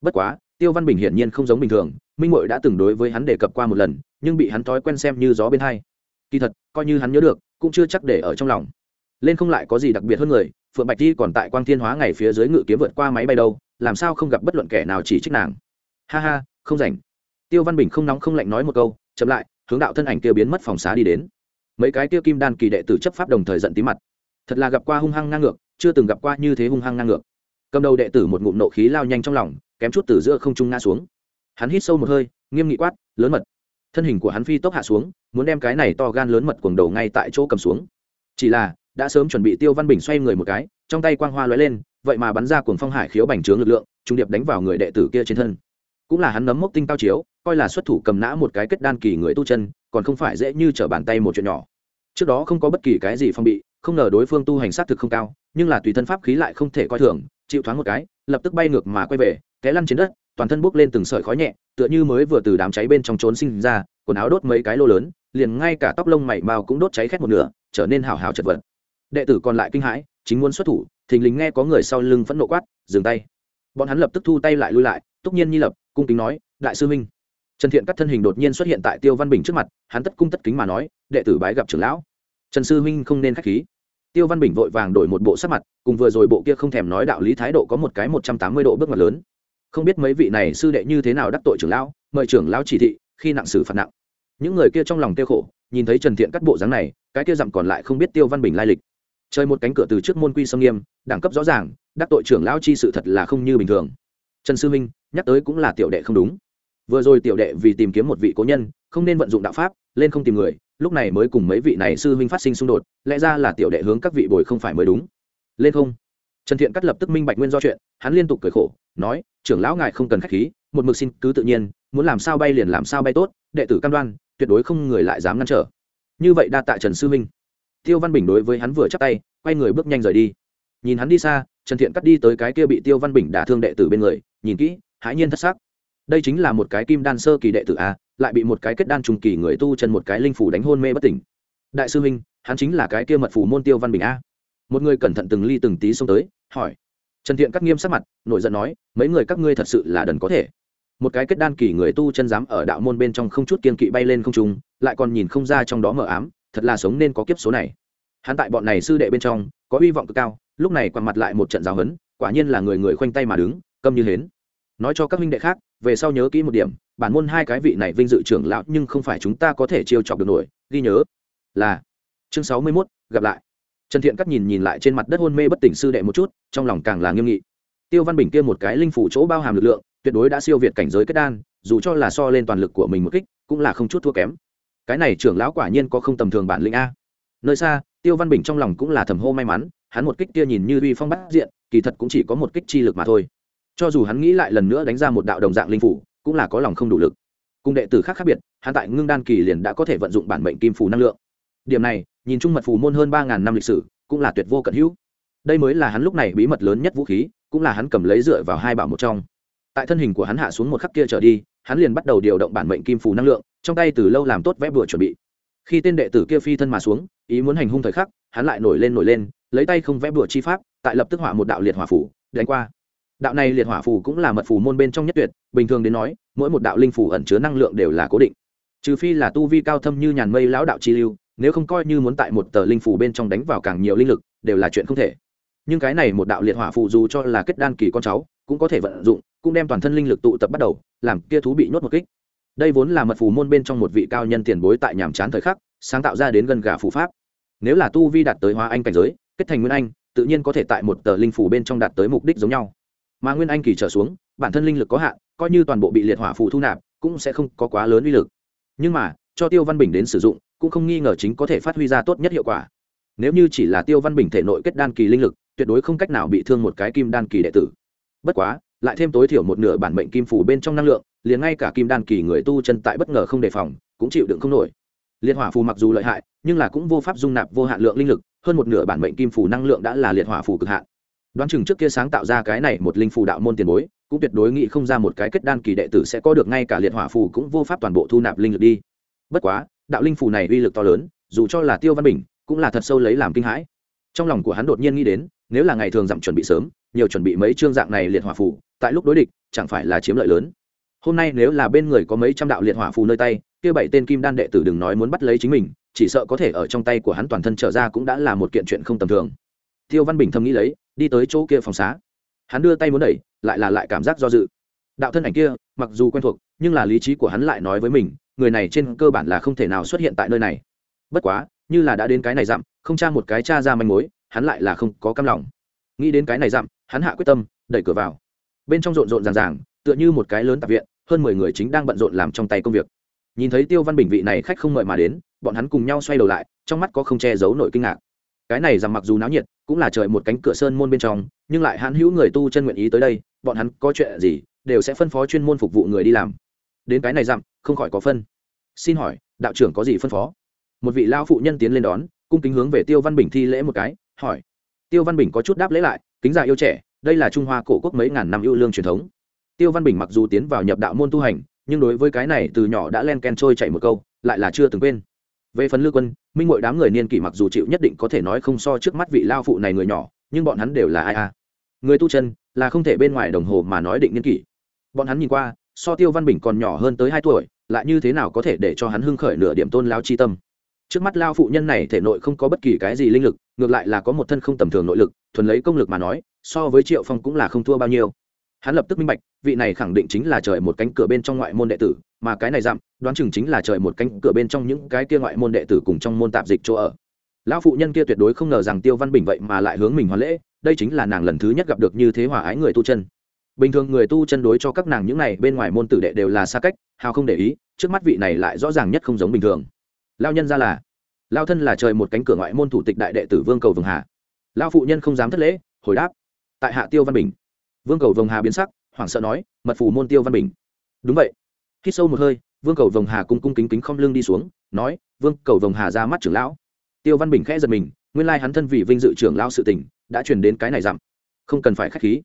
Bất quá, tiêu văn bình hiển nhiên không giống bình thường, minh mội đã từng đối với hắn đề cập qua một lần, nhưng bị hắn thói quen xem như gió bên hai kỳ thật, coi như hắn nhớ được, cũng chưa chắc để ở trong lòng. Lên không lại có gì đặc biệt hơn người, phượng bạch thi còn tại quang thiên hóa ngày phía dưới ngự kiếm vượt qua máy bay đâu, làm sao không gặp bất luận kẻ nào chỉ trích nàng? Ha ha, không rảnh. Tiêu văn bình không nóng không lạnh nói một câu, chậm lại, hướng đạo thân ảnh kia biến mất phòng xá đi đến. Mấy cái tiêu kim đan kỳ đệ tử chấp pháp đồng thời giận tí mặt. Thật là gặp qua hung hăng ngang ngược, chưa từng gặp qua như thế hung hăng ngang ngược. Cầm đầu đệ tử một ngụm nộ khí lao nhanh trong lòng, kém chút từ giữa không trung ngã xuống. Hắn hít sâu một hơi, nghiêm nghị quát, lớn mật thân hình của hắn phi tốc hạ xuống, muốn đem cái này to gan lớn mật cuồng đầu ngay tại chỗ cầm xuống. Chỉ là, đã sớm chuẩn bị tiêu văn bình xoay người một cái, trong tay quang hoa lóe lên, vậy mà bắn ra cuồng phong hải khiếu bành trướng lực lượng trung điệp đánh vào người đệ tử kia trên thân. Cũng là hắn nấm mốc tinh cao chiếu, coi là xuất thủ cầm nã một cái kết đan kỳ người tu chân, còn không phải dễ như trở bàn tay một chuyện nhỏ. Trước đó không có bất kỳ cái gì phong bị, không ngờ đối phương tu hành sát thực không cao, nhưng là tùy thân pháp khí lại không thể coi thường, chịu thoáng một cái, lập tức bay ngược mà quay về, té lăn trên đất toàn thân bốc lên từng sợi khói nhẹ, tựa như mới vừa từ đám cháy bên trong trốn sinh ra, quần áo đốt mấy cái lô lớn, liền ngay cả tóc lông mảy mao cũng đốt cháy khét một nửa, trở nên hào hào chật vật. Đệ tử còn lại kinh hãi, chính muốn xuất thủ, thình lình nghe có người sau lưng phẫn nộ quát, dừng tay. Bọn hắn lập tức thu tay lại lui lại, túc nhiên nhi lập, cung kính nói, đại sư minh trần thiện cắt thân hình đột nhiên xuất hiện tại tiêu văn bình trước mặt, hắn tất cung tất kính mà nói, đệ tử bái gặp trưởng lão. Trần sư minh không nên k h á c h khí. Tiêu văn bình vội vàng đổi một bộ sắc mặt, cùng vừa rồi bộ kia không thèm nói đạo lý thái độ có một cái một trăm tám mươi độ bước ngoặt lớn không biết mấy vị này sư đệ như thế nào đắc tội trưởng lão, mời trưởng lão chỉ thị, khi nặng xử phạt nặng. Những người kia trong lòng tiêu khổ, nhìn thấy trần thiện cắt bộ dáng này, cái kia dặm còn lại không biết tiêu văn bình lai lịch. Chơi một cánh cửa từ trước môn quy sông nghiêm, đẳng cấp rõ ràng, đắc tội trưởng lão chi sự thật là không như bình thường. Trần sư minh, nhắc tới cũng là tiểu đệ không đúng. Vừa rồi tiểu đệ vì tìm kiếm một vị cố nhân, không nên vận dụng đạo pháp, lên không tìm người, lúc này mới cùng mấy vị này sư minh phát sinh xung đột, lẽ ra là tiểu đệ hướng các vị bồi không phải mới đúng. Lên không? Trần thiện cắt lập tức minh bạch nguyên do chuyện, hắn liên tục cười khổ, nói trưởng lão ngài không cần khách khí, một mực xin cứ tự nhiên, muốn làm sao bay liền làm sao bay tốt, đệ tử cam đoan, tuyệt đối không người lại dám ngăn trở. Như vậy đa tạ trần sư minh. Tiêu văn bình đối với hắn vừa chắc tay, quay người bước nhanh rời đi. Nhìn hắn đi xa, trần thiện cắt đi tới cái kia bị tiêu văn bình đả thương đệ tử bên người, nhìn kỹ, hãi nhiên thất xác đây chính là một cái kim đan sơ kỳ đệ tử a, lại bị một cái kết đan trùng kỳ người tu chân một cái linh phủ đánh hôn mê bất tỉnh. Đại sư huynh hắn chính là cái kia mật phủ môn tiêu văn bình a. Một người cẩn thận từng ly từng tí xông tới, hỏi trần thiện cắt nghiêm sắc mặt nổi giận nói mấy người các ngươi thật sự là đần có thể. Một cái kết đan kỳ người tu chân dám ở đạo môn bên trong không chút kiên kỵ bay lên không trung lại còn nhìn không ra trong đó mờ ám thật là sống nên có kiếp số này. Hắn tại bọn này sư đệ bên trong có hy vọng cực cao lúc này quằn mặt lại một trận giáo hấn quả nhiên là người người khoanh tay mà đứng câm như hến. Nói cho các huynh đệ khác về sau nhớ kỹ một điểm bản môn hai cái vị này vinh dự trưởng lão nhưng không phải chúng ta có thể chiêu chọc được nổi ghi nhớ là chương sáu mươi 61, gặp lại trần thiện cắt nhìn nhìn lại trên mặt đất hôn mê bất tỉnh sư đệ một chút, trong lòng càng là nghiêm nghị. Tiêu văn bình kia một cái linh phủ chỗ bao hàm lực lượng, tuyệt đối đã siêu việt cảnh giới kết đan, dù cho là so lên toàn lực của mình một kích, cũng là không chút thua kém. Cái này trưởng lão quả nhiên có không tầm thường bản lĩnh a. Nơi xa, tiêu văn bình trong lòng cũng là thầm hô may mắn, hắn một kích kia nhìn như uy phong bắt diện, kỳ thật cũng chỉ có một kích chi lực mà thôi. Cho dù hắn nghĩ lại lần nữa đánh ra một đạo đồng dạng linh phủ, cũng là có lòng không đủ lực. Cùng đệ tử khác khác biệt, hắn tại ngưng đan kỳ liền đã có thể vận dụng bản mệnh kim phù năng lượng điểm này, nhìn chung mật phù môn hơn ba ngàn năm lịch sử, cũng là tuyệt vô cận hữu. Đây mới là hắn lúc này bí mật lớn nhất vũ khí, cũng là hắn cầm lấy dựa vào hai bảo một trong. Tại thân hình của hắn hạ xuống một khắc kia trở đi, hắn liền bắt đầu điều động bản mệnh kim phù năng lượng, trong tay từ lâu làm tốt vẽ bừa chuẩn bị. Khi tên đệ tử kia phi thân mà xuống, ý muốn hành hung thời khắc, hắn lại nổi lên nổi lên, lấy tay không vẽ bừa chi pháp, tại lập tức hỏa một đạo liệt hỏa phủ đánh qua. Đạo này liệt hỏa phù cũng là mật phù môn bên trong nhất tuyệt, bình thường đến nói, mỗi một đạo linh phù ẩn chứa năng lượng đều là cố định. Trừ phi là tu vi cao thâm như nhàn mây lão đạo chi lưu nếu không coi như muốn tại một tờ linh phủ bên trong đánh vào càng nhiều linh lực, đều là chuyện không thể. Nhưng cái này một đạo liệt hỏa phù dù cho là kết đan kỳ con cháu, cũng có thể vận dụng, cũng đem toàn thân linh lực tụ tập bắt đầu, làm kia thú bị nhốt một kích. Đây vốn là mật phù môn bên trong một vị cao nhân tiền bối tại nhàm chán thời khắc, sáng tạo ra đến gần gà phù pháp. Nếu là tu vi đạt tới hóa anh cảnh giới, kết thành nguyên anh, tự nhiên có thể tại một tờ linh phủ bên trong đạt tới mục đích giống nhau. Mà nguyên anh kỳ trở xuống, bản thân linh lực có hạn, coi như toàn bộ bị liệt hỏa phù thu nạp, cũng sẽ không có quá lớn uy lực. Nhưng mà, cho tiêu văn bình đến sử dụng cũng không nghi ngờ chính có thể phát huy ra tốt nhất hiệu quả. Nếu như chỉ là tiêu văn bình thể nội kết đan kỳ linh lực, tuyệt đối không cách nào bị thương một cái kim đan kỳ đệ tử. Bất quá, lại thêm tối thiểu một nửa bản mệnh kim phủ bên trong năng lượng, liền ngay cả kim đan kỳ người tu chân tại bất ngờ không đề phòng, cũng chịu đựng không nổi. Liệt hỏa phù mặc dù lợi hại, nhưng là cũng vô pháp dung nạp vô hạn lượng linh lực, hơn một nửa bản mệnh kim phủ năng lượng đã là liệt hỏa phù cực hạn. Đoán chừng trước kia sáng tạo ra cái này một linh phù đạo môn tiền bối, cũng tuyệt đối nghĩ không ra một cái kết đan kỳ đệ tử sẽ có được ngay cả liệt hỏa phù cũng vô pháp toàn bộ thu nạp linh lực đi. Bất quá đạo linh phù này uy lực to lớn, dù cho là tiêu văn bình, cũng là thật sâu lấy làm kinh hãi. Trong lòng của hắn đột nhiên nghĩ đến, nếu là ngày thường dặm chuẩn bị sớm, nhiều chuẩn bị mấy chương dạng này liệt hỏa phù, tại lúc đối địch, chẳng phải là chiếm lợi lớn. Hôm nay nếu là bên người có mấy trăm đạo liệt hỏa phù nơi tay, kia bảy tên kim đan đệ tử đừng nói muốn bắt lấy chính mình, chỉ sợ có thể ở trong tay của hắn toàn thân trở ra cũng đã là một kiện chuyện không tầm thường. Tiêu văn bình thầm nghĩ lấy, đi tới chỗ kia phòng xá. Hắn đưa tay muốn đẩy, lại là lại cảm giác do dự. Đạo thân ảnh kia, mặc dù quen thuộc, nhưng là lý trí của hắn lại nói với mình người này trên cơ bản là không thể nào xuất hiện tại nơi này. Bất quá, như là đã đến cái này dặm, không tra một cái cha ra manh mối, hắn lại là không có cam lòng. Nghĩ đến cái này dặm, hắn hạ quyết tâm, đẩy cửa vào. Bên trong rộn rộn ràng ràng, tựa như một cái lớn tạp viện, hơn mười người chính đang bận rộn làm trong tay công việc. Nhìn thấy tiêu văn bình vị này khách không mời mà đến, bọn hắn cùng nhau xoay đầu lại, trong mắt có không che giấu nội kinh ngạc. Cái này rằng mặc dù náo nhiệt, cũng là trời một cánh cửa sơn môn bên trong, nhưng lại hắn hữu người tu chân nguyện ý tới đây, bọn hắn có chuyện gì, đều sẽ phân phó chuyên môn phục vụ người đi làm. Đến cái này dặm không khỏi có phân. Xin hỏi, đạo trưởng có gì phân phó? Một vị lao phụ nhân tiến lên đón, cung kính hướng về tiêu văn bình thi lễ một cái, hỏi. Tiêu văn bình có chút đáp lễ lại, kính già yêu trẻ, đây là trung hoa cổ quốc mấy ngàn năm yêu lương truyền thống. Tiêu văn bình mặc dù tiến vào nhập đạo môn tu hành, nhưng đối với cái này từ nhỏ đã len ken trôi chạy một câu, lại là chưa từng quên. Về phần lưu quân, minh mọi đám người niên kỷ mặc dù chịu nhất định có thể nói không so trước mắt vị lao phụ này người nhỏ, nhưng bọn hắn đều là ai a người tu chân, là không thể bên ngoài đồng hồ mà nói định niên kỷ. Bọn hắn nhìn qua, so tiêu văn bình còn nhỏ hơn tới hai tuổi lại như thế nào có thể để cho hắn hưng khởi nửa điểm tôn lao chi tâm? Trước mắt lao phụ nhân này thể nội không có bất kỳ cái gì linh lực, ngược lại là có một thân không tầm thường nội lực, thuần lấy công lực mà nói, so với triệu phong cũng là không thua bao nhiêu. Hắn lập tức minh bạch, vị này khẳng định chính là trời một cánh cửa bên trong ngoại môn đệ tử, mà cái này dặm, đoán chừng chính là trời một cánh cửa bên trong những cái kia ngoại môn đệ tử cùng trong môn tạp dịch chỗ ở. Lão phụ nhân kia tuyệt đối không ngờ rằng tiêu văn bình vậy mà lại hướng mình hoàn lễ, đây chính là nàng lần thứ nhất gặp được như thế hòa ái người tu chân bình thường người tu chân đối cho các nàng những này, bên ngoài môn tử đệ đều là xa cách, hào không để ý, trước mắt vị này lại rõ ràng nhất không giống bình thường. Lao nhân ra là lao thân là trời một cánh cửa ngoại môn thủ tịch đại đệ tử vương cầu vương hà. Lao phụ nhân không dám thất lễ, hồi đáp, tại hạ tiêu văn bình. Vương cầu vồng hà biến sắc, hoảng sợ nói, mật phù môn tiêu văn bình. Đúng vậy. Khi sâu một hơi, vương cầu vồng hà cung cung kính kính không lưng đi xuống, nói, vương cầu vồng hà ra mắt trưởng lão. Tiêu văn bình khẽ giật mình, nguyên lai hắn thân vì vinh dự trưởng lão sự tỉnh đã truyền đến cái này dặm. Không cần phải k h á c h khí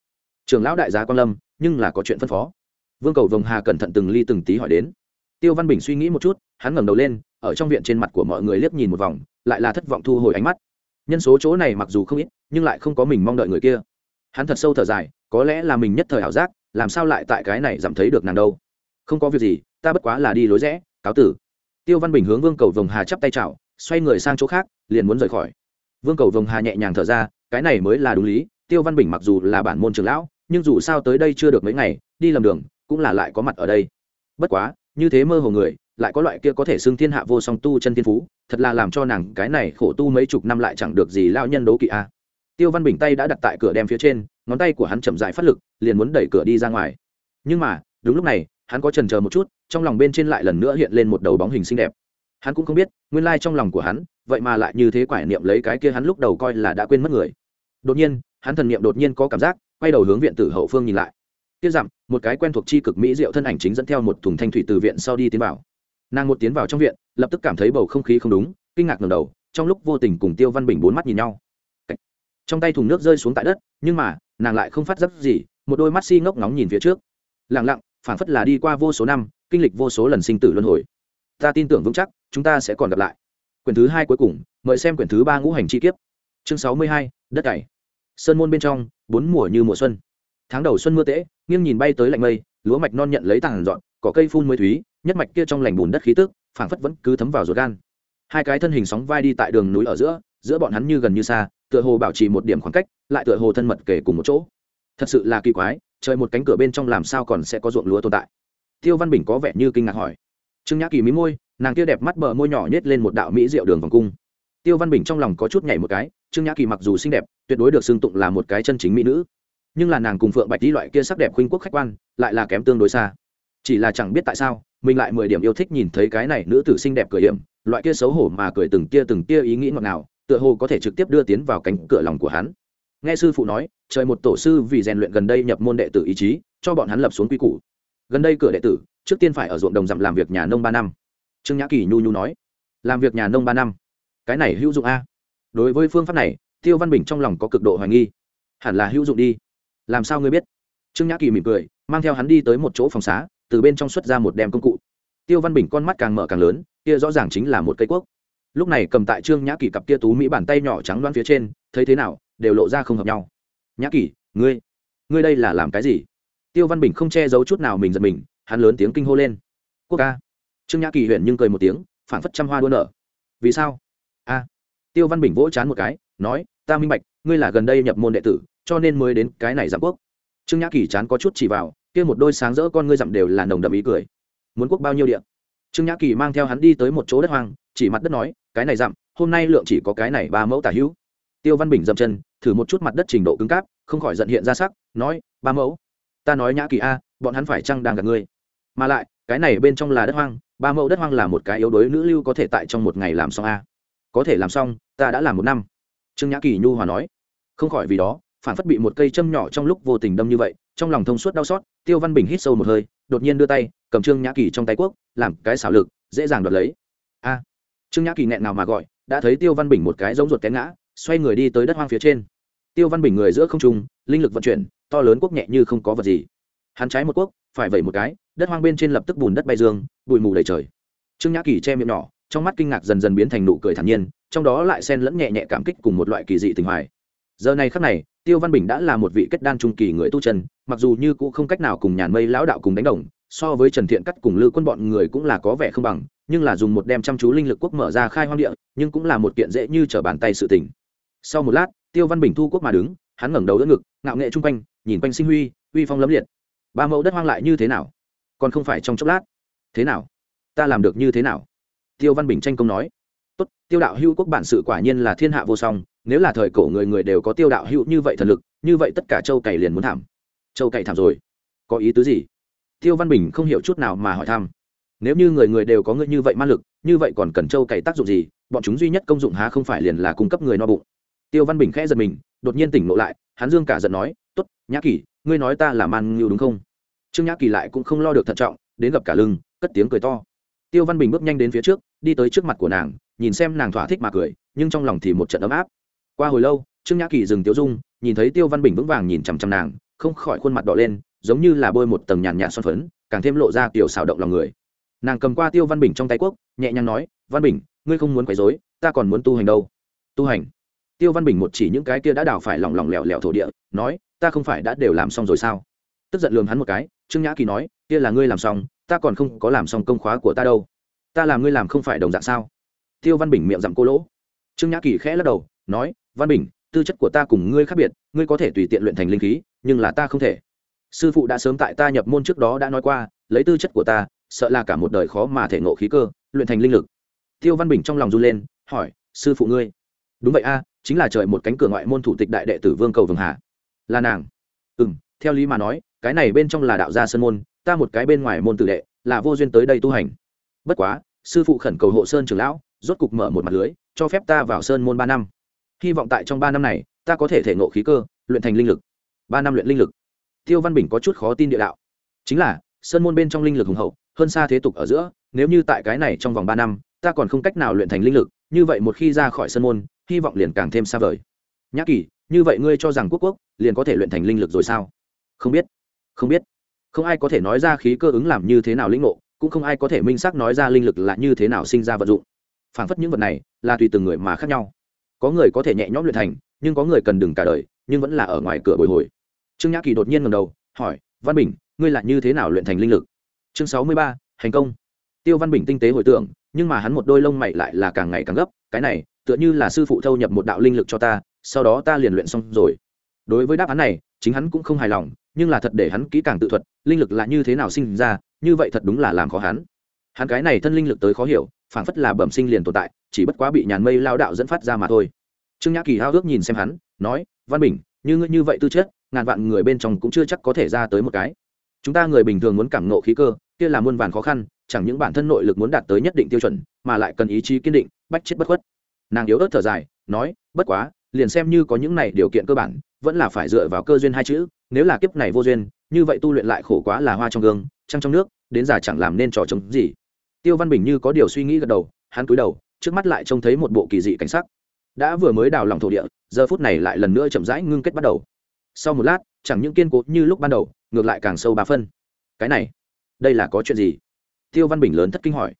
trưởng lão đại gia quan lâm, nhưng là có chuyện phân phó. Vương cầu vồng hà cẩn thận từng ly từng tí hỏi đến. Tiêu văn bình suy nghĩ một chút, hắn ngẩng đầu lên, ở trong viện trên mặt của mọi người liếc nhìn một vòng, lại là thất vọng thu hồi ánh mắt. Nhân số chỗ này mặc dù không ít, nhưng lại không có mình mong đợi người kia. Hắn thật sâu thở dài, có lẽ là mình nhất thời ảo giác, làm sao lại tại cái này giảm thấy được nàng đâu? Không có việc gì, ta bất quá là đi lối rẽ, cáo tử. Tiêu văn bình hướng vương cầu vồng hà chắp tay chào, xoay người sang chỗ khác, liền muốn rời khỏi. Vương cầu vồng hà nhẹ nhàng thở ra, cái này mới là đúng lý, tiêu văn bình mặc dù là bản môn trường lão nhưng dù sao tới đây chưa được mấy ngày, đi lầm đường, cũng là lại có mặt ở đây. Bất quá, như thế mơ hồ người, lại có loại kia có thể xưng thiên hạ vô song tu chân thiên phú, thật là làm cho nàng cái này khổ tu mấy chục năm lại chẳng được gì lao nhân đố kỵ a. Tiêu văn bình tay đã đặt tại cửa đem phía trên, ngón tay của hắn chậm dại phát lực, liền muốn đẩy cửa đi ra ngoài. Nhưng mà, đúng lúc này, hắn có trần chờ một chút, trong lòng bên trên lại lần nữa hiện lên một đầu bóng hình xinh đẹp. Hắn cũng không biết, nguyên lai trong lòng của hắn, vậy mà lại như thế quải niệm lấy cái kia hắn lúc đầu coi là đã quên mất người. Đột nhiên, hắn thần niệm đột nhiên có cảm giác quay đầu hướng viện tử hậu phương nhìn lại. Tiếp dặm một cái quen thuộc chi cực mỹ diệu thân ảnh chính dẫn theo một thùng thanh thủy từ viện sau đi tiến vào. Nàng một tiến vào trong viện, lập tức cảm thấy bầu không khí không đúng, kinh ngạc ngầm đầu, trong lúc vô tình cùng tiêu văn bình bốn mắt nhìn nhau. Trong tay thùng nước rơi xuống tại đất, nhưng mà, nàng lại không phát giác gì, một đôi mắt si ngốc ngóng nhìn phía trước. Lẳng lặng phản phất là đi qua vô số năm, kinh lịch vô số lần sinh tử luân hồi. Ta tin tưởng vững chắc, chúng ta sẽ còn gặp lại. Quyển thứ hai cuối cùng, mời xem quyển thứ ba ngũ hành chi kiếp. Chương sáu mươi hai, đất cày sơn môn bên trong bốn mùa như mùa xuân. Tháng đầu xuân mưa tễ, nghiêng nhìn bay tới lạnh mây, lúa mạch non nhận lấy tàn dọn, cỏ cây phun mới thúy, nhất mạch kia trong lành bùn đất khí tức, phảng phất vẫn cứ thấm vào ruột gan. Hai cái thân hình sóng vai đi tại đường núi ở giữa giữa bọn hắn như gần như xa, tựa hồ bảo trì một điểm khoảng cách, lại tựa hồ thân mật kể cùng một chỗ. Thật sự là kỳ quái, trời một cánh cửa bên trong làm sao còn sẽ có ruộng lúa tồn tại? Tiêu văn bình có vẻ như kinh ngạc hỏi. Trương nhã kỳ mí môi, nàng kia đẹp mắt bờ môi nhỏ nhét lên một đạo mỹ rượu đường vòng cung. Tiêu văn bình trong lòng có chút nhảy một cái trương nhã kỳ mặc dù xinh đẹp, tuyệt đối được xưng tụng là một cái chân chính mỹ nữ. Nhưng là nàng cùng phượng bạch đi loại kia sắc đẹp khuynh quốc khách quan, lại là kém tương đối xa. Chỉ là chẳng biết tại sao, mình lại mười điểm yêu thích nhìn thấy cái này nữ tử xinh đẹp cười hiểm, loại kia xấu hổ mà cười từng tia từng tia ý nghĩ ngọt ngào, tựa hồ có thể trực tiếp đưa tiến vào cánh cửa lòng của hắn. Nghe sư phụ nói, trời một tổ sư vì rèn luyện gần đây nhập môn đệ tử ý chí, cho bọn hắn lập xuống quy củ. Gần đây cửa đệ tử, trước tiên phải ở ruộng đồng dặm làm việc nhà nông ba năm. Trương nhã kỳ nhu nhu nói, làm việc nhà nông ba năm. Cái này hữu dụng a đối với phương pháp này, tiêu văn bình trong lòng có cực độ hoài nghi. Hẳn là hữu dụng đi. Làm sao ngươi biết? Trương nhã kỳ mỉm cười, mang theo hắn đi tới một chỗ phòng xá, từ bên trong xuất ra một đem công cụ. Tiêu văn bình con mắt càng mở càng lớn, kia rõ ràng chính là một cây cuốc. Lúc này cầm tại trương nhã kỳ cặp kia tú mỹ bàn tay nhỏ trắng đoan phía trên, thấy thế nào, đều lộ ra không hợp nhau. Nhã kỳ, ngươi ngươi đây là làm cái gì? Tiêu văn bình không che giấu chút nào mình giật mình, hắn lớn tiếng kinh hô lên. Quốc ca. Trương nhã kỳ huyện nhưng cười một tiếng phản phất trăm hoa đua nở. Vì sao? Tiêu văn bình vỗ chán một cái, nói, ta minh bạch, ngươi là gần đây nhập môn đệ tử, cho nên mới đến cái này giảm quốc. Trương nhã kỳ chán có chút chỉ vào, kia một đôi sáng rỡ con ngươi dặm đều là nồng đậm ý cười. Muốn quốc bao nhiêu điện trương nhã kỳ mang theo hắn đi tới một chỗ đất hoang, chỉ mặt đất nói, cái này dặm, hôm nay lượng chỉ có cái này ba mẫu tả hữu. Tiêu văn bình dậm chân, thử một chút mặt đất trình độ cứng cáp, không khỏi giận hiện ra sắc, nói, ba mẫu? Ta nói nhã kỳ a, bọn hắn phải chăng đang gặp ngươi? Mà lại, cái này bên trong là đất hoang, ba mẫu đất hoang là một cái yếu đuối nữ lưu có thể tại trong một ngày làm xong a có thể làm xong, ta đã làm một năm. Trương nhã kỳ nhu hòa nói. Không khỏi vì đó phản phất bị một cây châm nhỏ trong lúc vô tình đâm như vậy, trong lòng thông suốt đau xót, tiêu văn bình hít sâu một hơi, đột nhiên đưa tay, cầm trương nhã kỳ trong tay quốc làm cái xảo lực, dễ dàng đoạt lấy. A! Trương nhã kỳ nghẹn nào mà gọi, đã thấy tiêu văn bình một cái giống ruột té ngã, xoay người đi tới đất hoang phía trên. Tiêu văn bình người giữa không trung, linh lực vận chuyển, to lớn quốc nhẹ như không có vật gì. Hắn trái một quốc phải vẩy một cái, đất hoang bên trên lập tức bùn đất bay dương, bụi mù đầy trời. Trương nhã kỳ che miệng nhỏ trong mắt kinh ngạc dần dần biến thành nụ cười thản nhiên, trong đó lại xen lẫn nhẹ nhẹ cảm kích cùng một loại kỳ dị tình hoài. Giờ này khắc này, tiêu văn bình đã là một vị kết đan trung kỳ người tu chân, mặc dù như cũng không cách nào cùng nhàn mây lão đạo cùng đánh đồng, so với trần thiện cắt cùng lư quân bọn người cũng là có vẻ không bằng, nhưng là dùng một đem chăm chú linh lực quốc mở ra khai hoang địa, nhưng cũng là một kiện dễ như trở bàn tay sự tình. Sau một lát, tiêu văn bình thu quốc mà đứng, hắn ngẩng đầu đỡ ngực, ngạo nghệ chung quanh, nhìn quanh sinh huy, uy phong lấm liệt. Ba mẫu đất hoang lại như thế nào? Còn không phải trong chốc lát. Thế nào? Ta làm được như thế nào? Tiêu văn bình tranh công nói, tốt, tiêu đạo hữu quốc bản sự quả nhiên là thiên hạ vô song, nếu là thời cổ người người đều có tiêu đạo hữu như vậy thần lực, như vậy tất cả châu cày liền muốn thảm. Châu cày thảm rồi? Có ý tứ gì? Tiêu văn bình không hiểu chút nào mà hỏi thăm, nếu như người người đều có người như vậy ma lực, như vậy còn cần châu cày tác dụng gì? Bọn chúng duy nhất công dụng há không phải liền là cung cấp người no bụng? Tiêu văn bình khẽ giật mình, đột nhiên tỉnh ngộ lại, hắn dương cả giận nói t ố t nhã kỳ ngươi nói ta là man ngưu đúng không? Trương nhã kỳ lại cũng không lo được thận trọng, đến gặp cả lưng, cất tiếng cười to tiêu văn bình bước nhanh đến phía trước, đi tới trước mặt của nàng, nhìn xem nàng thỏa thích mà cười, nhưng trong lòng thì một trận ấm áp. Qua hồi lâu, trương nhã kỳ dừng tiêu dung, nhìn thấy tiêu văn bình vững vàng nhìn chằm chằm nàng, không khỏi khuôn mặt đỏ lên, giống như là bôi một tầng nhàn nhạt son phấn, càng thêm lộ ra kiểu xào động lòng người. Nàng cầm qua tiêu văn bình trong tay quốc, nhẹ nhàng nói, văn bình, ngươi không muốn quấy dối ta còn muốn tu hành đâu. Tu hành? Tiêu văn bình một chỉ những cái kia đã đào phải lòng lỏng lẻo lẻo thổ địa, nói, ta không phải đã đều làm xong rồi sao? Tức giận lường hắn một cái, trương nhã kỳ nói, kia là ngươi làm xong ta còn không có làm xong công khóa của ta đâu. Ta làm ngươi làm không phải đồng dạng sao? Tiêu văn bình miệng dặm cô lỗ. Trương nhã kỳ khẽ lắc đầu, nói, văn bình, tư chất của ta cùng ngươi khác biệt, ngươi có thể tùy tiện luyện thành linh khí, nhưng là ta không thể. Sư phụ đã sớm tại ta nhập môn trước đó đã nói qua, lấy tư chất của ta, sợ là cả một đời khó mà thể ngộ khí cơ, luyện thành linh lực. Tiêu văn bình trong lòng run lên, hỏi, sư phụ ngươi? Đúng vậy a, chính là trời một cánh cửa ngoại môn thủ tịch đại đệ tử vương cầu vương hà. Là nàng. Ừ m theo lý mà nói, cái này bên trong là đạo gia sơn môn ta một cái bên ngoài môn tử đệ, là vô duyên tới đây tu hành. Bất quá, sư phụ khẩn cầu hộ sơn trưởng lão, rốt cục mở một mặt lưới, cho phép ta vào sơn môn ba năm. Hy vọng tại trong ba năm này, ta có thể thể ngộ khí cơ, luyện thành linh lực. Ba năm luyện linh lực. Tiêu văn bình có chút khó tin địa đạo. Chính là, sơn môn bên trong linh lực hùng hậu, hơn xa thế tục ở giữa, nếu như tại cái này trong vòng ba năm, ta còn không cách nào luyện thành linh lực, như vậy một khi ra khỏi sơn môn, hy vọng liền càng thêm xa vời. Nhã kỳ, như vậy ngươi cho rằng quốc quốc liền có thể luyện thành linh lực rồi sao? Không biết. Không biết không ai có thể nói ra khí cơ ứng làm như thế nào lĩnh ngộ, cũng không ai có thể minh xác nói ra linh lực là như thế nào sinh ra vận dụng. Phản phất những vật này, là tùy từng người mà khác nhau. Có người có thể nhẹ nhõm luyện thành, nhưng có người cần đừng cả đời, nhưng vẫn là ở ngoài cửa bồi hồi. Trương nhã kỳ đột nhiên ngầm đầu, hỏi, văn bình, ngươi là như thế nào luyện thành linh lực? Chương sáu mươi ba, hành công. Tiêu văn bình tinh tế hồi tưởng, nhưng mà hắn một đôi lông mày lại là càng ngày càng gấp, cái này, tựa như là sư phụ thâu nhập một đạo linh lực cho ta, sau đó ta liền luyện xong rồi. Đối với đáp án này, chính hắn cũng không hài lòng nhưng là thật để hắn kỹ càng tự thuật, linh lực là như thế nào sinh ra, như vậy thật đúng là làm khó hắn. Hắn cái này thân linh lực tới khó hiểu, phảng phất là bẩm sinh liền tồn tại, chỉ bất quá bị nhàn mây lao đạo dẫn phát ra mà thôi. Trương nhã kỳ hao ước nhìn xem hắn, nói, văn bình, như ngươi như vậy tư chất, ngàn vạn người bên trong cũng chưa chắc có thể ra tới một cái. Chúng ta người bình thường muốn cảm nộ khí cơ, kia là muôn vàn khó khăn, chẳng những bản thân nội lực muốn đạt tới nhất định tiêu chuẩn, mà lại cần ý chí kiên định, bách chết bất khuất. Nàng yếu ớt thở dài, nói, bất quá, liền xem như có những này điều kiện cơ bản vẫn là phải dựa vào cơ duyên hai chữ, nếu là kiếp này vô duyên, như vậy tu luyện lại khổ quá là hoa trong gương, trăng trong nước, đến già chẳng làm nên trò chống gì. Tiêu văn bình như có điều suy nghĩ gật đầu, hắn cúi đầu, trước mắt lại trông thấy một bộ kỳ dị cảnh sắc. Đã vừa mới đào lòng thổ địa, giờ phút này lại lần nữa chậm rãi ngưng kết bắt đầu. Sau một lát, chẳng những kiên cố như lúc ban đầu, ngược lại càng sâu ba phân. Cái này, đây là có chuyện gì? Tiêu văn bình lớn thất kinh hỏi.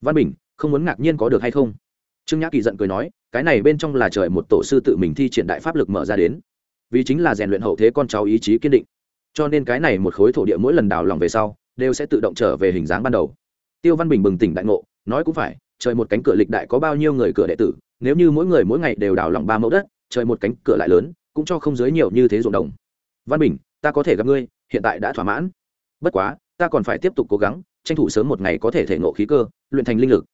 Văn bình, không muốn ngạc nhiên có được hay không? Trương nhã kỳ giận cười nói, cái này bên trong là trời một tổ sư tự mình thi triển đại pháp lực mở ra đến vì chính là rèn luyện hậu thế con cháu ý chí kiên định. Cho nên cái này một khối thổ địa mỗi lần đào lòng về sau, đều sẽ tự động trở về hình dáng ban đầu. Tiêu văn bình bừng tỉnh đại ngộ, nói cũng phải, trời một cánh cửa lịch đại có bao nhiêu người cửa đệ tử, nếu như mỗi người mỗi ngày đều đào lòng ba mẫu đất, trời một cánh cửa lại lớn, cũng cho không dưới nhiều như thế ruộng đồng. Văn bình, ta có thể gặp ngươi, hiện tại đã thỏa mãn. Bất quá, ta còn phải tiếp tục cố gắng, tranh thủ sớm một ngày có thể thể ngộ khí cơ, luyện thành linh lực.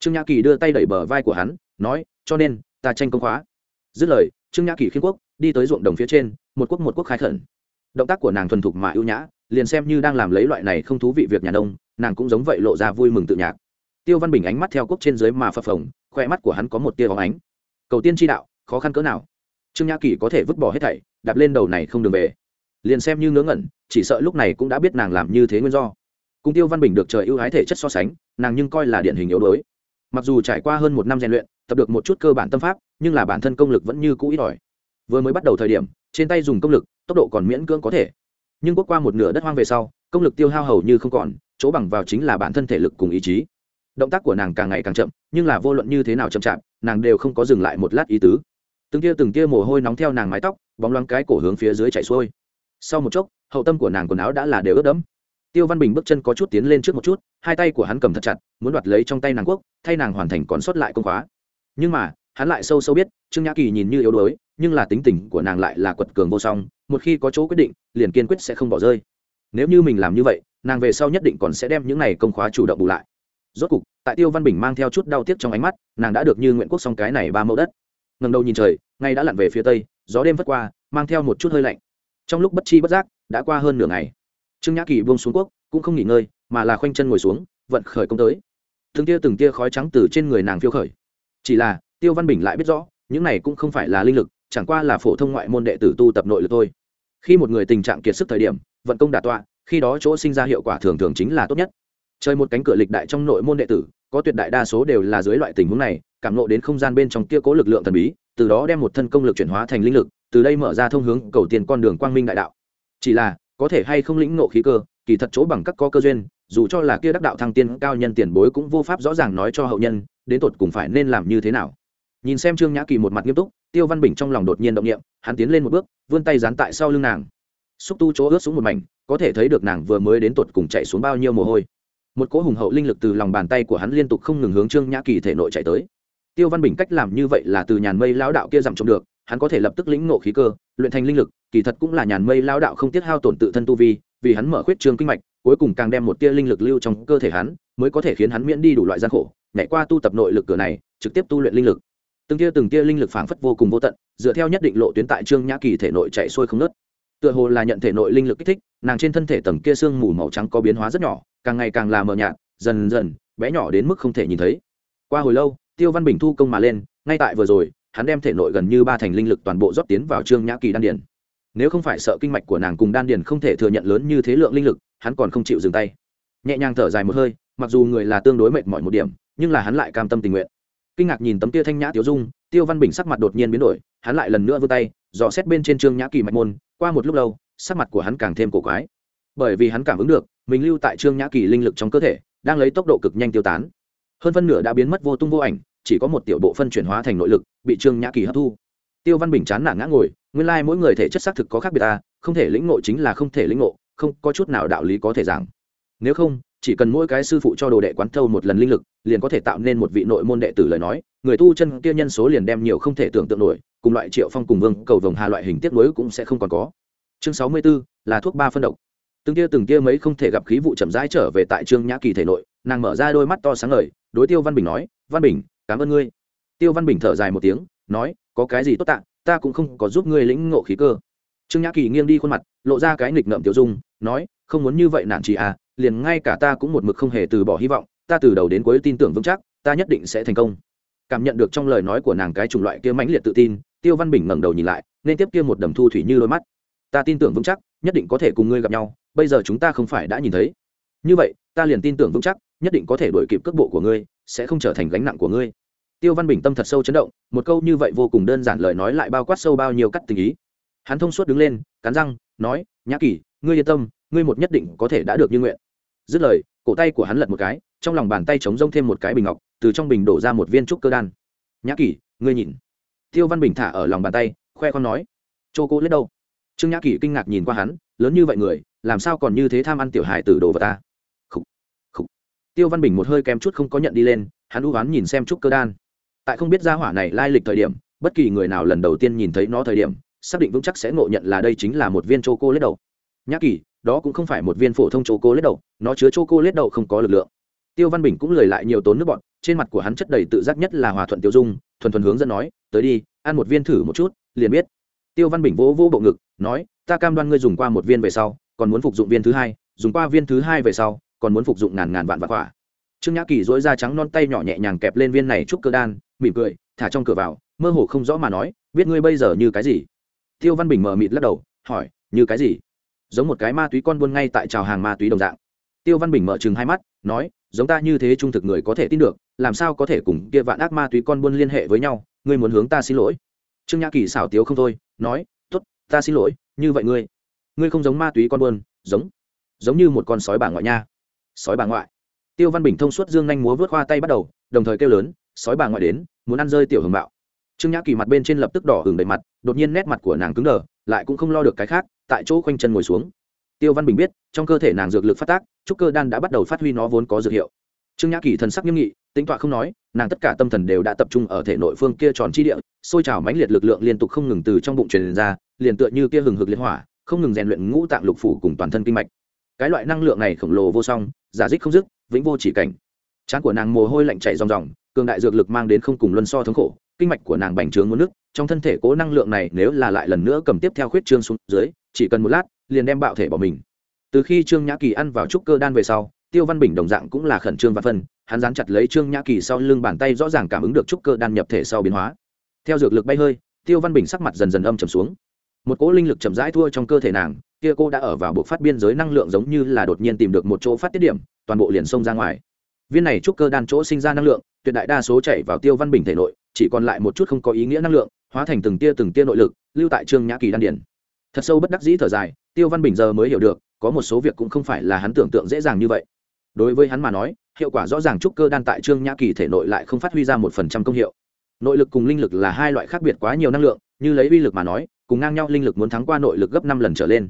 Trương nhã kỳ đưa tay đẩy bờ vai của hắn, nói, cho nên, ta tranh công khóa. Dứt lời, trương nhã kỳ khiên quốc đi tới ruộng đồng phía trên, một quốc một quốc khai khẩn. Động tác của nàng thuần thục mà ưu nhã, liền xem như đang làm lấy loại này không thú vị việc nhà nông, nàng cũng giống vậy lộ ra vui mừng tự nhạc. Tiêu văn bình ánh mắt theo quốc trên dưới mà phập phồng, khoe mắt của hắn có một tia bóng ánh. Cầu tiên tri đạo, khó khăn cỡ nào? Trương nhã kỳ có thể vứt bỏ hết thảy, đạp lên đầu này không đường về. Liền xem như ngớ ngẩn, chỉ sợ lúc này cũng đã biết nàng làm như thế nguyên do. Cùng tiêu văn bình được trời ưu ái thể chất so sánh, nàng nhưng coi là điển hình yếu đuối. Mặc dù trải qua hơn một năm rèn luyện, tập được một chút cơ bản tâm pháp, nhưng là bản thân công lực vẫn như cũ ít ỏi vừa mới bắt đầu thời điểm, trên tay dùng công lực, tốc độ còn miễn cưỡng có thể. Nhưng quốc qua một nửa đất hoang về sau, công lực tiêu hao hầu như không còn, chỗ bằng vào chính là bản thân thể lực cùng ý chí. Động tác của nàng càng ngày càng chậm, nhưng là vô luận như thế nào chậm chạp, nàng đều không có dừng lại một lát ý tứ. Từng tia từng tia mồ hôi nóng theo nàng mái tóc, bóng loáng cái cổ hướng phía dưới chảy xuôi. Sau một chốc, hậu tâm của nàng quần áo đã là đều ướt đẫm. Tiêu văn bình bước chân có chút tiến lên trước một chút, hai tay của hắn cầm thật chặt, muốn đoạt lấy trong tay nàng quốc, thay nàng hoàn thành còn sót lại công khóa. Nhưng mà, hắn lại sâu sâu biết, trương nhã kỳ nhìn như yếu đuối nhưng là tính tình của nàng lại là quật cường vô song, một khi có chỗ quyết định, liền kiên quyết sẽ không bỏ rơi. Nếu như mình làm như vậy, nàng về sau nhất định còn sẽ đem những này công khóa chủ động bù lại. Rốt cục, tại tiêu văn bình mang theo chút đau tiếc trong ánh mắt, nàng đã được như nguyện quốc xong cái này ba mẫu đất. Ngần đầu nhìn trời, ngay đã lặn về phía tây, gió đêm vất qua, mang theo một chút hơi lạnh. Trong lúc bất chi bất giác, đã qua hơn nửa ngày. Trương nhã kỳ buông xuống quốc, cũng không nghỉ ngơi, mà là khoanh chân ngồi xuống, vận khởi công tới. Từng tia từng tia khói trắng từ trên người nàng phiêu khởi. Chỉ là, tiêu văn bình lại biết rõ, những này cũng không phải là linh lực chẳng qua là phổ thông ngoại môn đệ tử tu tập nội lực thôi. Khi một người tình trạng kiệt sức thời điểm, vận công đả tọa, khi đó chỗ sinh ra hiệu quả thường thường chính là tốt nhất. Chơi một cánh cửa lịch đại trong nội môn đệ tử, có tuyệt đại đa số đều là dưới loại tình huống này, cảm nộ đến không gian bên trong kia cố lực lượng thần bí, từ đó đem một thân công lực chuyển hóa thành linh lực, từ đây mở ra thông hướng cầu tiền con đường quang minh đại đạo. Chỉ là, có thể hay không lĩnh ngộ khí cơ, kỳ thật chỗ bằng các có cơ duyên, dù cho là kia đắc đạo thăng tiên cao nhân tiền bối cũng vô pháp rõ ràng nói cho hậu nhân, đến tột cùng phải nên làm như thế nào. Nhìn xem trương nhã kỳ một mặt nghiêm túc tiêu văn bình trong lòng đột nhiên động nghiệm hắn tiến lên một bước, vươn tay dán tại sau lưng nàng. Xúc tu chỗ ướt xuống một mảnh, có thể thấy được nàng vừa mới đến tột cùng chạy xuống bao nhiêu mồ hôi. Một cỗ hùng hậu linh lực từ lòng bàn tay của hắn liên tục không ngừng hướng trương nhã kỳ thể nội chạy tới. Tiêu văn bình cách làm như vậy là từ nhàn mây lao đạo kia giảm trộm được, hắn có thể lập tức lĩnh ngộ khí cơ, luyện thành linh lực, kỳ thật cũng là nhàn mây lao đạo không tiết hao tổn tự thân tu vi, vì hắn mở khuyết trương kinh mạch, cuối cùng càng đem một tia linh lực lưu trong cơ thể hắn, mới có thể khiến hắn miễn đi đủ loại gian khổ, nhảy qua tu tập nội lực cửa này, trực tiếp tu luyện linh lực từng tia từng tia linh lực phảng phất vô cùng vô tận, dựa theo nhất định lộ tuyến tại trương nhã kỳ thể nội chạy xuôi không nớt tựa hồ là nhận thể nội linh lực kích thích, nàng trên thân thể tầng kia xương mù màu trắng có biến hóa rất nhỏ, càng ngày càng là mờ nhạt, dần dần, bé nhỏ đến mức không thể nhìn thấy. Qua hồi lâu, tiêu văn bình thu công mà lên, ngay tại vừa rồi, hắn đem thể nội gần như ba thành linh lực toàn bộ rót tiến vào trương nhã kỳ đan điền. Nếu không phải sợ kinh mạch của nàng cùng đan điền không thể thừa nhận lớn như thế lượng linh lực, hắn còn không chịu dừng tay. Nhẹ nhàng thở dài một hơi, mặc dù người là tương đối mệt mỏi một điểm, nhưng là hắn lại cam tâm tình nguyện kinh ngạc nhìn tấm tia thanh nhã tiêu dung, tiêu văn bình sắc mặt đột nhiên biến đổi, hắn lại lần nữa vươn tay, dò xét bên trên trương nhã kỳ mạch môn, qua một lúc lâu, sắc mặt của hắn càng thêm cổ quái. Bởi vì hắn cảm ứng được, mình lưu tại trương nhã kỳ linh lực trong cơ thể, đang lấy tốc độ cực nhanh tiêu tán. Hơn phân nửa đã biến mất vô tung vô ảnh, chỉ có một tiểu bộ phân chuyển hóa thành nội lực, bị trương nhã kỳ hấp thu. Tiêu văn bình chán nản ngã ngồi, nguyên lai mỗi người thể chất xác thực có khác biệt ta, không thể lĩnh ngộ chính là không thể lĩnh ngộ, không có chút nào đạo lý có thể giảng. Nếu không chỉ cần mỗi cái sư phụ cho đồ đệ quán thâu một lần linh lực liền có thể tạo nên một vị nội môn đệ tử lời nói. Người tu chân kia nhân số liền đem nhiều không thể tưởng tượng nổi cùng loại triệu phong cùng vương cầu vồng hà loại hình tiếp nối cũng sẽ không còn có. Chương sáu mươi 64, là thuốc ba phân độc. Từng kia từng kia mấy không thể gặp khí vụ chậm rãi trở về tại trương nhã kỳ thể nội nàng mở ra đôi mắt to sáng ngời đối tiêu văn bình nói văn bình cảm ơn ngươi. Tiêu văn bình thở dài một tiếng nói có cái gì tốt tạ ta cũng không có giúp ngươi lĩnh ngộ khí cơ. Trương nhã kỳ nghiêng đi khuôn mặt lộ ra cái nghịch ngợm tiểu dung nói không muốn như vậy nản chị à liền ngay cả ta cũng một mực không hề từ bỏ hy vọng, ta từ đầu đến cuối tin tưởng vững chắc, ta nhất định sẽ thành công. Cảm nhận được trong lời nói của nàng cái chủng loại kia mãnh liệt tự tin, tiêu văn bình ngẩng đầu nhìn lại, nên tiếp kia một đầm thu thủy như đôi mắt. Ta tin tưởng vững chắc, nhất định có thể cùng ngươi gặp nhau, bây giờ chúng ta không phải đã nhìn thấy. Như vậy, ta liền tin tưởng vững chắc, nhất định có thể đuổi kịp cước bộ của ngươi, sẽ không trở thành gánh nặng của ngươi. Tiêu văn bình tâm thật sâu chấn động, một câu như vậy vô cùng đơn giản lời nói lại bao quát sâu bao nhiêu cắt tình ý. Hắn thông suốt đứng lên, cắn răng, nói, nhã kỳ, ngươi yên tâm, ngươi một nhất định có thể đã được như nguyện dứt lời cổ tay của hắn lật một cái trong lòng bàn tay chống rông thêm một cái bình ngọc từ trong bình đổ ra một viên trúc cơ đan nhã kỷ, ngươi nhìn tiêu văn bình thả ở lòng bàn tay khoe con nói chô cô lết đâu trương nhã kỷ kinh ngạc nhìn qua hắn lớn như vậy người làm sao còn như thế tham ăn tiểu hài từ đồ vật ta Khủ. Khủ. tiêu văn bình một hơi kém chút không có nhận đi lên hắn u oán nhìn xem trúc cơ đan tại không biết gia hỏa này lai lịch thời điểm bất kỳ người nào lần đầu tiên nhìn thấy nó thời điểm xác định vững chắc sẽ ngộ nhận là đây chính là một viên chô cô lết đầu. nhã kỷ đó cũng không phải một viên phổ thông chô cô lết đậu, nó chứa chô cô lết đậu không có lực lượng. Tiêu văn bình cũng lời lại nhiều tốn nước bọn trên mặt của hắn chất đầy tự giác nhất là hòa thuận tiêu dung, thuần thuần hướng dẫn nói, tới đi, ăn một viên thử một chút, liền biết. Tiêu văn bình vỗ vỗ bộ ngực, nói, ta cam đoan ngươi dùng qua một viên về sau, còn muốn phục dụng viên thứ hai, dùng qua viên thứ hai về sau, còn muốn phục dụng ngàn ngàn vạn vạn quả. Trương nhã kỳ dỗi da trắng non tay nhỏ nhẹ nhàng kẹp lên viên này chúc cơ đan, mỉm cười, thả trong cửa vào, mơ hồ không rõ mà nói, biết ngươi bây giờ như cái gì? Tiêu văn bình mờ mịt lắc đầu, hỏi, như cái gì? Giống một cái ma túy con buôn ngay tại trào hàng ma túy đồng dạng. Tiêu văn bình mở chừng hai mắt, nói, giống ta như thế trung thực người có thể tin được, làm sao có thể cùng kia vạn ác ma túy con buôn liên hệ với nhau, ngươi muốn hướng ta xin lỗi. Trương nhã kỳ xảo tiếu không thôi, nói t ố t ta xin lỗi, như vậy ngươi ngươi không giống ma túy con buôn, giống giống như một con sói bà ngoại nha. Sói bà ngoại? Tiêu văn bình thông suốt dương nhanh múa vớt khoa tay bắt đầu, đồng thời kêu lớn, sói bà ngoại đến, muốn ăn rơi tiểu hưởng bạo. Trương nhã kỳ mặt bên trên lập tức đỏ hừng đầy mặt, đột nhiên nét mặt của nàng cứng đờ, lại cũng không lo được cái khác tại chỗ khoanh chân ngồi xuống. Tiêu văn bình biết, trong cơ thể nàng dược lực phát tác, trúc cơ đan đã bắt đầu phát huy nó vốn có dược hiệu. Trương nhã kỳ thần sắc nghiêm nghị, tính tọa không nói, nàng tất cả tâm thần đều đã tập trung ở thể nội phương kia tròn chi địa xôi trào mãnh liệt lực lượng liên tục không ngừng từ trong bụng truyền ra, liền tựa như kia hừng hực liên hỏa, không ngừng rèn luyện ngũ tạng lục phủ cùng toàn thân kinh mạch. Cái loại năng lượng này khổng lồ vô song, giả dích không dứt, vĩnh vô chỉ cảnh. Trán của nàng mồ hôi lạnh chảy ròng ròng, cường đại dược lực mang đến không cùng luân so thống khổ kinh mạch của nàng bành trướng muốn nước, trong thân thể cố năng lượng này nếu là lại lần nữa cầm tiếp theo khuyết trương xuống dưới, chỉ cần một lát, liền đem bạo thể bỏ mình. Từ khi trương nhã kỳ ăn vào trúc cơ đan về sau, tiêu văn bình đồng dạng cũng là khẩn trương và phân hắn dán chặt lấy trương nhã kỳ sau lưng bàn tay rõ ràng cảm ứng được trúc cơ đan nhập thể sau biến hóa. Theo dược lực bay hơi, tiêu văn bình sắc mặt dần dần âm trầm xuống. Một cỗ linh lực chậm rãi thua trong cơ thể nàng, kia cô đã ở vào bộ phát biên giới năng lượng giống như là đột nhiên tìm được một chỗ phát tiết điểm, toàn bộ liền xông ra ngoài. Viên này trúc cơ đan chỗ sinh ra năng lượng, tuyệt đại đa số chảy vào tiêu văn bình thể nội chỉ còn lại một chút không có ý nghĩa năng lượng, hóa thành từng tia từng tia nội lực, lưu tại trương nhã kỳ đan điển thật sâu bất đắc dĩ thở dài, tiêu văn bình giờ mới hiểu được, có một số việc cũng không phải là hắn tưởng tượng dễ dàng như vậy. Đối với hắn mà nói, hiệu quả rõ ràng trúc cơ đan tại trương nhã kỳ thể nội lại không phát huy ra một phần trăm công hiệu. Nội lực cùng linh lực là hai loại khác biệt quá nhiều năng lượng, như lấy uy lực mà nói, cùng ngang nhau linh lực muốn thắng qua nội lực gấp năm lần trở lên.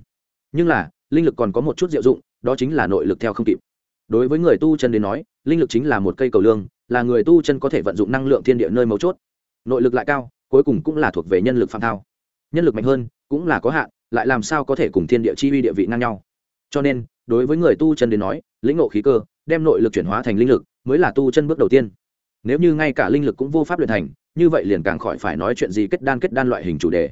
Nhưng là, linh lực còn có một chút diệu dụng, đó chính là nội lực theo không kịp. Đối với người tu chân đến nói, linh lực chính là một cây cầu lương là người tu chân có thể vận dụng năng lượng thiên địa nơi mấu chốt. Nội lực lại cao, cuối cùng cũng là thuộc về nhân lực phạm thao. Nhân lực mạnh hơn, cũng là có hạn, lại làm sao có thể cùng thiên địa chi uy địa vị ngang nhau. Cho nên, đối với người tu chân đến nói, lĩnh ngộ khí cơ, đem nội lực chuyển hóa thành linh lực, mới là tu chân bước đầu tiên. Nếu như ngay cả linh lực cũng vô pháp luyện thành, như vậy liền càng khỏi phải nói chuyện gì kết đan kết đan loại hình chủ đề.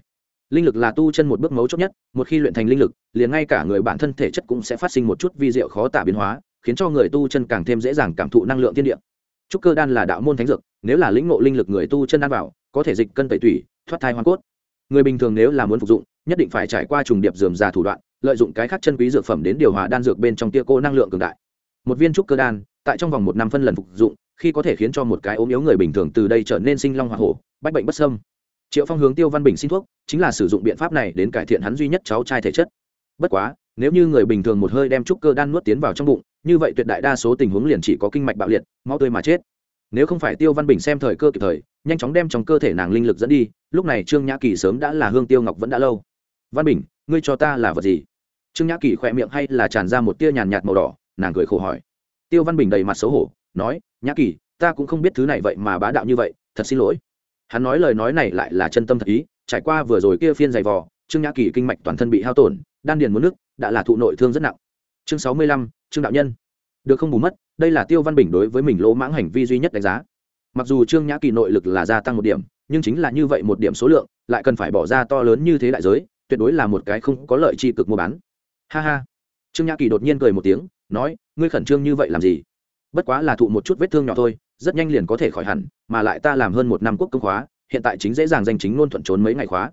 Linh lực là tu chân một bước mấu chốt nhất, một khi luyện thành linh lực, liền ngay cả người bản thân thể chất cũng sẽ phát sinh một chút vi diệu khó tả biến hóa, khiến cho người tu chân càng thêm dễ dàng cảm thụ năng lượng thiên địa trúc cơ đan là đạo môn thánh dược, nếu là lĩnh ngộ linh lực người tu chân ăn vào, có thể dịch cân tẩy tủy, thoát thai hoa cốt. Người bình thường nếu là muốn phục dụng, nhất định phải trải qua trùng điệp dườm già thủ đoạn, lợi dụng cái khác chân quý dược phẩm đến điều hòa đan dược bên trong tia cô năng lượng cường đại. Một viên trúc cơ đan, tại trong vòng một năm phân lần phục dụng, khi có thể khiến cho một cái ốm yếu người bình thường từ đây trở nên sinh long hoa hổ, bách bệnh bất sâm triệu phong hướng tiêu văn bình xin thuốc, chính là sử dụng biện pháp này đến cải thiện hắn duy nhất cháu trai thể chất. Bất quá, nếu như người bình thường một hơi đem trúc cơ đan nuốt tiến vào trong bụng như vậy tuyệt đại đa số tình huống liền chỉ có kinh mạch bạo liệt, máu tươi mà chết. Nếu không phải tiêu văn bình xem thời cơ kịp thời, nhanh chóng đem trong cơ thể nàng linh lực dẫn đi, lúc này trương nhã kỳ sớm đã là hương tiêu ngọc vẫn đã lâu. Văn bình, ngươi cho ta là vật gì? Trương nhã kỳ khỏe miệng hay là tràn ra một tia nhàn nhạt màu đỏ, nàng cười khổ hỏi. Tiêu văn bình đầy mặt xấu hổ, nói, nhã kỳ, ta cũng không biết thứ này vậy mà bá đạo như vậy, thật xin lỗi. Hắn nói lời nói này lại là chân tâm thật ý, trải qua vừa rồi kia phiên giày vò, trương nhã kỳ kinh mạch toàn thân bị hao tổn, đan điền muốn nước đã là thụ nội thương rất nặng. Chương sáu mươi lăm trương đạo nhân. Được không bù mất, đây là tiêu văn bình đối với mình lỗ mãng hành vi duy nhất đánh giá. Mặc dù trương nhã kỳ nội lực là gia tăng một điểm, nhưng chính là như vậy một điểm số lượng, lại cần phải bỏ ra to lớn như thế đại giới, tuyệt đối là một cái không có lợi chi cực mua bán. Ha ha. Trương nhã kỳ đột nhiên cười một tiếng, nói, ngươi khẩn trương như vậy làm gì? Bất quá là thụ một chút vết thương nhỏ thôi, rất nhanh liền có thể khỏi hẳn, mà lại ta làm hơn một năm quốc công khóa, hiện tại chính dễ dàng danh chính luôn thuận trốn mấy ngày khóa.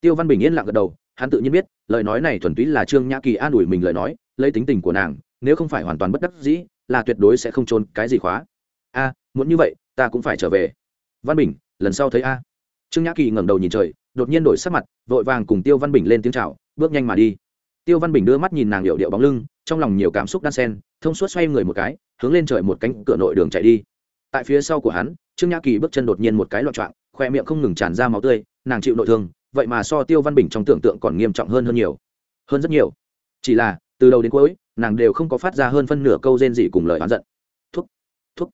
Tiêu văn bình yên lặng gật đầu, hắn tự nhiên biết, lời nói này thuần túy là trương nhã kỳ an ủi mình lời nói, lấy tính tình của nàng nếu không phải hoàn toàn bất đắc dĩ, là tuyệt đối sẽ không trôn cái gì khóa. A, muốn như vậy, ta cũng phải trở về. Văn bình, lần sau thấy a. Trương nhã kỳ ngẩng đầu nhìn trời, đột nhiên đổi sắc mặt, vội vàng cùng tiêu văn bình lên tiếng chào, bước nhanh mà đi. Tiêu văn bình đưa mắt nhìn nàng hiệu điệu bóng lưng, trong lòng nhiều cảm xúc đan sen thông suốt xoay người một cái, hướng lên trời một cánh cửa nội đường chạy đi. Tại phía sau của hắn, trương nhã kỳ bước chân đột nhiên một cái loạn trọng khoe miệng không ngừng tràn ra máu tươi, nàng chịu nội thương, vậy mà so tiêu văn bình trong tưởng tượng còn nghiêm trọng hơn hơn nhiều. Hơn rất nhiều. Chỉ là từ đầu đến cuối, nàng đều không có phát ra hơn phân nửa câu rên gì cùng lời oán giận. Thuốc thuốc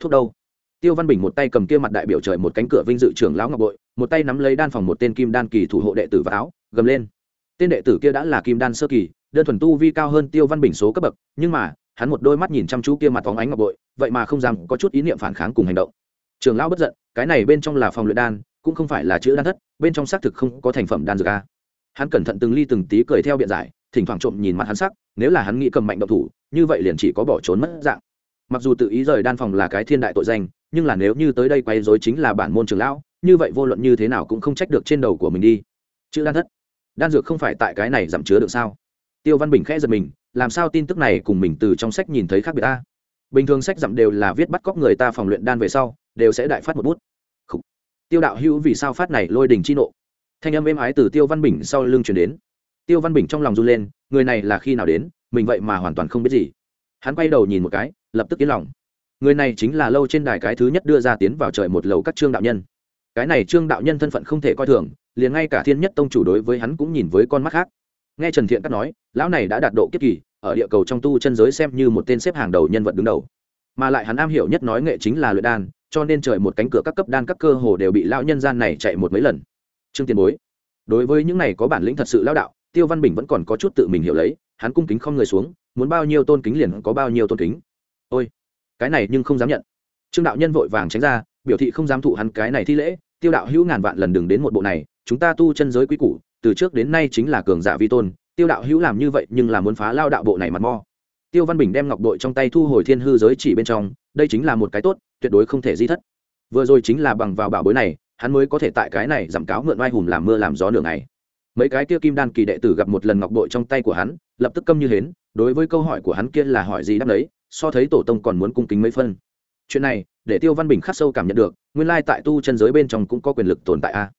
thuốc đâu? Tiêu văn bình một tay cầm kia mặt đại biểu trời một cánh cửa vinh dự trưởng lão ngọc bội, một tay nắm lấy đan phòng một tên kim đan kỳ thủ hộ đệ tử và áo, gầm lên. Tên đệ tử kia đã là kim đan sơ kỳ, đơn thuần tu vi cao hơn tiêu văn bình số cấp bậc, nhưng mà, hắn một đôi mắt nhìn chăm chú kia mặt phóng ánh ngọc bội, vậy mà không dám có chút ý niệm phản kháng cùng hành động. Trường lão bất giận, cái này bên trong là phòng luyện đan, cũng không phải là chữ đan thất, bên trong xác thực không có thành phẩm đan dược a. Hắn cẩn thận từng ly từng tí cười theo biện giải thỉnh thoảng trộm nhìn mặt hắn sắc, nếu là hắn nghĩ cầm mạnh động thủ, như vậy liền chỉ có bỏ trốn mất dạng. Mặc dù tự ý rời đan phòng là cái thiên đại tội danh, nhưng là nếu như tới đây quay dối chính là bản môn trường lão, như vậy vô luận như thế nào cũng không trách được trên đầu của mình đi. Chữ đan thất. Đan dược không phải tại cái này giảm chứa được sao? Tiêu văn bình khẽ giật mình, làm sao tin tức này cùng mình từ trong sách nhìn thấy khác biệt ta? Bình thường sách giảm đều là viết bắt cóc người ta phòng luyện đan về sau, đều sẽ đại phát một bút、Khủ. Tiêu đạo hữu vì sao phát này lôi đình chi nộ? Thanh âm êm ái từ tiêu văn bình sau lưng chuyển đến tiêu văn bình trong lòng run lên, người này là khi nào đến, mình vậy mà hoàn toàn không biết gì. Hắn quay đầu nhìn một cái, lập tức yên lòng. Người này chính là lâu trên đài cái thứ nhất đưa ra tiến vào trời một lầu các trương đạo nhân. Cái này trương đạo nhân thân phận không thể coi thường, liền ngay cả thiên nhất tông chủ đối với hắn cũng nhìn với con mắt khác. Nghe trần thiện cắt nói, lão này đã đạt độ kiếp kỳ, ở địa cầu trong tu chân giới xem như một tên xếp hàng đầu nhân vật đứng đầu. Mà lại hắn am hiểu nhất nói nghệ chính là luyện đan, cho nên trời một cánh cửa các cấp đan các cơ hồ đều bị lão nhân gian này chạy một mấy lần. Trương tiền bối, đối với những này có bản lĩnh thật sự lão đạo tiêu văn bình vẫn còn có chút tự mình hiểu lấy, hắn cung kính không người xuống, muốn bao nhiêu tôn kính liền có bao nhiêu tôn kính. Ôi, cái này nhưng không dám nhận. Trương đạo nhân vội vàng tránh ra, biểu thị không dám thụ hắn cái này thi lễ, tiêu đạo hữu ngàn vạn lần đừng đến một bộ này, chúng ta tu chân giới quý củ, từ trước đến nay chính là cường giả vi tôn, tiêu đạo hữu làm như vậy nhưng là muốn phá lao đạo bộ này mặt mo. Tiêu văn bình đem ngọc đội trong tay thu hồi thiên hư giới chỉ bên trong, đây chính là một cái tốt, tuyệt đối không thể di thất. Vừa rồi chính là bằng vào bảo bối này, hắn mới có thể tại cái này giảm cáo mượn oai hùm làm mưa làm gió nửa ngày mấy cái kia kim đan kỳ đệ tử gặp một lần ngọc bội trong tay của hắn, lập tức câm như hến, đối với câu hỏi của hắn kia là hỏi gì đáp đấy so thấy tổ tông còn muốn cung kính mấy phân. Chuyện này, để tiêu văn bình khắc sâu cảm nhận được, nguyên lai tại tu chân giới bên trong cũng có quyền lực tồn tại a.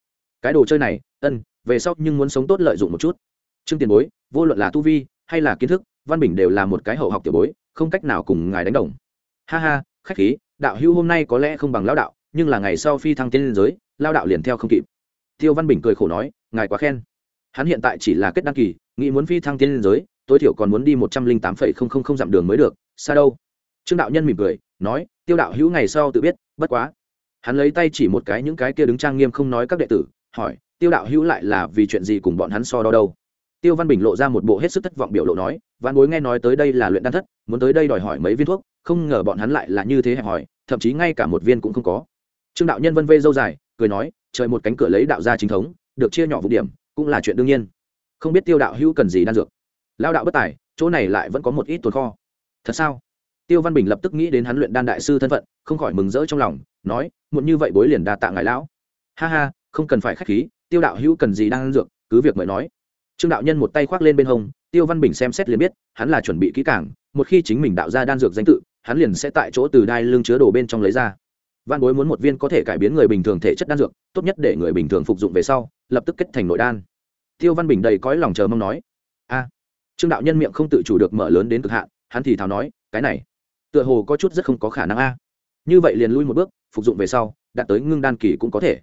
Cái đồ chơi này, ân, về sau nhưng muốn sống tốt lợi dụng một chút. Trương tiền bối, vô luận là tu vi, hay là kiến thức, văn bình đều là một cái hậu học tiểu bối, không cách nào cùng ngài đánh đồng. Ha ha, khách khí, đạo hữu hôm nay có lẽ không bằng lao đạo, nhưng là ngày sau phi thăng tiên liên giới lao đạo liền theo không kịp. Tiêu văn bình cười khổ nói, ngài quá khen hắn hiện tại chỉ là kết đăng kỳ, nghĩ muốn phi thăng tiên liên giới, tối thiểu còn muốn đi một trăm linh tám phẩy không không không dặm đường mới được, xa đâu. Trương đạo nhân mỉm cười, nói, tiêu đạo hữu ngày sau tự biết, bất quá. Hắn lấy tay chỉ một cái những cái kia đứng trang nghiêm không nói các đệ tử, hỏi, tiêu đạo hữu lại là vì chuyện gì cùng bọn hắn so đo đâu? Tiêu văn bình lộ ra một bộ hết sức thất vọng biểu lộ nói văn bối nghe nói tới đây là luyện đan thất, muốn tới đây đòi hỏi mấy viên thuốc, không ngờ bọn hắn lại là như thế hẹp hỏi thậm chí ngay cả một viên cũng không có. Trương đạo nhân vân vê dâu dài, cười nói, trời một cánh cửa lấy đạo gia chính thống, được chia nhỏ vụ điểm cũng là chuyện đương nhiên. Không biết tiêu đạo hữu cần gì đan dược. Lao đạo bất tài, chỗ này lại vẫn có một ít tồn kho. Thật sao? Tiêu văn bình lập tức nghĩ đến hắn luyện đan đại sư thân phận, không khỏi mừng rỡ trong lòng, nói, muộn như vậy bối liền đa tạ ngài lão. Ha ha, không cần phải k h á c h khí, tiêu đạo hữu cần gì đan dược, cứ việc mời nói. Trương đạo nhân một tay khoác lên bên hông, tiêu văn bình xem xét liền biết, hắn là chuẩn bị kỹ cảng một khi chính mình đạo ra đan dược danh tự, hắn liền sẽ tại chỗ từ đai lưng chứa đồ bên trong lấy ra văn bối muốn một viên có thể cải biến người bình thường thể chất đan dược, tốt nhất để người bình thường phục dụng về sau, lập tức kết thành nội đan. Tiêu văn bình đầy cõi lòng chờ mong nói. A. Trương đạo nhân miệng không tự chủ được mở lớn đến cực hạn, hắn thì thào nói, cái này, tựa hồ có chút rất không có khả năng a. Như vậy liền lui một bước, phục dụng về sau, đạt tới ngưng đan kỳ cũng có thể.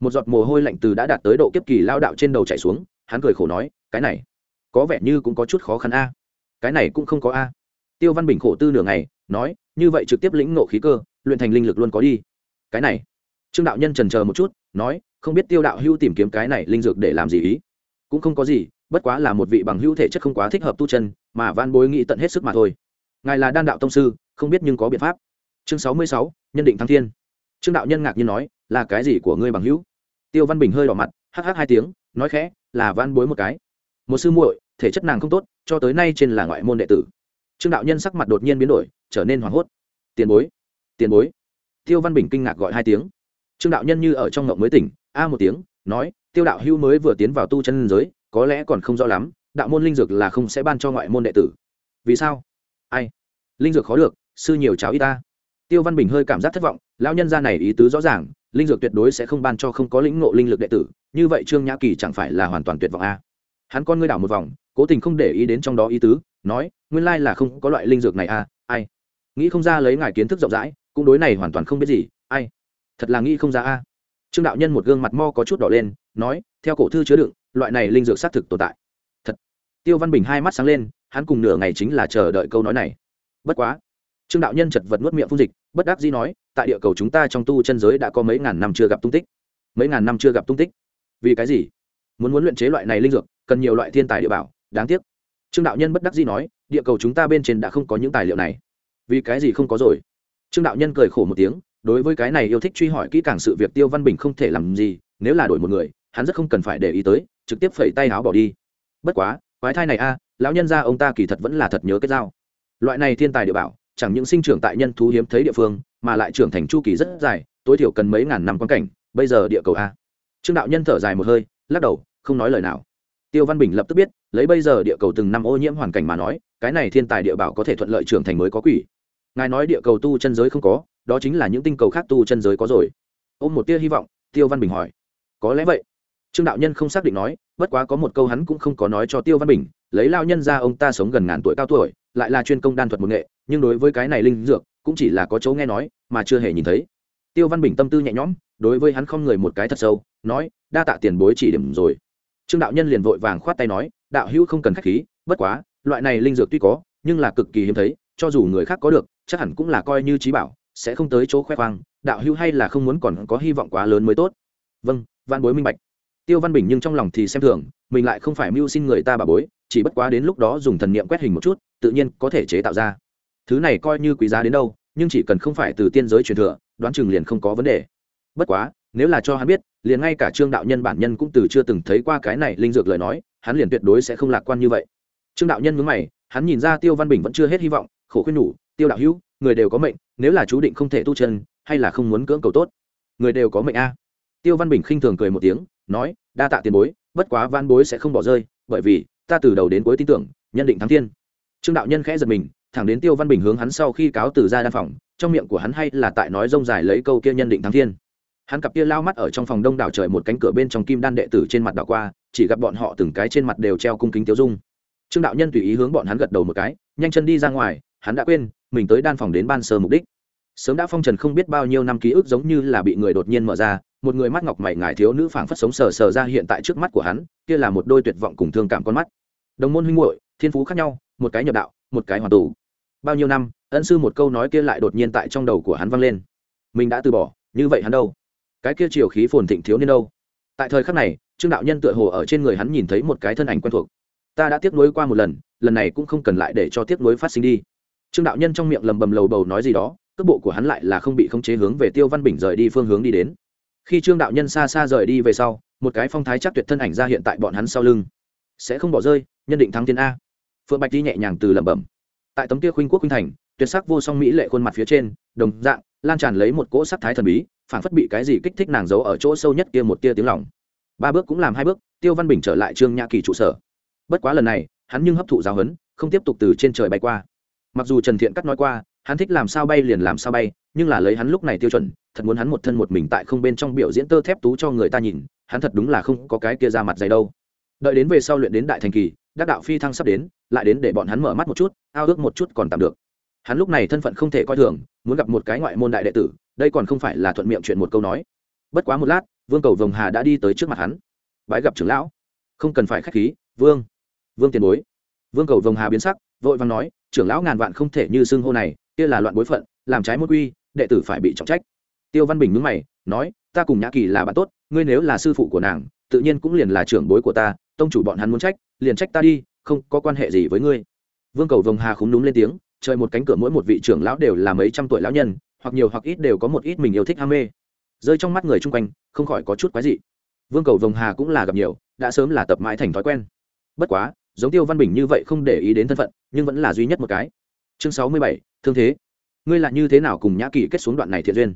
Một giọt mồ hôi lạnh từ đã đạt tới độ kiếp kỳ lao đạo trên đầu chảy xuống, hắn cười khổ nói, cái này, có vẻ như cũng có chút khó khăn a. Cái này cũng không có a. Tiêu văn bình khổ tư nửa ngày, nói, như vậy trực tiếp lĩnh nộ khí cơ luyện thành linh lực luôn có đi. Cái này, trương đạo nhân trần chờ một chút, nói, không biết tiêu đạo hưu tìm kiếm cái này linh dược để làm gì ý. Cũng không có gì, bất quá là một vị bằng hữu thể chất không quá thích hợp tu chân, mà van bối nghĩ tận hết sức mà thôi. Ngài là đan đạo tông sư, không biết nhưng có biện pháp. Chương sáu mươi sáu, nhân định thăng thiên. Trương đạo nhân ngạc nhiên nói, là cái gì của ngươi bằng hữu? Tiêu văn bình hơi đỏ mặt hh hai tiếng, nói khẽ, là van bối một cái. Một sư muội, thể chất nàng không tốt, cho tới nay trên là ngoại môn đệ tử. Trương đạo nhân sắc mặt đột nhiên biến đổi, trở nên hoảng hốt. Tiền bối tiền bối. Tiêu văn bình kinh ngạc gọi hai tiếng. Trương đạo nhân như ở trong ngộng mới tỉnh, a một tiếng, nói, tiêu đạo hữu mới vừa tiến vào tu chân giới, có lẽ còn không rõ lắm, đạo môn linh dược là không sẽ ban cho ngoại môn đệ tử. Vì sao? Ai? Linh dược khó được, sư nhiều cháo y ta. Tiêu văn bình hơi cảm giác thất vọng, lão nhân gia này ý tứ rõ ràng, linh dược tuyệt đối sẽ không ban cho không có lĩnh ngộ linh lực đệ tử, như vậy trương nhã kỳ chẳng phải là hoàn toàn tuyệt vọng a. Hắn con ngươi đảo một vòng, cố tình không để ý đến trong đó ý tứ, nói, nguyên lai là không có loại linh dược này a, ai? Nghĩ không ra lấy ngài kiến thức rộng rãi cũng đối này hoàn toàn không biết gì, ai? Thật là nghĩ không ra a. Trương đạo nhân một gương mặt mo có chút đỏ lên, nói, theo cổ thư chứa đựng, loại này linh dược xác thực tồn tại. Thật. Tiêu văn bình hai mắt sáng lên, hắn cùng nửa ngày chính là chờ đợi câu nói này. Bất quá. Trương đạo nhân chật vật nuốt miệng phun dịch, bất đắc dĩ nói, tại địa cầu chúng ta trong tu chân giới đã có mấy ngàn năm chưa gặp tung tích. Mấy ngàn năm chưa gặp tung tích. Vì cái gì? Muốn muốn luyện chế loại này linh dược, cần nhiều loại thiên tài địa bảo, đáng tiếc. Trương đạo nhân bất đắc dĩ nói, địa cầu chúng ta bên trên đã không có những tài liệu này. Vì cái gì không có rồi? Trương đạo nhân cười khổ một tiếng, đối với cái này yêu thích truy hỏi kỹ càng sự việc tiêu văn bình không thể làm gì, nếu là đổi một người, hắn rất không cần phải để ý tới, trực tiếp phẩy tay áo bỏ đi. Bất quá, quái thai này a, lão nhân gia ông ta kỳ thật vẫn là thật nhớ cái dao. Loại này thiên tài địa bảo, chẳng những sinh trưởng tại nhân thú hiếm thấy địa phương, mà lại trưởng thành chu kỳ rất dài, tối thiểu cần mấy ngàn năm quan cảnh, bây giờ địa cầu a. Trương đạo nhân thở dài một hơi, lắc đầu, không nói lời nào. Tiêu văn bình lập tức biết, lấy bây giờ địa cầu từng năm ô nhiễm hoàn cảnh mà nói, cái này thiên tài địa bảo có thể thuận lợi trưởng thành mới có quỷ ngài nói địa cầu tu chân giới không có, đó chính là những tinh cầu khác tu chân giới có rồi. Ôm một tia hy vọng, tiêu văn bình hỏi. Có lẽ vậy. Trương đạo nhân không xác định nói, bất quá có một câu hắn cũng không có nói cho tiêu văn bình, lấy lao nhân ra ông ta sống gần ngàn tuổi cao tuổi, lại là chuyên công đan thuật một nghệ, nhưng đối với cái này linh dược, cũng chỉ là có chỗ nghe nói, mà chưa hề nhìn thấy. Tiêu văn bình tâm tư nhẹ nhõm, đối với hắn không người một cái thật sâu, nói, đa tạ tiền bối chỉ điểm rồi. Trương đạo nhân liền vội vàng khoát tay nói, đạo hữu không cần khách khí, bất quá, loại này linh dược tuy có, nhưng là cực kỳ hiếm thấy, cho dù người khác có được chắc hẳn cũng là coi như trí bảo, sẽ không tới chỗ khoe khoang, đạo hữu hay là không muốn còn có hy vọng quá lớn mới tốt. Vâng văn bối minh bạch. Tiêu văn bình nhưng trong lòng thì xem thường, mình lại không phải mưu xin người ta bà bối, chỉ bất quá đến lúc đó dùng thần niệm quét hình một chút, tự nhiên có thể chế tạo ra. Thứ này coi như quý giá đến đâu, nhưng chỉ cần không phải từ tiên giới truyền thừa, đoán chừng liền không có vấn đề. Bất quá, nếu là cho hắn biết, liền ngay cả trương đạo nhân bản nhân cũng từ chưa từng thấy qua cái này linh dược lời nói, hắn liền tuyệt đối sẽ không lạc quan như vậy. Trương đạo nhân mướn mày, hắn nhìn ra tiêu văn bình vẫn chưa hết hy vọng, khổ khuyên nhủ tiêu đạo hữu, người đều có mệnh, nếu là chú định không thể tu chân, hay là không muốn cưỡng cầu tốt. Người đều có mệnh a. Tiêu văn bình khinh thường cười một tiếng, nói, đa tạ tiền bối, bất quá van bối sẽ không bỏ rơi, bởi vì, ta từ đầu đến cuối tin tưởng, nhân định thắng thiên. Trương đạo nhân khẽ giật mình, thẳng đến tiêu văn bình hướng hắn sau khi cáo từ ra đan phòng, trong miệng của hắn hay là tại nói rông dài lấy câu kia nhân định thắng thiên. Hắn cặp kia lao mắt ở trong phòng đông đảo trời một cánh cửa bên trong kim đan đệ tử trên mặt đảo qua, chỉ gặp bọn họ từng cái trên mặt đều treo cung kính tiêu dung. Trương đạo nhân tùy ý hướng bọn hắn gật đầu một cái, nhanh chân đi ra ngoài hắn đã quên, mình tới đan phòng đến ban sơ mục đích. Sớm đã phong trần không biết bao nhiêu năm ký ức giống như là bị người đột nhiên mở ra, một người mắt ngọc mày ngài thiếu nữ phảng phất sống sờ sờ ra hiện tại trước mắt của hắn, kia là một đôi tuyệt vọng cùng thương cảm con mắt. Đồng môn huynh muội, thiên phú khác nhau, một cái nhập đạo, một cái hoàn tù. Bao nhiêu năm, ân sư một câu nói kia lại đột nhiên tại trong đầu của hắn vang lên. Mình đã từ bỏ, như vậy hắn đâu? Cái kia chiều khí phồn thịnh thiếu niên đâu? Tại thời khắc này, trương đạo nhân tựa hồ ở trên người hắn nhìn thấy một cái thân ảnh quen thuộc. Ta đã tiếc nuối qua một lần lần này cũng không cần lại để cho tiếc nuối phát sinh đi trương đạo nhân trong miệng lầm bầm lầu bầu nói gì đó, cước bộ của hắn lại là không bị khống chế hướng về tiêu văn bình rời đi phương hướng đi đến. Khi trương đạo nhân xa xa rời đi về sau, một cái phong thái chắc tuyệt thân ảnh ra hiện tại bọn hắn sau lưng. Sẽ không bỏ rơi, nhân định thắng thiên a. Phượng bạch đi nhẹ nhàng từ lẩm bẩm. Tại tấm kia khuynh quốc khuynh thành, tuyệt sắc vô song mỹ lệ khuôn mặt phía trên, đồng dạng, lan tràn lấy một cỗ sắc thái thần bí phản phất bị cái gì kích thích nàng giấu ở chỗ sâu nhất kia một tia tiếng lòng. Ba bước cũng làm hai bước, tiêu văn bình trở lại trương nhã kỳ trụ sở. Bất quá lần này, hắn nhưng hấp thụ giáo huấn, không tiếp tục từ trên trời bay qua mặc dù trần thiện cắt nói qua, hắn thích làm sao bay liền làm sao bay, nhưng là lấy hắn lúc này tiêu chuẩn, thật muốn hắn một thân một mình tại không bên trong biểu diễn tơ thép tú cho người ta nhìn, hắn thật đúng là không có cái kia ra mặt dày đâu. Đợi đến về sau luyện đến đại thành kỳ, đắc đạo phi thăng sắp đến, lại đến để bọn hắn mở mắt một chút, ao ước một chút còn tạm được. Hắn lúc này thân phận không thể coi thường, muốn gặp một cái ngoại môn đại đệ tử, đây còn không phải là thuận miệng chuyện một câu nói. Bất quá một lát, vương cầu vồng hà đã đi tới trước mặt hắn. Bái gặp trưởng lão. Không cần phải k h á c h khí, vương. Vương tiền bối. Vương cầu vồng hà biến sắc, vội vàng nói trưởng lão ngàn vạn không thể như xưng hô này, kia là loạn bối phận, làm trái môn quy, đệ tử phải bị trọng trách. Tiêu văn bình mướn mày, nói, ta cùng nhã kỳ là bạn tốt, ngươi nếu là sư phụ của nàng, tự nhiên cũng liền là trưởng bối của ta, tông chủ bọn hắn muốn trách, liền trách ta đi, không có quan hệ gì với ngươi. Vương cầu vồng hà khúng núm lên tiếng, trời một cánh cửa mỗi một vị trưởng lão đều là mấy trăm tuổi lão nhân, hoặc nhiều hoặc ít đều có một ít mình yêu thích ham mê. Rơi trong mắt người chung quanh, không khỏi có chút quái dị. Vương cầu vồng hà cũng là gặp nhiều, đã sớm là tập mãi thành thói quen. Bất quá giống tiêu văn bình như vậy không để ý đến thân phận, nhưng vẫn là duy nhất một cái. Chương sáu mươi bảy, thương thế. Ngươi là như thế nào cùng nhã kỳ kết xuống đoạn này thiện duyên?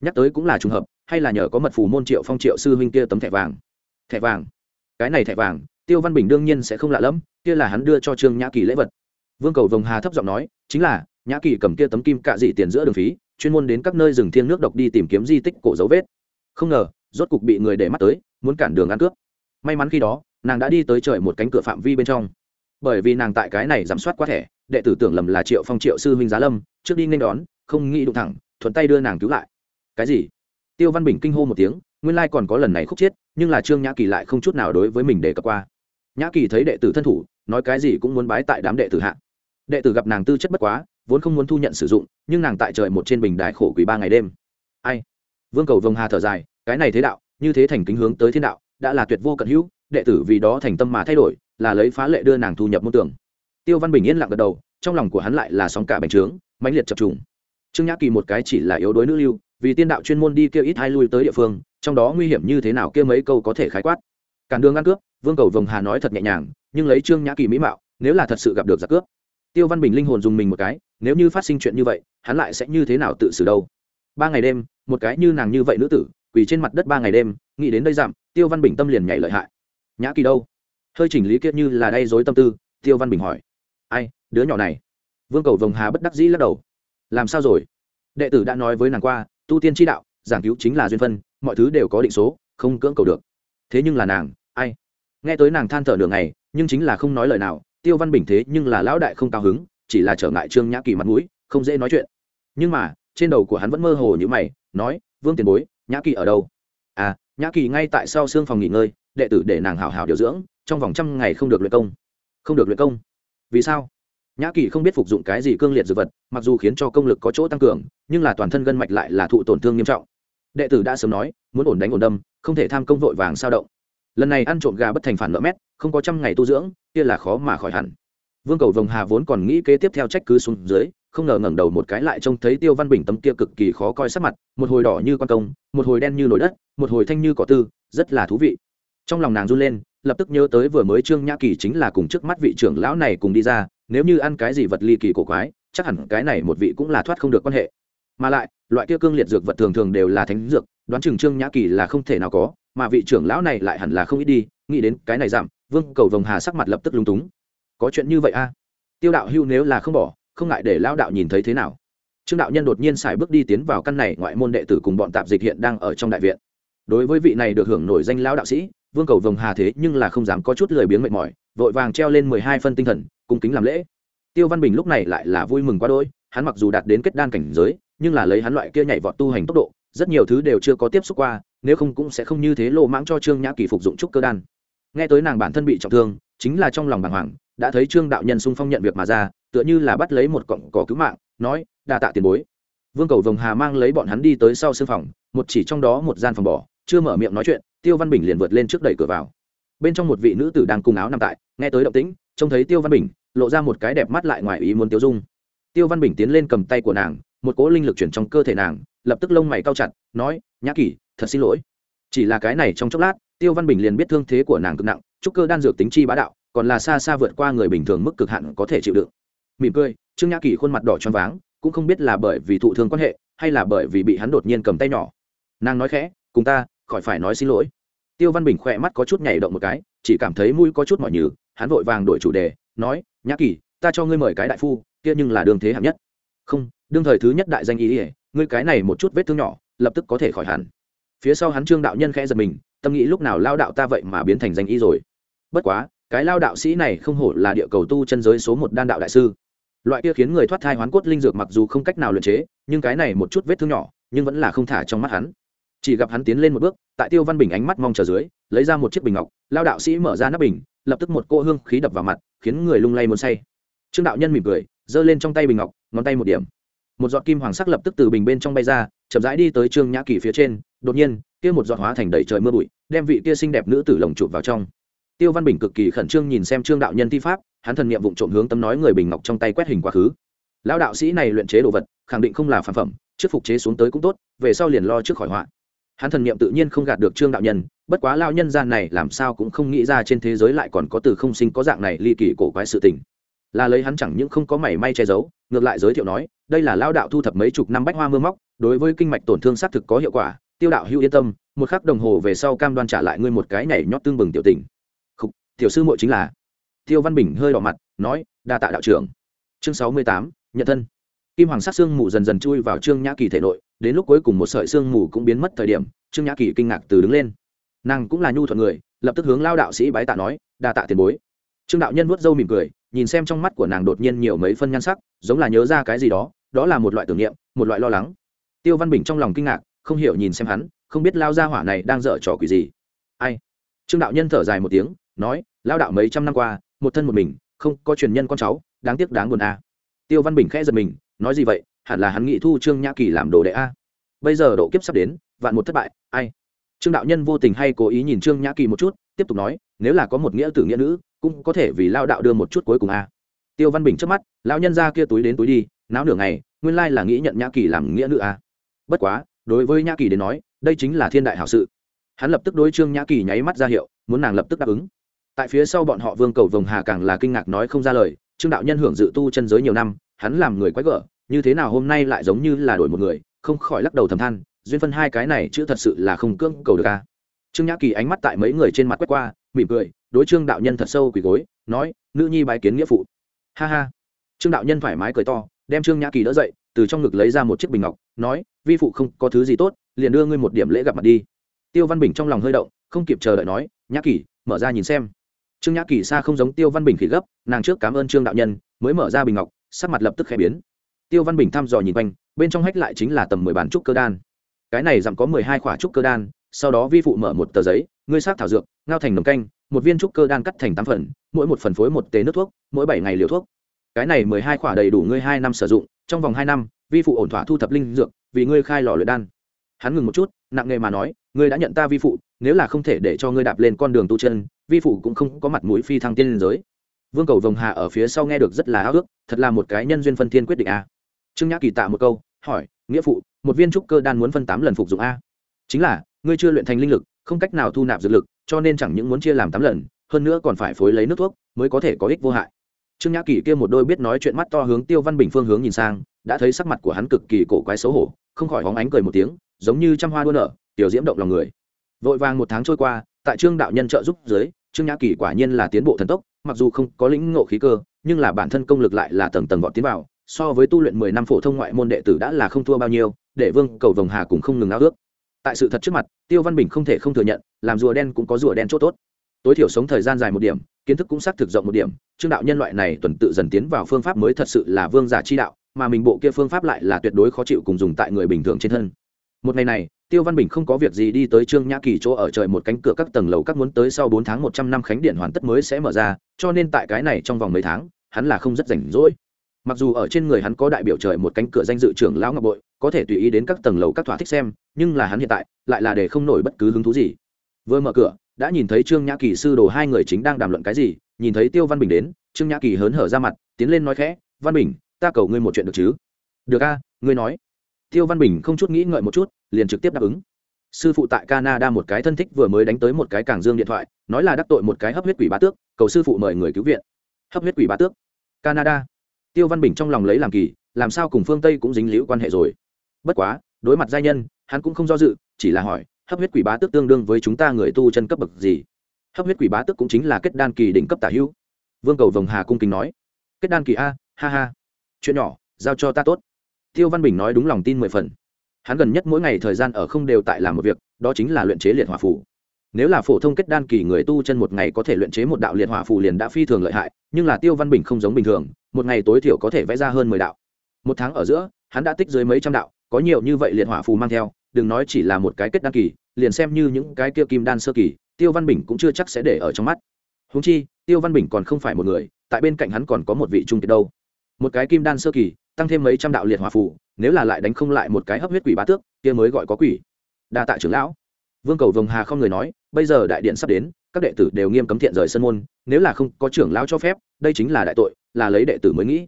Nhắc tới cũng là trùng hợp, hay là nhờ có mật phù môn triệu phong triệu sư huynh kia tấm thẻ vàng? Thẻ vàng? Cái này thẻ vàng, tiêu văn bình đương nhiên sẽ không lạ lẫm, kia là hắn đưa cho trương nhã kỳ lễ vật. Vương cầu vồng hà thấp giọng nói, chính là, nhã kỳ cầm kia tấm kim cạ dị tiền giữa đường phí, chuyên môn đến các nơi rừng thiên nước độc đi tìm kiếm di tích cổ dấu vết. Không ngờ, rốt cục bị người để mắt tới, muốn cản đường ăn cướp. May mắn khi đó nàng đã đi tới trời một cánh cửa phạm vi bên trong. Bởi vì nàng tại cái này giảm soát quá thẻ, đệ tử tưởng lầm là triệu phong triệu sư huynh giá lâm, trước đi nên đón, không nghĩ đụng thẳng, thuận tay đưa nàng cứu lại. Cái gì? Tiêu văn bình kinh hô một tiếng, nguyên lai còn có lần này khúc chết, nhưng là trương nhã kỳ lại không chút nào đối với mình để cập qua. Nhã kỳ thấy đệ tử thân thủ, nói cái gì cũng muốn bái tại đám đệ tử hạ. Đệ tử gặp nàng tư chất bất quá, vốn không muốn thu nhận sử dụng, nhưng nàng tại trời một trên bình đài khổ quỷ ba ngày đêm. Ai? Vương cầu vồng hà thở dài, cái này thế đạo, như thế thành kính hướng tới thiên đạo, đã là tuyệt vô cận hữu đệ tử vì đó thành tâm mà thay đổi, là lấy phá lệ đưa nàng thu nhập môn tưởng tiêu văn bình yên lặng gật đầu, trong lòng của hắn lại là sóng cả bành trướng, mãnh liệt chập trùng. Trương nhã kỳ một cái chỉ là yếu đuối nữ lưu, vì tiên đạo chuyên môn đi kia ít hai lui tới địa phương, trong đó nguy hiểm như thế nào kia mấy câu có thể khái quát. Cản đường ăn cướp, vương cầu vồng hà nói thật nhẹ nhàng, nhưng lấy trương nhã kỳ mỹ mạo, nếu là thật sự gặp được giặc cướp. Tiêu văn bình linh hồn dùng mình một cái, nếu như phát sinh chuyện như vậy, hắn lại sẽ như thế nào tự xử đâu? Ba ngày đêm, một cái như nàng như vậy nữ tử, quỳ trên mặt đất ba ngày đêm, nghĩ đến đây giảm, tiêu văn bình tâm liền nhảy lợi hại nhã kỳ đâu? Hơi chỉnh lý kiệt như là đay dối tâm tư, tiêu văn bình hỏi. Ai, đứa nhỏ này? Vương cầu vồng hà bất đắc dĩ lắc đầu. Làm sao rồi? Đệ tử đã nói với nàng qua, tu tiên tri đạo, giảng cứu chính là duyên phân, mọi thứ đều có định số, không cưỡng cầu được. Thế nhưng là nàng, ai? Nghe tới nàng than thở nửa ngày, nhưng chính là không nói lời nào, tiêu văn bình thế nhưng là lão đại không cao hứng, chỉ là trở ngại trương nhã kỳ mặt mũi, không dễ nói chuyện. Nhưng mà, trên đầu của hắn vẫn mơ hồ như mày, nói, vương tiền bối, nhã kỳ ở đâu? À nhã kỳ ngay tại sau xương phòng nghỉ ngơi đệ tử để nàng hảo hảo điều dưỡng, trong vòng trăm ngày không được luyện công. Không được luyện công. Vì sao? Nhã kỳ không biết phục dụng cái gì cương liệt dược vật, mặc dù khiến cho công lực có chỗ tăng cường, nhưng là toàn thân gân mạch lại là thụ tổn thương nghiêm trọng. Đệ tử đã sớm nói, muốn ổn đánh ổn đâm, không thể tham công vội vàng sao động. Lần này ăn trộm gà bất thành phản nợ mét, không có trăm ngày tu dưỡng, kia là khó mà khỏi hẳn. Vương cầu vồng hà vốn còn nghĩ kế tiếp theo trách cứ xuống dưới, không ngờ ngẩng đầu một cái lại trông thấy tiêu văn bình tấm kia cực kỳ khó coi sắc mặt, một hồi đỏ như con công, một hồi đen như nổi đất, một hồi thanh như cỏ tư, rất là thú vị trong lòng nàng run lên, lập tức nhớ tới vừa mới trương nhã kỳ chính là cùng trước mắt vị trưởng lão này cùng đi ra, nếu như ăn cái gì vật ly kỳ cổ quái, chắc hẳn cái này một vị cũng là thoát không được quan hệ. Mà lại, loại kia cương liệt dược vật thường thường đều là thánh dược, đoán chừng trương nhã kỳ là không thể nào có, mà vị trưởng lão này lại hẳn là không ít đi, nghĩ đến cái này giảm, vương cầu vồng hà sắc mặt lập tức lung túng. Có chuyện như vậy a tiêu đạo hưu nếu là không bỏ, không ngại để lão đạo nhìn thấy thế nào. Trương đạo nhân đột nhiên xài bước đi tiến vào căn này ngoại môn đệ tử cùng bọn tạp dịch hiện đang ở trong đại viện. Đối với vị này được hưởng nổi danh lão đạo sĩ vương cầu vồng hà thế nhưng là không dám có chút lười biếng mệt mỏi, vội vàng treo lên mười hai phân tinh thần, cung kính làm lễ. Tiêu văn bình lúc này lại là vui mừng quá đôi hắn mặc dù đạt đến kết đan cảnh giới, nhưng là lấy hắn loại kia nhảy vọt tu hành tốc độ, rất nhiều thứ đều chưa có tiếp xúc qua, nếu không cũng sẽ không như thế lộ mãng cho trương nhã kỳ phục dụng trúc cơ đan. Nghe tới nàng bản thân bị trọng thương, chính là trong lòng bàng hoàng, đã thấy trương đạo nhân sung phong nhận việc mà ra, tựa như là bắt lấy một cọng cỏ cứu mạng, nói, đa tạ tiền bối. Vương cầu vồng hà mang lấy bọn hắn đi tới sau sương phòng, một chỉ trong đó một gian phòng bỏ, chưa mở miệng nói chuyện tiêu văn bình liền vượt lên trước đẩy cửa vào. Bên trong một vị nữ tử đang cùng áo nằm tại, nghe tới động tĩnh, trông thấy tiêu văn bình, lộ ra một cái đẹp mắt lại ngoài ý muốn tiêu dung. Tiêu văn bình tiến lên cầm tay của nàng, một cỗ linh lực chuyển trong cơ thể nàng, lập tức lông mày cao chặt, nói, nhã kỳ thật xin lỗi. Chỉ là cái này trong chốc lát, tiêu văn bình liền biết thương thế của nàng cực nặng, trúc cơ đan dược tính chi bá đạo, còn là xa xa vượt qua người bình thường mức cực hạn có thể chịu đựng. Mỉm cười, trương nhã kỳ khuôn mặt đỏ choáng váng, cũng không biết là bởi vì thụ thương quan hệ, hay là bởi vì bị hắn đột nhiên cầm tay nhỏ. Nàng nói khẽ, cùng ta khỏi phải nói xin lỗi. Tiêu văn bình khỏe mắt có chút nhảy động một cái, chỉ cảm thấy mũi có chút mỏi nhừ, hắn vội vàng đổi chủ đề, nói, nhã kỳ, ta cho ngươi mời cái đại phu, kia nhưng là đương thế hạng nhất. Không, đương thời thứ nhất đại danh ý ỉa ngươi cái này một chút vết thương nhỏ, lập tức có thể khỏi hẳn. Phía sau hắn trương đạo nhân khẽ giật mình, tâm nghĩ lúc nào lao đạo ta vậy mà biến thành danh y rồi. Bất quá, cái lao đạo sĩ này không hổ là địa cầu tu chân giới số một đan đạo đại sư. Loại kia khiến người thoát thai hoán cốt linh dược mặc dù không cách nào luyện chế, nhưng cái này một chút vết thương nhỏ, nhưng vẫn là không thả trong mắt hắn chỉ gặp hắn tiến lên một bước, tại tiêu văn bình ánh mắt mong chờ dưới, lấy ra một chiếc bình ngọc, lao đạo sĩ mở ra nắp bình, lập tức một cô hương khí đập vào mặt, khiến người lung lay muốn say. Trương đạo nhân mỉm cười, giơ lên trong tay bình ngọc, ngón tay một điểm. Một giọt kim hoàng sắc lập tức từ bình bên trong bay ra, chậm rãi đi tới trương nhã kỳ phía trên, đột nhiên, kia một giọt hóa thành đầy trời mưa bụi, đem vị kia xinh đẹp nữ tử lồng chụp vào trong. Tiêu văn bình cực kỳ khẩn trương nhìn xem trương đạo nhân thi pháp, hắn thần nghiệm vụ trộm hướng tâm nói người bình ngọc trong tay quét hình quá khứ. Lão đạo sĩ này luyện chế đồ vật, khẳng định không là phản phẩm, trước phục chế xuống tới cũng tốt, về sau liền lo trước khỏi họa hắn thần niệm tự nhiên không gạt được trương đạo nhân bất quá lao nhân gian này làm sao cũng không nghĩ ra trên thế giới lại còn có từ không sinh có dạng này ly kỳ cổ quái sự tình. Là lấy hắn chẳng những không có mảy may che giấu ngược lại giới thiệu nói đây là lao đạo thu thập mấy chục năm bách hoa mưa móc đối với kinh mạch tổn thương xác thực có hiệu quả tiêu đạo hữu yên tâm một khắc đồng hồ về sau cam đoan trả lại ngươi một cái nhảy nhót tương bừng tiểu tình. Khúc, tiểu sư muội chính là. Tiêu văn bình hơi đỏ mặt nói đa tạ đạo trưởng. Chương sáu mươi tám nhận thân. Kim hoàng sát xương mù dần dần chui vào trương nhã kỳ thể nội đến lúc cuối cùng một sợi xương mù cũng biến mất thời điểm, trương nhã kỳ kinh ngạc từ đứng lên. Nàng cũng là nhu thuận người, lập tức hướng lao đạo sĩ bái tạ nói, đa tạ tiền bối. Trương đạo nhân vuốt râu mỉm cười, nhìn xem trong mắt của nàng đột nhiên nhiều mấy phân nhan sắc, giống là nhớ ra cái gì đó đó là một loại tưởng niệm, một loại lo lắng. Tiêu văn bình trong lòng kinh ngạc, không hiểu nhìn xem hắn, không biết lao gia hỏa này đang dở trò quỷ gì. Ai? Trương đạo nhân thở dài một tiếng, nói, lao đạo mấy trăm năm qua, một thân một mình, không có truyền nhân con cháu, đáng tiếc đáng buồn à. tiêu văn bình khẽ giật mình, nói gì vậy? Hẳn là hắn nghĩ thu trương nhã kỳ làm đồ đệ a. Bây giờ độ kiếp sắp đến, vạn một thất bại, ai? Trương đạo nhân vô tình hay cố ý nhìn trương nhã kỳ một chút, tiếp tục nói, nếu là có một nghĩa tử nghĩa nữ, cũng có thể vì lao đạo đưa một chút cuối cùng a. Tiêu văn bình trước mắt, lão nhân ra kia túi đến túi đi, náo nửa ngày, nguyên lai là nghĩ nhận nhã kỳ làm nghĩa nữ a. Bất quá, đối với nhã kỳ đến nói, đây chính là thiên đại hảo sự. Hắn lập tức đối trương nhã kỳ nháy mắt ra hiệu, muốn nàng lập tức đáp ứng. Tại phía sau bọn họ vương cầu vồng hà càng là kinh ngạc nói không ra lời, trương đạo nhân hưởng dự tu chân giới nhiều năm, hắn làm người quái gở như thế nào hôm nay lại giống như là đổi một người, không khỏi lắc đầu thầm than, duyên phân hai cái này chứ thật sự là không cưỡng cầu được ca trương nhã kỳ ánh mắt tại mấy người trên mặt quét qua, mỉm cười, đối trương đạo nhân thật sâu quỳ gối, nói, nữ nhi bái kiến nghĩa phụ. Ha ha. Trương đạo nhân thoải mái cười to, đem trương nhã kỳ đỡ dậy, từ trong ngực lấy ra một chiếc bình ngọc, nói, vi phụ không có thứ gì tốt, liền đưa ngươi một điểm lễ gặp mặt đi. Tiêu văn bình trong lòng hơi động, không kịp chờ đợi nói, nhã kỳ, mở ra nhìn xem. Trương nhã kỳ xa không giống tiêu văn bình khỉ gấp, nàng trước cảm ơn trương đạo nhân, mới mở ra bình ngọc, sắc mặt lập tức khẽ biến tiêu văn bình thăm dò nhìn quanh, bên trong hách lại chính là tầm mười bản trúc cơ đan. Cái này dặm có mười hai khỏa trúc cơ đan, sau đó vi phụ mở một tờ giấy, ngươi sát thảo dược, ngao thành nồng canh, một viên trúc cơ đan cắt thành tám phần, mỗi một phần phối một tế nước thuốc, mỗi bảy ngày liều thuốc. Cái này mười hai khỏa đầy đủ ngươi hai năm sử dụng, trong vòng hai năm, vi phụ ổn thỏa thu thập linh dược, vì ngươi khai lò luyện đan. Hắn ngừng một chút, nặng nề mà nói, ngươi đã nhận ta vi phụ, nếu là không thể để cho ngươi đạp lên con đường tu chân, vi phụ cũng không có mặt mũi phi thăng tiên liên giới. Vương cầu vồng hà ở phía sau nghe được rất là háo ước thật là một cái nhân duyên phân thiên quyết định a trương nhã kỳ tạ một câu, hỏi, nghĩa phụ, một viên trúc cơ đan muốn phân tám lần phục dụng a? Chính là, ngươi chưa luyện thành linh lực, không cách nào thu nạp dược lực, cho nên chẳng những muốn chia làm tám lần, hơn nữa còn phải phối lấy nước thuốc, mới có thể có ích vô hại. Trương nhã kỳ kia một đôi biết nói chuyện mắt to hướng tiêu văn bình phương hướng nhìn sang, đã thấy sắc mặt của hắn cực kỳ cổ quái xấu hổ, không khỏi hóng ánh cười một tiếng, giống như trăm hoa đua nở, tiểu diễm động lòng người. Vội vàng một tháng trôi qua, tại trương đạo nhân trợ giúp dưới, trương nhã kỳ quả nhiên là tiến bộ thần tốc, mặc dù không có lĩnh ngộ khí cơ, nhưng là bản thân công lực lại là tầng tầng vọt tiến vào so với tu luyện mười năm phổ thông ngoại môn đệ tử đã là không thua bao nhiêu, để vương cầu vồng hà cũng không ngừng ao ước. Tại sự thật trước mặt, tiêu văn bình không thể không thừa nhận, làm rùa đen cũng có rùa đen chỗ tốt. Tối thiểu sống thời gian dài một điểm, kiến thức cũng xác thực rộng một điểm, trương đạo nhân loại này tuần tự dần tiến vào phương pháp mới thật sự là vương giả chi đạo, mà mình bộ kia phương pháp lại là tuyệt đối khó chịu cùng dùng tại người bình thường trên thân. Một ngày này, tiêu văn bình không có việc gì đi tới trương nhã kỳ chỗ ở trời một cánh cửa các tầng lầu các muốn tới sau bốn tháng một trăm năm khánh điện hoàn tất mới sẽ mở ra, cho nên tại cái này trong vòng mấy tháng, hắn là không rất rảnh rỗi mặc dù ở trên người hắn có đại biểu trời một cánh cửa danh dự trưởng lão ngọc bội, có thể tùy ý đến các tầng lầu các thỏa thích xem, nhưng là hắn hiện tại lại là để không nổi bất cứ hứng thú gì. Vừa mở cửa, đã nhìn thấy trương nhã kỳ sư đồ hai người chính đang đàm luận cái gì, nhìn thấy tiêu văn bình đến, trương nhã kỳ hớn hở ra mặt, tiến lên nói khẽ, văn bình, ta cầu ngươi một chuyện được chứ? Được a, ngươi nói. Tiêu văn bình không chút nghĩ ngợi một chút, liền trực tiếp đáp ứng. Sư phụ tại canada một cái thân thích vừa mới đánh tới một cái cảng dương điện thoại, nói là đắc tội một cái hấp huyết quỷ bá tước, cầu sư phụ mời người cứu viện. Hấp huyết quỷ bá tước. Canada tiêu văn bình trong lòng lấy làm kỳ, làm sao cùng phương tây cũng dính liễu quan hệ rồi? Bất quá, đối mặt giai nhân, hắn cũng không do dự, chỉ là hỏi, hấp huyết quỷ bá tước tương đương với chúng ta người tu chân cấp bậc gì? Hấp huyết quỷ bá tước cũng chính là kết đan kỳ đỉnh cấp tả hữu. Vương cầu vồng hà cung kính nói, kết đan kỳ a, ha ha. Chuyện nhỏ, giao cho ta tốt. Tiêu văn bình nói đúng lòng tin mười phần. Hắn gần nhất mỗi ngày thời gian ở không đều tại làm một việc, đó chính là luyện chế liệt hỏa phủ nếu là phổ thông kết đan kỳ người tu chân một ngày có thể luyện chế một đạo liệt hỏa phủ liền đã phi thường lợi hại, nhưng là tiêu văn bình không giống bình thường một ngày tối thiểu có thể vẽ ra hơn mười đạo. Một tháng ở giữa, hắn đã tích dưới mấy trăm đạo, có nhiều như vậy liệt hỏa phù mang theo, đừng nói chỉ là một cái kết đan kỳ, liền xem như những cái kia kim đan sơ kỳ, tiêu văn bình cũng chưa chắc sẽ để ở trong mắt. Húng chi, tiêu văn bình còn không phải một người, tại bên cạnh hắn còn có một vị trung kiệt đâu. Một cái kim đan sơ kỳ, tăng thêm mấy trăm đạo liệt hỏa phù, nếu là lại đánh không lại một cái hấp huyết quỷ bá tước, kia mới gọi có quỷ. Đa tạ trưởng lão. Vương cầu vồng hà không người nói, bây giờ đại điện sắp đến, các đệ tử đều nghiêm cấm thiện rời sân môn, nếu là không có trưởng lão cho phép, đây chính là đại tội là lấy đệ tử mới nghĩ.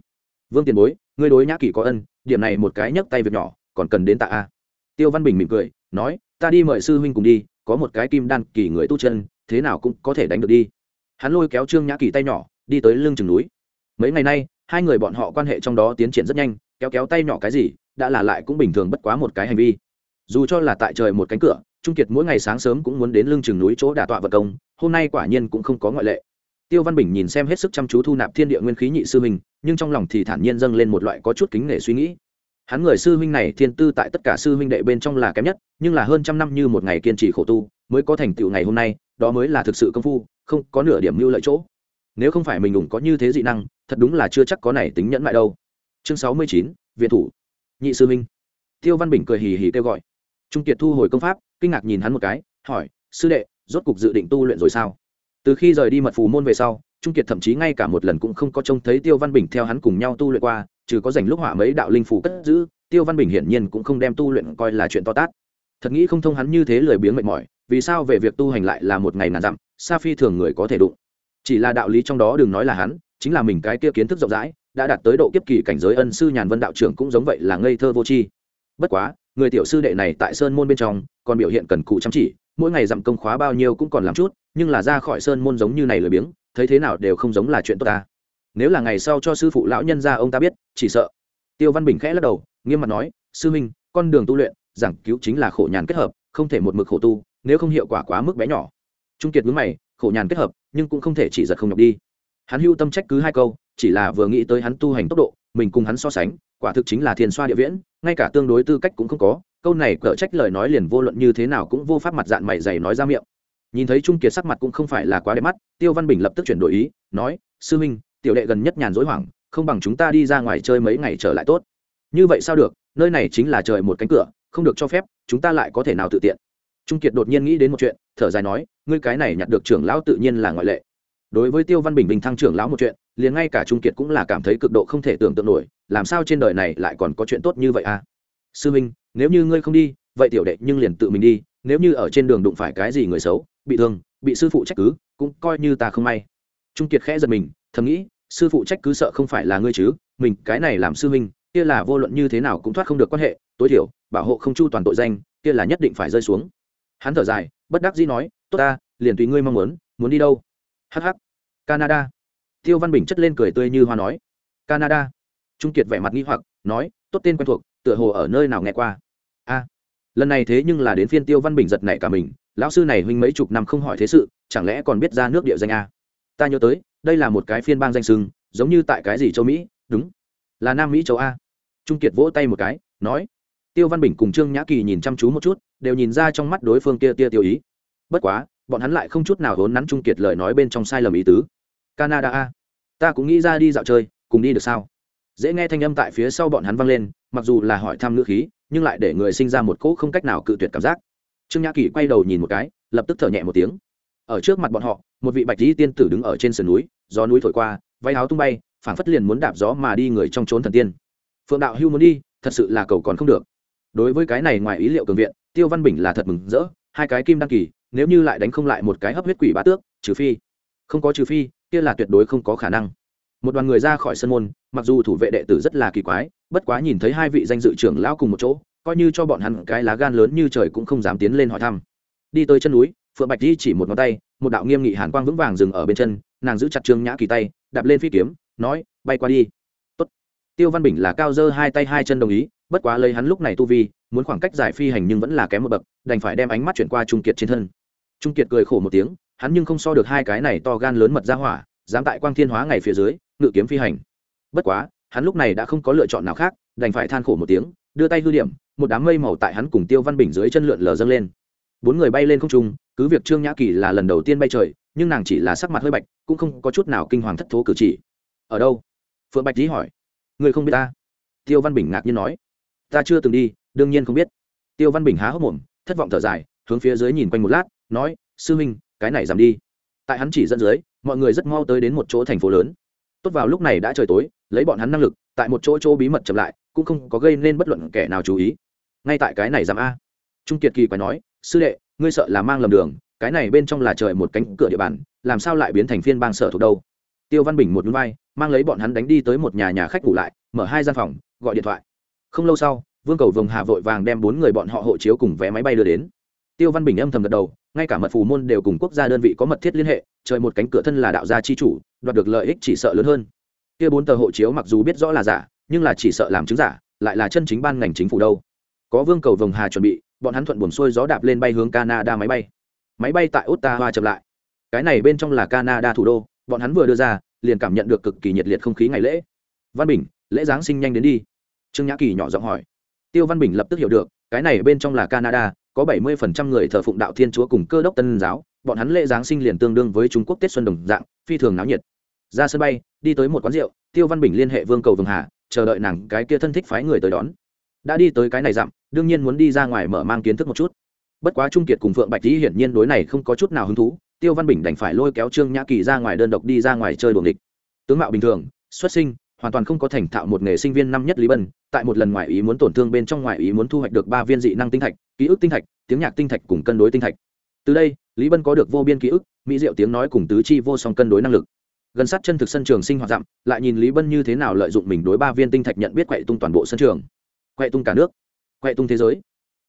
Vương tiền bối, ngươi đối nhã kỳ có ân, điểm này một cái nhấc tay việc nhỏ, còn cần đến tạ a. Tiêu văn bình mỉm cười, nói, ta đi mời sư huynh cùng đi, có một cái kim đan kỳ người tu chân, thế nào cũng có thể đánh được đi. Hắn lôi kéo trương nhã kỳ tay nhỏ, đi tới lưng chừng núi. Mấy ngày nay, hai người bọn họ quan hệ trong đó tiến triển rất nhanh, kéo kéo tay nhỏ cái gì, đã là lại cũng bình thường bất quá một cái hành vi. Dù cho là tại trời một cánh cửa, trung kiệt mỗi ngày sáng sớm cũng muốn đến lưng chừng núi chỗ đả tọa vật công, hôm nay quả nhiên cũng không có ngoại lệ tiêu văn bình nhìn xem hết sức chăm chú thu nạp thiên địa nguyên khí nhị sư huynh, nhưng trong lòng thì thản nhiên dâng lên một loại có chút kính nể suy nghĩ. Hắn người sư huynh này thiên tư tại tất cả sư huynh đệ bên trong là kém nhất, nhưng là hơn trăm năm như một ngày kiên trì khổ tu, mới có thành tựu ngày hôm nay, đó mới là thực sự công phu, không có nửa điểm mưu lợi chỗ. Nếu không phải mình ủng có như thế dị năng, thật đúng là chưa chắc có này tính nhẫn lại đâu. Chương sáu mươi chín, viện thủ. Nhị sư huynh. Tiêu văn bình cười hì hì kêu gọi. Trung kiệt thu hồi công pháp, kinh ngạc nhìn hắn một cái, hỏi, sư đệ, rốt cục dự định tu luyện rồi sao? Từ khi rời đi mật phù môn về sau, trung kiệt thậm chí ngay cả một lần cũng không có trông thấy tiêu văn bình theo hắn cùng nhau tu luyện qua, trừ có dành lúc họa mấy đạo linh phủ cất giữ, tiêu văn bình hiển nhiên cũng không đem tu luyện coi là chuyện to tát. Thật nghĩ không thông hắn như thế lười biếng mệt mỏi, vì sao về việc tu hành lại là một ngày nản dặm, sa phi thường người có thể đụng. Chỉ là đạo lý trong đó đừng nói là hắn, chính là mình cái kia kiến thức rộng rãi, đã đạt tới độ kiếp kỳ cảnh giới ân sư nhàn vân đạo trưởng cũng giống vậy là ngây thơ vô tri. Bất quá, người tiểu sư đệ này tại sơn môn bên trong, còn biểu hiện cần cụ chăm chỉ, mỗi ngày dặm công khóa bao nhiêu cũng còn làm chút nhưng là ra khỏi sơn môn giống như này lười biếng, thấy thế nào đều không giống là chuyện tốt ta. Nếu là ngày sau cho sư phụ lão nhân ra ông ta biết, chỉ sợ. Tiêu văn bình khẽ lắc đầu, nghiêm mặt nói, sư minh, con đường tu luyện, giảng cứu chính là khổ nhàn kết hợp, không thể một mực khổ tu, nếu không hiệu quả quá mức bé nhỏ. Trung kiệt vướng mày, khổ nhàn kết hợp, nhưng cũng không thể chỉ giật không nhọc đi. Hắn hưu tâm trách cứ hai câu, chỉ là vừa nghĩ tới hắn tu hành tốc độ, mình cùng hắn so sánh, quả thực chính là thiền xoa địa viễn, ngay cả tương đối tư cách cũng không có, câu này cỡ trách lời nói liền vô luận như thế nào cũng vô pháp mặt dạng mày dày nói ra miệng nhìn thấy trung kiệt sắc mặt cũng không phải là quá đẹp mắt, tiêu văn bình lập tức chuyển đổi ý, nói, sư huynh tiểu đệ gần nhất nhàn dối hoảng, không bằng chúng ta đi ra ngoài chơi mấy ngày trở lại tốt. Như vậy sao được, nơi này chính là trời một cánh cửa, không được cho phép, chúng ta lại có thể nào tự tiện? Trung kiệt đột nhiên nghĩ đến một chuyện, thở dài nói, ngươi cái này nhặt được trưởng lão tự nhiên là ngoại lệ. Đối với tiêu văn bình bình thăng trưởng lão một chuyện, liền ngay cả trung kiệt cũng là cảm thấy cực độ không thể tưởng tượng nổi, làm sao trên đời này lại còn có chuyện tốt như vậy à? Sư minh, nếu như ngươi không đi, vậy tiểu đệ nhưng liền tự mình đi nếu như ở trên đường đụng phải cái gì người xấu, bị thương, bị sư phụ trách cứ, cũng coi như ta không may. Trung kiệt khẽ giật mình, thầm nghĩ, sư phụ trách cứ sợ không phải là ngươi chứ, mình, cái này làm sư minh kia là vô luận như thế nào cũng thoát không được quan hệ, tối thiểu, bảo hộ không chu toàn tội danh, kia là nhất định phải rơi xuống. Hắn thở dài, bất đắc dĩ nói, tốt ta, liền tùy ngươi mong muốn muốn đi đâu? Hh canada. Tiêu văn bình chất lên cười tươi như hoa nói. Canada. Trung kiệt vẻ mặt nghi hoặc, nói, tốt tên quen thuộc, tựa hồ ở nơi nào nghe qua? A lần này thế nhưng là đến phiên tiêu văn bình giật nảy cả mình, lão sư này huynh mấy chục năm không hỏi thế sự, chẳng lẽ còn biết ra nước địa danh a? Ta nhớ tới, đây là một cái phiên bang danh sưng, giống như tại cái gì châu mỹ, đúng, là nam mỹ châu a. Trung kiệt vỗ tay một cái, nói, tiêu văn bình cùng trương nhã kỳ nhìn chăm chú một chút, đều nhìn ra trong mắt đối phương kia tia tiêu ý. Bất quá, bọn hắn lại không chút nào hốn nắn trung kiệt lời nói bên trong sai lầm ý tứ. Canada a. Ta cũng nghĩ ra đi dạo chơi, cùng đi được sao? Dễ nghe thanh âm tại phía sau bọn hắn vang lên, mặc dù là hỏi thăm ngữ khí nhưng lại để người sinh ra một cỗ không cách nào cự tuyệt cảm giác. Trương nhã kỳ quay đầu nhìn một cái, lập tức thở nhẹ một tiếng. Ở trước mặt bọn họ, một vị bạch lý tiên tử đứng ở trên sườn núi, gió núi thổi qua, váy áo tung bay, phảng phất liền muốn đạp gió mà đi người trong trốn thần tiên. Phượng đạo hưu muốn đi, thật sự là cầu còn không được. Đối với cái này ngoài ý liệu cường viện, tiêu văn bình là thật mừng rỡ, hai cái kim đăng kỳ, nếu như lại đánh không lại một cái hấp huyết quỷ bá tước, trừ phi. Không có trừ phi, kia là tuyệt đối không có khả năng một đoàn người ra khỏi sân môn, mặc dù thủ vệ đệ tử rất là kỳ quái, bất quá nhìn thấy hai vị danh dự trưởng lão cùng một chỗ, coi như cho bọn hắn cái lá gan lớn như trời cũng không dám tiến lên hỏi thăm. Đi tới chân núi, phượng bạch di chỉ một ngón tay, một đạo nghiêm nghị hàn quang vững vàng dừng ở bên chân, nàng giữ chặt trương nhã kỳ tay, đạp lên phi kiếm, nói, bay qua đi. Tốt. tiêu văn bình là cao dơ hai tay hai chân đồng ý, bất quá lấy hắn lúc này tu vi, muốn khoảng cách giải phi hành nhưng vẫn là kém một bậc, đành phải đem ánh mắt chuyển qua trung kiệt trên thân. Trung kiệt cười khổ một tiếng, hắn nhưng không so được hai cái này to gan lớn mật ra hỏa, dám tại quang thiên hóa ngày phía dưới ngự kiếm phi hành. Bất quá, hắn lúc này đã không có lựa chọn nào khác, đành phải than khổ một tiếng, đưa tay hư điểm, một đám mây màu tại hắn cùng tiêu văn bình dưới chân lượn lờ dâng lên. Bốn người bay lên không trung, cứ việc trương nhã kỳ là lần đầu tiên bay trời, nhưng nàng chỉ là sắc mặt hơi bạch, cũng không có chút nào kinh hoàng thất thố cử chỉ. Ở đâu? Phượng bạch dí hỏi. Người không biết ta? Tiêu văn bình ngạc nhiên nói. Ta chưa từng đi, đương nhiên không biết. Tiêu văn bình há hốc mồm, thất vọng thở dài, hướng phía dưới nhìn quanh một lát, nói, sư huynh cái này giảm đi. Tại hắn chỉ dẫn dưới, mọi người rất mau tới đến một chỗ thành phố lớn tốt vào lúc này đã trời tối, lấy bọn hắn năng lực, tại một chỗ chỗ bí mật chậm lại, cũng không có gây nên bất luận kẻ nào chú ý. Ngay tại cái này dám a. Trung kiệt kỳ quái nói, sư đệ, ngươi sợ là mang lầm đường, cái này bên trong là trời một cánh cửa địa bàn, làm sao lại biến thành phiên bang sở thuộc đâu? Tiêu văn bình một núi vai, mang lấy bọn hắn đánh đi tới một nhà nhà khách ngủ lại, mở hai gian phòng, gọi điện thoại. Không lâu sau, vương cầu vồng hà vội vàng đem bốn người bọn họ hộ chiếu cùng vé máy bay đưa đến. Tiêu văn bình âm thầm gật đầu, ngay cả mật phù môn đều cùng quốc gia đơn vị có mật thiết liên hệ, trời một cánh cửa thân là đạo gia chi chủ đoạt được lợi ích chỉ sợ lớn hơn. Kia bốn tờ hộ chiếu mặc dù biết rõ là giả, nhưng là chỉ sợ làm chứng giả, lại là chân chính ban ngành chính phủ đâu. Có vương cầu vồng hà chuẩn bị, bọn hắn thuận buồn xuôi gió đạp lên bay hướng canada máy bay. Máy bay tại ottawa chậm lại. Cái này bên trong là canada thủ đô, bọn hắn vừa đưa ra, liền cảm nhận được cực kỳ nhiệt liệt không khí ngày lễ. Văn bình, lễ giáng sinh nhanh đến đi. Trương nhã kỳ nhỏ giọng hỏi. Tiêu văn bình lập tức hiểu được, cái này bên trong là canada, có 70% người thờ phụng đạo thiên chúa cùng cơ đốc tân giáo, bọn hắn lễ giáng sinh liền tương đương với trung quốc tết xuân đồng dạng, phi thường náo nhiệt ra sân bay, đi tới một quán rượu, tiêu văn bình liên hệ vương cầu vương hà, chờ đợi nàng cái kia thân thích phái người tới đón. Đã đi tới cái này dặm, đương nhiên muốn đi ra ngoài mở mang kiến thức một chút. Bất quá trung kiệt cùng phượng bạch tý hiển nhiên đối này không có chút nào hứng thú, tiêu văn bình đành phải lôi kéo trương nhã kỳ ra ngoài đơn độc đi ra ngoài chơi đuồng địch tướng mạo bình thường, xuất sinh, hoàn toàn không có thành thạo một nghề sinh viên năm nhất lý bân, tại một lần ngoại ý muốn tổn thương bên trong ngoại ý muốn thu hoạch được ba viên dị năng tinh thạch, ký ức tinh thạch, tiếng nhạc tinh thạch cùng cân đối tinh thạch. Từ đây, lý bân có được vô biên ký ức, mỹ diệu tiếng nói cùng tứ chi vô song cân đối năng lực gần sát chân thực sân trường sinh hoạt dặm, lại nhìn lý bân như thế nào lợi dụng mình đối ba viên tinh thạch nhận biết quậy tung toàn bộ sân trường. Quậy tung cả nước, quậy tung thế giới.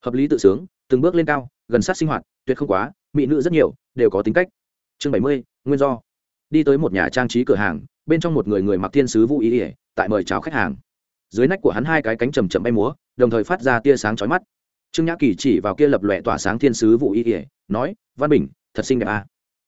Hợp lý tự sướng, từng bước lên cao, gần sát sinh hoạt, tuyệt không quá, mỹ nữ rất nhiều, đều có tính cách. Chương bảy mươi, nguyên do. Đi tới một nhà trang trí cửa hàng, bên trong một người người mặc thiên sứ vũ ý ỉa tại mời chào khách hàng. Dưới nách của hắn hai cái cánh chầm chậm bay múa, đồng thời phát ra tia sáng chói mắt. Trương nhã kỳ chỉ vào kia lập lòe tỏa sáng thiên sứ vũ ý ỉa nói, văn bình, thật xinh đẹp à.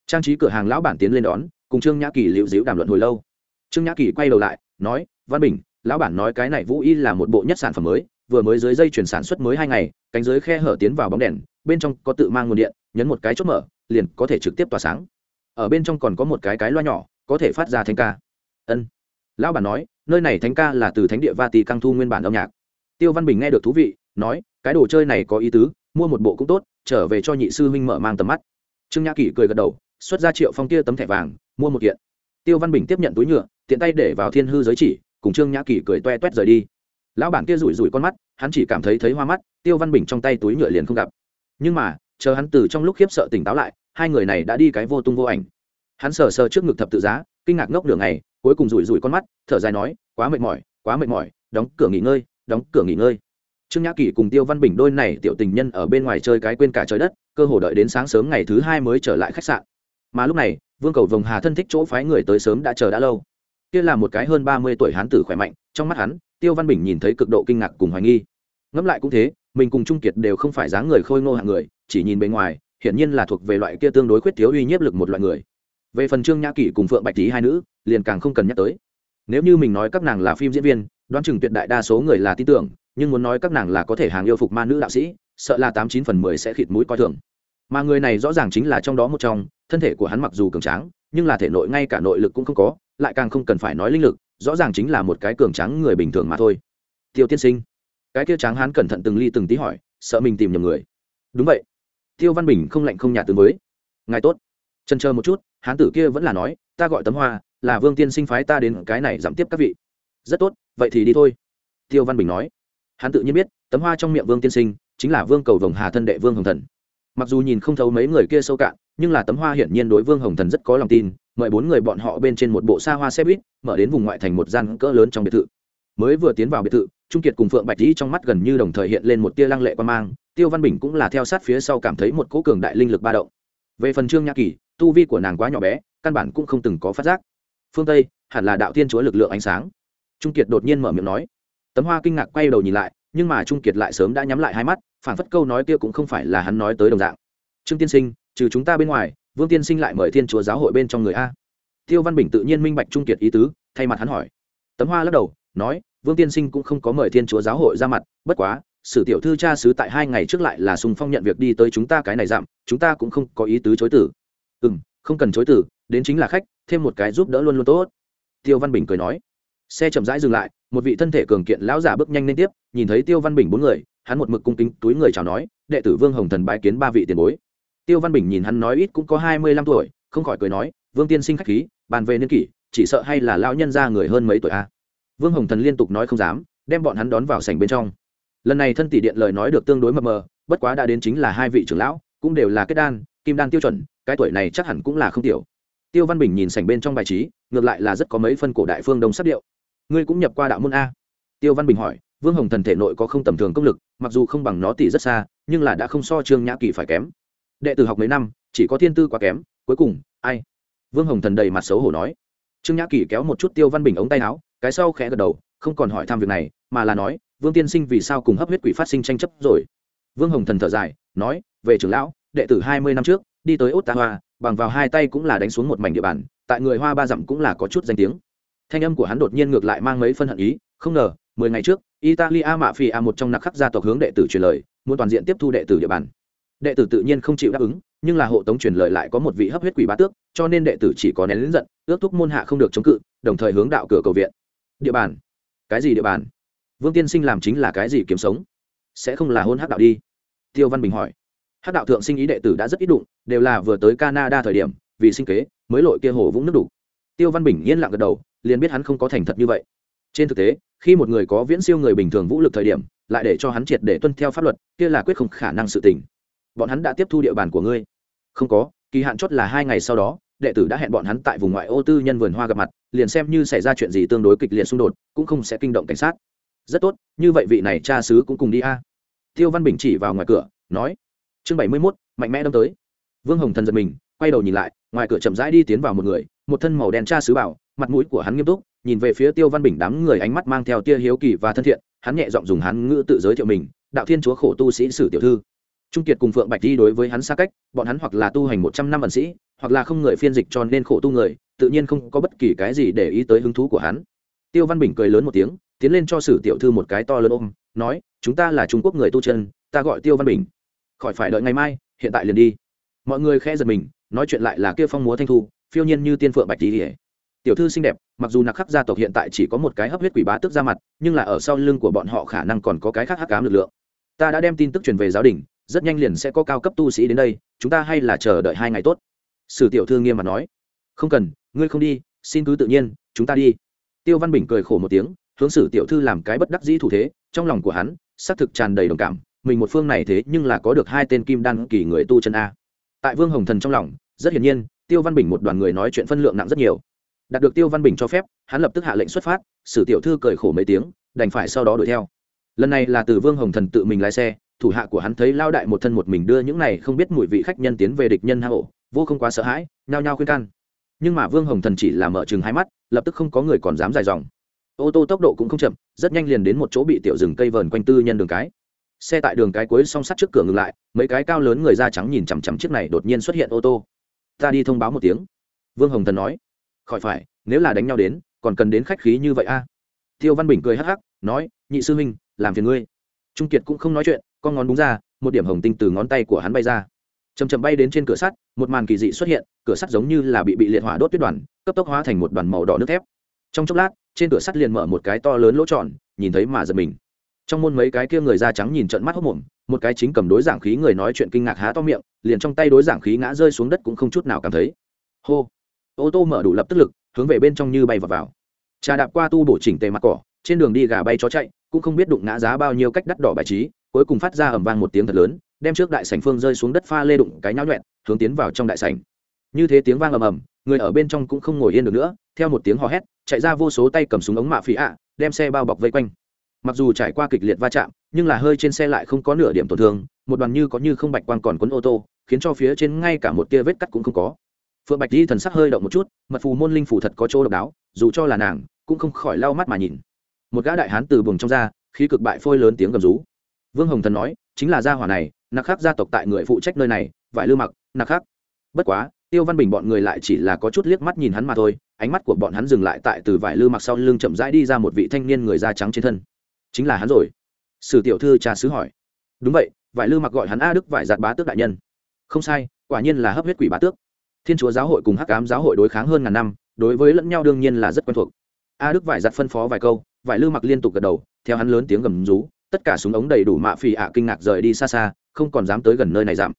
trang trí cửa hàng lão bản tiến lên đón cùng trương nhã kỳ liễu dĩu đàm luận hồi lâu. Trương nhã kỳ quay đầu lại, nói, văn bình, lão bản nói cái này vũ y là một bộ nhất sản phẩm mới, vừa mới dưới dây chuyển sản xuất mới hai ngày, cánh dưới khe hở tiến vào bóng đèn, bên trong có tự mang nguồn điện, nhấn một cái chốt mở, liền có thể trực tiếp tỏa sáng. Ở bên trong còn có một cái cái loa nhỏ, có thể phát ra thánh ca. Ân. Lão bản nói, nơi này thánh ca là từ thánh địa vati căng thu nguyên bản âm nhạc. Tiêu văn bình nghe được thú vị, nói, cái đồ chơi này có ý tứ, mua một bộ cũng tốt, trở về cho nhị sư huynh mở mang tầm mắt. Trương nhã kỷ cười gật đầu, xuất ra triệu phong kia tấm thẻ vàng mua một kiện. Tiêu văn bình tiếp nhận túi nhựa, tiện tay để vào thiên hư giới chỉ, cùng trương nhã kỷ cười toe toét rời đi. Lão bản kia rủi rủi con mắt, hắn chỉ cảm thấy thấy hoa mắt, tiêu văn bình trong tay túi nhựa liền không gặp. Nhưng mà, chờ hắn từ trong lúc khiếp sợ tỉnh táo lại, hai người này đã đi cái vô tung vô ảnh. Hắn sờ sờ trước ngực thập tự giá, kinh ngạc ngốc đường này cuối cùng rủi rủi con mắt, thở dài nói, quá mệt mỏi, quá mệt mỏi, đóng cửa nghỉ ngơi, đóng cửa nghỉ ngơi. Trương nhã kỳ cùng tiêu văn bình đôi này tiểu tình nhân ở bên ngoài chơi cái quên cả trời đất, cơ hồ đợi đến sáng sớm ngày thứ hai mới trở lại khách sạn mà lúc này, vương cầu vồng hà thân thích chỗ phái người tới sớm đã chờ đã lâu. Kia là một cái hơn ba mươi tuổi hán tử khỏe mạnh, trong mắt hắn, tiêu văn bình nhìn thấy cực độ kinh ngạc cùng hoài nghi. Ngẫm lại cũng thế, mình cùng trung kiệt đều không phải dáng người khôi ngô hạng người, chỉ nhìn bên ngoài, hiển nhiên là thuộc về loại kia tương đối khuyết thiếu uy nhiếp lực một loại người. Về phần trương nhã kỷ cùng phượng bạch tý hai nữ, liền càng không cần nhắc tới. Nếu như mình nói các nàng là phim diễn viên, đoán chừng tuyệt đại đa số người là tin tưởng, nhưng muốn nói các nàng là có thể hàng yêu phục ma nữ đạo sĩ, sợ là tám chín phần mười sẽ khịt mũi coi thường mà người này rõ ràng chính là trong đó một trong, thân thể của hắn mặc dù cường tráng, nhưng là thể nội ngay cả nội lực cũng không có, lại càng không cần phải nói linh lực, rõ ràng chính là một cái cường tráng người bình thường mà thôi. Tiêu tiên sinh, cái kia tráng hắn cẩn thận từng ly từng tí hỏi, sợ mình tìm nhầm người. Đúng vậy. Tiêu văn bình không lạnh không nhạt từ mới. Ngài tốt. Chân chờ một chút, hán tử kia vẫn là nói, ta gọi tấm hoa, là vương tiên sinh phái ta đến cái này giảm tiếp các vị. Rất tốt, vậy thì đi thôi. Tiêu văn bình nói. Hắn tự nhiên biết, tấm hoa trong miệng vương tiên sinh, chính là vương cầu vồng hà thân đệ vương hồng thần mặc dù nhìn không thấu mấy người kia sâu cạn, nhưng là tấm hoa hiển nhiên đối vương hồng thần rất có lòng tin, mời bốn người bọn họ bên trên một bộ xa hoa xe buýt, mở đến vùng ngoại thành một gian cỡ lớn trong biệt thự. Mới vừa tiến vào biệt thự, trung kiệt cùng phượng bạch dĩ trong mắt gần như đồng thời hiện lên một tia lăng lệ quan mang, tiêu văn bình cũng là theo sát phía sau cảm thấy một cỗ cường đại linh lực ba động. Về phần trương nhã kỳ, tu vi của nàng quá nhỏ bé, căn bản cũng không từng có phát giác. Phương tây, hẳn là đạo thiên chúa lực lượng ánh sáng. Trung kiệt đột nhiên mở miệng nói. Tấm hoa kinh ngạc quay đầu nhìn lại nhưng mà trung kiệt lại sớm đã nhắm lại hai mắt phản phất câu nói kia cũng không phải là hắn nói tới đồng dạng. Trương tiên sinh, trừ chúng ta bên ngoài, vương tiên sinh lại mời thiên chúa giáo hội bên trong người a. Tiêu văn bình tự nhiên minh bạch trung kiệt ý tứ, thay mặt hắn hỏi. Tấm hoa lắc đầu, nói, vương tiên sinh cũng không có mời thiên chúa giáo hội ra mặt, bất quá, sử tiểu thư cha sứ tại hai ngày trước lại là sùng phong nhận việc đi tới chúng ta cái này giảm, chúng ta cũng không có ý tứ chối tử. Ừ m không cần chối tử, đến chính là khách, thêm một cái giúp đỡ luôn luôn tốt. Tiêu văn bình cười nói xe chậm rãi dừng lại, một vị thân thể cường kiện lão giả bước nhanh lên tiếp, nhìn thấy tiêu văn bình bốn người, hắn một mực cung kính túi người chào nói, đệ tử vương hồng thần bái kiến ba vị tiền bối. Tiêu văn bình nhìn hắn nói ít cũng có hai mươi lăm tuổi, không khỏi cười nói, vương tiên sinh khách khí, bàn về niên kỷ, chỉ sợ hay là lão nhân ra người hơn mấy tuổi a? Vương hồng thần liên tục nói không dám, đem bọn hắn đón vào sảnh bên trong. Lần này thân tỷ điện lời nói được tương đối mập mờ, bất quá đã đến chính là hai vị trưởng lão, cũng đều là kết đan, kim đan tiêu chuẩn, cái tuổi này chắc hẳn cũng là không tiểu. Tiêu văn bình nhìn sảnh bên trong bài trí, ngược lại là rất có mấy phân cổ đại phương đông sắc điệu ngươi cũng nhập qua đạo môn a. Tiêu văn bình hỏi, vương hồng thần thể nội có không tầm thường công lực, mặc dù không bằng nó tỷ rất xa, nhưng là đã không so trương nhã kỳ phải kém. Đệ tử học mấy năm, chỉ có thiên tư quá kém, cuối cùng, ai? Vương hồng thần đầy mặt xấu hổ nói. Trương nhã kỳ kéo một chút tiêu văn bình ống tay áo, cái sau khẽ gật đầu, không còn hỏi thăm việc này, mà là nói, vương tiên sinh vì sao cùng hấp huyết quỷ phát sinh tranh chấp rồi? Vương hồng thần thở dài, nói, về trưởng lão, đệ tử hai mươi năm trước, đi tới ốt ta hoa bằng vào hai tay cũng là đánh xuống một mảnh địa bàn, tại người hoa ba dặm cũng là có chút danh tiếng thanh âm của hắn đột nhiên ngược lại mang mấy phân hận ý, không ngờ, mười ngày trước, italia mạ phi a một trong nặc khắc gia tộc hướng đệ tử truyền lời, muốn toàn diện tiếp thu đệ tử địa bàn. Đệ tử tự nhiên không chịu đáp ứng, nhưng là hộ tống truyền lời lại có một vị hấp huyết quỷ bá tước, cho nên đệ tử chỉ có nén lính giận, ước thúc môn hạ không được chống cự, đồng thời hướng đạo cửa cầu viện. Địa bàn? Cái gì địa bàn? Vương tiên sinh làm chính là cái gì kiếm sống? Sẽ không là hôn hắc đạo đi? Tiêu văn bình hỏi. Hắc đạo thượng sinh ý đệ tử đã rất ít đụng, đều là vừa tới canada thời điểm, vì sinh kế, mới lội kia hồ vũng nước đủ tiêu văn bình yên lặng gật đầu, liền biết hắn không có thành thật như vậy. Trên thực tế, khi một người có viễn siêu người bình thường vũ lực thời điểm, lại để cho hắn triệt để tuân theo pháp luật, kia là quyết không khả năng sự tình. Bọn hắn đã tiếp thu địa bàn của ngươi. Không có, kỳ hạn chót là hai ngày sau đó, đệ tử đã hẹn bọn hắn tại vùng ngoại ô tư nhân vườn hoa gặp mặt, liền xem như xảy ra chuyện gì tương đối kịch liệt xung đột, cũng không sẽ kinh động cảnh sát. Rất tốt, như vậy vị này cha sứ cũng cùng đi a. Tiêu văn bình chỉ vào ngoài cửa, nói, chương bảy mươi mốt, mạnh mẽ đâm tới. Vương hồng thần giật mình, quay đầu nhìn lại, ngoài cửa chậm rãi đi tiến vào một người một thân màu đen tra sứ bảo, mặt mũi của hắn nghiêm túc, nhìn về phía tiêu văn bình đám người ánh mắt mang theo tia hiếu kỳ và thân thiện, hắn nhẹ giọng dùng hắn ngữ tự giới thiệu mình, đạo thiên chúa khổ tu sĩ sử tiểu thư. Trung kiệt cùng phượng bạch đi đối với hắn xa cách, bọn hắn hoặc là tu hành một trăm năm ẩn sĩ, hoặc là không người phiên dịch cho nên khổ tu người, tự nhiên không có bất kỳ cái gì để ý tới hứng thú của hắn. Tiêu văn bình cười lớn một tiếng, tiến lên cho sử tiểu thư một cái to lớn ôm, nói, chúng ta là trung quốc người tu chân, ta gọi tiêu văn bình. Khỏi phải đợi ngày mai, hiện tại liền đi. Mọi người khẽ giật mình, nói chuyện lại là kia phong múa thanh thu phiêu nhiên như tiên phượng bạch tỷ tiểu thư xinh đẹp, mặc dù nặc khắc gia tộc hiện tại chỉ có một cái hấp huyết quỷ bá tức ra mặt, nhưng là ở sau lưng của bọn họ khả năng còn có cái khác hắc ám lực lượng. Ta đã đem tin tức truyền về giáo đình, rất nhanh liền sẽ có cao cấp tu sĩ đến đây, chúng ta hay là chờ đợi hai ngày tốt. Sử tiểu thư nghiêm mặt nói. Không cần, ngươi không đi, xin cứ tự nhiên, chúng ta đi. Tiêu văn bình cười khổ một tiếng, hướng sử tiểu thư làm cái bất đắc dĩ thủ thế, trong lòng của hắn, xác thực tràn đầy đồng cảm, mình một phương này thế nhưng là có được hai tên kim đan kỳ người tu chân a. Tại vương hồng thần trong lòng, rất hiển nhiên tiêu văn bình một đoàn người nói chuyện phân lượng nặng rất nhiều. Đạt được tiêu văn bình cho phép, hắn lập tức hạ lệnh xuất phát, sử tiểu thư cười khổ mấy tiếng, đành phải sau đó đuổi theo. Lần này là từ vương hồng thần tự mình lái xe, thủ hạ của hắn thấy lao đại một thân một mình đưa những này không biết mùi vị khách nhân tiến về địch nhân hạ ổ, vô không quá sợ hãi, nhao nhao khuyên can. Nhưng mà vương hồng thần chỉ là mở chừng hai mắt, lập tức không có người còn dám dài dòng. Ô tô tốc độ cũng không chậm, rất nhanh liền đến một chỗ bị tiểu rừng cây vờn quanh tư nhân đường cái. Xe tại đường cái cuối song sắt trước cửa ngừng lại, mấy cái cao lớn người da trắng nhìn chằm chằm chiếc này đột nhiên xuất hiện ô tô ta đi thông báo một tiếng. Vương hồng thần nói. Khỏi phải, nếu là đánh nhau đến, còn cần đến khách khí như vậy a à? tiêu văn bình cười hắc hắc, nói, nhị sư huynh, làm phiền ngươi. Trung kiệt cũng không nói chuyện, con ngón đúng ra, một điểm hồng tinh từ ngón tay của hắn bay ra. Chầm chầm bay đến trên cửa sắt, một màn kỳ dị xuất hiện, cửa sắt giống như là bị bị liệt hỏa đốt tuyết đoàn, cấp tốc hóa thành một đoàn màu đỏ nước thép. Trong chốc lát, trên cửa sắt liền mở một cái to lớn lỗ tròn, nhìn thấy mà giật mình trong môn mấy cái kia người da trắng nhìn trận mắt hốc mồm, một cái chính cầm đối giảng khí người nói chuyện kinh ngạc há to miệng, liền trong tay đối giảng khí ngã rơi xuống đất cũng không chút nào cảm thấy. Hô. Ô tô mở đủ lập tức lực, hướng về bên trong như bay vào vào. Trà đạp qua tu bổ chỉnh tề mặt cỏ, trên đường đi gà bay chó chạy, cũng không biết đụng ngã giá bao nhiêu cách đắt đỏ bài trí, cuối cùng phát ra ầm vang một tiếng thật lớn, đem trước đại sảnh phương rơi xuống đất pha lê đụng cái nhão nhuẹn, hướng tiến vào trong đại sảnh. Như thế tiếng vang ầm ầm, người ở bên trong cũng không ngồi yên được nữa, theo một tiếng hò hét, chạy ra vô số tay cầm súng ống mạ phí ạ, đem xe bao bọc vây quanh mặc dù trải qua kịch liệt va chạm, nhưng là hơi trên xe lại không có nửa điểm tổn thương, một đoàn như có như không bạch quang còn quấn ô tô, khiến cho phía trên ngay cả một tia vết cắt cũng không có. Phượng bạch di thần sắc hơi động một chút, mật phù môn linh phủ thật có chỗ độc đáo, dù cho là nàng, cũng không khỏi lau mắt mà nhìn. Một gã đại hán từ buồng trong ra khi cực bại phôi lớn tiếng gầm rú. Vương hồng thần nói, chính là gia hỏa này, nặc khắc gia tộc tại người phụ trách nơi này, vải lư mặc, nặc khắc. Bất quá, tiêu văn bình bọn người lại chỉ là có chút liếc mắt nhìn hắn mà thôi, ánh mắt của bọn hắn dừng lại tại từ vải lư mặc sau lưng chậm rãi đi ra một vị thanh niên người da trắng trên thân chính là hắn rồi. Sử tiểu thư trà sứ hỏi. Đúng vậy, vải lư mặc gọi hắn a đức vải giạt bá tước đại nhân. Không sai, quả nhiên là hấp huyết quỷ bá tước. Thiên chúa giáo hội cùng hắc ám giáo hội đối kháng hơn ngàn năm, đối với lẫn nhau đương nhiên là rất quen thuộc. A đức vải giặt phân phó vài câu, vải lư mặc liên tục gật đầu, theo hắn lớn tiếng gầm rú, tất cả súng ống đầy đủ mạ phì ạ kinh ngạc rời đi xa xa, không còn dám tới gần nơi này giảm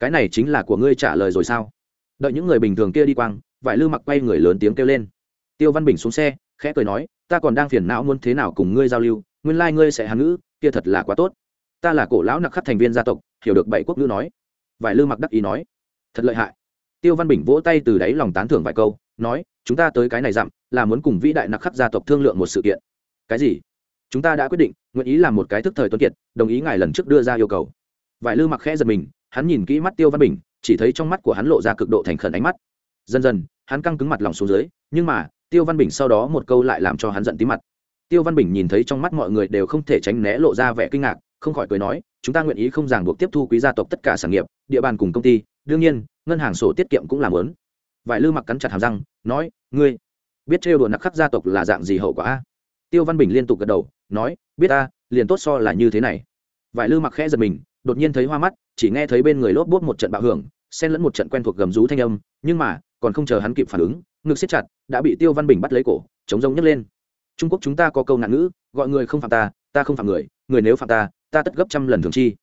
cái này chính là của ngươi trả lời rồi sao? Đợi những người bình thường kia đi quang, vải lư mặc quay người lớn tiếng kêu lên tiêu văn bình xuống xe, khẽ cười nói, ta còn đang phiền não muốn thế nào cùng ngươi giao lưu, nguyên lai、like、ngươi sẽ hán ngữ, kia thật là quá tốt. Ta là cổ lão nặc khắc thành viên gia tộc, hiểu được bảy quốc ngữ nói. Vải lư mặc đắc ý nói, thật lợi hại. Tiêu văn bình vỗ tay từ đáy lòng tán thưởng vài câu, nói, chúng ta tới cái này dặm, là muốn cùng vĩ đại nặc khắc gia tộc thương lượng một sự kiện. Cái gì? Chúng ta đã quyết định, nguyện ý làm một cái thức thời tuân kiệt, đồng ý ngài lần trước đưa ra yêu cầu. Vải lư mặc khẽ giật mình, hắn nhìn kỹ mắt tiêu văn bình, chỉ thấy trong mắt của hắn lộ ra cực độ thành khẩn ánh mắt. Dần dần, hắn căng cứng mặt lòng xuống dưới, nhưng mà tiêu văn bình sau đó một câu lại làm cho hắn giận tí mặt. Tiêu văn bình nhìn thấy trong mắt mọi người đều không thể tránh né lộ ra vẻ kinh ngạc, không khỏi cười nói, chúng ta nguyện ý không ràng buộc tiếp thu quý gia tộc tất cả sản nghiệp, địa bàn cùng công ty, đương nhiên, ngân hàng sổ tiết kiệm cũng làm lớn vải lư mặc cắn chặt hàm răng, nói, ngươi biết trêu đùa nặc khắc gia tộc là dạng gì hậu quả tiêu văn bình liên tục gật đầu, nói, biết ta, liền tốt so là như thế này. Vải lư mặc khẽ giật mình, đột nhiên thấy hoa mắt, chỉ nghe thấy bên người lốp bốt một trận bạo hưởng, xen lẫn một trận quen thuộc gầm rú thanh âm, nhưng mà, còn không chờ hắn kịp phản ứng ngực siết chặt, đã bị tiêu văn bình bắt lấy cổ, chống rông nhấc lên. Trung quốc chúng ta có câu ngạn ngữ, gọi người không phạm ta ta không phạm người người nếu phạm ta ta tất gấp trăm lần thường chi.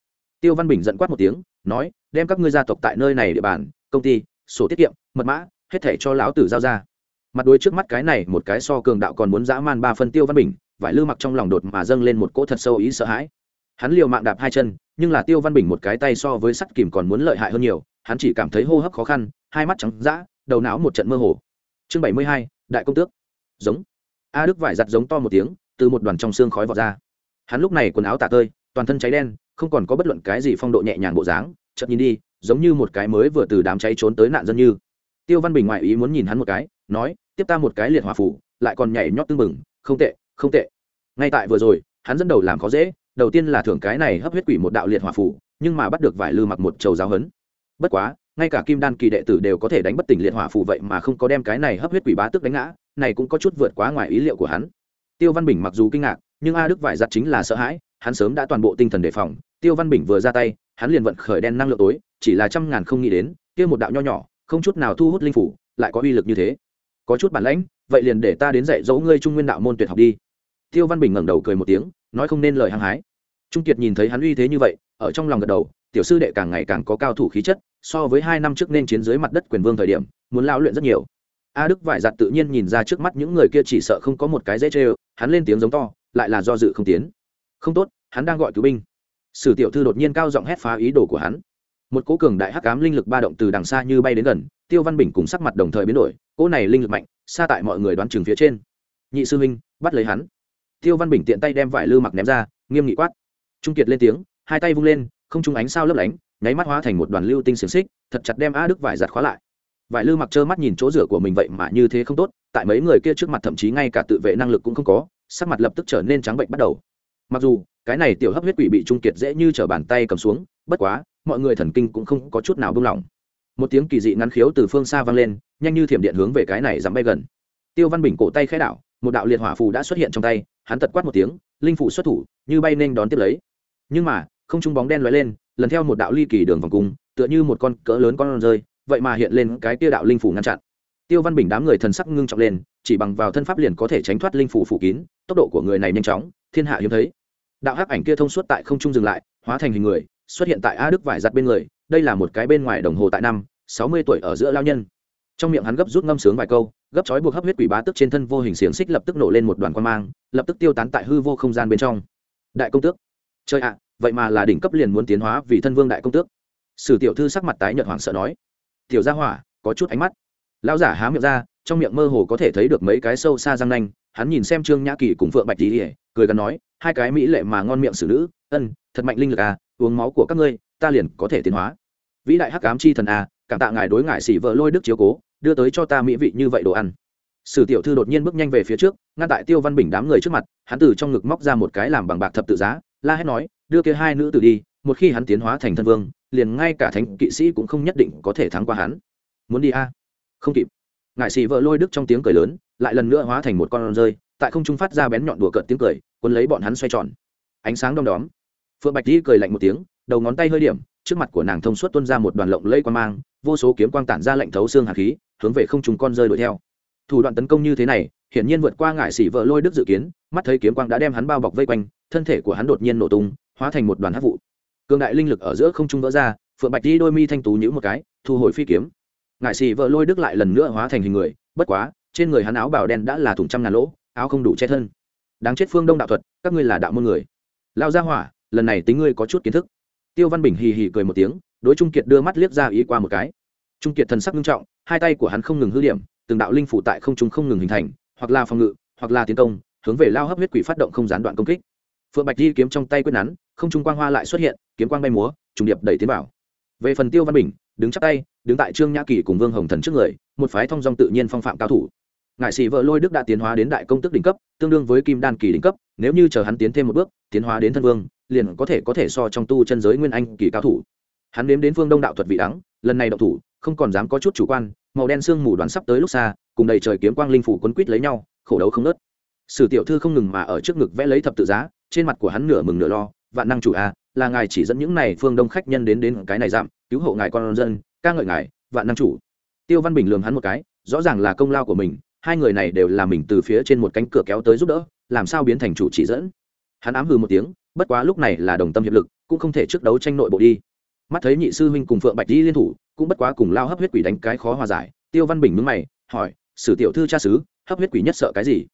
Tiêu văn bình giận quát một tiếng, nói, đem các ngươi gia tộc tại nơi này địa bàn, công ty, sổ tiết kiệm, mật mã, hết thể cho lão tử giao ra. Mặt đối trước mắt cái này, một cái so cường đạo còn muốn dã man ba phân tiêu văn bình, vải lư mặc trong lòng đột mà dâng lên một cỗ thật sâu ý sợ hãi. Hắn liều mạng đạp hai chân, nhưng là tiêu văn bình một cái tay so với sắt kìm còn muốn lợi hại hơn nhiều, hắn chỉ cảm thấy hô hấp khó khăn, hai mắt trắng d đầu não một trận mơ hồ chương bảy mươi hai, đại công tước. Giống. A đức vải giặt giống to một tiếng, từ một đoàn trong xương khói vọt ra. Hắn lúc này quần áo tả tơi, toàn thân cháy đen, không còn có bất luận cái gì phong độ nhẹ nhàng bộ dáng, chợt nhìn đi, giống như một cái mới vừa từ đám cháy trốn tới nạn dân như. Tiêu văn bình ngoại ý muốn nhìn hắn một cái, nói, tiếp ta một cái liệt hỏa phủ, lại còn nhảy nhót tưng bừng, không tệ không tệ. Ngay tại vừa rồi, hắn dẫn đầu làm khó dễ, đầu tiên là thưởng cái này hấp huyết quỷ một đạo liệt hỏa phủ, nhưng mà bắt được vải lư mặc một trầu giáo hấn bất quá ngay cả kim đan kỳ đệ tử đều có thể đánh bất tỉnh liệt hỏa phù vậy mà không có đem cái này hấp huyết quỷ bá tức đánh ngã, này cũng có chút vượt quá ngoài ý liệu của hắn. Tiêu văn bình mặc dù kinh ngạc, nhưng a đức vải giặt chính là sợ hãi, hắn sớm đã toàn bộ tinh thần đề phòng. Tiêu văn bình vừa ra tay, hắn liền vận khởi đen năng lượng tối, chỉ là trăm ngàn không nghĩ đến, kia một đạo nho nhỏ, không chút nào thu hút linh phủ, lại có uy lực như thế. Có chút bản lãnh, vậy liền để ta đến dạy dỗ ngươi trung nguyên đạo môn tuyệt học đi. Tiêu văn bình ngẩng đầu cười một tiếng, nói không nên lời hăng hái. Trung kiệt nhìn thấy hắn uy thế như vậy, ở trong lòng gật đầu tiểu sư đệ càng ngày càng có cao thủ khí chất, so với hai năm trước nên chiến dưới mặt đất quyền vương thời điểm, muốn lao luyện rất nhiều. A đức vải giặt tự nhiên nhìn ra trước mắt những người kia chỉ sợ không có một cái dễ chê, hắn lên tiếng giống to, lại là do dự không tiến. Không tốt, hắn đang gọi cứu binh. Sử tiểu thư đột nhiên cao giọng hét phá ý đồ của hắn. Một cố cường đại hắc ám linh lực ba động từ đằng xa như bay đến gần, tiêu văn bình cùng sắc mặt đồng thời biến đổi, cỗ này linh lực mạnh, xa tại mọi người đoán chừng phía trên. Nhị sư huynh, bắt lấy hắn. Tiêu văn bình tiện tay đem vải lư mặc ném ra, nghiêm nghị quát. Trung kiệt lên tiếng, hai tay vung lên không trung ánh sao lấp lánh, nháy mắt hóa thành một đoàn lưu tinh xiềng xích, thật chặt đem a đức vải giặt khóa lại. Vải lư mặc trơ mắt nhìn chỗ rửa của mình vậy mà như thế không tốt, tại mấy người kia trước mặt thậm chí ngay cả tự vệ năng lực cũng không có, sắc mặt lập tức trở nên trắng bệnh bắt đầu. Mặc dù, cái này tiểu hấp huyết quỷ bị trung kiệt dễ như t bàn tay cầm xuống, bất quá, mọi người thần kinh cũng không có chút nào buông lỏng. Một tiếng kỳ dị ngắn khiếu từ phương xa vang lên, nhanh như thiểm điện hướng về cái này dám bay gần. Tiêu văn bình cổ tay khẽ đảo, một đạo liệt hỏa phù đã xuất hiện trong tay, hắn tật quát một tiếng, linh phủ xuất thủ, như bay nên đón tiếp lấy. Nhưng mà không trung bóng đen lóe lên, lần theo một đạo ly kỳ đường vòng cung, tựa như một con cỡ lớn con rơi, vậy mà hiện lên cái tia đạo linh phủ ngăn chặn. Tiêu văn bình đám người thần sắc ngưng trọng lên, chỉ bằng vào thân pháp liền có thể tránh thoát linh phủ phủ kín, tốc độ của người này nhanh chóng, thiên hạ hiếm thấy. Đạo hắc ảnh kia thông suốt tại không trung dừng lại, hóa thành hình người, xuất hiện tại a đức vải giặt bên người, đây là một cái bên ngoài đồng hồ tại năm, sáu mươi tuổi ở giữa lao nhân. Trong miệng hắn gấp rút ngâm sướng vài câu, gấp chói buộc hấp huyết quỷ bá tức trên thân vô hình xiềng xích lập tức nổ lên một đoàn quan mang, lập tức tiêu tán tại hư vô không gian bên trong. Đại công tước. Chơi ạ vậy mà là đỉnh cấp liền muốn tiến hóa vì thân vương đại công tước. Sử tiểu thư sắc mặt tái nhợt hoảng sợ nói, tiểu gia hỏa, có chút ánh mắt. Lão giả há miệng ra, trong miệng mơ hồ có thể thấy được mấy cái sâu xa răng nanh, hắn nhìn xem trương nhã kỳ cùng phượng bạch tỉ cười gần nói, hai cái mỹ lệ mà ngon miệng xử nữ, ân, thật mạnh linh lực à uống máu của các ngươi, ta liền có thể tiến hóa. Vĩ đại hắc ám chi thần à cảm tạ ngài đối ngại xỉ vợ lôi đức chiếu cố, đưa tới cho ta mỹ vị như vậy đồ ăn. Sử tiểu thư đột nhiên bước nhanh về phía trước, ngăn tại tiêu văn bình đám người trước mặt, hắn từ trong ngực móc ra một cái làm bằng bạc thập tự giá, la hét nói đưa kia hai nữ tử đi, một khi hắn tiến hóa thành thân vương, liền ngay cả thánh kỵ sĩ cũng không nhất định có thể thắng qua hắn. Muốn đi a? À? không kịp. Ngại sĩ vợ lôi đức trong tiếng cười lớn, lại lần nữa hóa thành một con rơi, tại không trung phát ra bén nhọn đùa cợt tiếng cười quân lấy bọn hắn xoay tròn. Ánh sáng đom đóm. Phượng bạch di cười lạnh một tiếng, đầu ngón tay hơi điểm, trước mặt của nàng thông suốt tuôn ra một đoàn lộng lây quan mang, vô số kiếm quang tản ra lạnh thấu xương hạt khí, hướng về không trung con rơi đuổi theo. Thủ đoạn tấn công như thế này, hiển nhiên vượt qua ngại sĩ vợ lôi đức dự kiến, mắt thấy kiếm quang đã đem hắn bao bọc vây quanh, thân thể của hắn đột nhiên nổ tung hóa thành một đoàn hát vụ. Cường đại linh lực ở giữa không trung vỡ ra, phượng bạch đi đôi mi thanh tú nhữ một cái, thu hồi phi kiếm. Ngại xì vợ lôi đức lại lần nữa hóa thành hình người, bất quá, trên người hắn áo bào đen đã là thủng trăm ngàn lỗ, áo không đủ che thân. Đáng chết phương đông đạo thuật, các ngươi là đạo môn người. Lao ra hỏa, lần này tính ngươi có chút kiến thức. Tiêu văn bình hì hì cười một tiếng, đối trung kiệt đưa mắt liếc ra ý qua một cái. Trung kiệt thần sắc nghiêm trọng, hai tay của hắn không ngừng hư điểm, từng đạo linh phủ tại không trung không ngừng hình thành, hoặc là phòng ngự, hoặc là tiến công, hướng về lao hấp huyết quỷ phát động không gián đoạn công kích phượng bạch di kiếm trong tay quyết nắn, không trung quang hoa lại xuất hiện, kiếm quang bay múa, trùng điệp đẩy tiến vào. Về phần tiêu văn bình, đứng chắc tay, đứng tại trương nhã kỳ cùng vương hồng thần trước người, một phái thông dong tự nhiên phong phạm cao thủ. Ngại sĩ vợ lôi đức đã tiến hóa đến đại công tức đỉnh cấp, tương đương với kim đan kỳ đỉnh cấp, nếu như chờ hắn tiến thêm một bước, tiến hóa đến thân vương, liền có thể có thể so trong tu chân giới nguyên anh kỳ cao thủ. Hắn nếm đến phương đông đạo thuật vị đắng, lần này động thủ, không còn dám có chút chủ quan, màu đen sương mù đoàn sắp tới lúc xa, cùng đầy trời kiếm quang linh phủ quấn quýt lấy nhau, khổ đấu không nớt sử tiểu thư không ngừng mà ở trước ngực vẽ lấy thập tự giá trên mặt của hắn nửa mừng nửa lo vạn năng chủ a à, là ngài chỉ dẫn những này phương đông khách nhân đến đến cái này giảm cứu hộ ngài con dân ca ngợi ngài vạn năng chủ. Tiêu văn bình lường hắn một cái rõ ràng là công lao của mình hai người này đều là mình từ phía trên một cánh cửa kéo tới giúp đỡ làm sao biến thành chủ chỉ dẫn? Hắn ám hừ một tiếng bất quá lúc này là đồng tâm hiệp lực cũng không thể trước đấu tranh nội bộ đi. Mắt thấy nhị sư huynh cùng phượng bạch di liên thủ cũng bất quá cùng lao hấp huyết quỷ đánh cái khó hòa giải tiêu văn bình mướn mày hỏi sử tiểu thư cha sứ hấp huyết quỷ nhất sợ cái gì?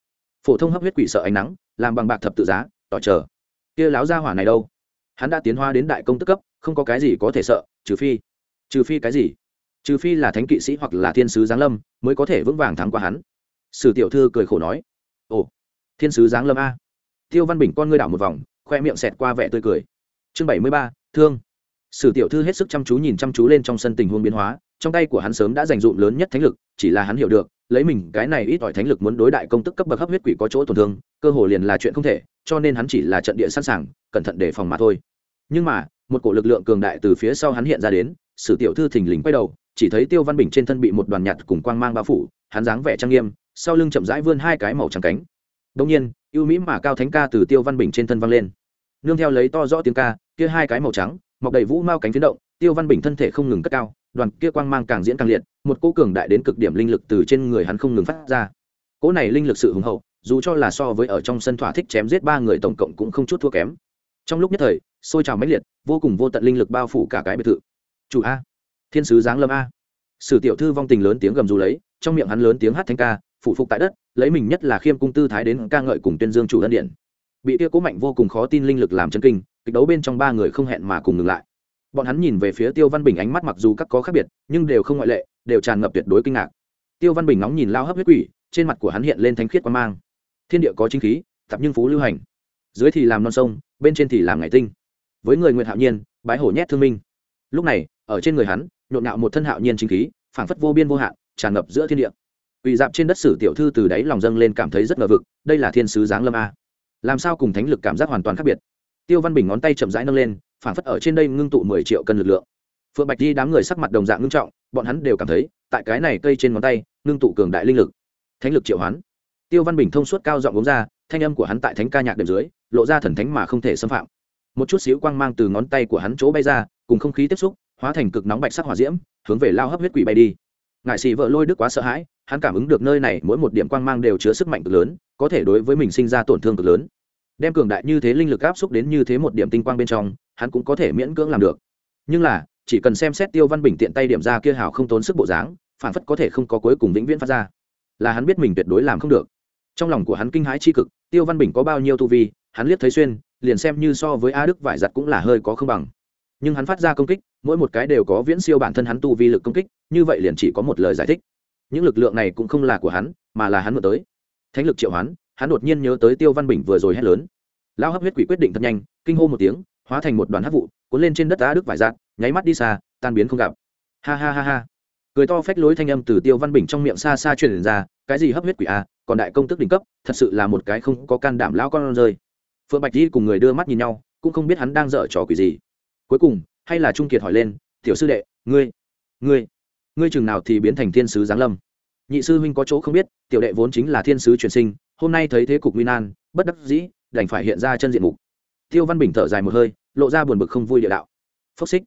Phổ thông hấp huyết quỷ sợ ánh nắng làm bằng bạc thập tự giá tỏ chờ. Kia láo ra hỏa này đâu? Hắn đã tiến hóa đến đại công tức cấp, không có cái gì có thể sợ, trừ phi trừ phi cái gì? Trừ phi là thánh kỵ sĩ hoặc là thiên sứ giáng lâm, mới có thể vững vàng thắng qua hắn. Sử tiểu thư cười khổ nói. Ồ, thiên sứ giáng lâm a. Tiêu văn bình con ngươi đảo một vòng, khoe miệng xẹt qua vẻ tươi cười. Chương bảy mươi ba, thương. Sử tiểu thư hết sức chăm chú nhìn chăm chú lên trong sân tình huống biến hóa, trong tay của hắn sớm đã dành dụm lớn nhất thánh lực, chỉ là hắn hiểu được, lấy mình cái này ít ỏi thánh lực muốn đối đại công tức cấp bậc hấp huyết quỷ có chỗ tổn thương cơ hồ liền là chuyện không thể, cho nên hắn chỉ là trận địa sẵn sàng, cẩn thận đề phòng mà thôi. Nhưng mà, một cổ lực lượng cường đại từ phía sau hắn hiện ra đến, sử tiểu thư thình lình quay đầu, chỉ thấy tiêu văn bình trên thân bị một đoàn nhạt cùng quang mang bao phủ, hắn dáng vẻ trang nghiêm, sau lưng chậm rãi vươn hai cái màu trắng cánh. Đông nhiên, ưu mỹ mà cao thánh ca từ tiêu văn bình trên thân vang lên. Nương theo lấy to rõ tiếng ca, kia hai cái màu trắng, mọc đầy vũ mao cánh phiến động, tiêu văn bình thân thể không ngừng cất cao, đoàn kia quang mang càng diễn càng liệt, một cỗ cường đại đến cực điểm linh lực từ trên người hắn không ngừng phát ra. Cỗ này linh lực sự hùng hậu dù cho là so với ở trong sân thỏa thích chém giết ba người tổng cộng cũng không chút thua kém. Trong lúc nhất thời, xôi trào mãnh liệt, vô cùng vô tận linh lực bao phủ cả cái biệt thự. Chủ a. Thiên sứ giáng lâm a. Sử tiểu thư vong tình lớn tiếng gầm rú lấy, trong miệng hắn lớn tiếng hát thanh ca phụ phục tại đất, lấy mình nhất là khiêm cung tư thái đến ca ngợi cùng tuyên dương chủ đơn điện. Bị kia cố mạnh vô cùng khó tin linh lực làm chân kinh, kịch đấu bên trong ba người không hẹn mà cùng ngừng lại. Bọn hắn nhìn về phía tiêu văn bình ánh mắt mặc dù các có khác biệt, nhưng đều không ngoại lệ, đều tràn ngập tuyệt đối kinh ngạc. Tiêu văn bình nóng nhìn lao hấp huyết quỷ, trên mặt của hắn hiện lên thánh khiết quan mang thiên địa có chính khí tập nhưng phú lưu hành dưới thì làm non sông bên trên thì làm ngày tinh với người nguyện hạo nhiên bái hổ nhét thương minh lúc này ở trên người hắn nhộn nhạo một thân hạo nhiên chính khí phảng phất vô biên vô hạn tràn ngập giữa thiên địa ủy dạp trên đất sử tiểu thư từ đáy lòng dâng lên cảm thấy rất ngờ vực, đây là thiên sứ giáng lâm a. Làm sao cùng thánh lực cảm giác hoàn toàn khác biệt. Tiêu Văn Bình ngón tay chậm rãi nâng lên, phảng phất ở trên đây ngưng tụ mười triệu cân lực lượng. Phượng Bạch đi đám người sắc mặt đồng dạng ngưng trọng, bọn hắn đều cảm thấy, tại cái này cây trên ngón tay, ngưng tụ cường đại linh lực. Thánh lực triệu hoán. Tiêu Văn Bình thông suốt cao giọng uống ra, thanh âm của hắn tại thánh ca nhạc đệm dưới, lộ ra thần thánh mà không thể xâm phạm. Một chút xíu quang mang từ ngón tay của hắn chỗ bay ra, cùng không khí tiếp xúc, hóa thành cực nóng bạch sắc hỏa diễm, hướng về lao hấp huyết quỷ bay đi. Ngại sĩ vợ lôi đức quá sợ hãi, hắn cảm ứng được nơi này mỗi một điểm quang mang đều chứa sức mạnh cực lớn có thể đối với mình sinh ra tổn thương cực lớn đem cường đại như thế linh lực áp xúc đến như thế một điểm tinh quang bên trong hắn cũng có thể miễn cưỡng làm được nhưng là chỉ cần xem xét tiêu văn bình tiện tay điểm ra kia hào không tốn sức bộ dáng phản phất có thể không có cuối cùng vĩnh viễn phát ra là hắn biết mình tuyệt đối làm không được trong lòng của hắn kinh hãi chi cực, tiêu văn bình có bao nhiêu tu vi, hắn liếc thấy xuyên, liền xem như so với a đức vải giặt cũng là hơi có không bằng. Nhưng hắn phát ra công kích, mỗi một cái đều có viễn siêu bản thân hắn tu vi lực công kích, như vậy liền chỉ có một lời giải thích. Những lực lượng này cũng không là của hắn, mà là hắn mượn tới. Thánh lực triệu hắn hắn đột nhiên nhớ tới tiêu văn bình vừa rồi hét lớn. Lao hấp huyết quỷ quyết định thật nhanh, kinh hô một tiếng, hóa thành một đoàn hấp vụ, cuốn lên trên đất đá đức vải dạn nháy mắt đi xa, tan biến không gặp. Ha ha ha ha. Cười to phách lối thanh âm từ tiêu văn bình trong miệng xa xa truyền ra cái gì hấp huyết quỷ a à, còn đại công tức đỉnh cấp thật sự là một cái không có can đảm lão con rơi. Phượng bạch di cùng người đưa mắt nhìn nhau cũng không biết hắn đang dở trò quỷ gì. Cuối cùng hay là trung kiệt hỏi lên tiểu sư đệ ngươi ngươi ngươi chừng nào thì biến thành thiên sứ giáng lâm? Nhị sư huynh có chỗ không biết tiểu đệ vốn chính là thiên sứ truyền sinh hôm nay thấy thế cục nguy nan bất đắc dĩ đành phải hiện ra chân diện mục. Tiêu văn bình thở dài một hơi lộ ra buồn bực không vui địa đạo. Phốc xích.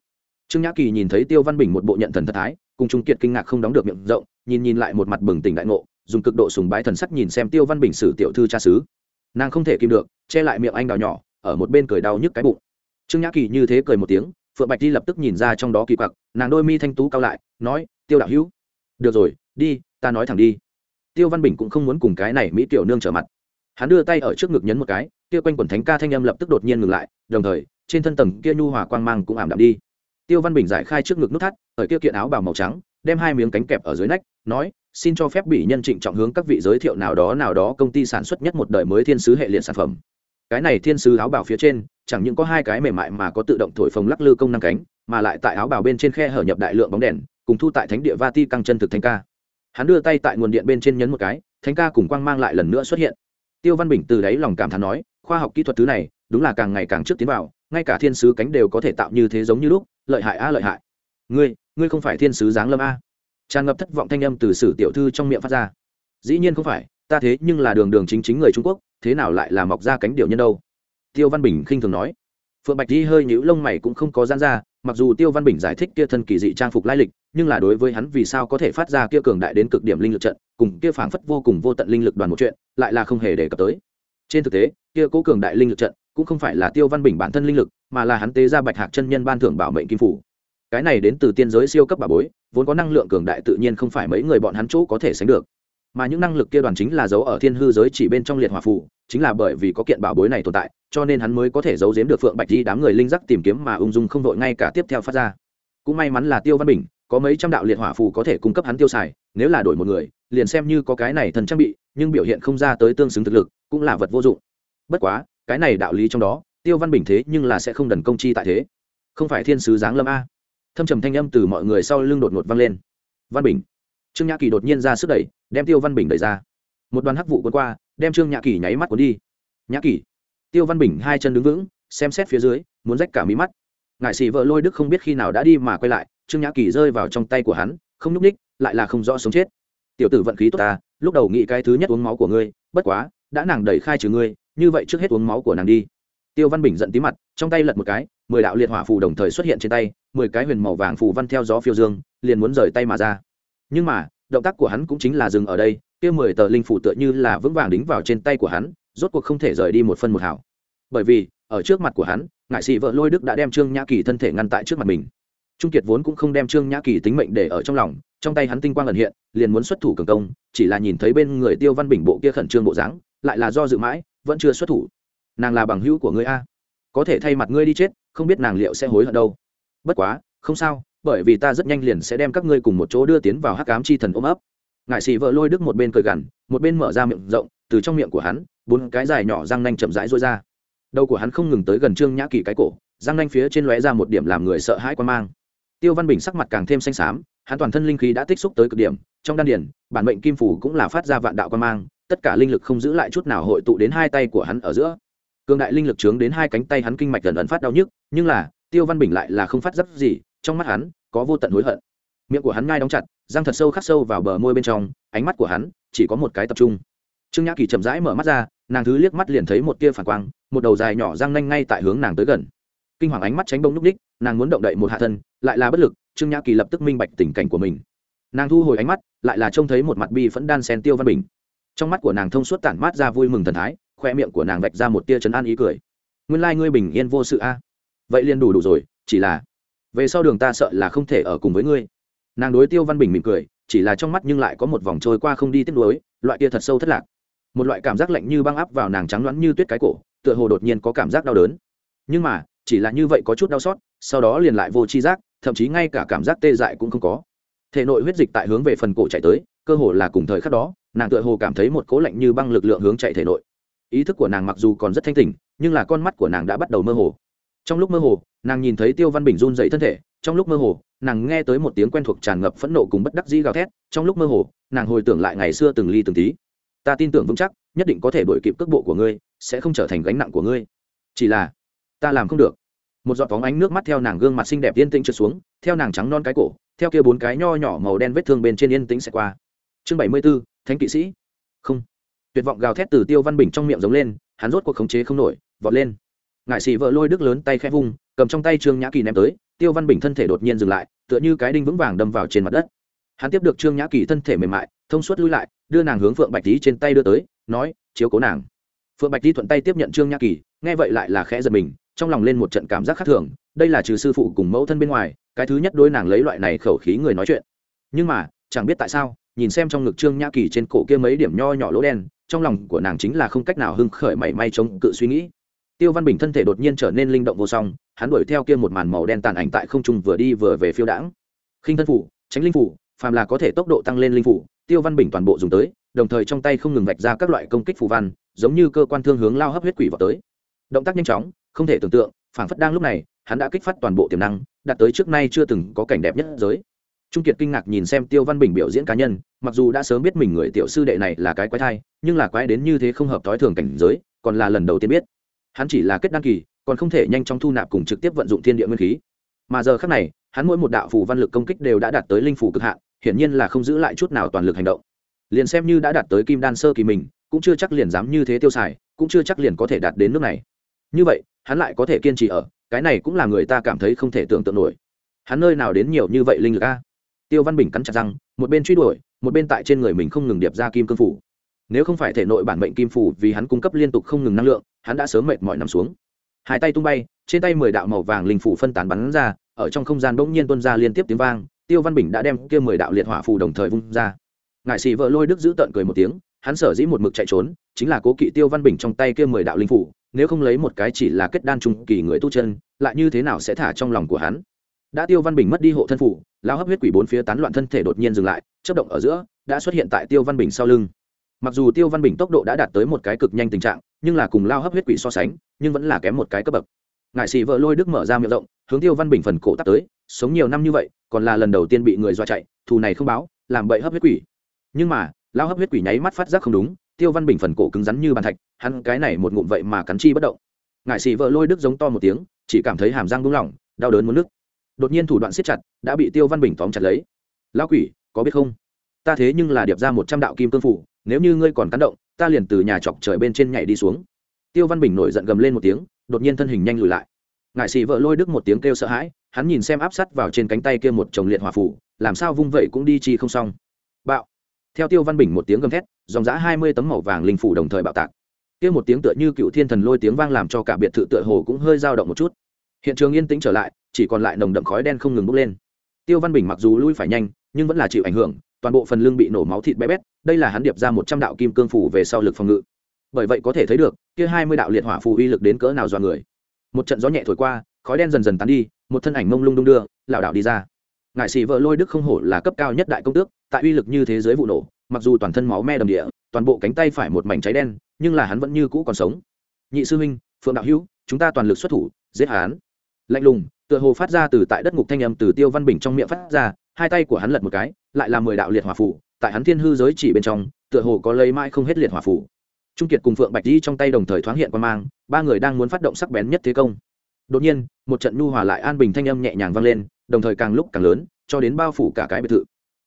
Trương nhã kỳ nhìn thấy tiêu văn bình một bộ nhận thần thật thái cùng trung kiệt kinh ngạc không đóng được miệng rộng nhìn nhìn lại một mặt bừng tỉnh đại ngộ dùng cực độ sùng bái thần sắc nhìn xem tiêu văn bình sử tiểu thư cha xứ. Nàng không thể kìm được, che lại miệng anh đào nhỏ, ở một bên cười đau nhức cái bụng. Trương nhã kỳ như thế cười một tiếng, phượng bạch đi lập tức nhìn ra trong đó kỳ quặc, nàng đôi mi thanh tú cao lại, nói, tiêu đạo hữu. Được rồi, đi, ta nói thẳng đi. Tiêu văn bình cũng không muốn cùng cái này mỹ tiểu nương trở mặt. Hắn đưa tay ở trước ngực nhấn một cái, kia quanh quần thánh ca thanh âm lập tức đột nhiên ngừng lại, đồng thời, trên thân tầng kia nhu hòa quang mang cũng ảm đạm đi. Tiêu văn bình giải khai trước ngực nút thắt, ở kia kiện áo bào màu trắng đem hai miếng cánh kẹp ở dưới nách, nói, xin cho phép bị nhân trịnh trọng hướng các vị giới thiệu nào đó nào đó công ty sản xuất nhất một đời mới thiên sứ hệ liệt sản phẩm. Cái này thiên sứ áo bào phía trên, chẳng những có hai cái mềm mại mà có tự động thổi phồng lắc lư công năng cánh, mà lại tại áo bào bên trên khe hở nhập đại lượng bóng đèn, cùng thu tại thánh địa vati căng chân thực thánh ca. Hắn đưa tay tại nguồn điện bên trên nhấn một cái, thánh ca cùng quang mang lại lần nữa xuất hiện. Tiêu văn bình từ đáy lòng cảm thán nói, khoa học kỹ thuật thứ này, đúng là càng ngày càng trước tiến vào, ngay cả thiên sứ cánh đều có thể tạo như thế giống như lúc, lợi hại a, lợi hại ngươi ngươi không phải thiên sứ giáng lâm a? Tràn ngập thất vọng thanh âm từ sử tiểu thư trong miệng phát ra. Dĩ nhiên không phải, ta thế nhưng là đường đường chính chính người trung quốc, thế nào lại là mọc ra cánh điệu nhân đâu? Tiêu văn bình khinh thường nói. Phượng bạch di hơi nhũ lông mày cũng không có gian ra, mặc dù tiêu văn bình giải thích kia thân kỳ dị trang phục lai lịch, nhưng là đối với hắn vì sao có thể phát ra kia cường đại đến cực điểm linh lực trận, cùng kia phảng phất vô cùng vô tận linh lực đoàn một chuyện, lại là không hề đề cập tới. Trên thực tế, kia cố cường đại linh lực trận cũng không phải là tiêu văn bình bản thân linh lực, mà là hắn tế ra bạch hạc chân nhân ban thưởng bảo mệnh kim phủ cái này đến từ tiên giới siêu cấp bà bối, vốn có năng lượng cường đại tự nhiên không phải mấy người bọn hắn chỗ có thể sánh được. Mà những năng lực kia đoàn chính là giấu ở thiên hư giới chỉ bên trong liệt hỏa phù, chính là bởi vì có kiện bảo bối này tồn tại, cho nên hắn mới có thể giấu giếm được phượng bạch di đám người linh giác tìm kiếm mà ung dung không đội ngay cả tiếp theo phát ra. Cũng may mắn là tiêu văn bình, có mấy trăm đạo liệt hỏa phù có thể cung cấp hắn tiêu xài, nếu là đổi một người, liền xem như có cái này thần trang bị, nhưng biểu hiện không ra tới tương xứng thực lực, cũng là vật vô dụng. Bất quá, cái này đạo lý trong đó, tiêu văn bình thế nhưng là sẽ không đần công chi tại thế. Không phải thiên sứ giáng lâm a thâm trầm thanh âm từ mọi người sau lưng đột ngột vang lên. Văn bình. Trương nhã kỳ đột nhiên ra sức đẩy, đem tiêu văn bình đẩy ra. Một đoàn hắc vụ cuốn qua, đem trương nhã kỳ nháy mắt cuốn đi. Nhã kỳ. Tiêu văn bình hai chân đứng vững, xem xét phía dưới, muốn rách cả mí mắt. Ngại sĩ vợ lôi đức không biết khi nào đã đi mà quay lại, trương nhã kỳ rơi vào trong tay của hắn, không nhúc ních lại là không rõ sống chết. Tiểu tử vận khí tốt ta, lúc đầu nghĩ cái thứ nhất uống máu của ngươi, bất quá, đã nàng đẩy khai trừ ngươi, như vậy trước hết uống máu của nàng đi tiêu văn bình giận tí mặt, trong tay lật một cái, mười đạo liệt hỏa phù đồng thời xuất hiện trên tay, mười cái huyền màu vàng phù văn theo gió phiêu dương, liền muốn rời tay mà ra. Nhưng mà, động tác của hắn cũng chính là dừng ở đây, kia mười tờ linh phủ tựa như là vững vàng đính vào trên tay của hắn, rốt cuộc không thể rời đi một phân một hảo bởi vì, ở trước mặt của hắn ngại sĩ vợ lôi đức đã đem trương nhã kỳ thân thể ngăn tại trước mặt mình. Trung kiệt vốn cũng không đem trương nhã kỳ tính mệnh để ở trong lòng, trong tay hắn tinh quang ẩn hiện, liền muốn xuất thủ cường công, chỉ là nhìn thấy bên người tiêu văn bình bộ kia khẩn trương bộ dáng, lại là do dự mãi, vẫn chưa xuất thủ nàng là bằng hữu của ngươi a. Có thể thay mặt ngươi đi chết, không biết nàng liệu sẽ hối hận đâu. Bất quá, không sao, bởi vì ta rất nhanh liền sẽ đem các ngươi cùng một chỗ đưa tiến vào hắc cám chi thần ôm ấp. Ngại sĩ vợ lôi đức một bên cười gằn, một bên mở ra miệng rộng, từ trong miệng của hắn, bốn cái dài nhỏ răng nanh chậm rãi rối ra. Đầu của hắn không ngừng tới gần trương nhã kỳ cái cổ, răng nanh phía trên lóe ra một điểm làm người sợ hãi quan mang. Tiêu văn bình sắc mặt càng thêm xanh xám, hắn toàn thân linh khí đã tích xúc tới cực điểm, trong đan điển bản mệnh kim phủ cũng là phát ra vạn đạo quan mang, tất cả linh lực không giữ lại chút nào hội tụ đến hai tay của hắn ở giữa cường đại linh lực trướng đến hai cánh tay hắn kinh mạch gần ẩn phát đau nhức, nhưng là, tiêu văn bình lại là không phát giác gì, trong mắt hắn, có vô tận hối hận. Miệng của hắn ngai đóng chặt, răng thật sâu khắc sâu vào bờ môi bên trong, ánh mắt của hắn chỉ có một cái tập trung. Trương nhã kỳ chậm rãi mở mắt ra, nàng thứ liếc mắt liền thấy một tia phản quang, một đầu dài nhỏ răng nanh ngay tại hướng nàng tới gần. Kinh hoàng ánh mắt tránh bông núp ních, nàng muốn động đậy một hạ thân, lại là bất lực, trương nhã kỳ lập tức minh bạch tình cảnh của mình. Nàng thu hồi ánh mắt, lại là trông thấy một mặt bi phẫn đan sen tiêu văn bình. Trong mắt của nàng thông suốt tản mát ra vui mừng thần thái khoe miệng của nàng vạch ra một tia chấn an ý cười. Nguyên lai、like、ngươi bình yên vô sự a. Vậy liền đủ đủ rồi, chỉ là về sau đường ta sợ là không thể ở cùng với ngươi. Nàng đối tiêu văn bình mỉm cười, chỉ là trong mắt nhưng lại có một vòng trôi qua không đi tiếp nối, loại kia thật sâu thất lạc. Một loại cảm giác lạnh như băng áp vào nàng trắng loãng như tuyết cái cổ, tựa hồ đột nhiên có cảm giác đau đớn. Nhưng mà, chỉ là như vậy có chút đau xót, sau đó liền lại vô tri giác, thậm chí ngay cả cảm giác tê dại cũng không có. Thể nội huyết dịch tại hướng về phần cổ chạy tới, cơ hồ là cùng thời khắc đó, nàng tựa hồ cảm thấy một cố lạnh như băng lực lượng hướng chạy thể nội ý thức của nàng mặc dù còn rất thanh tỉnh, nhưng là con mắt của nàng đã bắt đầu mơ hồ. Trong lúc mơ hồ, nàng nhìn thấy tiêu văn bình run dậy thân thể, trong lúc mơ hồ, nàng nghe tới một tiếng quen thuộc tràn ngập phẫn nộ cùng bất đắc dĩ gào thét, trong lúc mơ hồ, nàng hồi tưởng lại ngày xưa từng ly từng tí. Ta tin tưởng vững chắc, nhất định có thể đổi kịp cước bộ của ngươi, sẽ không trở thành gánh nặng của ngươi. Chỉ là, ta làm không được. Một giọt phóng ánh nước mắt theo nàng gương mặt xinh đẹp yên tĩnh trượt xuống, theo nàng trắng non cái cổ, theo kia bốn cái nho nhỏ màu đen vết thương bên trên yên tĩnh sẽ qua. Chương bảy mươi b ố thánh kỵ sĩ. Không tuyệt vọng gào thét từ tiêu văn bình trong miệng giống lên, hắn rốt cuộc khống chế không nổi, vọt lên. Ngại sĩ vợ lôi đức lớn tay khẽ vung, cầm trong tay trương nhã kỳ ném tới, tiêu văn bình thân thể đột nhiên dừng lại, tựa như cái đinh vững vàng đâm vào trên mặt đất. Hắn tiếp được trương nhã kỳ thân thể mềm mại, thông suốt lui lại, đưa nàng hướng phượng bạch tý trên tay đưa tới, nói, chiếu cố nàng. Phượng bạch tý thuận tay tiếp nhận trương nhã kỳ, nghe vậy lại là khẽ giật mình, trong lòng lên một trận cảm giác khác thường, đây là trừ sư phụ cùng mẫu thân bên ngoài, cái thứ nhất đôi nàng lấy loại này khẩu khí người nói chuyện. Nhưng mà, chẳng biết tại sao, nhìn xem trong ngực trương nhã kỳ trên cổ kia mấy điểm nho nhỏ lỗ đen trong lòng của nàng chính là không cách nào hưng khởi mảy may chống cự suy nghĩ. Tiêu văn bình thân thể đột nhiên trở nên linh động vô song, hắn đuổi theo kia một màn màu đen tàn ảnh tại không trung vừa đi vừa về phiêu đãng. Khinh thân phủ, tránh linh phủ, phàm là có thể tốc độ tăng lên linh phủ, tiêu văn bình toàn bộ dùng tới, đồng thời trong tay không ngừng vạch ra các loại công kích phù văn, giống như cơ quan thương hướng lao hấp huyết quỷ vào tới. Động tác nhanh chóng, không thể tưởng tượng, phảng phất đang lúc này, hắn đã kích phát toàn bộ tiềm năng, đạt tới trước nay chưa từng có cảnh đẹp nhất giới trung kiệt kinh ngạc nhìn xem tiêu văn bình biểu diễn cá nhân, mặc dù đã sớm biết mình người tiểu sư đệ này là cái quái thai, nhưng là quái đến như thế không hợp thói thường cảnh giới, còn là lần đầu tiên biết. Hắn chỉ là kết đăng kỳ, còn không thể nhanh chóng thu nạp cùng trực tiếp vận dụng thiên địa nguyên khí. Mà giờ khác này, hắn mỗi một đạo phù văn lực công kích đều đã đạt tới linh phủ cực hạn, hiển nhiên là không giữ lại chút nào toàn lực hành động. Liền xem như đã đạt tới kim đan sơ kỳ mình, cũng chưa chắc liền dám như thế tiêu xài, cũng chưa chắc liền có thể đạt đến nước này. Như vậy, hắn lại có thể kiên trì ở, cái này cũng là người ta cảm thấy không thể tưởng tượng nổi. Hắn nơi nào đến nhiều như vậy linh lực a? Tiêu văn bình cắn chặt răng, một bên truy đuổi, một bên tại trên người mình không ngừng điệp ra kim cương phủ. Nếu không phải thể nội bản mệnh kim phủ, vì hắn cung cấp liên tục không ngừng năng lượng, hắn đã sớm mệt mỏi nằm xuống. Hai tay tung bay, trên tay mười đạo màu vàng linh phủ phân tán bắn ra, ở trong không gian bỗng nhiên tuân ra liên tiếp tiếng vang, tiêu văn bình đã đem kia mười đạo liệt hỏa phù đồng thời vung ra. Ngại sĩ vợ lôi đức giữ tợn cười một tiếng, hắn sở dĩ một mực chạy trốn, chính là cố kỵ tiêu văn bình trong tay kia mười đạo linh phủ, nếu không lấy một cái chỉ là kết đan trung kỳ người tu chân, lại như thế nào sẽ thả trong lòng của hắn? Đã tiêu văn bình mất đi hộ thân phủ lao hấp huyết quỷ bốn phía tán loạn thân thể đột nhiên dừng lại chất động ở giữa, đã xuất hiện tại tiêu văn bình sau lưng. Mặc dù tiêu văn bình tốc độ đã đạt tới một cái cực nhanh tình trạng, nhưng là cùng lao hấp huyết quỷ so sánh, nhưng vẫn là kém một cái cấp bậc. Ngại xì vợ lôi đức mở ra miệng rộng, hướng tiêu văn bình phần cổ tắt tới, sống nhiều năm như vậy, còn là lần đầu tiên bị người dọa chạy, thù này không báo, làm bậy hấp huyết quỷ. Nhưng mà lao hấp huyết quỷ nháy mắt phát giác không đúng, tiêu văn bình phần cổ cứng rắn như bàn thạch, hắn cái này một ngụm vậy mà cắn chi bất động. Ngại xì vợ lôi đức giống to một tiếng, chỉ cảm thấy hàm răng buông lỏng, đau đớn muốn nức đột nhiên thủ đoạn siết chặt, đã bị tiêu văn bình tóm chặt lấy. Lão quỷ, có biết không? Ta thế nhưng là điệp ra một trăm đạo kim cương phủ, nếu như ngươi còn cắn động, ta liền từ nhà chọc trời bên trên nhảy đi xuống. Tiêu văn bình nổi giận gầm lên một tiếng, đột nhiên thân hình nhanh lùi lại. Ngại sĩ vợ lôi đức một tiếng kêu sợ hãi, hắn nhìn xem áp sát vào trên cánh tay kia một chồng liệt hỏa phủ, làm sao vung vậy cũng đi chi không xong. Bạo. Theo tiêu văn bình một tiếng gầm thét, dòng giã hai mươi tấm màu vàng linh phủ đồng thời bạo tạc. Kia một tiếng tựa như cựu thiên thần lôi tiếng vang làm cho cả biệt thự tựa hồ cũng hơi dao động một chút. Hiện trường yên tĩnh trở lại chỉ còn lại nồng đậm khói đen không ngừng bốc lên. Tiêu văn bình mặc dù lui phải nhanh, nhưng vẫn là chịu ảnh hưởng, toàn bộ phần lưng bị nổ máu thịt bé bét, đây là hắn điệp ra một trăm đạo kim cương phủ về sau lực phòng ngự. Bởi vậy có thể thấy được, kia hai mươi đạo liệt hỏa phù uy lực đến cỡ nào do người. Một trận gió nhẹ thổi qua, khói đen dần dần tán đi, một thân ảnh mông lung đung đưa, lảo đảo đi ra. Ngại sĩ vợ lôi đức không hổ là cấp cao nhất đại công tước, tại uy lực như thế giới vụ nổ, mặc dù toàn thân máu me đầm địa, toàn bộ cánh tay phải một mảnh cháy đen, nhưng là hắn vẫn như cũ còn sống. Nhị sư huynh, phượng đạo hữu, chúng ta toàn lực xuất thủ, giết hắn. Lạnh lùng tựa hồ phát ra từ tại đất ngục thanh âm từ tiêu văn bình trong miệng phát ra, hai tay của hắn lật một cái, lại là mười đạo liệt hỏa phủ, tại hắn thiên hư giới chỉ bên trong, tựa hồ có lấy mãi không hết liệt hỏa phủ. Trung kiệt cùng phượng bạch di trong tay đồng thời thoáng hiện qua mang, ba người đang muốn phát động sắc bén nhất thế công. Đột nhiên, một trận nhu hòa lại an bình thanh âm nhẹ nhàng vang lên, đồng thời càng lúc càng lớn, cho đến bao phủ cả cái biệt thự.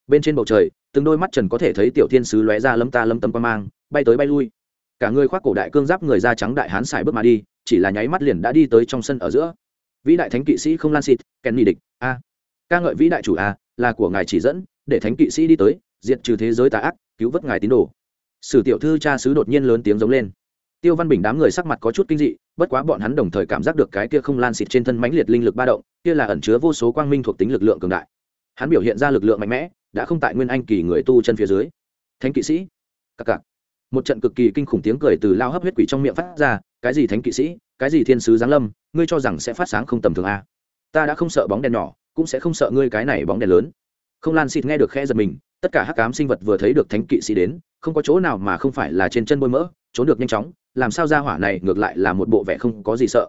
Bên trên bầu trời, từng đôi mắt trần có thể thấy tiểu thiên sứ lóe ra lâm ta lâm tâm qua mang, bay tới bay lui. Cả người khoác cổ đại cương giáp người da trắng đại hán xài bước mà đi, chỉ là nháy mắt liền đã đi tới trong sân ở giữa vĩ đại thánh kỵ sĩ không lan xịt, kèn nghị địch, a. Ca ngợi vĩ đại chủ a, là của ngài chỉ dẫn, để thánh kỵ sĩ đi tới, diệt trừ thế giới tà ác, cứu vớt ngài tín đồ. Sử tiểu thư cha sứ đột nhiên lớn tiếng giống lên. Tiêu văn bình đám người sắc mặt có chút kinh dị, bất quá bọn hắn đồng thời cảm giác được cái kia không lan xịt trên thân mãnh liệt linh lực ba động, kia là ẩn chứa vô số quang minh thuộc tính lực lượng cường đại. Hắn biểu hiện ra lực lượng mạnh mẽ, đã không tại nguyên anh kỳ người tu chân phía dưới. Thánh kỵ sĩ, cặc cặc. Một trận cực kỳ kinh khủng tiếng cười từ lao hấp huyết quỷ trong miệng phát ra cái gì thánh kỵ sĩ, cái gì thiên sứ giáng lâm, ngươi cho rằng sẽ phát sáng không tầm thường a ta đã không sợ bóng đèn nhỏ, cũng sẽ không sợ ngươi cái này bóng đèn lớn. Không lan xịt nghe được khe giật mình, tất cả hắc cám sinh vật vừa thấy được thánh kỵ sĩ đến, không có chỗ nào mà không phải là trên chân bôi mỡ, trốn được nhanh chóng, làm sao ra hỏa này ngược lại là một bộ vẻ không có gì sợ.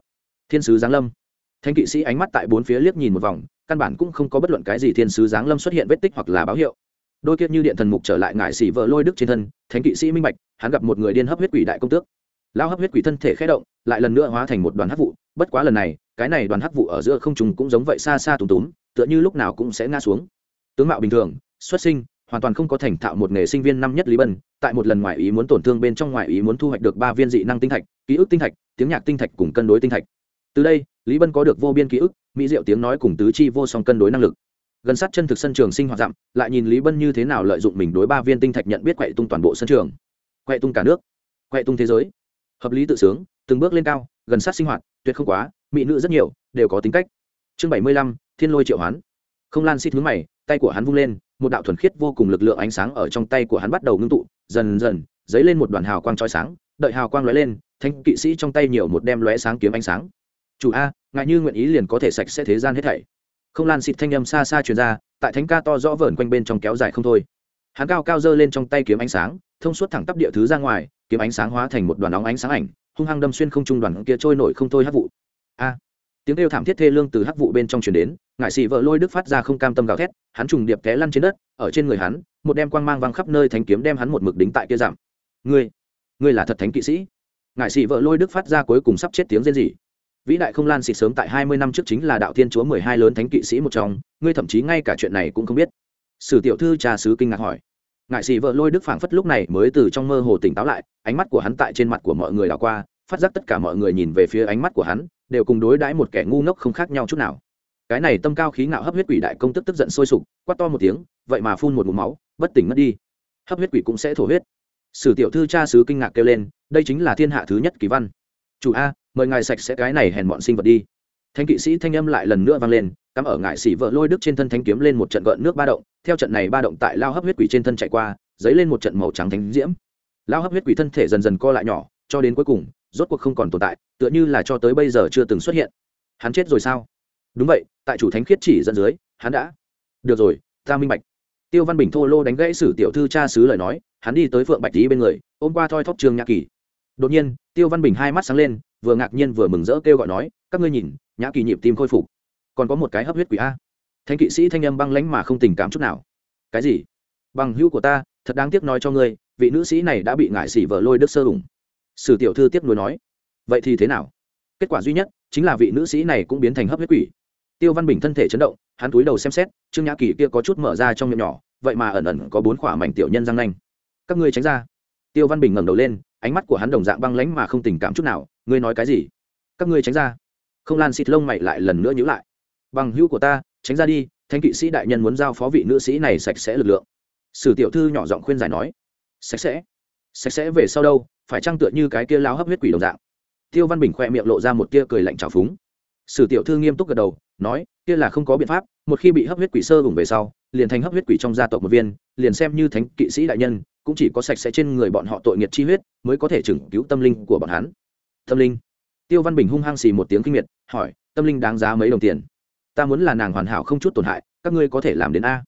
Thiên sứ giáng lâm. Thánh kỵ sĩ ánh mắt tại bốn phía liếc nhìn một vòng, căn bản cũng không có bất luận cái gì thiên sứ giáng lâm xuất hiện vết tích hoặc là báo hiệu. Đôi kia như điện thần mục trở lại ngại xỉ vợ lôi đức trên thân, thánh kỵ sĩ minh bạch, hắn gặp một người điên hấp huyết quỷ đại công tước lao hấp huyết quỷ thân thể khé động, lại lần nữa hóa thành một đoàn hắc vụ. Bất quá lần này, cái này đoàn hắc vụ ở giữa không trùng cũng giống vậy xa xa tùm túm, tựa như lúc nào cũng sẽ ngã xuống. Tướng mạo bình thường, xuất sinh, hoàn toàn không có thành thạo một nghề sinh viên năm nhất lý bân, tại một lần ngoại ý muốn tổn thương bên trong ngoại ý muốn thu hoạch được ba viên dị năng tinh thạch, ký ức tinh thạch, tiếng nhạc tinh thạch cùng cân đối tinh thạch. Từ đây, lý bân có được vô biên ký ức, mỹ diệu tiếng nói cùng tứ chi vô song cân đối năng lực. Gần sát chân thực sân trường sinh hoạt dặm, lại nhìn lý bân như thế nào lợi dụng mình đối ba viên tinh thạch nhận biết quậy tung toàn bộ sân trường. Quậy tung cả nước. Quậy tung thế giới hợp lý tự sướng, từng bước lên cao, gần sát sinh hoạt, tuyệt không quá, mỹ nữ rất nhiều, đều có tính cách. Chương bảy mươi lăm, thiên lôi triệu hoán. Không lan xít hướng mày, tay của hắn vung lên, một đạo thuần khiết vô cùng lực lượng ánh sáng ở trong tay của hắn bắt đầu ngưng tụ, dần dần, dấy lên một đoàn hào quang trói sáng, đợi hào quang lóe lên, thanh kỵ sĩ trong tay nhiều một đem lóe sáng kiếm ánh sáng. Chủ a ngại như nguyện ý liền có thể sạch sẽ thế gian hết thảy. Không lan xịt thanh âm xa xa truyền ra, tại thánh ca to rõ vờn quanh bên trong kéo dài không thôi. Hắn cao cao giơ lên trong tay kiếm ánh sáng thông suốt thẳng tắp địa thứ ra ngoài, kiếm ánh sáng hóa thành một đoàn nóng ánh sáng ảnh, hung hăng đâm xuyên không trung đoàn kia trôi nổi không thôi hắc vụ. A! À, tiếng kêu thảm thiết thê lương từ hắc vụ bên trong truyền đến ngại sĩ vợ lôi đức phát ra không cam tâm gào thét, hắn trùng điệp té lăn trên đất, ở trên người hắn, một đem quang mang văng khắp nơi thánh kiếm đem hắn một mực đính tại kia giảm. Ngươi ngươi là thật thánh kỵ sĩ. Ngại sĩ vợ lôi đức phát ra cuối cùng sắp chết tiếng rên rỉ. Vĩ đại không lan xịt sớm tại hai mươi năm trước chính là đạo thiên chúa mười hai lớn thánh kỵ sĩ một trong, ngươi thậm chí ngay cả chuyện này cũng không biết. Sử tiểu thư trà sứ kinh ngạc hỏi ngại xì vợ lôi đức phảng phất lúc này mới từ trong mơ hồ tỉnh táo lại, ánh mắt của hắn tại trên mặt của mọi người đảo qua, phát giác tất cả mọi người nhìn về phía ánh mắt của hắn, đều cùng đối đãi một kẻ ngu ngốc không khác nhau chút nào. Cái này tâm cao khí ngạo hấp huyết quỷ đại công tức tức giận sôi sục, quát to một tiếng, vậy mà phun một ngụm máu, bất tỉnh mất đi. Hấp huyết quỷ cũng sẽ thổ huyết. Sử tiểu thư cha sứ kinh ngạc kêu lên, đây chính là thiên hạ thứ nhất kỳ văn. Chủ a, mời ngài sạch sẽ cái này hèn bọn sinh vật đi. Thanh kỵ sĩ thanh âm lại lần nữa vang lên cắm ở ngại xỉ vợ lôi đức trên thân thanh kiếm lên một trận gợn nước ba động, theo trận này ba động tại lao hấp huyết quỷ trên thân chạy qua dấy lên một trận màu trắng thánh diễm. Lao hấp huyết quỷ thân thể dần dần co lại nhỏ, cho đến cuối cùng, rốt cuộc không còn tồn tại, tựa như là cho tới bây giờ chưa từng xuất hiện. Hắn chết rồi sao? Đúng vậy, tại chủ thánh khiết chỉ dẫn dưới, hắn đã. Được rồi, ta minh bạch. Tiêu văn bình thô lô đánh gãy sử tiểu thư cha sứ lời nói, hắn đi tới phượng bạch tý bên người, ôm qua thoi thóp trường nhã kỳ. Đột nhiên, tiêu văn bình hai mắt sáng lên, vừa ngạc nhiên vừa mừng rỡ kêu gọi nói, các ngươi nhìn, nhã kỳ nhịp tim khôi phục còn có một cái hấp huyết quỷ a. Thanh kỵ sĩ thanh âm băng lánh mà không tình cảm chút nào. Cái gì? Bằng hữu của ta, thật đáng tiếc nói cho ngươi, vị nữ sĩ này đã bị ngại xỉ vợ lôi đức sơ hùng. Sử tiểu thư tiếp nối nói. Vậy thì thế nào? Kết quả duy nhất chính là vị nữ sĩ này cũng biến thành hấp huyết quỷ. Tiêu văn bình thân thể chấn động, hắn túi đầu xem xét, trương nhã kỳ kia có chút mở ra trong miệng nhỏ, vậy mà ẩn ẩn có bốn khỏa mảnh tiểu nhân răng nanh. Các ngươi tránh ra. Tiêu văn bình ngẩng đầu lên, ánh mắt của hắn đồng dạng băng lánh mà không tình cảm chút nào, ngươi nói cái gì? Các ngươi tránh ra. Không lan xịt lông mày lại lần nữa nhữ lại bằng hữu của ta, tránh ra đi thanh kỵ sĩ đại nhân muốn giao phó vị nữ sĩ này sạch sẽ lực lượng. Sử tiểu thư nhỏ giọng khuyên giải nói. Sạch sẽ? Sạch sẽ về sau đâu, phải trang tựa như cái kia lao hấp huyết quỷ đồng dạng? Tiêu văn bình khoe miệng lộ ra một tia cười lạnh trào phúng. Sử tiểu thư nghiêm túc gật đầu, nói, kia là không có biện pháp, một khi bị hấp huyết quỷ sơ vùng về sau, liền thành hấp huyết quỷ trong gia tộc một viên, liền xem như thánh kỵ sĩ đại nhân, cũng chỉ có sạch sẽ trên người bọn họ tội nghiệt chi huyết, mới có thể chừng cứu tâm linh của bọn hắn. Tâm linh? Tiêu văn bình hung hăng xì một tiếng kinh miệt, hỏi, tâm linh đáng giá mấy đồng tiền? Ta muốn là nàng hoàn hảo không chút tổn hại, các ngươi có thể làm đến a.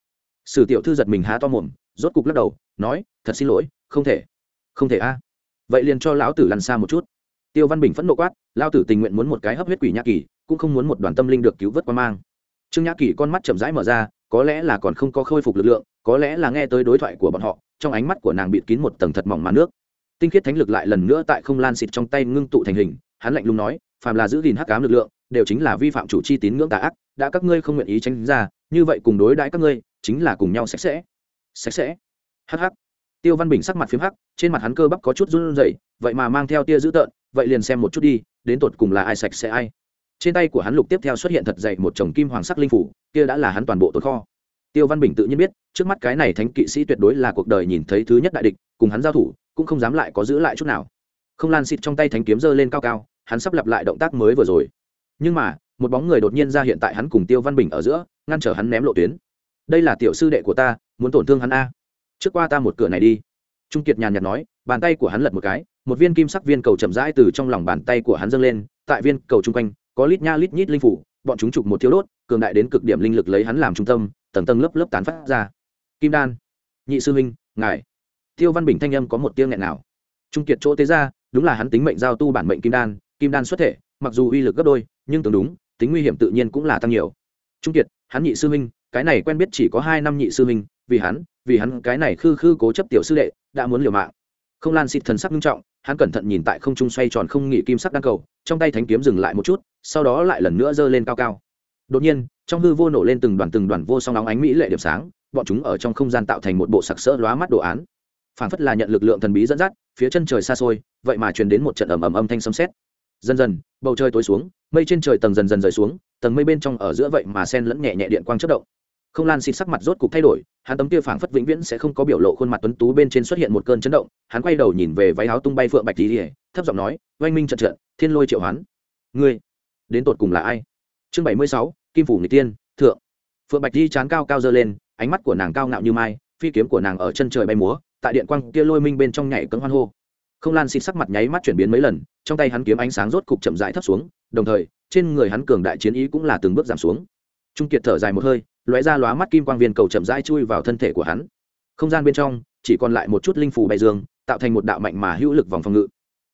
Sử tiểu thư giật mình há to mồm, rốt cục lắc đầu, nói, thật xin lỗi, không thể. Không thể a. Vậy liền cho lão tử lăn xa một chút. Tiêu văn bình phẫn nộ quát lao tử tình nguyện muốn một cái hấp huyết quỷ nhã kỳ, cũng không muốn một đoàn tâm linh được cứu vớt qua mang. Trương nhã kỳ con mắt chậm rãi mở ra, có lẽ là còn không có khôi phục lực lượng, có lẽ là nghe tới đối thoại của bọn họ, trong ánh mắt của nàng bịt kín một tầng thật mỏng màn nước. Tinh khiết thánh lực lại lần nữa tại không lan xịt trong tay ngưng tụ thành hình, hắn lạnh lùng nói, phàm là giữ gìn hắc ám lực lượng đều chính là vi phạm chủ chi tín ngưỡng tà ác, đã các ngươi không nguyện ý tránh ra, như vậy cùng đối đãi các ngươi, chính là cùng nhau sạch sẽ. Sạch sẽ. Hh tiêu văn bình sắc mặt phiếm hắc, trên mặt hắn cơ bắp có chút run rẩy, vậy mà mang theo tia dữ tợn, vậy liền xem một chút đi, đến tột cùng là ai sạch sẽ ai. Trên tay của hắn lục tiếp theo xuất hiện thật dậy một chồng kim hoàng sắc linh phủ, kia đã là hắn toàn bộ tồn kho. Tiêu văn bình tự nhiên biết, trước mắt cái này thánh kỵ sĩ tuyệt đối là cuộc đời nhìn thấy thứ nhất đại địch, cùng hắn giao thủ, cũng không dám lại có giữ lại chút nào. Không lan xịt trong tay thánh kiếm giơ lên cao cao, hắn sắp lặp lại động tác mới vừa rồi nhưng mà, một bóng người đột nhiên ra hiện tại hắn cùng tiêu văn bình ở giữa, ngăn trở hắn ném lộ tuyến. Đây là tiểu sư đệ của ta, muốn tổn thương hắn a. Trước qua ta một cửa này đi. Trung kiệt nhàn nhạt nói, bàn tay của hắn lật một cái, một viên kim sắc viên cầu chậm rãi từ trong lòng bàn tay của hắn dâng lên, tại viên cầu chung quanh, có lít nha lít nhít linh phủ, bọn chúng chụp một thiếu đốt, cường đại đến cực điểm linh lực lấy hắn làm trung tâm, tầng tầng lớp lớp tán phát ra. Kim đan. Nhị sư huynh, ngài. Tiêu văn bình thanh âm có một tiếng nghẹn nào trung kiệt chỗ tế ra, đúng là hắn tính mệnh giao tu bản mệnh kim đan kim đan xuất thể, mặc dù uy lực gấp đôi nhưng tưởng đúng, tính nguy hiểm tự nhiên cũng là tăng nhiều. Trung kiệt, hắn nhị sư huynh, cái này quen biết chỉ có hai năm nhị sư huynh, vì hắn vì hắn cái này khư khư cố chấp tiểu sư đệ, đã muốn liều mạng. Không lan xịt thần sắc nghiêm trọng, hắn cẩn thận nhìn tại không trung xoay tròn không nghỉ kim sắc đan cầu, trong tay thánh kiếm dừng lại một chút, sau đó lại lần nữa giơ lên cao cao. Đột nhiên, trong hư vô nổ lên từng đoàn từng đoàn vô song nóng ánh mỹ lệ điểm sáng, bọn chúng ở trong không gian tạo thành một bộ sặc sỡ lóa mắt đồ án. Phản phất là nhận lực lượng thần bí dẫn dắt, phía chân trời xa xôi, vậy mà truyền đến một trận ầm ầm âm thanh sấm sét dần dần, bầu trời tối xuống, mây trên trời tầng dần dần rời xuống, tầng mây bên trong ở giữa vậy mà sen lẫn nhẹ nhẹ điện quang chất động. Không lan xịt sắc mặt rốt cục thay đổi, hắn tấm kia phảng phất vĩnh viễn sẽ không có biểu lộ khuôn mặt tuấn tú bên trên xuất hiện một cơn chấn động, hắn quay đầu nhìn về váy áo tung bay phượng bạch tỉ thấp giọng nói, oanh minh trận trận, thiên lôi triệu hoán. Ngươi, đến tột cùng là ai? Chương bảy mươi sáu, kim phủ người tiên, thượng. Phượng bạch di chán cao cao dơ lên, ánh mắt của nàng cao ngạo như mai, phi kiếm của nàng ở chân trời bay múa, tại điện quang kia lôi minh bên trong nhảy cấm hoan hô không lan xịt sắc mặt nháy mắt chuyển biến mấy lần, trong tay hắn kiếm ánh sáng rốt cục chậm rãi thấp xuống, đồng thời, trên người hắn cường đại chiến ý cũng là từng bước giảm xuống. Trung kiệt thở dài một hơi, lóe ra lóa mắt kim quang viên cầu chậm rãi chui vào thân thể của hắn. Không gian bên trong, chỉ còn lại một chút linh phù bay dương, tạo thành một đạo mạnh mà hữu lực vòng phòng ngự.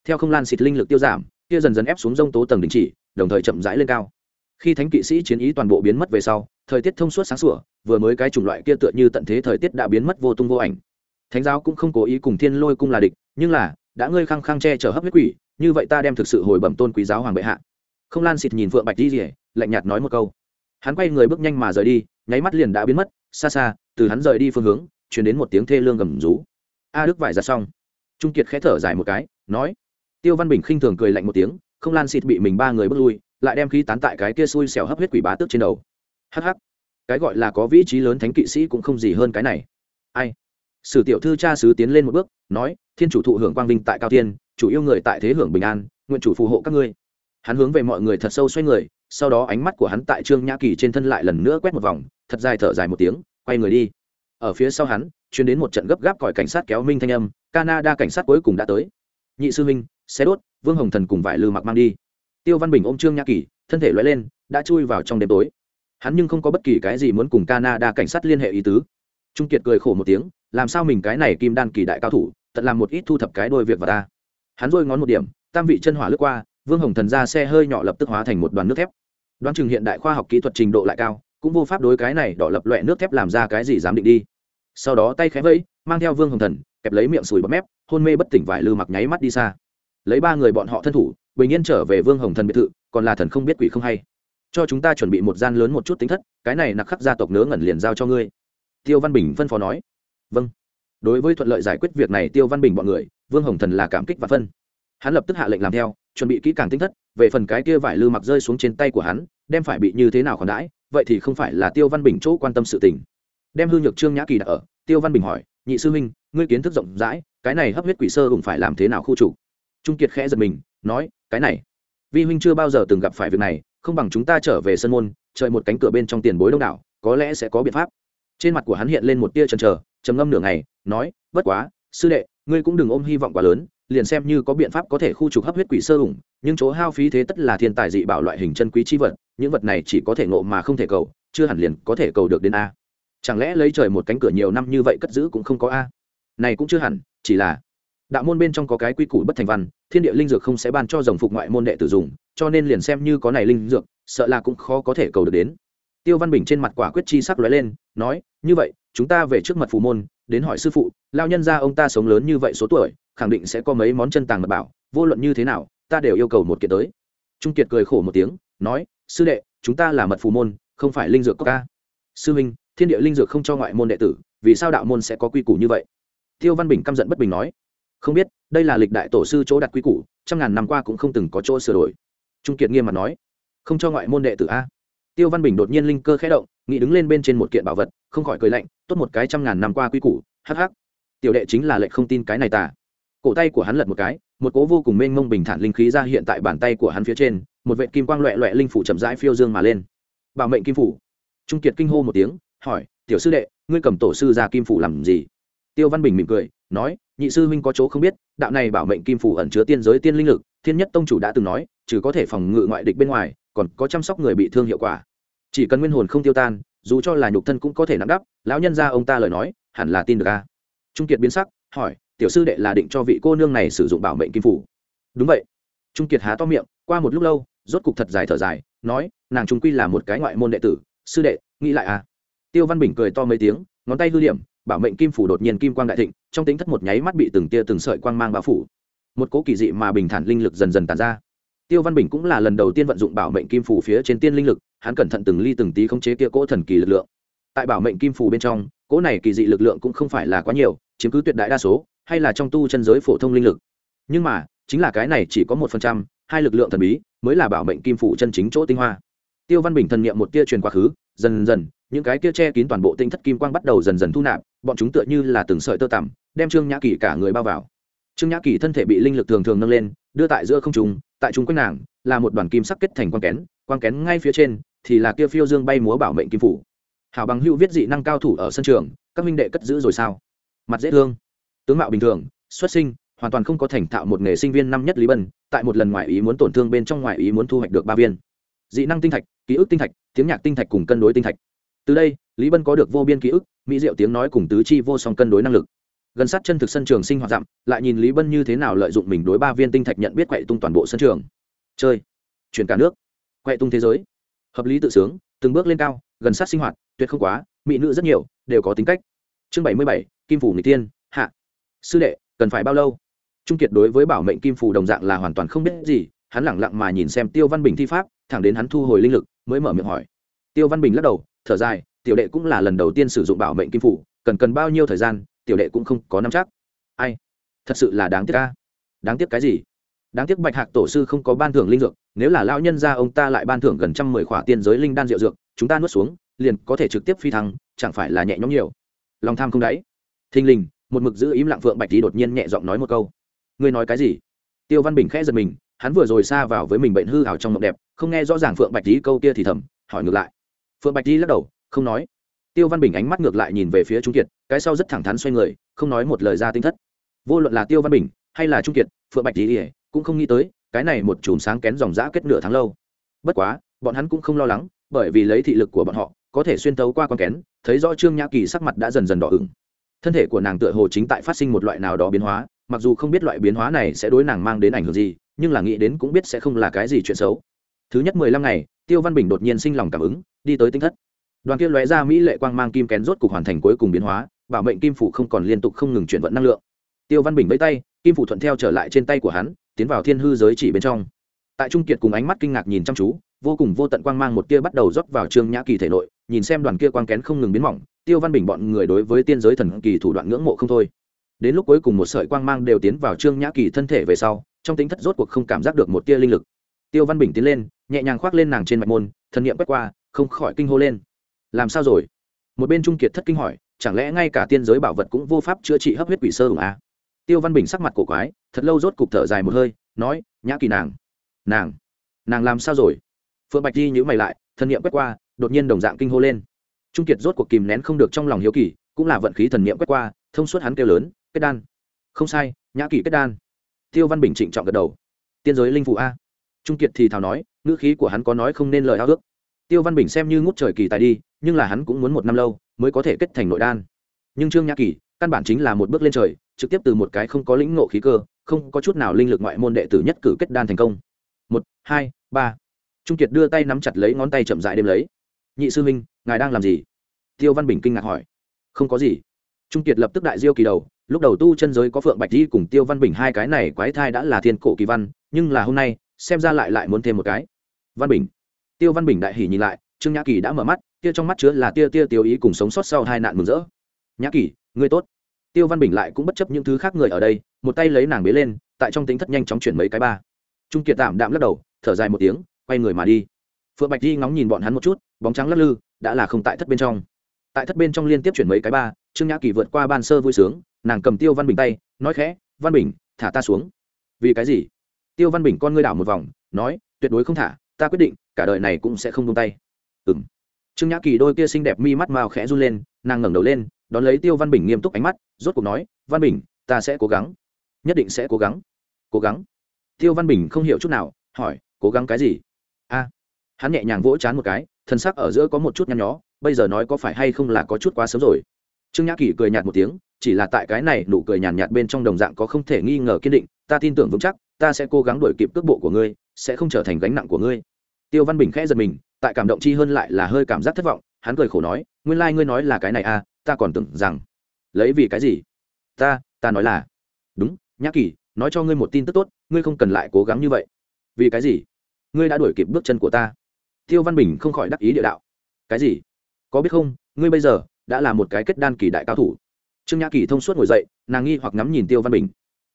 Theo không lan xịt linh lực tiêu giảm, kia dần dần ép xuống rông tố tầng đình chỉ, đồng thời chậm rãi lên cao. Khi thánh kỵ sĩ chiến ý toàn bộ biến mất về sau, thời tiết thông suốt sáng sủa, vừa mới cái chủng loại kia tựa như tận thế thời tiết đã biến mất vô tung vô ảnh. Thánh giáo cũng không cố ý cùng thiên lôi cung là địch, nhưng là đã ngươi khăng khăng che chở hấp huyết quỷ, như vậy ta đem thực sự hồi bẩm tôn quý giáo hoàng bệ hạ. Không lan xịt nhìn phượng bạch đi rỉa lạnh nhạt nói một câu. Hắn quay người bước nhanh mà rời đi, nháy mắt liền đã biến mất, xa xa, từ hắn rời đi phương hướng chuyển đến một tiếng thê lương gầm rú. A đức vải ra xong. Trung kiệt khẽ thở dài một cái, nói. Tiêu văn bình khinh thường cười lạnh một tiếng, không lan xịt bị mình ba người bước lui, lại đem khí tán tại cái kia xui xẻo hấp huyết quỷ bá tước trên đầu. Hh cái gọi là có vị trí lớn thánh kỵ sĩ cũng không gì hơn cái này. Ai? Sử tiểu thư cha sứ tiến lên một bước, nói thiên chủ thụ hưởng quang vinh tại cao thiên, chủ yêu người tại thế hưởng bình an, nguyện chủ phù hộ các ngươi. Hắn hướng về mọi người thật sâu xoay người, sau đó ánh mắt của hắn tại trương nhã kỳ trên thân lại lần nữa quét một vòng, thật dài thở dài một tiếng, quay người đi. Ở phía sau hắn chuyến đến một trận gấp gáp còi cảnh sát kéo minh thanh âm, canada cảnh sát cuối cùng đã tới. Nhị sư minh xe đốt, vương hồng thần cùng vải lư mặc mang đi. Tiêu văn bình ôm trương nhã kỳ, thân thể loay lên, đã chui vào trong đêm tối. Hắn nhưng không có bất kỳ cái gì muốn cùng canada cảnh sát liên hệ ý tứ. Trung kiệt cười khổ một tiếng, làm sao mình cái này kim đan kỳ đại cao thủ tận làm một ít thu thập cái đôi việc vào ta. Hắn dôi ngón một điểm, tam vị chân hỏa lướt qua, vương hồng thần ra xe hơi nhỏ lập tức hóa thành một đoàn nước thép. Đoán chừng hiện đại khoa học kỹ thuật trình độ lại cao, cũng vô pháp đối cái này đỏ lập loẹ nước thép làm ra cái gì dám định đi. Sau đó tay khẽ vẫy, mang theo vương hồng thần, kẹp lấy miệng sùi bọt mép, hôn mê bất tỉnh vải lư mặc nháy mắt đi xa. Lấy ba người bọn họ thân thủ, bình yên trở về vương hồng thần biệt thự, còn là thần không biết quỷ không hay. Cho chúng ta chuẩn bị một gian lớn một chút tính thất, cái này nặc khắc gia tộc nớ ngẩn liền giao cho ngươi. Tiêu văn bình phân phó nói. Vâng đối với thuận lợi giải quyết việc này tiêu văn bình bọn người, vương hồng thần là cảm kích và phân. Hắn lập tức hạ lệnh làm theo, chuẩn bị kỹ càng tính thất, về phần cái kia vải lư mặc rơi xuống trên tay của hắn, đem phải bị như thế nào còn đãi, vậy thì không phải là tiêu văn bình chỗ quan tâm sự tình. Đem hư nhược trương nhã kỳ đã ở, tiêu văn bình hỏi, nhị sư huynh, ngươi kiến thức rộng rãi, cái này hấp huyết quỷ sơ cũng phải làm thế nào khu chủ trung kiệt khẽ giật mình, nói, cái này, vi huynh chưa bao giờ từng gặp phải việc này, không bằng chúng ta trở về sân môn chơi một cánh cửa bên trong tiền bối đông đảo, có lẽ sẽ có biện pháp. Trên mặt của hắn hiện lên một tia chần chờ trầm ngâm nửa ngày, nói, bất quá, sư đệ, ngươi cũng đừng ôm hy vọng quá lớn, liền xem như có biện pháp có thể khu trục hấp huyết quỷ sơ ủng, nhưng chỗ hao phí thế tất là thiên tài dị bảo loại hình chân quý chi vật, những vật này chỉ có thể ngộ mà không thể cầu, chưa hẳn liền có thể cầu được đến a. Chẳng lẽ lấy trời một cánh cửa nhiều năm như vậy cất giữ cũng không có a? Này cũng chưa hẳn, chỉ là đạo môn bên trong có cái quy củ bất thành văn, thiên địa linh dược không sẽ ban cho dòng phục ngoại môn đệ tử dùng, cho nên liền xem như có này linh dược, sợ là cũng khó có thể cầu được đến tiêu văn bình trên mặt quả quyết chi sắc lóe lên, nói, như vậy, chúng ta về trước mặt phù môn, đến hỏi sư phụ lao nhân ra ông ta sống lớn như vậy số tuổi, khẳng định sẽ có mấy món chân tàng mật bảo, vô luận như thế nào, ta đều yêu cầu một kiện tới. Trung kiệt cười khổ một tiếng, nói, sư đệ, chúng ta là mật phù môn, không phải linh dược ca. Sư minh thiên địa linh dược không cho ngoại môn đệ tử, vì sao đạo môn sẽ có quy củ như vậy? Tiêu văn bình căm giận bất bình nói, không biết, đây là lịch đại tổ sư chỗ đặt quy củ, trăm ngàn năm qua cũng không từng có chỗ sửa đổi. Trung kiệt nghiêm mặt nói, không cho ngoại môn đệ tử a tiêu văn bình đột nhiên linh cơ khẽ động, nghĩ đứng lên bên trên một kiện bảo vật, không khỏi cười lạnh, tốt một cái trăm ngàn năm qua quy củ hh tiểu đệ chính là lệnh không tin cái này tà. Cổ tay của hắn lật một cái, một cố vô cùng mênh mông bình thản linh khí ra hiện tại bàn tay của hắn phía trên, một vệ kim quang loẹ loẹ linh phủ chậm rãi phiêu dương mà lên. Bảo mệnh kim phủ. Trung kiệt kinh hô một tiếng, hỏi, tiểu sư đệ, ngươi cầm tổ sư ra kim phủ làm gì? Tiêu văn bình mỉm cười, nói, nhị sư huynh có chỗ không biết, đạo này bảo mệnh kim phủ ẩn chứa tiên giới tiên linh lực, thiên nhất tông chủ đã từng nói, trừ có thể phòng ngự ngoại địch bên ngoài còn có chăm sóc người bị thương hiệu quả. Chỉ cần nguyên hồn không tiêu tan, dù cho là nhục thân cũng có thể nắm đắp, lão nhân ra ông ta lời nói, hẳn là tin được a. Trung kiệt biến sắc, hỏi, tiểu sư đệ là định cho vị cô nương này sử dụng bảo mệnh kim phủ. Đúng vậy. Trung kiệt há to miệng, qua một lúc lâu, rốt cục thật dài thở dài, nói, nàng trung quy là một cái ngoại môn đệ tử, sư đệ, nghĩ lại à tiêu văn bình cười to mấy tiếng, ngón tay hư điểm, bảo mệnh kim phủ đột nhiên kim quang đại thịnh, trong tính thất một nháy mắt bị từng tia từng sợi quang mang bao phủ. Một cố kỳ dị mà bình thản linh lực dần dần tàn ra tiêu văn bình cũng là lần đầu tiên vận dụng bảo mệnh kim phủ phía trên tiên linh lực, hắn cẩn thận từng ly từng tí khống chế kia cỗ thần kỳ lực lượng. Tại bảo mệnh kim phủ bên trong, cỗ này kỳ dị lực lượng cũng không phải là quá nhiều, chiếm cứ tuyệt đại đa số, hay là trong tu chân giới phổ thông linh lực. Nhưng mà, chính là cái này chỉ có một phần trăm, hai lực lượng thần bí mới là bảo mệnh kim phủ chân chính chỗ tinh hoa. Tiêu văn bình thần niệm một tia truyền quá khứ, dần dần, những cái kia che kín toàn bộ tinh thất kim quang bắt đầu dần dần thu nạp, bọn chúng tựa như là từng sợi tơ tằm, đem trương nhã kỳ cả người bao vào trương nhã kỳ thân thể bị linh lực thường thường nâng lên, đưa tại giữa không trùng tại trung quanh nàng, là một đoàn kim sắc kết thành quang kén quang kén ngay phía trên thì là kia phiêu dương bay múa bảo mệnh kim phủ. Hảo bằng hữu viết dị năng cao thủ ở sân trường, các minh đệ cất giữ rồi sao? Mặt dễ thương. Tướng mạo bình thường, xuất sinh, hoàn toàn không có thành thạo một nghề sinh viên năm nhất lý bân, tại một lần ngoại ý muốn tổn thương bên trong ngoại ý muốn thu hoạch được ba viên. Dị năng tinh thạch, ký ức tinh thạch, tiếng nhạc tinh thạch cùng cân đối tinh thạch. Từ đây, lý bân có được vô biên ký ức, mỹ diệu tiếng nói cùng tứ chi vô song cân đối năng lực gần sát chân thực sân trường sinh hoạt dặm, lại nhìn lý bân như thế nào lợi dụng mình đối ba viên tinh thạch nhận biết quậy tung toàn bộ sân trường. Chơi, chuyển cả nước, quậy tung thế giới. Hợp lý tự sướng, từng bước lên cao, gần sát sinh hoạt, tuyệt không quá, mỹ nữ rất nhiều, đều có tính cách. Chương bảy mươi bảy, kim phủ người tiên hạ. Sư đệ, cần phải bao lâu? Trung kiệt đối với bảo mệnh kim phủ đồng dạng là hoàn toàn không biết gì, hắn lẳng lặng mà nhìn xem tiêu văn bình thi pháp, thẳng đến hắn thu hồi linh lực, mới mở miệng hỏi. Tiêu văn bình lắc đầu, thở dài, tiểu đệ cũng là lần đầu tiên sử dụng bảo mệnh kim phủ, cần cần bao nhiêu thời gian tiểu đệ cũng không có nắm chắc. Ai? Thật sự là đáng tiếc ca đáng tiếc cái gì? Đáng tiếc bạch hạc tổ sư không có ban thưởng linh dược, nếu là lão nhân gia ông ta lại ban thưởng gần trăm mười khỏa tiên giới linh đan rượu dược, chúng ta nuốt xuống, liền có thể trực tiếp phi thăng, chẳng phải là nhẹ nhõm nhiều. Lòng tham không đáy. Thình lình, một mực giữ im lặng phượng bạch tý đột nhiên nhẹ giọng nói một câu. Ngươi nói cái gì? Tiêu văn bình khẽ giật mình, hắn vừa rồi xa vào với mình bệnh hư ảo trong mộng đẹp, không nghe rõ ràng phượng bạch tý câu kia thì thầm, hỏi ngược lại. Phượng bạch tý lắc đầu, không nói tiêu văn bình ánh mắt ngược lại nhìn về phía trung kiệt, cái sau rất thẳng thắn xoay người, không nói một lời ra tinh thất. Vô luận là tiêu văn bình hay là trung kiệt, phượng bạch tỉ cũng không nghĩ tới, cái này một chùm sáng kén dòng dã kết nửa tháng lâu. Bất quá, bọn hắn cũng không lo lắng, bởi vì lấy thị lực của bọn họ, có thể xuyên tấu qua con kén, thấy rõ trương nhã kỳ sắc mặt đã dần dần đỏ ửng. Thân thể của nàng tựa hồ chính tại phát sinh một loại nào đó biến hóa, mặc dù không biết loại biến hóa này sẽ đối nàng mang đến ảnh hưởng gì, nhưng là nghĩ đến cũng biết sẽ không là cái gì chuyện xấu. Thứ nhất mười lăm ngày, tiêu văn bình đột nhiên sinh lòng cảm ứng, đi tới tinh thất đoàn kia lóe ra mỹ lệ quang mang kim kén rốt cục hoàn thành cuối cùng biến hóa, bảo mệnh kim phủ không còn liên tục không ngừng chuyển vận năng lượng. Tiêu văn bình vẫy tay, kim phủ thuận theo trở lại trên tay của hắn, tiến vào thiên hư giới chỉ bên trong. Tại trung kiệt cùng ánh mắt kinh ngạc nhìn chăm chú, vô cùng vô tận quang mang một tia bắt đầu rót vào trương nhã kỳ thể nội, nhìn xem đoàn kia quang kén không ngừng biến mỏng, tiêu văn bình bọn người đối với tiên giới thần kỳ thủ đoạn ngưỡng mộ không thôi. Đến lúc cuối cùng một sợi quang mang đều tiến vào trương nhã kỳ thân thể về sau, trong tính thất rốt cuộc không cảm giác được một tia linh lực. Tiêu văn bình tiến lên, nhẹ nhàng khoác lên nàng trên mạch môn, thần niệm quét qua, không khỏi kinh hô lên làm sao rồi? Một bên trung kiệt thất kinh hỏi, chẳng lẽ ngay cả tiên giới bảo vật cũng vô pháp chữa trị hấp huyết quỷ sơ hùng à? tiêu văn bình sắc mặt cổ quái, thật lâu rốt cục thở dài một hơi, nói, nhã kỳ nàng nàng nàng làm sao rồi? Phượng bạch di nhữ mày lại, thần niệm quét qua, đột nhiên đồng dạng kinh hô lên. Trung kiệt rốt cuộc kìm nén không được trong lòng hiếu kỳ, cũng là vận khí thần niệm quét qua, thông suốt hắn kêu lớn, kết đan. Không sai, nhã kỳ kết đan. Tiêu văn bình trịnh trọng gật đầu. Tiên giới linh phụ a. Trung kiệt thì thào nói, ngữ khí của hắn có nói không nên lời ao ước tiêu văn bình xem như ngút trời kỳ tài đi, nhưng là hắn cũng muốn một năm lâu mới có thể kết thành nội đan. Nhưng trương nhã kỳ, căn bản chính là một bước lên trời, trực tiếp từ một cái không có lĩnh ngộ khí cơ, không có chút nào linh lực ngoại môn đệ tử nhất cử kết đan thành công. Một, hai, ba. Trung kiệt đưa tay nắm chặt lấy ngón tay chậm dại đêm lấy. Nhị sư minh ngài đang làm gì? Tiêu văn bình kinh ngạc hỏi. Không có gì. Trung kiệt lập tức đại diêu kỳ đầu, lúc đầu tu chân giới có phượng bạch di cùng tiêu văn bình hai cái này quái thai đã là thiên cổ kỳ văn, nhưng là hôm nay, xem ra lại lại muốn thêm một cái. Văn bình tiêu văn bình đại hỉ nhìn lại, trương nhã kỳ đã mở mắt, tia trong mắt chứa là tia tia tiêu ý cùng sống sót sau hai nạn mừng rỡ. Nhã kỳ, ngươi tốt. Tiêu văn bình lại cũng bất chấp những thứ khác người ở đây, một tay lấy nàng bế lên, tại trong tính thất nhanh chóng chuyển mấy cái ba. Trung kiệt tạm đạm lắc đầu, thở dài một tiếng, quay người mà đi. Phượng bạch di ngóng nhìn bọn hắn một chút, bóng trắng lắc lư, đã là không tại thất bên trong. Tại thất bên trong liên tiếp chuyển mấy cái ba, trương nhã kỳ vượt qua ban sơ vui sướng, nàng cầm tiêu văn bình tay, nói khẽ, văn bình, thả ta xuống. Vì cái gì? Tiêu văn bình con ngươi đảo một vòng, nói, tuyệt đối không thả ta quyết định cả đời này cũng sẽ không buông tay. Ừng trương nhã kỳ đôi kia xinh đẹp mi mắt mao khẽ run lên nàng ngẩng đầu lên đón lấy tiêu văn bình nghiêm túc ánh mắt rốt cuộc nói văn bình ta sẽ cố gắng. Nhất định sẽ cố gắng. Cố gắng. Tiêu văn bình không hiểu chút nào hỏi cố gắng cái gì? A. Hắn nhẹ nhàng vỗ chán một cái thân sắc ở giữa có một chút nhăn nhó bây giờ nói có phải hay không là có chút quá sớm rồi. Trương nhã kỳ cười nhạt một tiếng chỉ là tại cái này nụ cười nhàn nhạt, nhạt bên trong đồng dạng có không thể nghi ngờ kiên định ta tin tưởng vững chắc ta sẽ cố gắng đuổi kịp cước bộ của ngươi sẽ không trở thành gánh nặng của ngươi. Tiêu văn bình khẽ giật mình, tại cảm động chi hơn lại là hơi cảm giác thất vọng, hắn cười khổ nói, nguyên lai、like、ngươi nói là cái này à ta còn tưởng rằng. Lấy vì cái gì? Ta ta nói là đúng, nhã kỳ, nói cho ngươi một tin tức tốt, ngươi không cần lại cố gắng như vậy. Vì cái gì? Ngươi đã đuổi kịp bước chân của ta. Tiêu văn bình không khỏi đắc ý địa đạo. Cái gì? Có biết không, ngươi bây giờ đã là một cái kết đan kỳ đại cao thủ. Trương nhã kỳ thông suốt ngồi dậy, nàng nghi hoặc ngắm nhìn tiêu văn bình.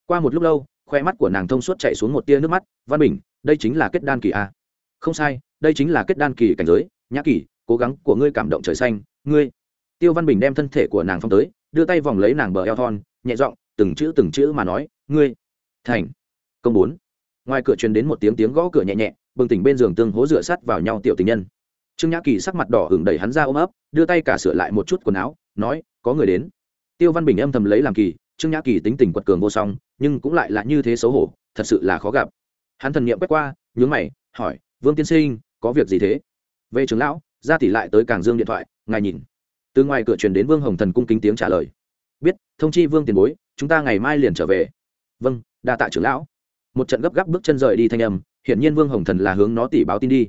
Qua một lúc lâu, khoe mắt của nàng thông suốt chạy xuống một tia nước mắt. Văn bình đây chính là kết đan kỳ a. Không sai, đây chính là kết đan kỳ cảnh giới, nhã kỳ cố gắng của ngươi cảm động trời xanh, ngươi. Tiêu văn bình đem thân thể của nàng phong tới, đưa tay vòng lấy nàng bờ eo thon, nhẹ giọng, từng chữ từng chữ mà nói, ngươi. Thành. Công bốn. Ngoài cửa truyền đến một tiếng tiếng gõ cửa nhẹ nhẹ, bừng tỉnh bên giường tương hố rửa sắt vào nhau tiểu tình nhân. Trương nhã kỳ sắc mặt đỏ hửng đẩy hắn ra ôm ấp, đưa tay cả sửa lại một chút quần áo, nói, có người đến. Tiêu văn bình âm thầm lấy làm kỳ, trương nhã kỳ tính tình quật cường vô song, nhưng cũng lại là như thế xấu hổ, thật sự là khó gặp hắn thần nghiệm quét qua, nhướng mày, hỏi, vương tiên sinh, có việc gì thế? Về trưởng lão ra tỷ lại tới càng dương điện thoại, ngài nhìn. Từ ngoài cửa truyền đến vương hồng thần cung kính tiếng trả lời. Biết, thông chi vương tiền bối, chúng ta ngày mai liền trở về. Vâng đa tạ trưởng lão. Một trận gấp gáp bước chân rời đi thanh âm, hiển nhiên vương hồng thần là hướng nó tỉ báo tin đi.